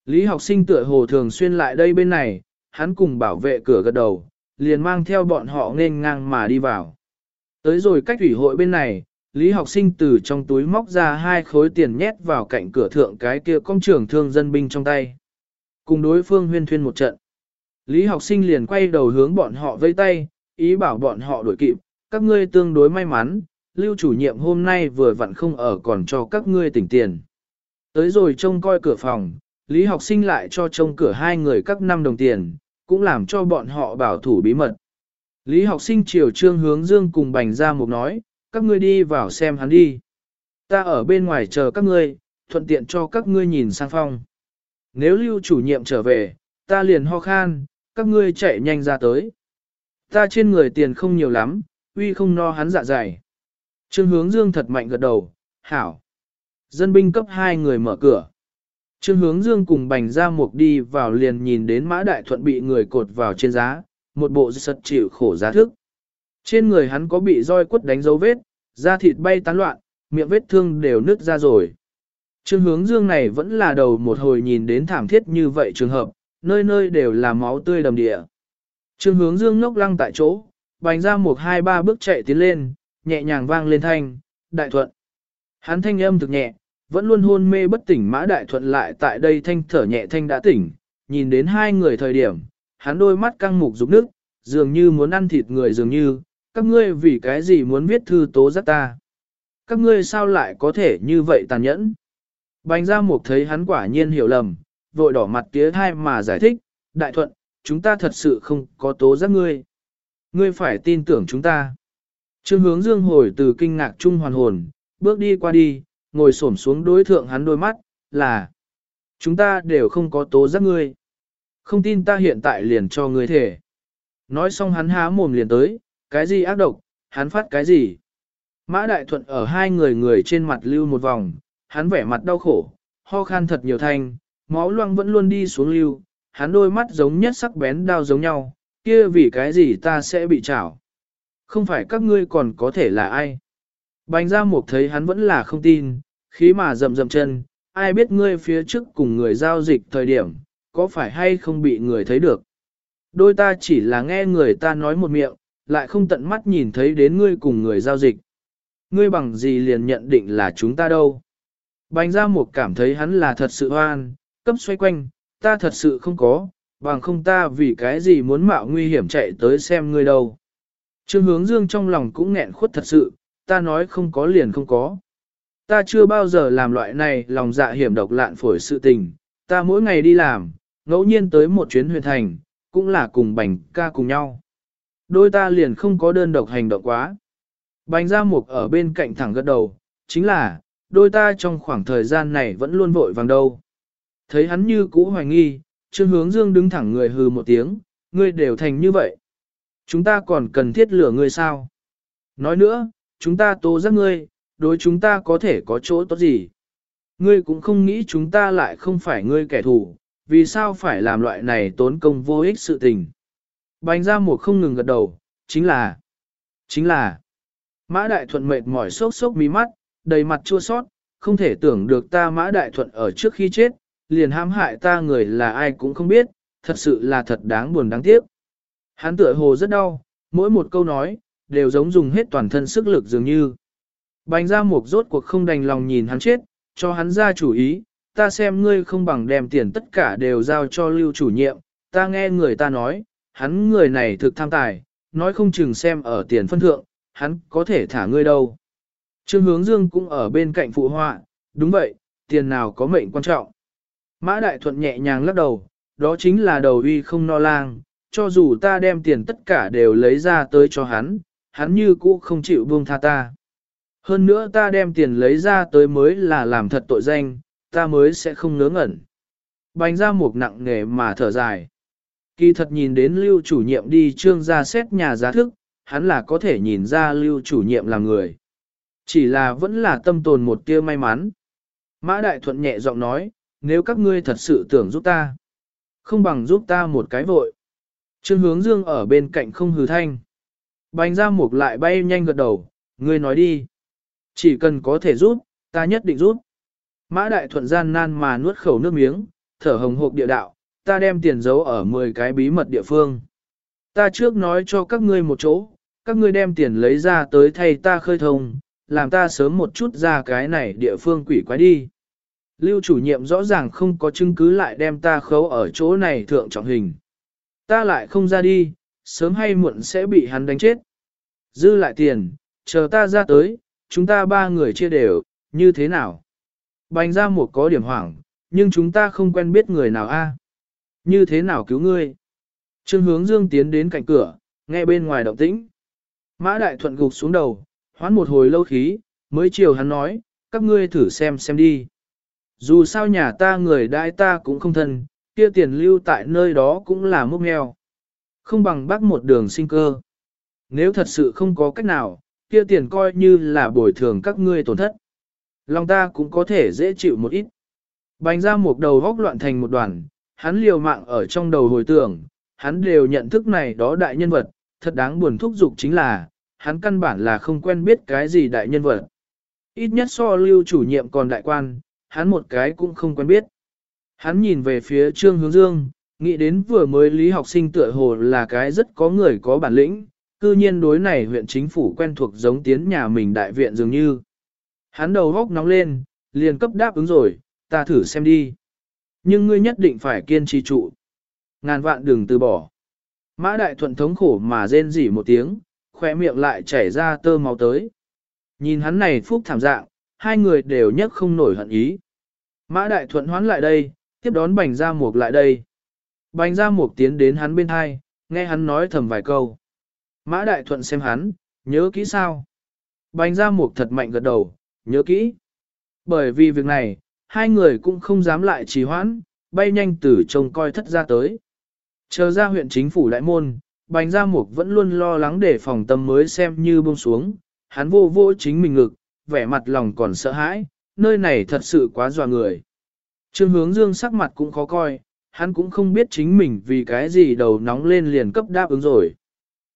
Lý học sinh tựa hồ thường xuyên lại đây bên này, hắn cùng bảo vệ cửa gật đầu, liền mang theo bọn họ nên ngang mà đi vào. Tới rồi cách thủy hội bên này, Lý học sinh từ trong túi móc ra hai khối tiền nhét vào cạnh cửa thượng cái kia công trường thương dân binh trong tay. Cùng đối phương huyên thuyên một trận. Lý học sinh liền quay đầu hướng bọn họ vây tay, ý bảo bọn họ đuổi kịp, các ngươi tương đối may mắn, lưu chủ nhiệm hôm nay vừa vặn không ở còn cho các ngươi tỉnh tiền. Tới rồi trông coi cửa phòng, Lý học sinh lại cho trông cửa hai người các năm đồng tiền, cũng làm cho bọn họ bảo thủ bí mật. Lý học sinh chiều trương hướng dương cùng bành ra một nói, các ngươi đi vào xem hắn đi. Ta ở bên ngoài chờ các ngươi, thuận tiện cho các ngươi nhìn sang phong. Nếu lưu chủ nhiệm trở về, ta liền ho khan, các ngươi chạy nhanh ra tới. Ta trên người tiền không nhiều lắm, uy không no hắn dạ dày. Trương hướng dương thật mạnh gật đầu, hảo. Dân binh cấp hai người mở cửa. Trương hướng dương cùng bành ra mục đi vào liền nhìn đến mã đại thuận bị người cột vào trên giá, một bộ sật chịu khổ giá thức. Trên người hắn có bị roi quất đánh dấu vết, da thịt bay tán loạn, miệng vết thương đều nứt ra rồi. Trương hướng dương này vẫn là đầu một hồi nhìn đến thảm thiết như vậy trường hợp, nơi nơi đều là máu tươi đầm địa. Trương hướng dương ngốc lăng tại chỗ, bành ra một hai ba bước chạy tiến lên, nhẹ nhàng vang lên thanh, đại thuận. Hắn thanh âm thực nhẹ, vẫn luôn hôn mê bất tỉnh mã đại thuận lại tại đây thanh thở nhẹ thanh đã tỉnh, nhìn đến hai người thời điểm, hắn đôi mắt căng mục rục nước, dường như muốn ăn thịt người dường như, các ngươi vì cái gì muốn viết thư tố giác ta. Các ngươi sao lại có thể như vậy tàn nhẫn? Bành ra mục thấy hắn quả nhiên hiểu lầm, vội đỏ mặt tía thai mà giải thích, đại thuận, chúng ta thật sự không có tố giác ngươi. Ngươi phải tin tưởng chúng ta. Trương hướng dương hồi từ kinh ngạc trung hoàn hồn, bước đi qua đi, ngồi xổm xuống đối thượng hắn đôi mắt, là Chúng ta đều không có tố giác ngươi. Không tin ta hiện tại liền cho ngươi thể. Nói xong hắn há mồm liền tới, cái gì ác độc, hắn phát cái gì. Mã Đại Thuận ở hai người người trên mặt lưu một vòng, hắn vẻ mặt đau khổ, ho khan thật nhiều thanh, máu loang vẫn luôn đi xuống lưu, hắn đôi mắt giống nhất sắc bén đao giống nhau, kia vì cái gì ta sẽ bị chảo. Không phải các ngươi còn có thể là ai. Bành ra một thấy hắn vẫn là không tin, khí mà rầm rầm chân, ai biết ngươi phía trước cùng người giao dịch thời điểm, có phải hay không bị người thấy được. Đôi ta chỉ là nghe người ta nói một miệng, lại không tận mắt nhìn thấy đến ngươi cùng người giao dịch. Ngươi bằng gì liền nhận định là chúng ta đâu. Bành ra một cảm thấy hắn là thật sự hoan, cấp xoay quanh, ta thật sự không có, bằng không ta vì cái gì muốn mạo nguy hiểm chạy tới xem ngươi đâu. Trương hướng dương trong lòng cũng nghẹn khuất thật sự, ta nói không có liền không có. Ta chưa bao giờ làm loại này lòng dạ hiểm độc lạn phổi sự tình, ta mỗi ngày đi làm, ngẫu nhiên tới một chuyến huyền thành, cũng là cùng bành ca cùng nhau. Đôi ta liền không có đơn độc hành động quá. Bành ra mục ở bên cạnh thẳng gật đầu, chính là, đôi ta trong khoảng thời gian này vẫn luôn vội vàng đâu. Thấy hắn như cũ hoài nghi, Trương Hướng Dương đứng thẳng người hừ một tiếng, ngươi đều thành như vậy. Chúng ta còn cần thiết lửa ngươi sao? Nói nữa, chúng ta tố giác ngươi, đối chúng ta có thể có chỗ tốt gì? Ngươi cũng không nghĩ chúng ta lại không phải ngươi kẻ thù, vì sao phải làm loại này tốn công vô ích sự tình? Bành ra một không ngừng gật đầu, chính là, chính là, mã đại thuận mệt mỏi sốc sốc mí mắt, đầy mặt chua sót, không thể tưởng được ta mã đại thuận ở trước khi chết, liền hãm hại ta người là ai cũng không biết, thật sự là thật đáng buồn đáng tiếc. Hắn tựa hồ rất đau, mỗi một câu nói, đều giống dùng hết toàn thân sức lực dường như. Bành ra mục rốt cuộc không đành lòng nhìn hắn chết, cho hắn ra chủ ý, ta xem ngươi không bằng đem tiền tất cả đều giao cho lưu chủ nhiệm, ta nghe người ta nói, hắn người này thực tham tài, nói không chừng xem ở tiền phân thượng, hắn có thể thả ngươi đâu. Trương hướng dương cũng ở bên cạnh phụ họa, đúng vậy, tiền nào có mệnh quan trọng. Mã Đại Thuận nhẹ nhàng lắc đầu, đó chính là đầu uy không no lang, cho dù ta đem tiền tất cả đều lấy ra tới cho hắn, hắn như cũ không chịu buông tha ta. Hơn nữa ta đem tiền lấy ra tới mới là làm thật tội danh, ta mới sẽ không ngớ ngẩn. Bánh ra một nặng nghề mà thở dài. Kỳ thật nhìn đến lưu chủ nhiệm đi trương ra xét nhà giá thức, hắn là có thể nhìn ra lưu chủ nhiệm là người. Chỉ là vẫn là tâm tồn một tia may mắn. Mã Đại Thuận nhẹ giọng nói, nếu các ngươi thật sự tưởng giúp ta, không bằng giúp ta một cái vội. Trương hướng dương ở bên cạnh không hừ thanh. Bánh ra mục lại bay nhanh gật đầu, ngươi nói đi. Chỉ cần có thể giúp, ta nhất định giúp. Mã đại thuận gian nan mà nuốt khẩu nước miếng, thở hồng hộp địa đạo, ta đem tiền giấu ở 10 cái bí mật địa phương. Ta trước nói cho các ngươi một chỗ, các ngươi đem tiền lấy ra tới thay ta khơi thông, làm ta sớm một chút ra cái này địa phương quỷ quái đi. Lưu chủ nhiệm rõ ràng không có chứng cứ lại đem ta khấu ở chỗ này thượng trọng hình. Ta lại không ra đi, sớm hay muộn sẽ bị hắn đánh chết. Dư lại tiền, chờ ta ra tới, chúng ta ba người chia đều, như thế nào? Bành ra một có điểm hoảng, nhưng chúng ta không quen biết người nào a. Như thế nào cứu ngươi? Trương hướng dương tiến đến cạnh cửa, nghe bên ngoài động tĩnh. Mã đại thuận gục xuống đầu, hoán một hồi lâu khí, mới chiều hắn nói, các ngươi thử xem xem đi. Dù sao nhà ta người đại ta cũng không thân, kia tiền lưu tại nơi đó cũng là mốc nghèo. Không bằng bác một đường sinh cơ. Nếu thật sự không có cách nào, kia tiền coi như là bồi thường các ngươi tổn thất. Lòng ta cũng có thể dễ chịu một ít. Bánh ra một đầu góc loạn thành một đoàn, hắn liều mạng ở trong đầu hồi tưởng, hắn đều nhận thức này đó đại nhân vật, thật đáng buồn thúc giục chính là, hắn căn bản là không quen biết cái gì đại nhân vật. Ít nhất so lưu chủ nhiệm còn đại quan, hắn một cái cũng không quen biết. Hắn nhìn về phía Trương Hướng Dương, nghĩ đến vừa mới lý học sinh tựa hồ là cái rất có người có bản lĩnh, cư nhiên đối này huyện chính phủ quen thuộc giống tiến nhà mình đại viện dường như. Hắn đầu góc nóng lên, liền cấp đáp ứng rồi, ta thử xem đi. Nhưng ngươi nhất định phải kiên trì trụ. Ngàn vạn đừng từ bỏ. Mã đại thuận thống khổ mà rên rỉ một tiếng, khỏe miệng lại chảy ra tơ máu tới. Nhìn hắn này phúc thảm dạng, hai người đều nhất không nổi hận ý. Mã đại thuận hoán lại đây, tiếp đón bành ra mục lại đây. Bành ra mục tiến đến hắn bên hai, nghe hắn nói thầm vài câu. Mã đại thuận xem hắn, nhớ kỹ sao? Bành ra mục thật mạnh gật đầu, nhớ kỹ. Bởi vì việc này, hai người cũng không dám lại trì hoãn, bay nhanh từ trông coi thất ra tới. Chờ ra huyện chính phủ đại môn, bành ra mục vẫn luôn lo lắng để phòng tâm mới xem như buông xuống, hắn vô vô chính mình ngực, vẻ mặt lòng còn sợ hãi, nơi này thật sự quá dọa người. Trương hướng dương sắc mặt cũng khó coi, hắn cũng không biết chính mình vì cái gì đầu nóng lên liền cấp đáp ứng rồi.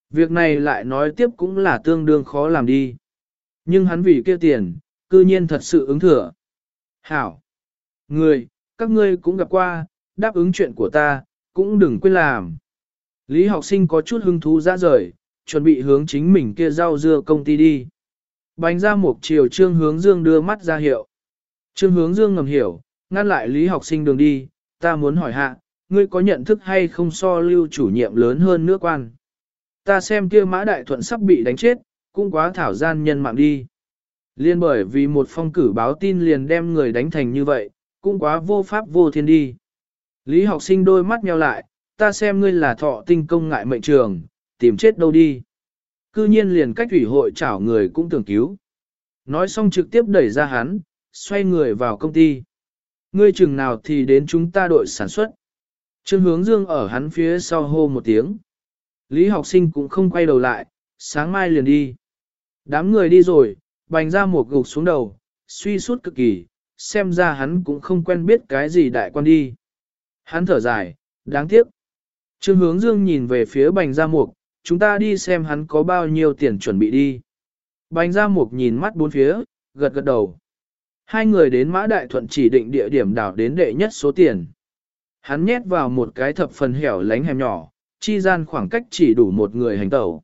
Việc này lại nói tiếp cũng là tương đương khó làm đi. Nhưng hắn vì kia tiền, cư nhiên thật sự ứng thừa. Hảo! Người, các ngươi cũng gặp qua, đáp ứng chuyện của ta, cũng đừng quên làm. Lý học sinh có chút hứng thú ra rời, chuẩn bị hướng chính mình kia rau dưa công ty đi. Bánh ra một chiều trương hướng dương đưa mắt ra hiệu. Trương hướng dương ngầm hiểu, ngăn lại lý học sinh đường đi, ta muốn hỏi hạ, ngươi có nhận thức hay không so lưu chủ nhiệm lớn hơn nước quan. Ta xem kia mã đại thuận sắp bị đánh chết, cũng quá thảo gian nhân mạng đi. Liên bởi vì một phong cử báo tin liền đem người đánh thành như vậy, cũng quá vô pháp vô thiên đi. Lý học sinh đôi mắt nheo lại, ta xem ngươi là thọ tinh công ngại mệnh trường, tìm chết đâu đi. Cư nhiên liền cách thủy hội chảo người cũng tưởng cứu. Nói xong trực tiếp đẩy ra hắn, xoay người vào công ty. Ngươi chừng nào thì đến chúng ta đội sản xuất. Trương hướng dương ở hắn phía sau hô một tiếng. Lý học sinh cũng không quay đầu lại, sáng mai liền đi. Đám người đi rồi, bành ra một gục xuống đầu, suy suốt cực kỳ, xem ra hắn cũng không quen biết cái gì đại quan đi. Hắn thở dài, đáng tiếc. Trương hướng dương nhìn về phía bành gia mục, chúng ta đi xem hắn có bao nhiêu tiền chuẩn bị đi. Bành gia mục nhìn mắt bốn phía, gật gật đầu. Hai người đến mã đại thuận chỉ định địa điểm đảo đến đệ nhất số tiền. Hắn nhét vào một cái thập phần hẻo lánh hẻm nhỏ, chi gian khoảng cách chỉ đủ một người hành tẩu.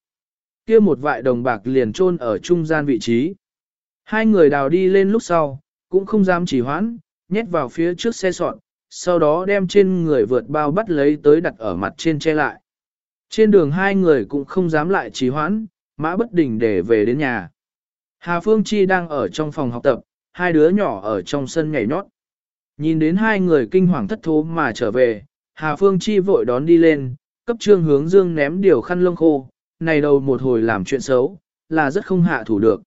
kia một vại đồng bạc liền chôn ở trung gian vị trí. Hai người đào đi lên lúc sau, cũng không dám chỉ hoãn, nhét vào phía trước xe sọn, sau đó đem trên người vượt bao bắt lấy tới đặt ở mặt trên che lại. Trên đường hai người cũng không dám lại trì hoãn, mã bất đình để về đến nhà. Hà Phương Chi đang ở trong phòng học tập, hai đứa nhỏ ở trong sân nhảy nhót. Nhìn đến hai người kinh hoàng thất thố mà trở về, Hà Phương Chi vội đón đi lên, cấp trương hướng dương ném điều khăn lông khô, này đầu một hồi làm chuyện xấu, là rất không hạ thủ được.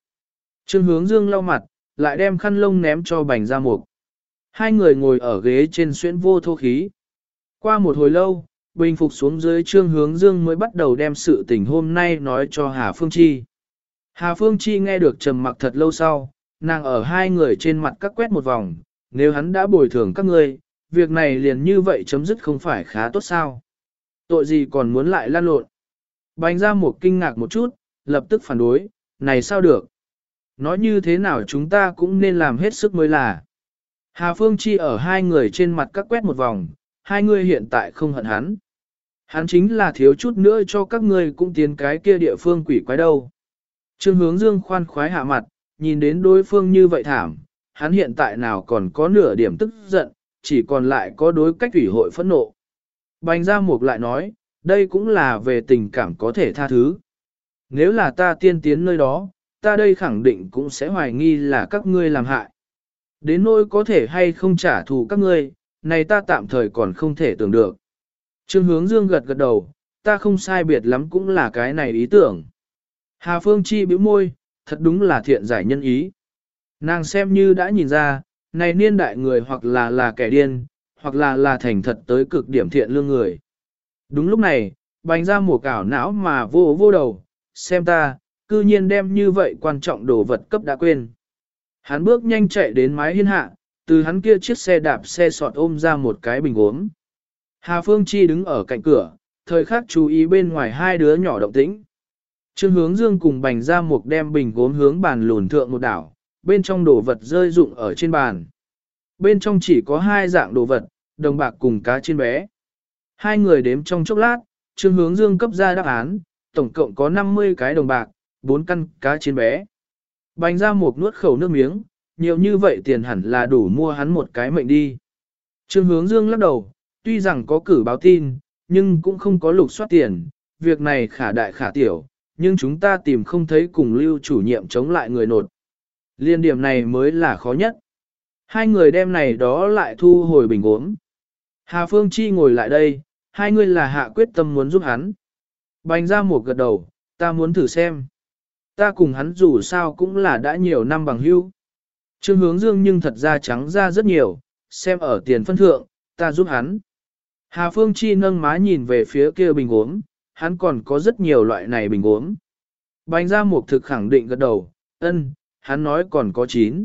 Trương hướng dương lau mặt, lại đem khăn lông ném cho bành ra mục. Hai người ngồi ở ghế trên xuyễn vô thô khí. Qua một hồi lâu, bình phục xuống dưới trương hướng dương mới bắt đầu đem sự tình hôm nay nói cho Hà Phương Chi. Hà Phương Chi nghe được trầm mặc thật lâu sau, nàng ở hai người trên mặt cắt quét một vòng, nếu hắn đã bồi thường các ngươi, việc này liền như vậy chấm dứt không phải khá tốt sao. Tội gì còn muốn lại lan lộn. Bánh ra một kinh ngạc một chút, lập tức phản đối, này sao được. Nói như thế nào chúng ta cũng nên làm hết sức mới là. Hà Phương Chi ở hai người trên mặt các quét một vòng, hai người hiện tại không hận hắn. Hắn chính là thiếu chút nữa cho các ngươi cũng tiến cái kia địa phương quỷ quái đâu. Trương hướng dương khoan khoái hạ mặt, nhìn đến đối phương như vậy thảm, hắn hiện tại nào còn có nửa điểm tức giận, chỉ còn lại có đối cách ủy hội phẫn nộ. Bành Ra Mục lại nói, đây cũng là về tình cảm có thể tha thứ. Nếu là ta tiên tiến nơi đó, ta đây khẳng định cũng sẽ hoài nghi là các ngươi làm hại. Đến nỗi có thể hay không trả thù các ngươi, này ta tạm thời còn không thể tưởng được. Trương hướng dương gật gật đầu, ta không sai biệt lắm cũng là cái này ý tưởng. Hà Phương Chi bĩu môi, thật đúng là thiện giải nhân ý. Nàng xem như đã nhìn ra, này niên đại người hoặc là là kẻ điên, hoặc là là thành thật tới cực điểm thiện lương người. Đúng lúc này, bánh ra một cảo não mà vô vô đầu, xem ta, cư nhiên đem như vậy quan trọng đồ vật cấp đã quên. Hắn bước nhanh chạy đến mái hiên hạ, từ hắn kia chiếc xe đạp xe sọt ôm ra một cái bình uống. Hà Phương Chi đứng ở cạnh cửa, thời khắc chú ý bên ngoài hai đứa nhỏ động tĩnh. Trương hướng dương cùng bành ra một đem bình gốm hướng bàn lùn thượng một đảo, bên trong đồ vật rơi rụng ở trên bàn. Bên trong chỉ có hai dạng đồ vật, đồng bạc cùng cá trên bé. Hai người đếm trong chốc lát, Trương hướng dương cấp ra đáp án, tổng cộng có 50 cái đồng bạc, 4 căn cá trên bé. Bành ra một nuốt khẩu nước miếng, nhiều như vậy tiền hẳn là đủ mua hắn một cái mệnh đi. Trương hướng dương lắc đầu, tuy rằng có cử báo tin, nhưng cũng không có lục soát tiền, việc này khả đại khả tiểu, nhưng chúng ta tìm không thấy cùng lưu chủ nhiệm chống lại người nột. Liên điểm này mới là khó nhất. Hai người đem này đó lại thu hồi bình uống. Hà Phương Chi ngồi lại đây, hai người là hạ quyết tâm muốn giúp hắn. Bành ra một gật đầu, ta muốn thử xem. Ta cùng hắn dù sao cũng là đã nhiều năm bằng hữu. Trương hướng dương nhưng thật ra trắng ra rất nhiều, xem ở tiền phân thượng, ta giúp hắn. Hà Phương Chi nâng má nhìn về phía kia bình uống, hắn còn có rất nhiều loại này bình uống. Bánh ra một thực khẳng định gật đầu, ân, hắn nói còn có chín.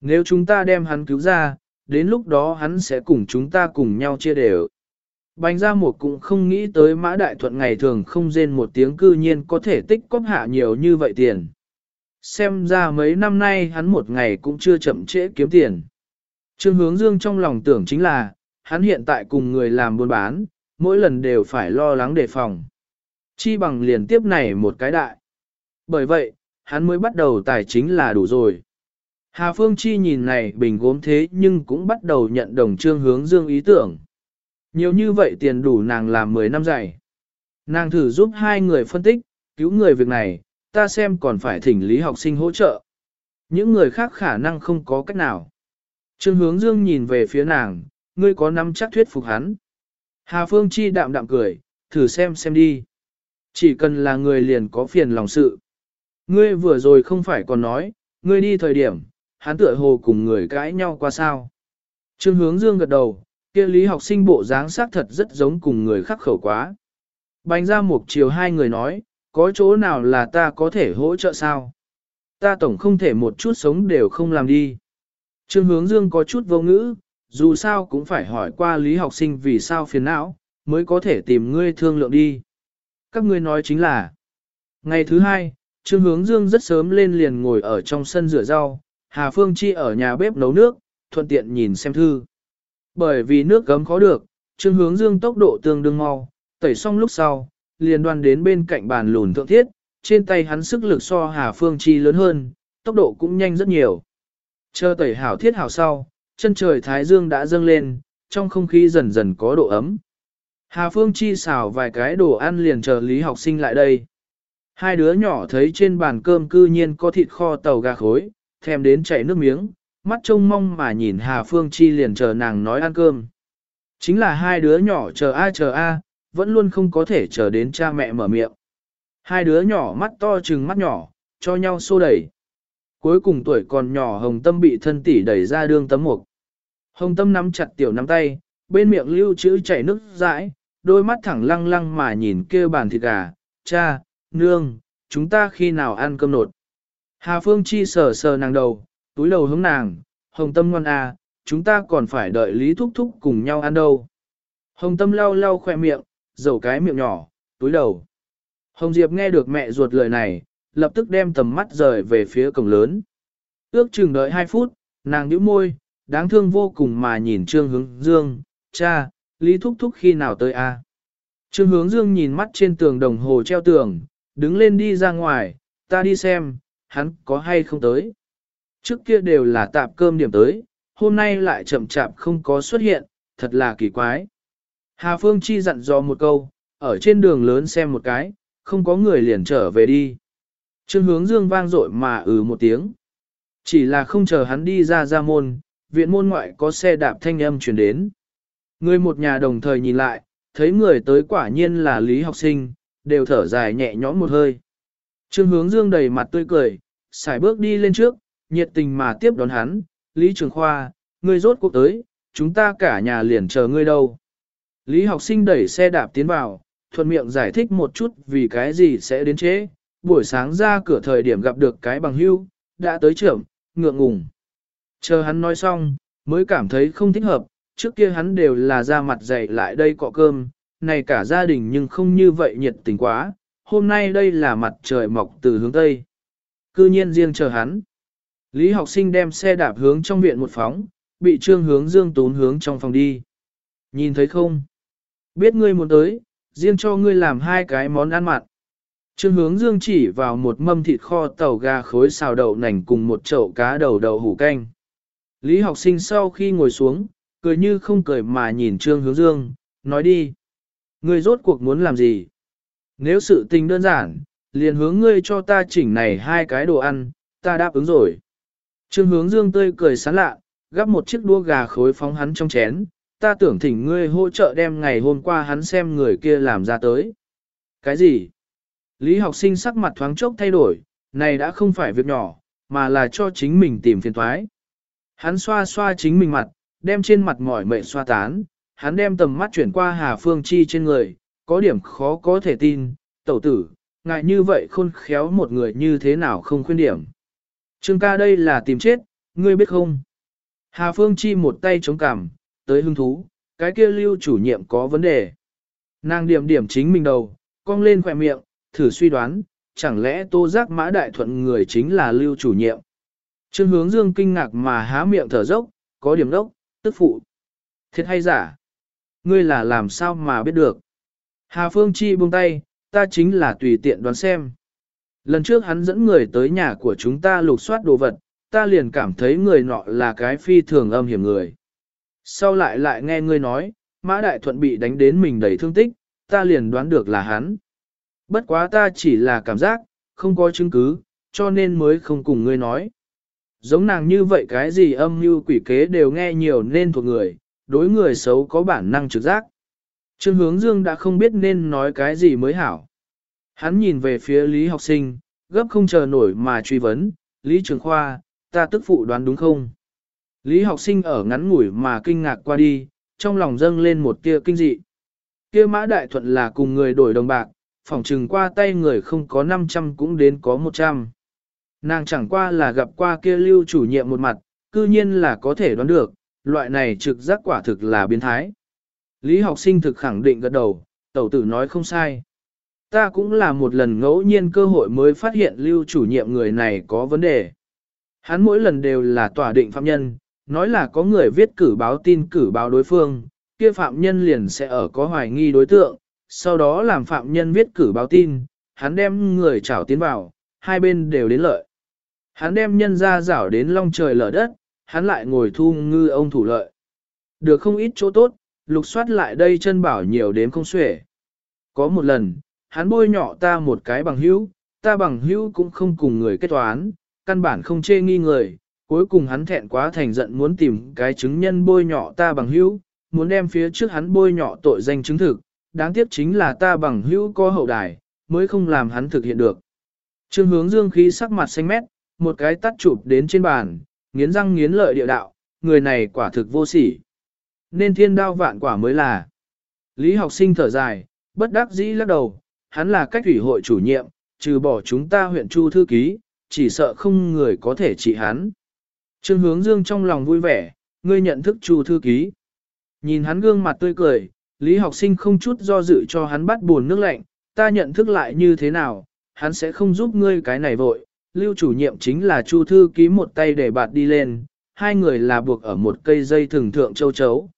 Nếu chúng ta đem hắn cứu ra, đến lúc đó hắn sẽ cùng chúng ta cùng nhau chia đều. Bánh ra một cũng không nghĩ tới mã đại thuận ngày thường không rên một tiếng cư nhiên có thể tích cóp hạ nhiều như vậy tiền. Xem ra mấy năm nay hắn một ngày cũng chưa chậm trễ kiếm tiền. Trương hướng dương trong lòng tưởng chính là, hắn hiện tại cùng người làm buôn bán, mỗi lần đều phải lo lắng đề phòng. Chi bằng liền tiếp này một cái đại. Bởi vậy, hắn mới bắt đầu tài chính là đủ rồi. Hà Phương Chi nhìn này bình gốm thế nhưng cũng bắt đầu nhận đồng trương hướng dương ý tưởng. Nhiều như vậy tiền đủ nàng làm 10 năm dạy. Nàng thử giúp hai người phân tích, cứu người việc này, ta xem còn phải thỉnh lý học sinh hỗ trợ. Những người khác khả năng không có cách nào. Trương hướng dương nhìn về phía nàng, ngươi có nắm chắc thuyết phục hắn. Hà Phương Chi đạm đạm cười, thử xem xem đi. Chỉ cần là người liền có phiền lòng sự. Ngươi vừa rồi không phải còn nói, ngươi đi thời điểm, hắn tựa hồ cùng người cãi nhau qua sao. Trương hướng dương gật đầu, kia lý học sinh bộ dáng sắc thật rất giống cùng người khắc khẩu quá. Bánh ra một chiều hai người nói, có chỗ nào là ta có thể hỗ trợ sao? Ta tổng không thể một chút sống đều không làm đi. Trương hướng dương có chút vô ngữ, dù sao cũng phải hỏi qua lý học sinh vì sao phiền não, mới có thể tìm ngươi thương lượng đi. Các ngươi nói chính là, ngày thứ hai, Trương Hướng Dương rất sớm lên liền ngồi ở trong sân rửa rau, Hà Phương Chi ở nhà bếp nấu nước, thuận tiện nhìn xem thư. Bởi vì nước gấm khó được, Trương Hướng Dương tốc độ tương đương mau, tẩy xong lúc sau, liền đoan đến bên cạnh bàn lùn thượng thiết, trên tay hắn sức lực so Hà Phương Chi lớn hơn, tốc độ cũng nhanh rất nhiều. Chờ tẩy hảo thiết hảo sau, chân trời Thái Dương đã dâng lên, trong không khí dần dần có độ ấm. Hà Phương chi xào vài cái đồ ăn liền chờ Lý học sinh lại đây. Hai đứa nhỏ thấy trên bàn cơm cư nhiên có thịt kho tàu gà khối, thèm đến chảy nước miếng, mắt trông mong mà nhìn Hà Phương Chi liền chờ nàng nói ăn cơm. Chính là hai đứa nhỏ chờ a chờ a, vẫn luôn không có thể chờ đến cha mẹ mở miệng. Hai đứa nhỏ mắt to trừng mắt nhỏ, cho nhau xô đẩy. Cuối cùng tuổi còn nhỏ Hồng Tâm bị thân tỷ đẩy ra đương tấm mục. Hồng Tâm nắm chặt tiểu nắm tay, bên miệng lưu chữ chảy nước dãi, đôi mắt thẳng lăng lăng mà nhìn kêu bàn thịt gà, cha, nương, chúng ta khi nào ăn cơm nột. Hà Phương Chi sờ sờ nàng đầu, túi đầu hướng nàng, Hồng Tâm ngoan à, chúng ta còn phải đợi Lý Thúc Thúc cùng nhau ăn đâu. Hồng Tâm lau lau khoe miệng, dầu cái miệng nhỏ, túi đầu. Hồng Diệp nghe được mẹ ruột lời này, lập tức đem tầm mắt rời về phía cổng lớn. Ước chừng đợi 2 phút, nàng nhíu môi, đáng thương vô cùng mà nhìn Trương Hướng Dương, cha, Lý Thúc Thúc khi nào tới a? Trương Hướng Dương nhìn mắt trên tường đồng hồ treo tường, đứng lên đi ra ngoài, ta đi xem, hắn có hay không tới. Trước kia đều là tạp cơm điểm tới, hôm nay lại chậm chạp không có xuất hiện, thật là kỳ quái. Hà Phương Chi dặn dò một câu, ở trên đường lớn xem một cái, không có người liền trở về đi. Trương hướng dương vang dội mà ừ một tiếng. Chỉ là không chờ hắn đi ra ra môn, viện môn ngoại có xe đạp thanh âm chuyển đến. Người một nhà đồng thời nhìn lại, thấy người tới quả nhiên là Lý học sinh, đều thở dài nhẹ nhõm một hơi. Trương hướng dương đầy mặt tươi cười, xài bước đi lên trước, nhiệt tình mà tiếp đón hắn, Lý Trường Khoa, ngươi rốt cuộc tới, chúng ta cả nhà liền chờ ngươi đâu. Lý học sinh đẩy xe đạp tiến vào, thuận miệng giải thích một chút vì cái gì sẽ đến trễ, buổi sáng ra cửa thời điểm gặp được cái bằng hưu, đã tới trưởng, ngượng ngùng. Chờ hắn nói xong, mới cảm thấy không thích hợp, trước kia hắn đều là ra mặt dày lại đây cọ cơm, này cả gia đình nhưng không như vậy nhiệt tình quá, hôm nay đây là mặt trời mọc từ hướng Tây. Cư nhiên riêng chờ hắn. Lý học sinh đem xe đạp hướng trong viện một phóng, bị trương hướng dương tún hướng trong phòng đi. Nhìn thấy không? Biết ngươi muốn tới, riêng cho ngươi làm hai cái món ăn mặn. Trương hướng dương chỉ vào một mâm thịt kho tàu gà khối xào đậu nành cùng một chậu cá đầu đậu hủ canh. Lý học sinh sau khi ngồi xuống, cười như không cười mà nhìn trương hướng dương, nói đi. Ngươi rốt cuộc muốn làm gì? Nếu sự tình đơn giản, liền hướng ngươi cho ta chỉnh này hai cái đồ ăn, ta đáp ứng rồi. Trương hướng dương tươi cười sán lạ, gắp một chiếc đua gà khối phóng hắn trong chén, ta tưởng thỉnh ngươi hỗ trợ đem ngày hôm qua hắn xem người kia làm ra tới. Cái gì? Lý học sinh sắc mặt thoáng chốc thay đổi, này đã không phải việc nhỏ, mà là cho chính mình tìm phiền thoái. Hắn xoa xoa chính mình mặt, đem trên mặt mỏi mệt xoa tán, hắn đem tầm mắt chuyển qua Hà Phương Chi trên người, có điểm khó có thể tin, tẩu tử, ngại như vậy khôn khéo một người như thế nào không khuyên điểm. Trương ca đây là tìm chết, ngươi biết không? Hà Phương Chi một tay chống cằm, tới hứng thú, cái kia lưu chủ nhiệm có vấn đề. Nàng điểm điểm chính mình đầu, cong lên khỏe miệng, thử suy đoán, chẳng lẽ tô giác mã đại thuận người chính là lưu chủ nhiệm. Trương hướng dương kinh ngạc mà há miệng thở dốc, có điểm đốc, tức phụ. Thiệt hay giả? Ngươi là làm sao mà biết được? Hà Phương Chi buông tay, ta chính là tùy tiện đoán xem. Lần trước hắn dẫn người tới nhà của chúng ta lục soát đồ vật, ta liền cảm thấy người nọ là cái phi thường âm hiểm người. Sau lại lại nghe ngươi nói, Mã Đại Thuận bị đánh đến mình đầy thương tích, ta liền đoán được là hắn. Bất quá ta chỉ là cảm giác, không có chứng cứ, cho nên mới không cùng ngươi nói. Giống nàng như vậy cái gì âm mưu quỷ kế đều nghe nhiều nên thuộc người, đối người xấu có bản năng trực giác. Trương hướng dương đã không biết nên nói cái gì mới hảo. Hắn nhìn về phía Lý học sinh, gấp không chờ nổi mà truy vấn, Lý Trường Khoa, ta tức phụ đoán đúng không? Lý học sinh ở ngắn ngủi mà kinh ngạc qua đi, trong lòng dâng lên một tia kinh dị. Kia mã đại thuận là cùng người đổi đồng bạc, phỏng trừng qua tay người không có 500 cũng đến có 100. Nàng chẳng qua là gặp qua kia lưu chủ nhiệm một mặt, cư nhiên là có thể đoán được, loại này trực giác quả thực là biến thái. Lý học sinh thực khẳng định gật đầu, tẩu tử nói không sai. Ta cũng là một lần ngẫu nhiên cơ hội mới phát hiện lưu chủ nhiệm người này có vấn đề. Hắn mỗi lần đều là tỏa định phạm nhân, nói là có người viết cử báo tin cử báo đối phương, kia phạm nhân liền sẽ ở có hoài nghi đối tượng, sau đó làm phạm nhân viết cử báo tin, hắn đem người trảo tiến vào, hai bên đều đến lợi. Hắn đem nhân ra rảo đến long trời lở đất, hắn lại ngồi thu ngư ông thủ lợi. Được không ít chỗ tốt, lục soát lại đây chân bảo nhiều đến không xuể. Có một lần, hắn bôi nhọ ta một cái bằng hữu, ta bằng hữu cũng không cùng người kết toán, căn bản không chê nghi người, cuối cùng hắn thẹn quá thành giận muốn tìm cái chứng nhân bôi nhọ ta bằng hữu, muốn đem phía trước hắn bôi nhọ tội danh chứng thực, đáng tiếc chính là ta bằng hữu có hậu đài, mới không làm hắn thực hiện được. Trương hướng dương khí sắc mặt xanh mét, một cái tắt chụp đến trên bàn, nghiến răng nghiến lợi địa đạo, người này quả thực vô sỉ. Nên thiên đao vạn quả mới là. Lý học sinh thở dài, bất đắc dĩ lắc đầu, hắn là cách ủy hội chủ nhiệm, trừ bỏ chúng ta huyện Chu thư ký, chỉ sợ không người có thể trị hắn. Trương hướng dương trong lòng vui vẻ, ngươi nhận thức Chu thư ký. Nhìn hắn gương mặt tươi cười, Lý học sinh không chút do dự cho hắn bắt buồn nước lạnh, ta nhận thức lại như thế nào, hắn sẽ không giúp ngươi cái này vội. Lưu chủ nhiệm chính là Chu thư ký một tay để bạt đi lên, hai người là buộc ở một cây dây thường thượng châu chấu.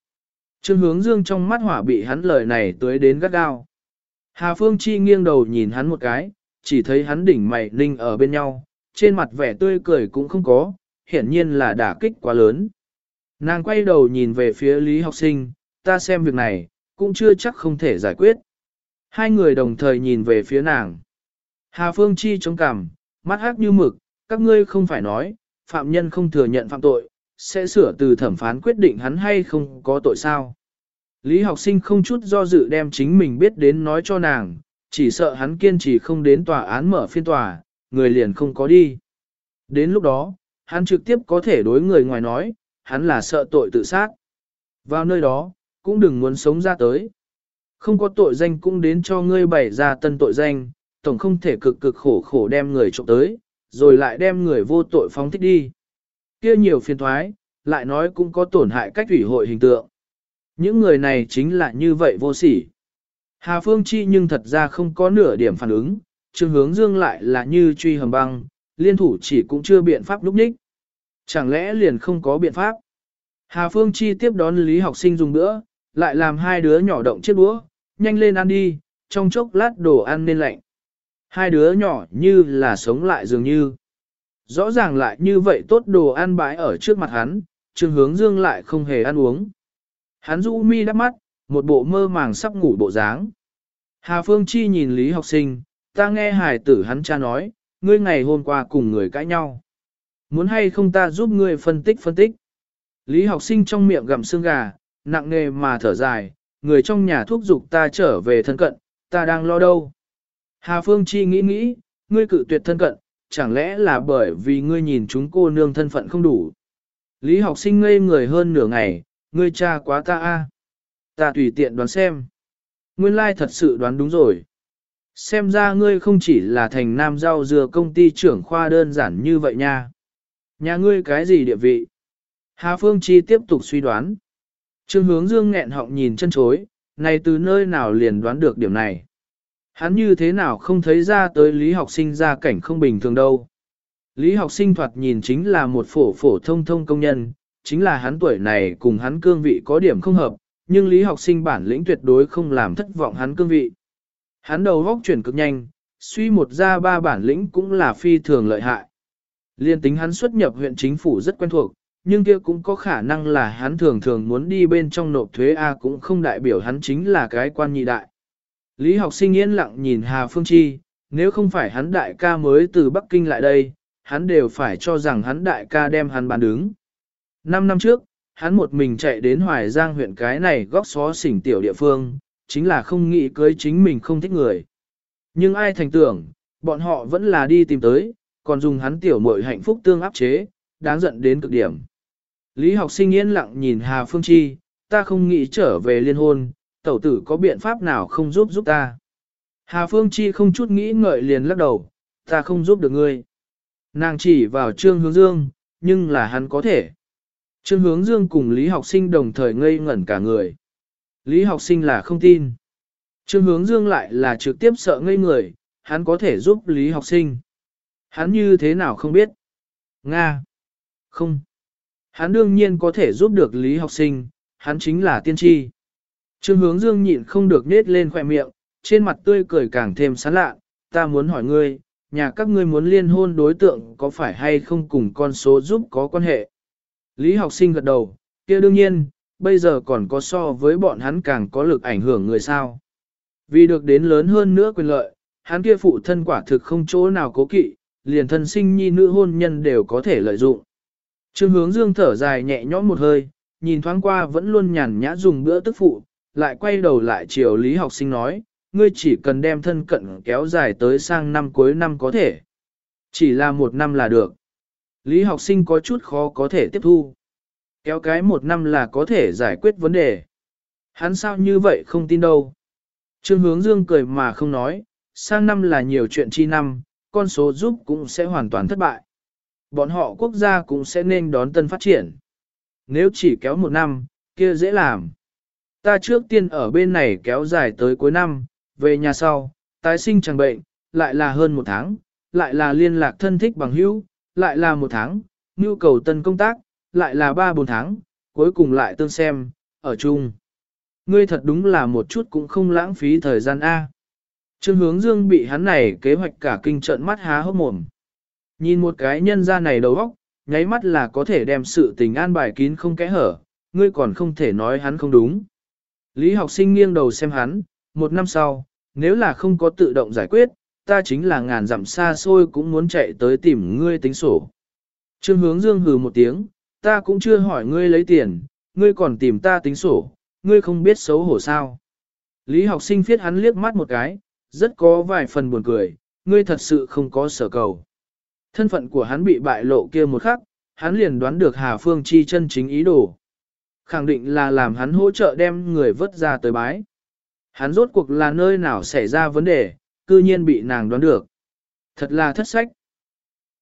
Trương hướng dương trong mắt hỏa bị hắn lời này tới đến gắt gao. Hà Phương Chi nghiêng đầu nhìn hắn một cái, chỉ thấy hắn đỉnh mày ninh ở bên nhau, trên mặt vẻ tươi cười cũng không có, hiển nhiên là đả kích quá lớn. Nàng quay đầu nhìn về phía Lý học sinh, ta xem việc này, cũng chưa chắc không thể giải quyết. Hai người đồng thời nhìn về phía nàng. Hà Phương Chi chống cằm, mắt hát như mực, các ngươi không phải nói, phạm nhân không thừa nhận phạm tội, sẽ sửa từ thẩm phán quyết định hắn hay không có tội sao. Lý học sinh không chút do dự đem chính mình biết đến nói cho nàng, chỉ sợ hắn kiên trì không đến tòa án mở phiên tòa, người liền không có đi. Đến lúc đó, hắn trực tiếp có thể đối người ngoài nói, hắn là sợ tội tự sát. Vào nơi đó, cũng đừng muốn sống ra tới. Không có tội danh cũng đến cho ngươi bày ra tân tội danh, tổng không thể cực cực khổ khổ đem người trộm tới, rồi lại đem người vô tội phóng thích đi. Kia nhiều phiền thoái, lại nói cũng có tổn hại cách ủy hội hình tượng. Những người này chính là như vậy vô sỉ. Hà Phương Chi nhưng thật ra không có nửa điểm phản ứng, trường hướng dương lại là như truy hầm băng, liên thủ chỉ cũng chưa biện pháp lúc ních. Chẳng lẽ liền không có biện pháp? Hà Phương Chi tiếp đón Lý học sinh dùng bữa, lại làm hai đứa nhỏ động chiếc đũa, nhanh lên ăn đi, trong chốc lát đồ ăn nên lạnh. Hai đứa nhỏ như là sống lại dường như. Rõ ràng lại như vậy tốt đồ ăn bãi ở trước mặt hắn, trường hướng dương lại không hề ăn uống. Hắn rũ mi đắp mắt, một bộ mơ màng sắp ngủ bộ dáng. Hà Phương Chi nhìn Lý học sinh, ta nghe hài tử hắn cha nói, ngươi ngày hôm qua cùng người cãi nhau. Muốn hay không ta giúp ngươi phân tích phân tích. Lý học sinh trong miệng gặm xương gà, nặng nề mà thở dài, người trong nhà thuốc dục ta trở về thân cận, ta đang lo đâu. Hà Phương Chi nghĩ nghĩ, ngươi cự tuyệt thân cận, chẳng lẽ là bởi vì ngươi nhìn chúng cô nương thân phận không đủ. Lý học sinh ngây người hơn nửa ngày, ngươi cha quá ta a. Ta tùy tiện đoán xem. Nguyên lai thật sự đoán đúng rồi. Xem ra ngươi không chỉ là thành nam rau dừa công ty trưởng khoa đơn giản như vậy nha. Nhà ngươi cái gì địa vị? Hà Phương Chi tiếp tục suy đoán. Trương hướng dương nghẹn họng nhìn chân chối, này từ nơi nào liền đoán được điểm này. Hắn như thế nào không thấy ra tới lý học sinh ra cảnh không bình thường đâu. Lý học sinh thoạt nhìn chính là một phổ phổ thông thông công nhân, chính là hắn tuổi này cùng hắn cương vị có điểm không hợp, nhưng lý học sinh bản lĩnh tuyệt đối không làm thất vọng hắn cương vị. Hắn đầu góc chuyển cực nhanh, suy một ra ba bản lĩnh cũng là phi thường lợi hại. Liên tính hắn xuất nhập huyện chính phủ rất quen thuộc, nhưng kia cũng có khả năng là hắn thường thường muốn đi bên trong nộp thuế A cũng không đại biểu hắn chính là cái quan nhị đại. Lý học sinh yên lặng nhìn Hà Phương Chi, nếu không phải hắn đại ca mới từ Bắc Kinh lại đây, hắn đều phải cho rằng hắn đại ca đem hắn bán đứng. Năm năm trước, hắn một mình chạy đến Hoài Giang huyện cái này góc xó xỉnh tiểu địa phương, chính là không nghĩ cưới chính mình không thích người. Nhưng ai thành tưởng, bọn họ vẫn là đi tìm tới, còn dùng hắn tiểu muội hạnh phúc tương áp chế, đáng giận đến cực điểm. Lý học sinh yên lặng nhìn Hà Phương Chi, ta không nghĩ trở về liên hôn, tẩu tử có biện pháp nào không giúp giúp ta. Hà Phương Chi không chút nghĩ ngợi liền lắc đầu, ta không giúp được ngươi. Nàng chỉ vào Trương Hướng Dương, nhưng là hắn có thể. Trương Hướng Dương cùng Lý học sinh đồng thời ngây ngẩn cả người. Lý học sinh là không tin. Trương Hướng Dương lại là trực tiếp sợ ngây người, hắn có thể giúp Lý học sinh. Hắn như thế nào không biết. Nga. Không. Hắn đương nhiên có thể giúp được Lý học sinh, hắn chính là tiên tri. Trương hướng dương nhịn không được nết lên khỏe miệng, trên mặt tươi cười càng thêm sán lạ, ta muốn hỏi ngươi, nhà các ngươi muốn liên hôn đối tượng có phải hay không cùng con số giúp có quan hệ. Lý học sinh gật đầu, kia đương nhiên, bây giờ còn có so với bọn hắn càng có lực ảnh hưởng người sao. Vì được đến lớn hơn nữa quyền lợi, hắn kia phụ thân quả thực không chỗ nào cố kỵ, liền thân sinh nhi nữ hôn nhân đều có thể lợi dụng. Trương hướng dương thở dài nhẹ nhõm một hơi, nhìn thoáng qua vẫn luôn nhàn nhã dùng bữa tức phụ, lại quay đầu lại chiều lý học sinh nói, ngươi chỉ cần đem thân cận kéo dài tới sang năm cuối năm có thể. Chỉ là một năm là được. Lý học sinh có chút khó có thể tiếp thu. Kéo cái một năm là có thể giải quyết vấn đề. Hắn sao như vậy không tin đâu. Trương hướng dương cười mà không nói, sang năm là nhiều chuyện chi năm, con số giúp cũng sẽ hoàn toàn thất bại. Bọn họ quốc gia cũng sẽ nên đón tân phát triển. Nếu chỉ kéo một năm, kia dễ làm. Ta trước tiên ở bên này kéo dài tới cuối năm, về nhà sau, tái sinh chẳng bệnh, lại là hơn một tháng, lại là liên lạc thân thích bằng hữu, lại là một tháng, nhu cầu tân công tác, lại là ba bốn tháng, cuối cùng lại tương xem, ở chung. Ngươi thật đúng là một chút cũng không lãng phí thời gian A. Trương hướng dương bị hắn này kế hoạch cả kinh trận mắt há hốc mồm. Nhìn một cái nhân ra này đầu óc, nháy mắt là có thể đem sự tình an bài kín không kẽ hở, ngươi còn không thể nói hắn không đúng. Lý học sinh nghiêng đầu xem hắn, một năm sau, nếu là không có tự động giải quyết, ta chính là ngàn dặm xa xôi cũng muốn chạy tới tìm ngươi tính sổ. Trương hướng dương hừ một tiếng, ta cũng chưa hỏi ngươi lấy tiền, ngươi còn tìm ta tính sổ, ngươi không biết xấu hổ sao. Lý học sinh phiết hắn liếc mắt một cái, rất có vài phần buồn cười, ngươi thật sự không có sở cầu. Thân phận của hắn bị bại lộ kia một khắc, hắn liền đoán được Hà Phương Chi chân chính ý đồ. Khẳng định là làm hắn hỗ trợ đem người vớt ra tới bái. Hắn rốt cuộc là nơi nào xảy ra vấn đề, cư nhiên bị nàng đoán được. Thật là thất sách.